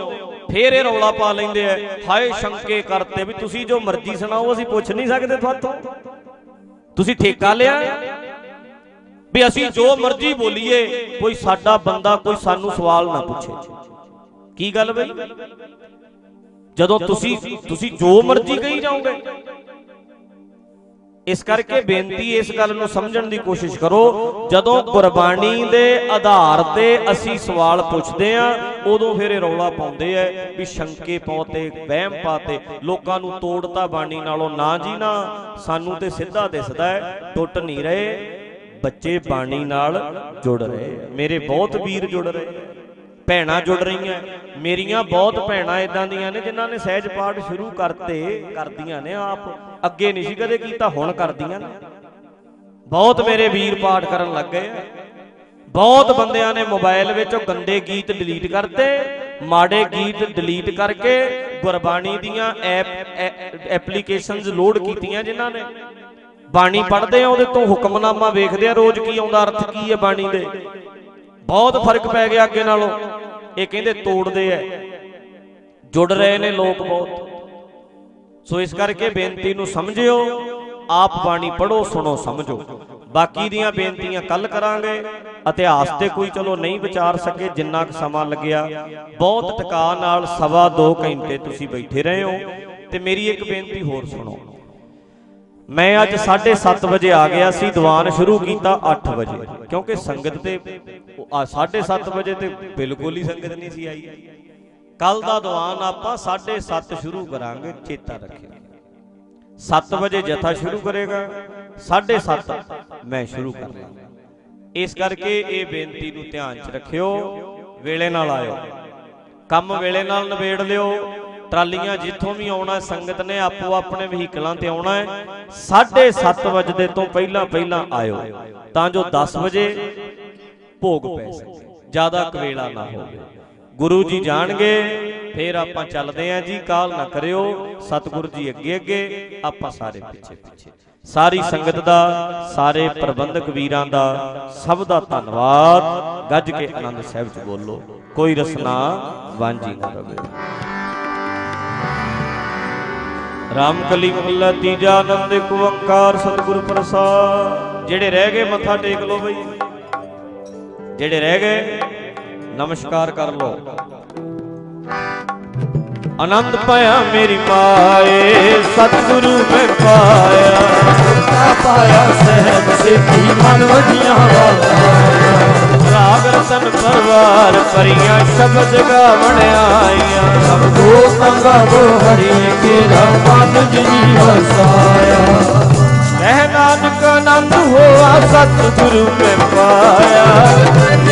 ਫੇਰ ਇਹ ਰੌਲਾ ਪਾ ਲੈਂਦੇ ਆ। ਹਾਏ, ਸ਼ੰਕੇ ਕਰਤੇ ਵੀ ਤੁਸੀਂ ਜੋ ਮਰਜ਼ੀ ਸੁਣਾਓ, ਅਸੀਂ ਪੁੱਛ ਨਹੀਂ ਸਕਦੇ ਤੁਹਾਤੋਂ। ਤੁਸੀਂ ਠੇਕਾ ਲਿਆ? ਵੀ ਅਸੀਂ ਜੋ ਮਰਜ਼ੀ ਬੋਲੀਏ, ਕੋਈ ਸਾਡਾ ਬੰਦਾ ਕੋਈ ਸਾਨੂੰ ਸਵਾਲ ਨਾ ਪੁੱਛੇ। ਕੀ ਗੱਲ ਬਈ? ਜਦੋਂ ਤੁਸੀਂ ਤੁਸੀਂ ਜੋ ਮਰਜ਼ੀ ਕਹੀ ਜਾਓਗੇ। ਇਸ ਕਰਕੇ ਬੇਨਤੀ ਇਸ ਗੱਲ ਨੂੰ ਸਮਝਣ ਦੀ ਕੋਸ਼ਿਸ਼ ਕਰੋ, ਜਦੋਂ ਗੁਰਬਾਣੀ ਦੇ ਆਧਾਰ ਤੇ ਅਸੀਂ ਸਵਾਲ ਪੁੱਛਦੇ ਆ ਉਦੋਂ ਫਿਰ ਇਹ ਰੌਲਾ ਪਾਉਂਦੇ ਐ ਵੀ ਸ਼ੰਕੇ ਪਾਉਤੇ ਵਹਿਮ ਪਾਤੇ ਲੋਕਾਂ ਨੂੰ ਤੋੜਤਾ ਬਾਣੀ ਨਾਲੋਂ ਨਾ ਜੀ ਨਾ ਸਾਨੂੰ ਤੇ ਸਿੱਧਾ ਦਿਸਦਾ ਹੈ, ਟੁੱਟ ਨਹੀਂ ਰਹੇ, ਬੱਚੇ ਬਾਣੀ ਨਾਲ ਜੁੜ ਰਹੇ ਮੇਰੇ ਬਹੁਤ ਵੀਰ ਜੁੜ ਰਹੇ ਭੈਣਾਂ ਜੁੜ ਰਹੀਆਂ। ਮੇਰੀਆਂ ਬਹੁਤ ਭੈਣਾਂ ਇਦਾਂ ਦੀਆਂ ਨੇ ਜਿਨ੍ਹਾਂ ਨੇ ਸਹਿਜ ਪਾਠ ਸ਼ੁਰੂ ਕਰਤੇ, ਕਰਦੀਆਂ ਨੇ ਆਪ। ਅੱਗੇ ਨਹੀਂ ਸੀ ਕਦੇ ਕੀਤਾ, ਹੁਣ ਕਰਦੀਆਂ ਨੇ। ਬਹੁਤ ਮੇਰੇ ਵੀਰ ਪਾਠ ਕਰਨ ਲੱਗ ਗਏ ਬਹੁਤ ਬੰਦਿਆਂ ਨੇ ਮੋਬਾਈਲ ਵਿੱਚੋਂ ਗੰਦੇ ਗੀਤ ਡਿਲੀਟ ਕਰਤੇ, ਮਾੜੇ ਗੀਤ ਡਿਲੀਟ ਕਰਕੇ ਗੁਰਬਾਣੀ ਦੀਆਂ ਐਪ ਐਪਲੀਕੇਸ਼ਨਸ ਲੋਡ ਕੀਤੀਆਂ ਜਿਨ੍ਹਾਂ ਨੇ। ਬਾਣੀ ਪੜ੍ਹਦੇ ਆ, ਉਹਦੇ ਤੋਂ ਹੁਕਮਨਾਮਾ ਵੇਖਦੇ ਆ, ਰੋਜ਼ ਕੀ ਆਉਂਦਾ, ਅਰਥ ਕੀ ਹੈ ਬਾਣੀ ਦੇ। ਬਹੁਤ ਫ਼ਰਕ ਪੈ ਗਿਆ ਅੱਗੇ ਨਾਲੋਂ। ਇਹ ਕਹਿੰਦੇ ਤੋੜਦੇ ਐ। ਜੁੜ ਰਹੇ ਨੇ ਲੋਕ ਬਹੁਤ। ਸੋ ਇਸ ਕਰਕੇ ਬੇਨਤੀ ਨੂੰ ਸਮਝਿਓ, ਆਪ ਬਾਣੀ ਪੜੋ ਸੁਣੋ, ਸਮਝੋ। ਬਾਕੀ ਦੀਆਂ ਬੇਨਤੀਆਂ ਕੱਲ ਕਰਾਂਗੇ। ਇਤਿਹਾਸ ਤੇ ਕੋਈ ਚਲੋ ਨਹੀਂ ਵਿਚਾਰ ਸਕੇ, ਜਿੰਨਾ ਕੁ ਸਮਾਂ ਲੱਗਿਆ। ਬਹੁਤ ਟਿਕਾ ਨਾਲ ਸਵਾ 2 ਘੰਟੇ ਤੁਸੀਂ ਬੈਠੇ ਰਹੇ ਹੋ। ਤੇ ਮੇਰੀ ਇੱਕ ਬੇਨਤੀ ਹੋਰ ਸੁਣੋ। ਮੈਂ ਅੱਜ 7:30 ਵਜੇ ਆ ਗਿਆ ਸੀ, ਦੀਵਾਨ ਸ਼ੁਰੂ ਕੀਤਾ 8 ਵਜੇ, ਕਿਉਂਕਿ ਸੰਗਤ ਤੇ 7:30 ਵਜੇ ਤੇ ਬਿਲਕੁਲ ਹੀ ਸੰਗਤ ਨਹੀਂ ਸੀ ਆਈ। ਕੱਲ ਦਾ ਦੀਵਾਨ ਆਪਾਂ 7:30 ਸ਼ੁਰੂ ਕਰਾਂਗੇ, ਚੇਤਾ ਰੱਖਿਓ। 7 ਵਜੇ ਜਥਾ ਸ਼ੁਰੂ ਕਰੇਗਾ 7:30 ਮੈਂ ਸ਼ੁਰੂ ਕਰਨਾ ਇਸ ਕਰਕੇ ਇਹ ਬੇਨਤੀ ਨੂੰ ਧਿਆਨ 'ਚ ਰੱਖਿਓ, ਵੇਲੇ ਨਾਲ ਆਇਓ। ਕੰਮ ਵੇਲੇ ਨਾਲ ਨਿਬੇੜ ਲਿਓ ਟਰਾਲੀਆਂ ਜਿੱਥੋਂ ਵੀ ਆਉਣਾ, ਸੰਗਤ ਨੇ ਆਪੋ ਆਪਣੇ ਵਹੀਕਲਾਂ ਤੇ ਆਉਣਾ ਹੈ। 7:30 ਵਜੇ ਤੋਂ ਪਹਿਲਾਂ ਪਹਿਲਾਂ ਆਇਓ, ਤਾਂ ਜੋ 10 ਵਜੇ ਭੋਗ ਪੈ ਸਕੇ। ਜ਼ਿਆਦਾ ਕਵੇਲਾ ਨਾ ਹੋਵੇ। ਗੁਰੂ ਜੀ ਜਾਣਗੇ, ਫੇਰ ਆਪਾਂ ਚੱਲਦੇ ਆਂ ਜੀ, ਕਾਲ ਨਾ ਕਰਿਓ। ਸਤਿਗੁਰੂ ਜੀ ਅੱਗੇ ਅੱਗੇ, ਆਪਾਂ ਸਾਰੇ ਪਿੱਛੇ ਪਿੱਛੇ। ਸਾਰੀ ਸੰਗਤ ਦਾ, ਸਾਰੇ ਪ੍ਰਬੰਧਕ ਵੀਰਾਂ ਦਾ ਸਭ ਦਾ ਧੰਨਵਾਦ। ਗੱਜ ਕੇ ਆਨੰਦ ਸਾਹਿਬ ਚ ਬੋਲੋ, ਕੋਈ ਰਸਨਾ ਵਾਂਝੀ ਨਾ ਰਵੇ। ਰਾਮਕਲੀ ਮਹੱਲਾ ਤੀਜਾ ਆਨੰਦ ਇੱਕ ਓੰਕਾਰ ਸਤਿਗੁਰੂ ਪ੍ਰਸਾਦ। ਜਿਹੜੇ ਰਹਿ ਗਏ ਮੱਥਾ ਟੇਕ ਲਓ ਬਈ। ਜਿਹੜੇ ਰਹਿ ਗਏ, ਨਮਸਕਾਰ ਕਰ ਲਓ। ਆਨੰਦ ਪਾਇਆ ਮੇਰੀ ਮਾਏ, ਸਤਿਗੁਰੂ ਮੈਂ ਪਾਇਆ। ਪਾਇਆ, ਸਹਿਬ ਸਿੱਧੀ ਮਨ ਵਧੀਆਂ ਵਾਲਾ। ਰਾਗ ਰਤਨ ਪਰਵਾਰ ਪਰੀਆਂ ਸ਼ਬਦ ਗਾਵਣ ਆਈਆਂ। ਸਭ ਕੋ ਸੰਗਾ ਹਰੀ ਕੇਰਾ ਮਨ ਜੀ ਵਸਾਇਆ। ਕਹਿ ਨਾਨਕ ਆਨੰਦ ਹੋਆ ਸਤਿਗੁਰੂ ਮੈਂ ਪਾਇਆ।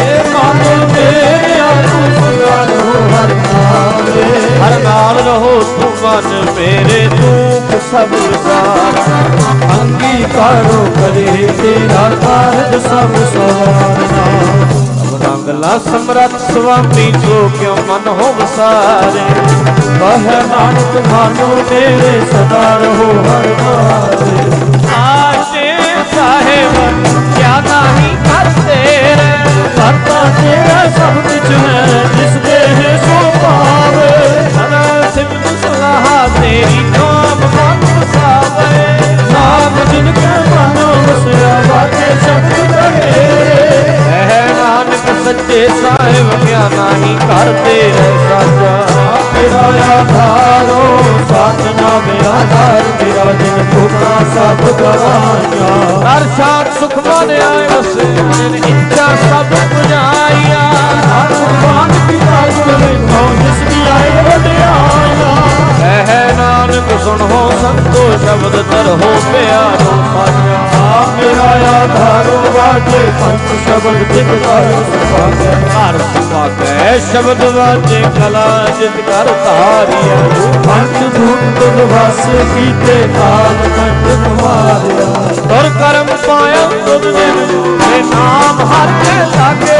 ਇਹ ਮਨ ਮੇਰੇ ਆਤੂ ਸੁਗਾਨ ਹਰ ਨਾਵੇ ਹਰ ਨਾਲ ਰਹੋ ਤੂੰ ਮਨ ਮੇਰੇ ਦੁੱਖ ਸਭ ਵਿਸਾਰ ਅੰਗੀਕਾਰੋ ਕਰੇ ਤੇਰਾ ਕਾਰਜ ਸਭ ਸਵਾਰਨਾ ਸਭ ਰੰਗਲਾ ਸਮਰੱਥ ਸੁਆਮੀ ਜੋ ਕਿਉ ਮਨ ਹੋ ਵਸਾਰੇ ਕਹੇ ਨਾਨਕ ਮਾਨੋ ਮੇਰੇ ਸਦਾ ਰਹੋ ਹਰ ਨਾਵੇ ਆਸ਼ੇ ਸਾਹਿਬ, ਕਿਆ ਨਹੀਂ ਕਰਤੇ ਰੇ ਕਰਤਾ ਤੇਰਾ ਸਭ ਕੁਝ ਹੈ, ਜਿਸ ਦੇ ਹੈ ਸੋ ਪਾਵੇ ਸਦਾ ਸਿਮਤ ਸਲਾਹ ਤੇਰੀ ਨਾਮ ਮਨ ਵਸਾਵੇ। ਨਾਮ ਜਿਨ ਕੇ ਮਨੋ ਵਸਿਆ ਵਾਕੇ ਸ਼ਬਦ ਕਹੇ ਹੈ ਨਾਨਕ ਸੱਚੇ ਸਾਹਿਬ ਗਿਆਨਾ ਨਹੀਂ ਕਰਦੇ ਰਹਿ ਸਾਜਾ। ਮੇਰਾ ਆਧਾਰੋ ਸਤਨਾਮ ਆਧਾਰ ਮੇਰਾ ਜਿਨ ਪੁਨਾ ਸਭ ਗਵਾਇਆ ਹਰ ਸਾਥ ਸੁਖ ਮਨ ਆਏ ਵਸੇ ਇੱਛਾ ਸਭ ਪੁਜਾਈਆ ਹਰ ਕੁਰਬਾਨ ਕੀ ਰਾਜ ਕਰੇ ਜਿਸ ਦੀ ਆਏ ਵਡਿਆਇਆ। ਨਾਨਕ ਸੁਣੋ ਸੰਤੋ ਸ਼ਬਦ ਤਰਹੋ ਪਿਆਰੋ ਮੇਰਾ ਆਧਾਰੋ ਵਾਜੇ ਪੰਚ ਸ਼ਬਦ ਜਿਤ ਕਰ ਸੁਭਾਗੈ ਹਰ ਸੁਭਾਗੈ ਸ਼ਬਦ ਵਾਜੇ ਕਲਾ ਜਿਤ ਕਰ ਧਾਰਿਆ ਪੰਚ ਧੂਤ ਤੁਧ ਵਸ ਕੀਤੇ ਕਾਲ ਕੰਟ ਤੁਰ ਕਰਮ ਪਾਇਆ ਤੁਧ ਜਿਨ ਤੇ ਨਾਮ ਹਰ ਕੇ ਲਾਗੇ।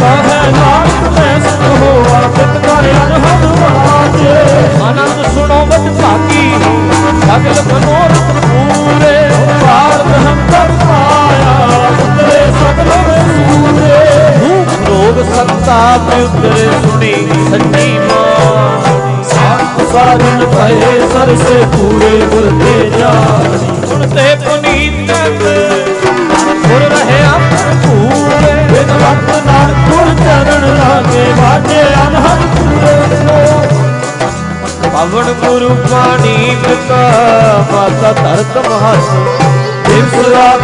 ਕਹੇ ਨਾਨਕ ਮੈਂ ਸੁਖ ਹੋਆ ਬਿਤ ਕਰ ਅਨਹਦ ਵਾਜੇ। ਆਨੰਦ ਸੁਣੋ ਵਡ ਭਾਗੀ ਸਗਲ ਮਨੋਰਥ ਪੂਰੇ ਭਾਰਤ ਹਮ ਕਰ ਪਾਇਆ ਉਤਰੇ ਸਗਲ ਸੂਰੇ ਭੂਖ ਰੋਗ ਸੰਤਾਪ ਉਤਰੇ ਸੁਣੀ ਸੱਚੀ ਮਾਂ ਸਾਖ ਸਾਧਨ ਭਏ ਸਰ ਸੇ ਪੂਰੇ ਗੁਰ ਤੇ ਜਾਣੀ ਸੁਣਤੇ ਪੁਨੀਤ ਗੁਰ ਰਹੇ ਆਪਨ ਪੂਰੇ ਬਿਨ ਵਕਤ ਨਾਲ ਗੁਰ ਚਰਨ ਪਵਨ ਗੁਰੂ ਪਾਣੀ ਪਿਤਾ ਮਾਤਾ ਧਰਤ ਮਹਸ ਦਿਵਸ ਰਾਤ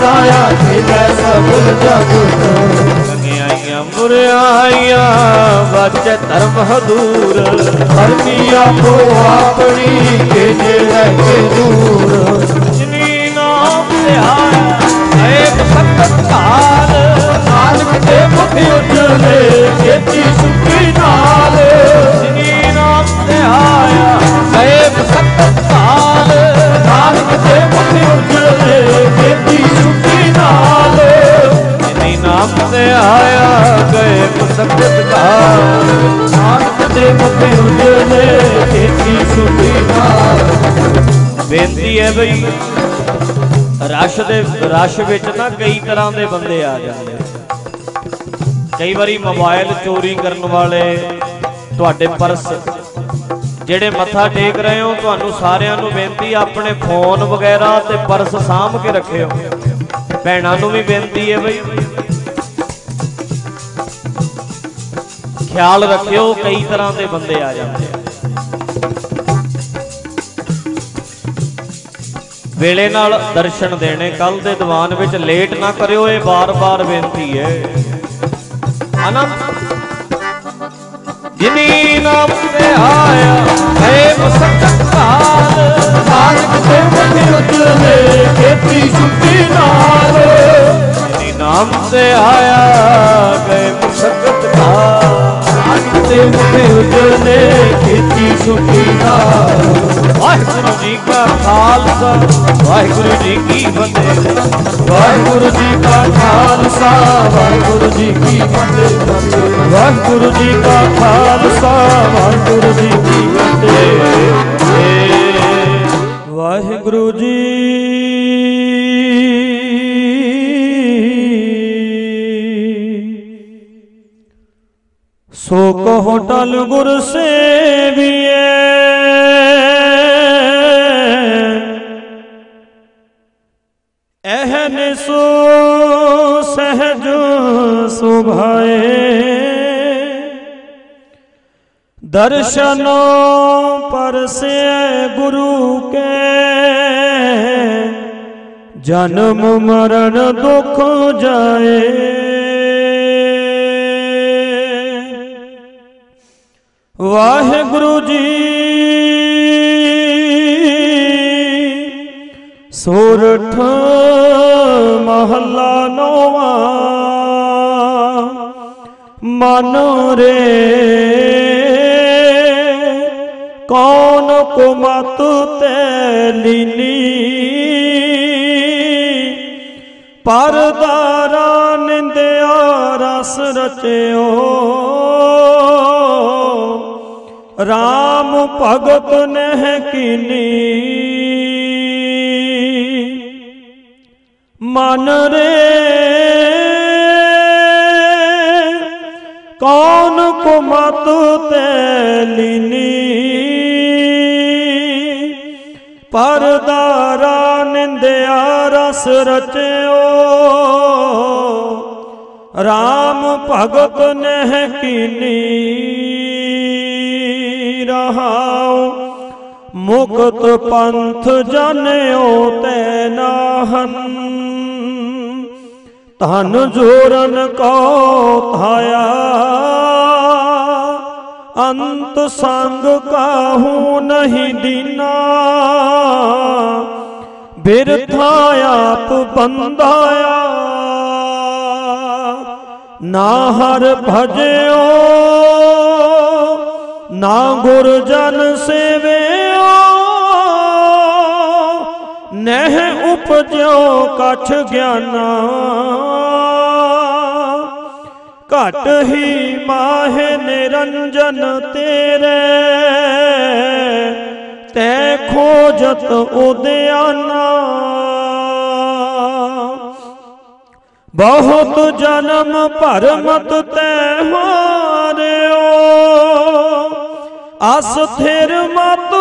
ਦਾਇਆ ਖੇਲੇ ਸਭ ਜਗਤ ਗਈਆਂ ਮੁਰਿਆਈਆਂ ਵਾਜੇ ਧਰਮ ਹਦੂਰ। ਹਰਮੀ ਆਪੋ ਆਪਣੀ ਕੇ ਜੇ ਰਹਿ ਕੇ ਦੂਰ। ਜਿਨੀ ਨਾਮ ਧਿਆਇਆ ਏਕ ਸੰਗਤ ਕਾਲ ਨਾਨਕ ਦੇ ਮੁਖ ਉਜਲੇ, ਖੇਤੀ ਸੁਖੀ ਨਾਲ। ਜਿਨੀ ਨਾਮ ਧਿਆਇਆ ਏਕ ਸੰਗਤ ਨਾਨਕ ਦੇ ਮੁਖ ਉਜਲੇ ਖੇਤੀ ਸੁਖੀ ਨਾਲ। ਜਿਨੀ ਨਾਮ ਧਿਆਇਆ ਗਏ ਸੰਗਤ ਕਾਲ ਨਾਨਕ ਦੇ ਮੁਖ ਉਜਲੇ ਖੇਤੀ ਸੁਖੀ ਨਾਲ। ਬੇਨਤੀ ਹੈ ਬਈ, ਰਸ਼ ਦੇ, ਰਸ਼ ਵਿੱਚ ਨਾ ਕਈ ਤਰ੍ਹਾਂ ਦੇ ਬੰਦੇ ਆ ਜਾਂਦੇ ਕਈ ਵਾਰੀ ਮੋਬਾਈਲ ਚੋਰੀ ਕਰਨ ਵਾਲੇ, ਤੁਹਾਡੇ ਪਰਸ ਜਿਹੜੇ ਮੱਥਾ ਟੇਕ ਰਹੇ ਹੋ, ਤੁਹਾਨੂੰ ਸਾਰਿਆਂ ਨੂੰ ਬੇਨਤੀ ਆਪਣੇ ਫੋਨ ਵਗੈਰਾ ਤੇ ਪਰਸ ਸਾਂਭ ਕੇ ਰੱਖਿਓ। ਭੈਣਾਂ ਨੂੰ ਵੀ ਬੇਨਤੀ ਹੈ ਬਈ। ਖਿਆਲ ਰੱਖਿਓ, ਕਈ ਤਰ੍ਹਾਂ ਦੇ ਬੰਦੇ ਆ ਜਾਂਦੇ ਆ। ਵੇਲੇ ਨਾਲ ਦਰਸ਼ਨ ਦੇਣੇ ਕੱਲ ਦੇ ਦੀਵਾਨ ਵਿੱਚ ਲੇਟ ਨਾ ਕਰਿਓ, ਇਹ ਬਾਰ-ਬਾਰ ਬੇਨਤੀ ਹੈ। ਅਨੰਤ। ਜਿਨੀ ਨਾਮ ਤੇ ਆਇਆ। ਹੈ ਮਸਕਤ ਕਾਲ ਨਾਨਕ ਦੇ ਮੁਖ ਉਜਲੇ, ਖੇਤੀ ਸੁਖੀ ਨਾਲ। ਜਿਨੀ ਨਾਮ ਤੇ ਗਏ ਮਸਕਤ ਕਾਲ ਨਾਨਕ ਦੇ ਮੁਖੇ ਕੀਤੀ ਸੁਖੀ ਨਾਰ ਵਾਹਿਗੁਰੂ ਜੀ ਕਾ ਖਾਲਸਾ, ਵਾਹਿਗੁਰੂ ਜੀ ਕੀ ਫਤਿਹ। ਵਾਹਿਗੁਰੂ ਜੀ ਕਾ ਖਾਲਸਾ, ਵਾਹਿਗੁਰੂ ਜੀ ਕੀ ਫਤਿਹ। ਵਾਹਿਗੁਰੂ ਜੀ ਕਾ ਖਾਲਸਾ, ਵਾਹਿਗੁਰੂ ਜੀ ਕੀ ਫਤਿਹ। ਵਾਹਿਗੁਰੂ ਜੀ ਸੋ ਕਹੋ ਟਲ ਗੁਰ ਸੇਵੀਏ। ਐਹਨ ਸੋ ਸਹਜ ਸੁਭਾਏ। ਦਰਸ਼ਨੋ ਪਰਸੇ ਗੁਰੂ ਕੇ। ਜਨਮ ਮਰਨ ਦੁਖ ਜਾਏ। ਵਾਹਿਗੁਰੂ ਜੀ। ਸੋਰਠ ਮਹੱਲਾ ਨੋਵਾ। ਮਨ ਰੇ ਕੌਣ ਕੋ ਮਤ ਤੈ ਲੀਨੀ। ਪਰਦਾਰਾ ਨਿੰਦਿਆ ਰਸ ਰਚਿਓ। RAM ਭਗਤ ਨਹਿ ਕੀਨੀ। ਮਨ ਰੇ ਕੌਣ ਕੋ ਮਤ ਤੈ ਲੀਨੀ। ਪਰਦਾਰਾ ਨਿੰਦਿਆ ਰਸ ਰਚਿਓ। RAM ਭਗਤ ਨਹਿ ਕੀਨੀ। ਰਹਾਉ ਮੁਕਤ ਪੰਥ ਜਾਣਿਓ ਤੈ ਨਾਹਨ। ਧਨ ਜੋਰਨ ਕੋ ਥਾਇਆ ਅੰਤ ਸੰਗ ਕਾਹੂ ਨਹੀਂ ਦੀਨਾ। ਬਿਰਥਾ ਆਪ ਬੰਦਾਇਆ ਨਾ ਹਰ ਭਜਿਓ। ਨਾ ਗੁਰ ਜਨ ਸੇਵਿਓ, ਨਹਿ ਉਪਜਿਓ ਕਛ ਗਿਆਨਾ। ਘਟ ਹੀ ਮਾਹੇ ਨਿਰੰਜਨ ਤੇਰੇ, ਤੈ ਖੋਜਤ ਉਦਿਆਨਾ ਬਹੁਤ ਜਨਮ ਭਰਮਤ ਤੈ ਹਾਰਿਓ ਅਸ ਥਿਰ ਮਤ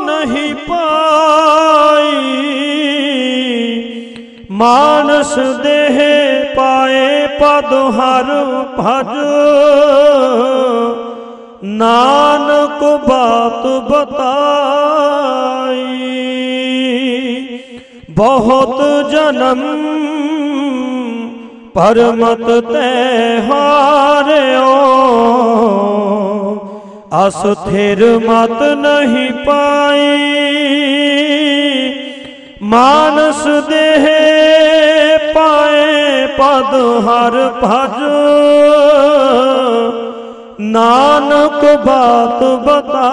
ਨਹੀਂ ਪਾਈ। ਮਾਨਸ ਦੇਹ ਪਾਏ ਪਦ ਹਰ ਭਜ। ਨਾਨਕ ਬਾਤ ਬਤਾਈ। ਬਹੁਤ ਜਨਮ ਪਰਮਤ ਤੈ ਹਾਰਿਓ। ਅਸ ਥਿਰ ਮਤ ਨਹੀਂ ਪਾਈ। ਮਾਨਸ ਦੇਹ ਪਾਏ ਪਦ ਹਰ ਭਜ। ਨਾਨਕ ਬਾਤ ਬਤਾਈ।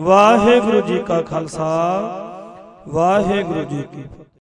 ਵਾਹਿਗੁਰੂ ਜੀ ਕਾ ਖਾਲਸਾ, ਵਾਹਿਗੁਰੂ ਜੀ ਕੀ